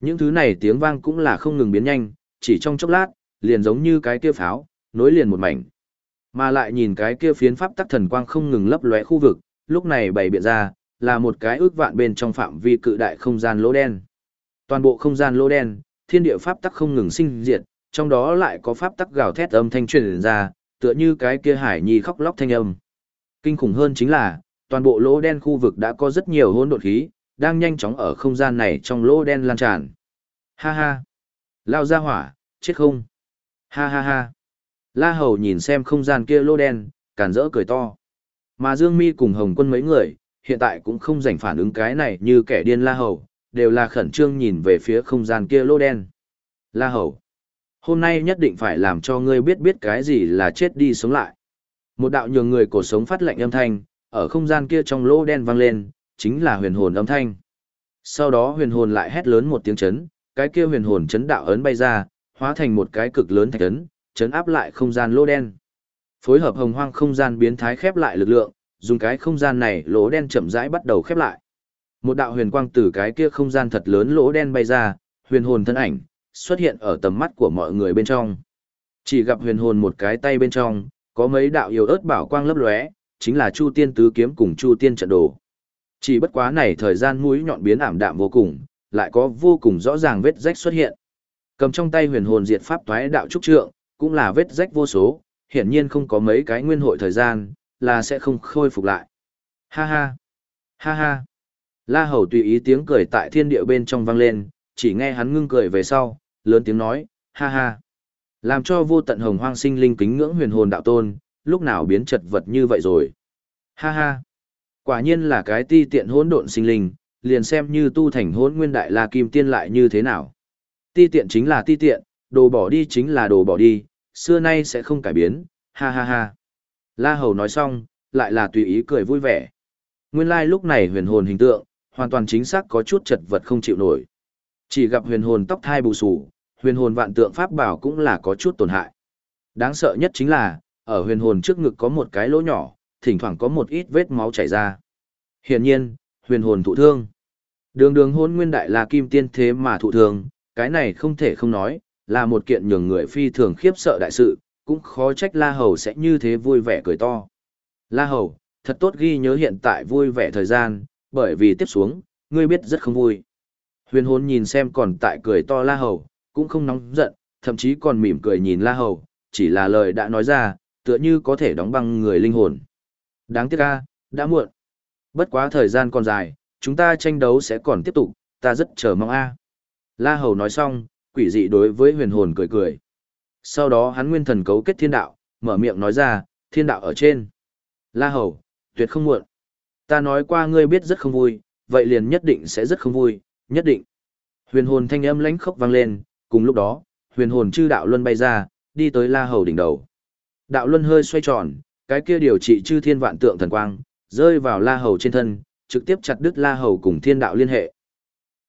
Những thứ này tiếng vang cũng là không ngừng biến nhanh, chỉ trong chốc lát, liền giống như cái kia pháo, nối liền một mảnh. Mà lại nhìn cái kia phiến pháp tắc thần quang không ngừng lấp lóe khu vực, lúc này bày biện ra, là một cái ước vạn bên trong phạm vi cự đại không gian lỗ đen. Toàn bộ không gian lỗ đen, thiên địa pháp tắc không ngừng sinh diệt, trong đó lại có pháp tắc gào thét âm thanh truyền ra, tựa như cái kia hải nhi khóc lóc thanh âm. Kinh khủng hơn chính là, toàn bộ lỗ đen khu vực đã có rất nhiều hỗn độn khí, đang nhanh chóng ở không gian này trong lỗ đen lan tràn. Ha ha! Lao ra hỏa, chết không? Ha ha ha! La Hầu nhìn xem không gian kia lỗ đen, càn rỡ cười to. Mà Dương Mi cùng Hồng Quân mấy người, hiện tại cũng không dành phản ứng cái này như kẻ điên La Hầu, đều là khẩn trương nhìn về phía không gian kia lỗ đen. La Hầu! Hôm nay nhất định phải làm cho ngươi biết biết cái gì là chết đi sống lại. Một đạo nhường người cổ sống phát lệnh âm thanh, ở không gian kia trong lỗ đen vang lên, chính là huyền hồn âm thanh. Sau đó huyền hồn lại hét lớn một tiếng chấn, cái kia huyền hồn chấn đạo ấn bay ra, hóa thành một cái cực lớn thạch ấn, chấn áp lại không gian lỗ đen. Phối hợp hồng hoang không gian biến thái khép lại lực lượng, dùng cái không gian này lỗ đen chậm rãi bắt đầu khép lại. Một đạo huyền quang từ cái kia không gian thật lớn lỗ đen bay ra, huyền hồn thân ảnh xuất hiện ở tầm mắt của mọi người bên trong. Chỉ gặp huyền hồn một cái tay bên trong, có mấy đạo yêu ớt bảo quang lấp lóe, chính là Chu Tiên tứ kiếm cùng Chu Tiên trận đồ. Chỉ bất quá này thời gian mũi nhọn biến ảm đạm vô cùng, lại có vô cùng rõ ràng vết rách xuất hiện. Cầm trong tay huyền hồn diệt pháp toái đạo trúc trượng, cũng là vết rách vô số, hiển nhiên không có mấy cái nguyên hội thời gian, là sẽ không khôi phục lại. Ha ha! Ha ha! La Hầu tùy ý tiếng cười tại thiên địa bên trong vang lên, chỉ nghe hắn ngưng cười về sau, lớn tiếng nói, ha ha. Làm cho vô tận hồng hoang sinh linh kính ngưỡng huyền hồn đạo tôn, lúc nào biến chật vật như vậy rồi. Ha ha. Quả nhiên là cái ti tiện hỗn độn sinh linh, liền xem như tu thành hỗn nguyên đại la kim tiên lại như thế nào. Ti tiện chính là ti tiện, đồ bỏ đi chính là đồ bỏ đi, xưa nay sẽ không cải biến, ha ha ha. La Hầu nói xong, lại là tùy ý cười vui vẻ. Nguyên lai like lúc này huyền hồn hình tượng, hoàn toàn chính xác có chút chật vật không chịu nổi. Chỉ gặp huyền hồn tóc thai bù sù, huyền hồn vạn tượng pháp bảo cũng là có chút tổn hại. Đáng sợ nhất chính là, ở huyền hồn trước ngực có một cái lỗ nhỏ, thỉnh thoảng có một ít vết máu chảy ra. Hiển nhiên, huyền hồn thụ thương. Đường đường hôn nguyên đại là kim tiên thế mà thụ thương, cái này không thể không nói, là một kiện nhường người phi thường khiếp sợ đại sự, cũng khó trách La Hầu sẽ như thế vui vẻ cười to. La Hầu, thật tốt ghi nhớ hiện tại vui vẻ thời gian, bởi vì tiếp xuống, ngươi biết rất không vui. Huyền hồn nhìn xem còn tại cười to La Hầu, cũng không nóng giận, thậm chí còn mỉm cười nhìn La Hầu, chỉ là lời đã nói ra, tựa như có thể đóng băng người linh hồn. Đáng tiếc a, đã muộn. Bất quá thời gian còn dài, chúng ta tranh đấu sẽ còn tiếp tục, ta rất chờ mong a. La Hầu nói xong, quỷ dị đối với huyền hồn cười cười. Sau đó hắn nguyên thần cấu kết thiên đạo, mở miệng nói ra, thiên đạo ở trên. La Hầu, tuyệt không muộn. Ta nói qua ngươi biết rất không vui, vậy liền nhất định sẽ rất không vui, nhất định. Huyền hồn thanh âm lãnh khốc vang lên, cùng lúc đó, huyền hồn chư đạo luân bay ra, đi tới La Hầu đỉnh đầu. Đạo luân hơi xoay tròn, cái kia điều trị chư thiên vạn tượng thần quang, rơi vào La Hầu trên thân, trực tiếp chặt đứt La Hầu cùng thiên đạo liên hệ.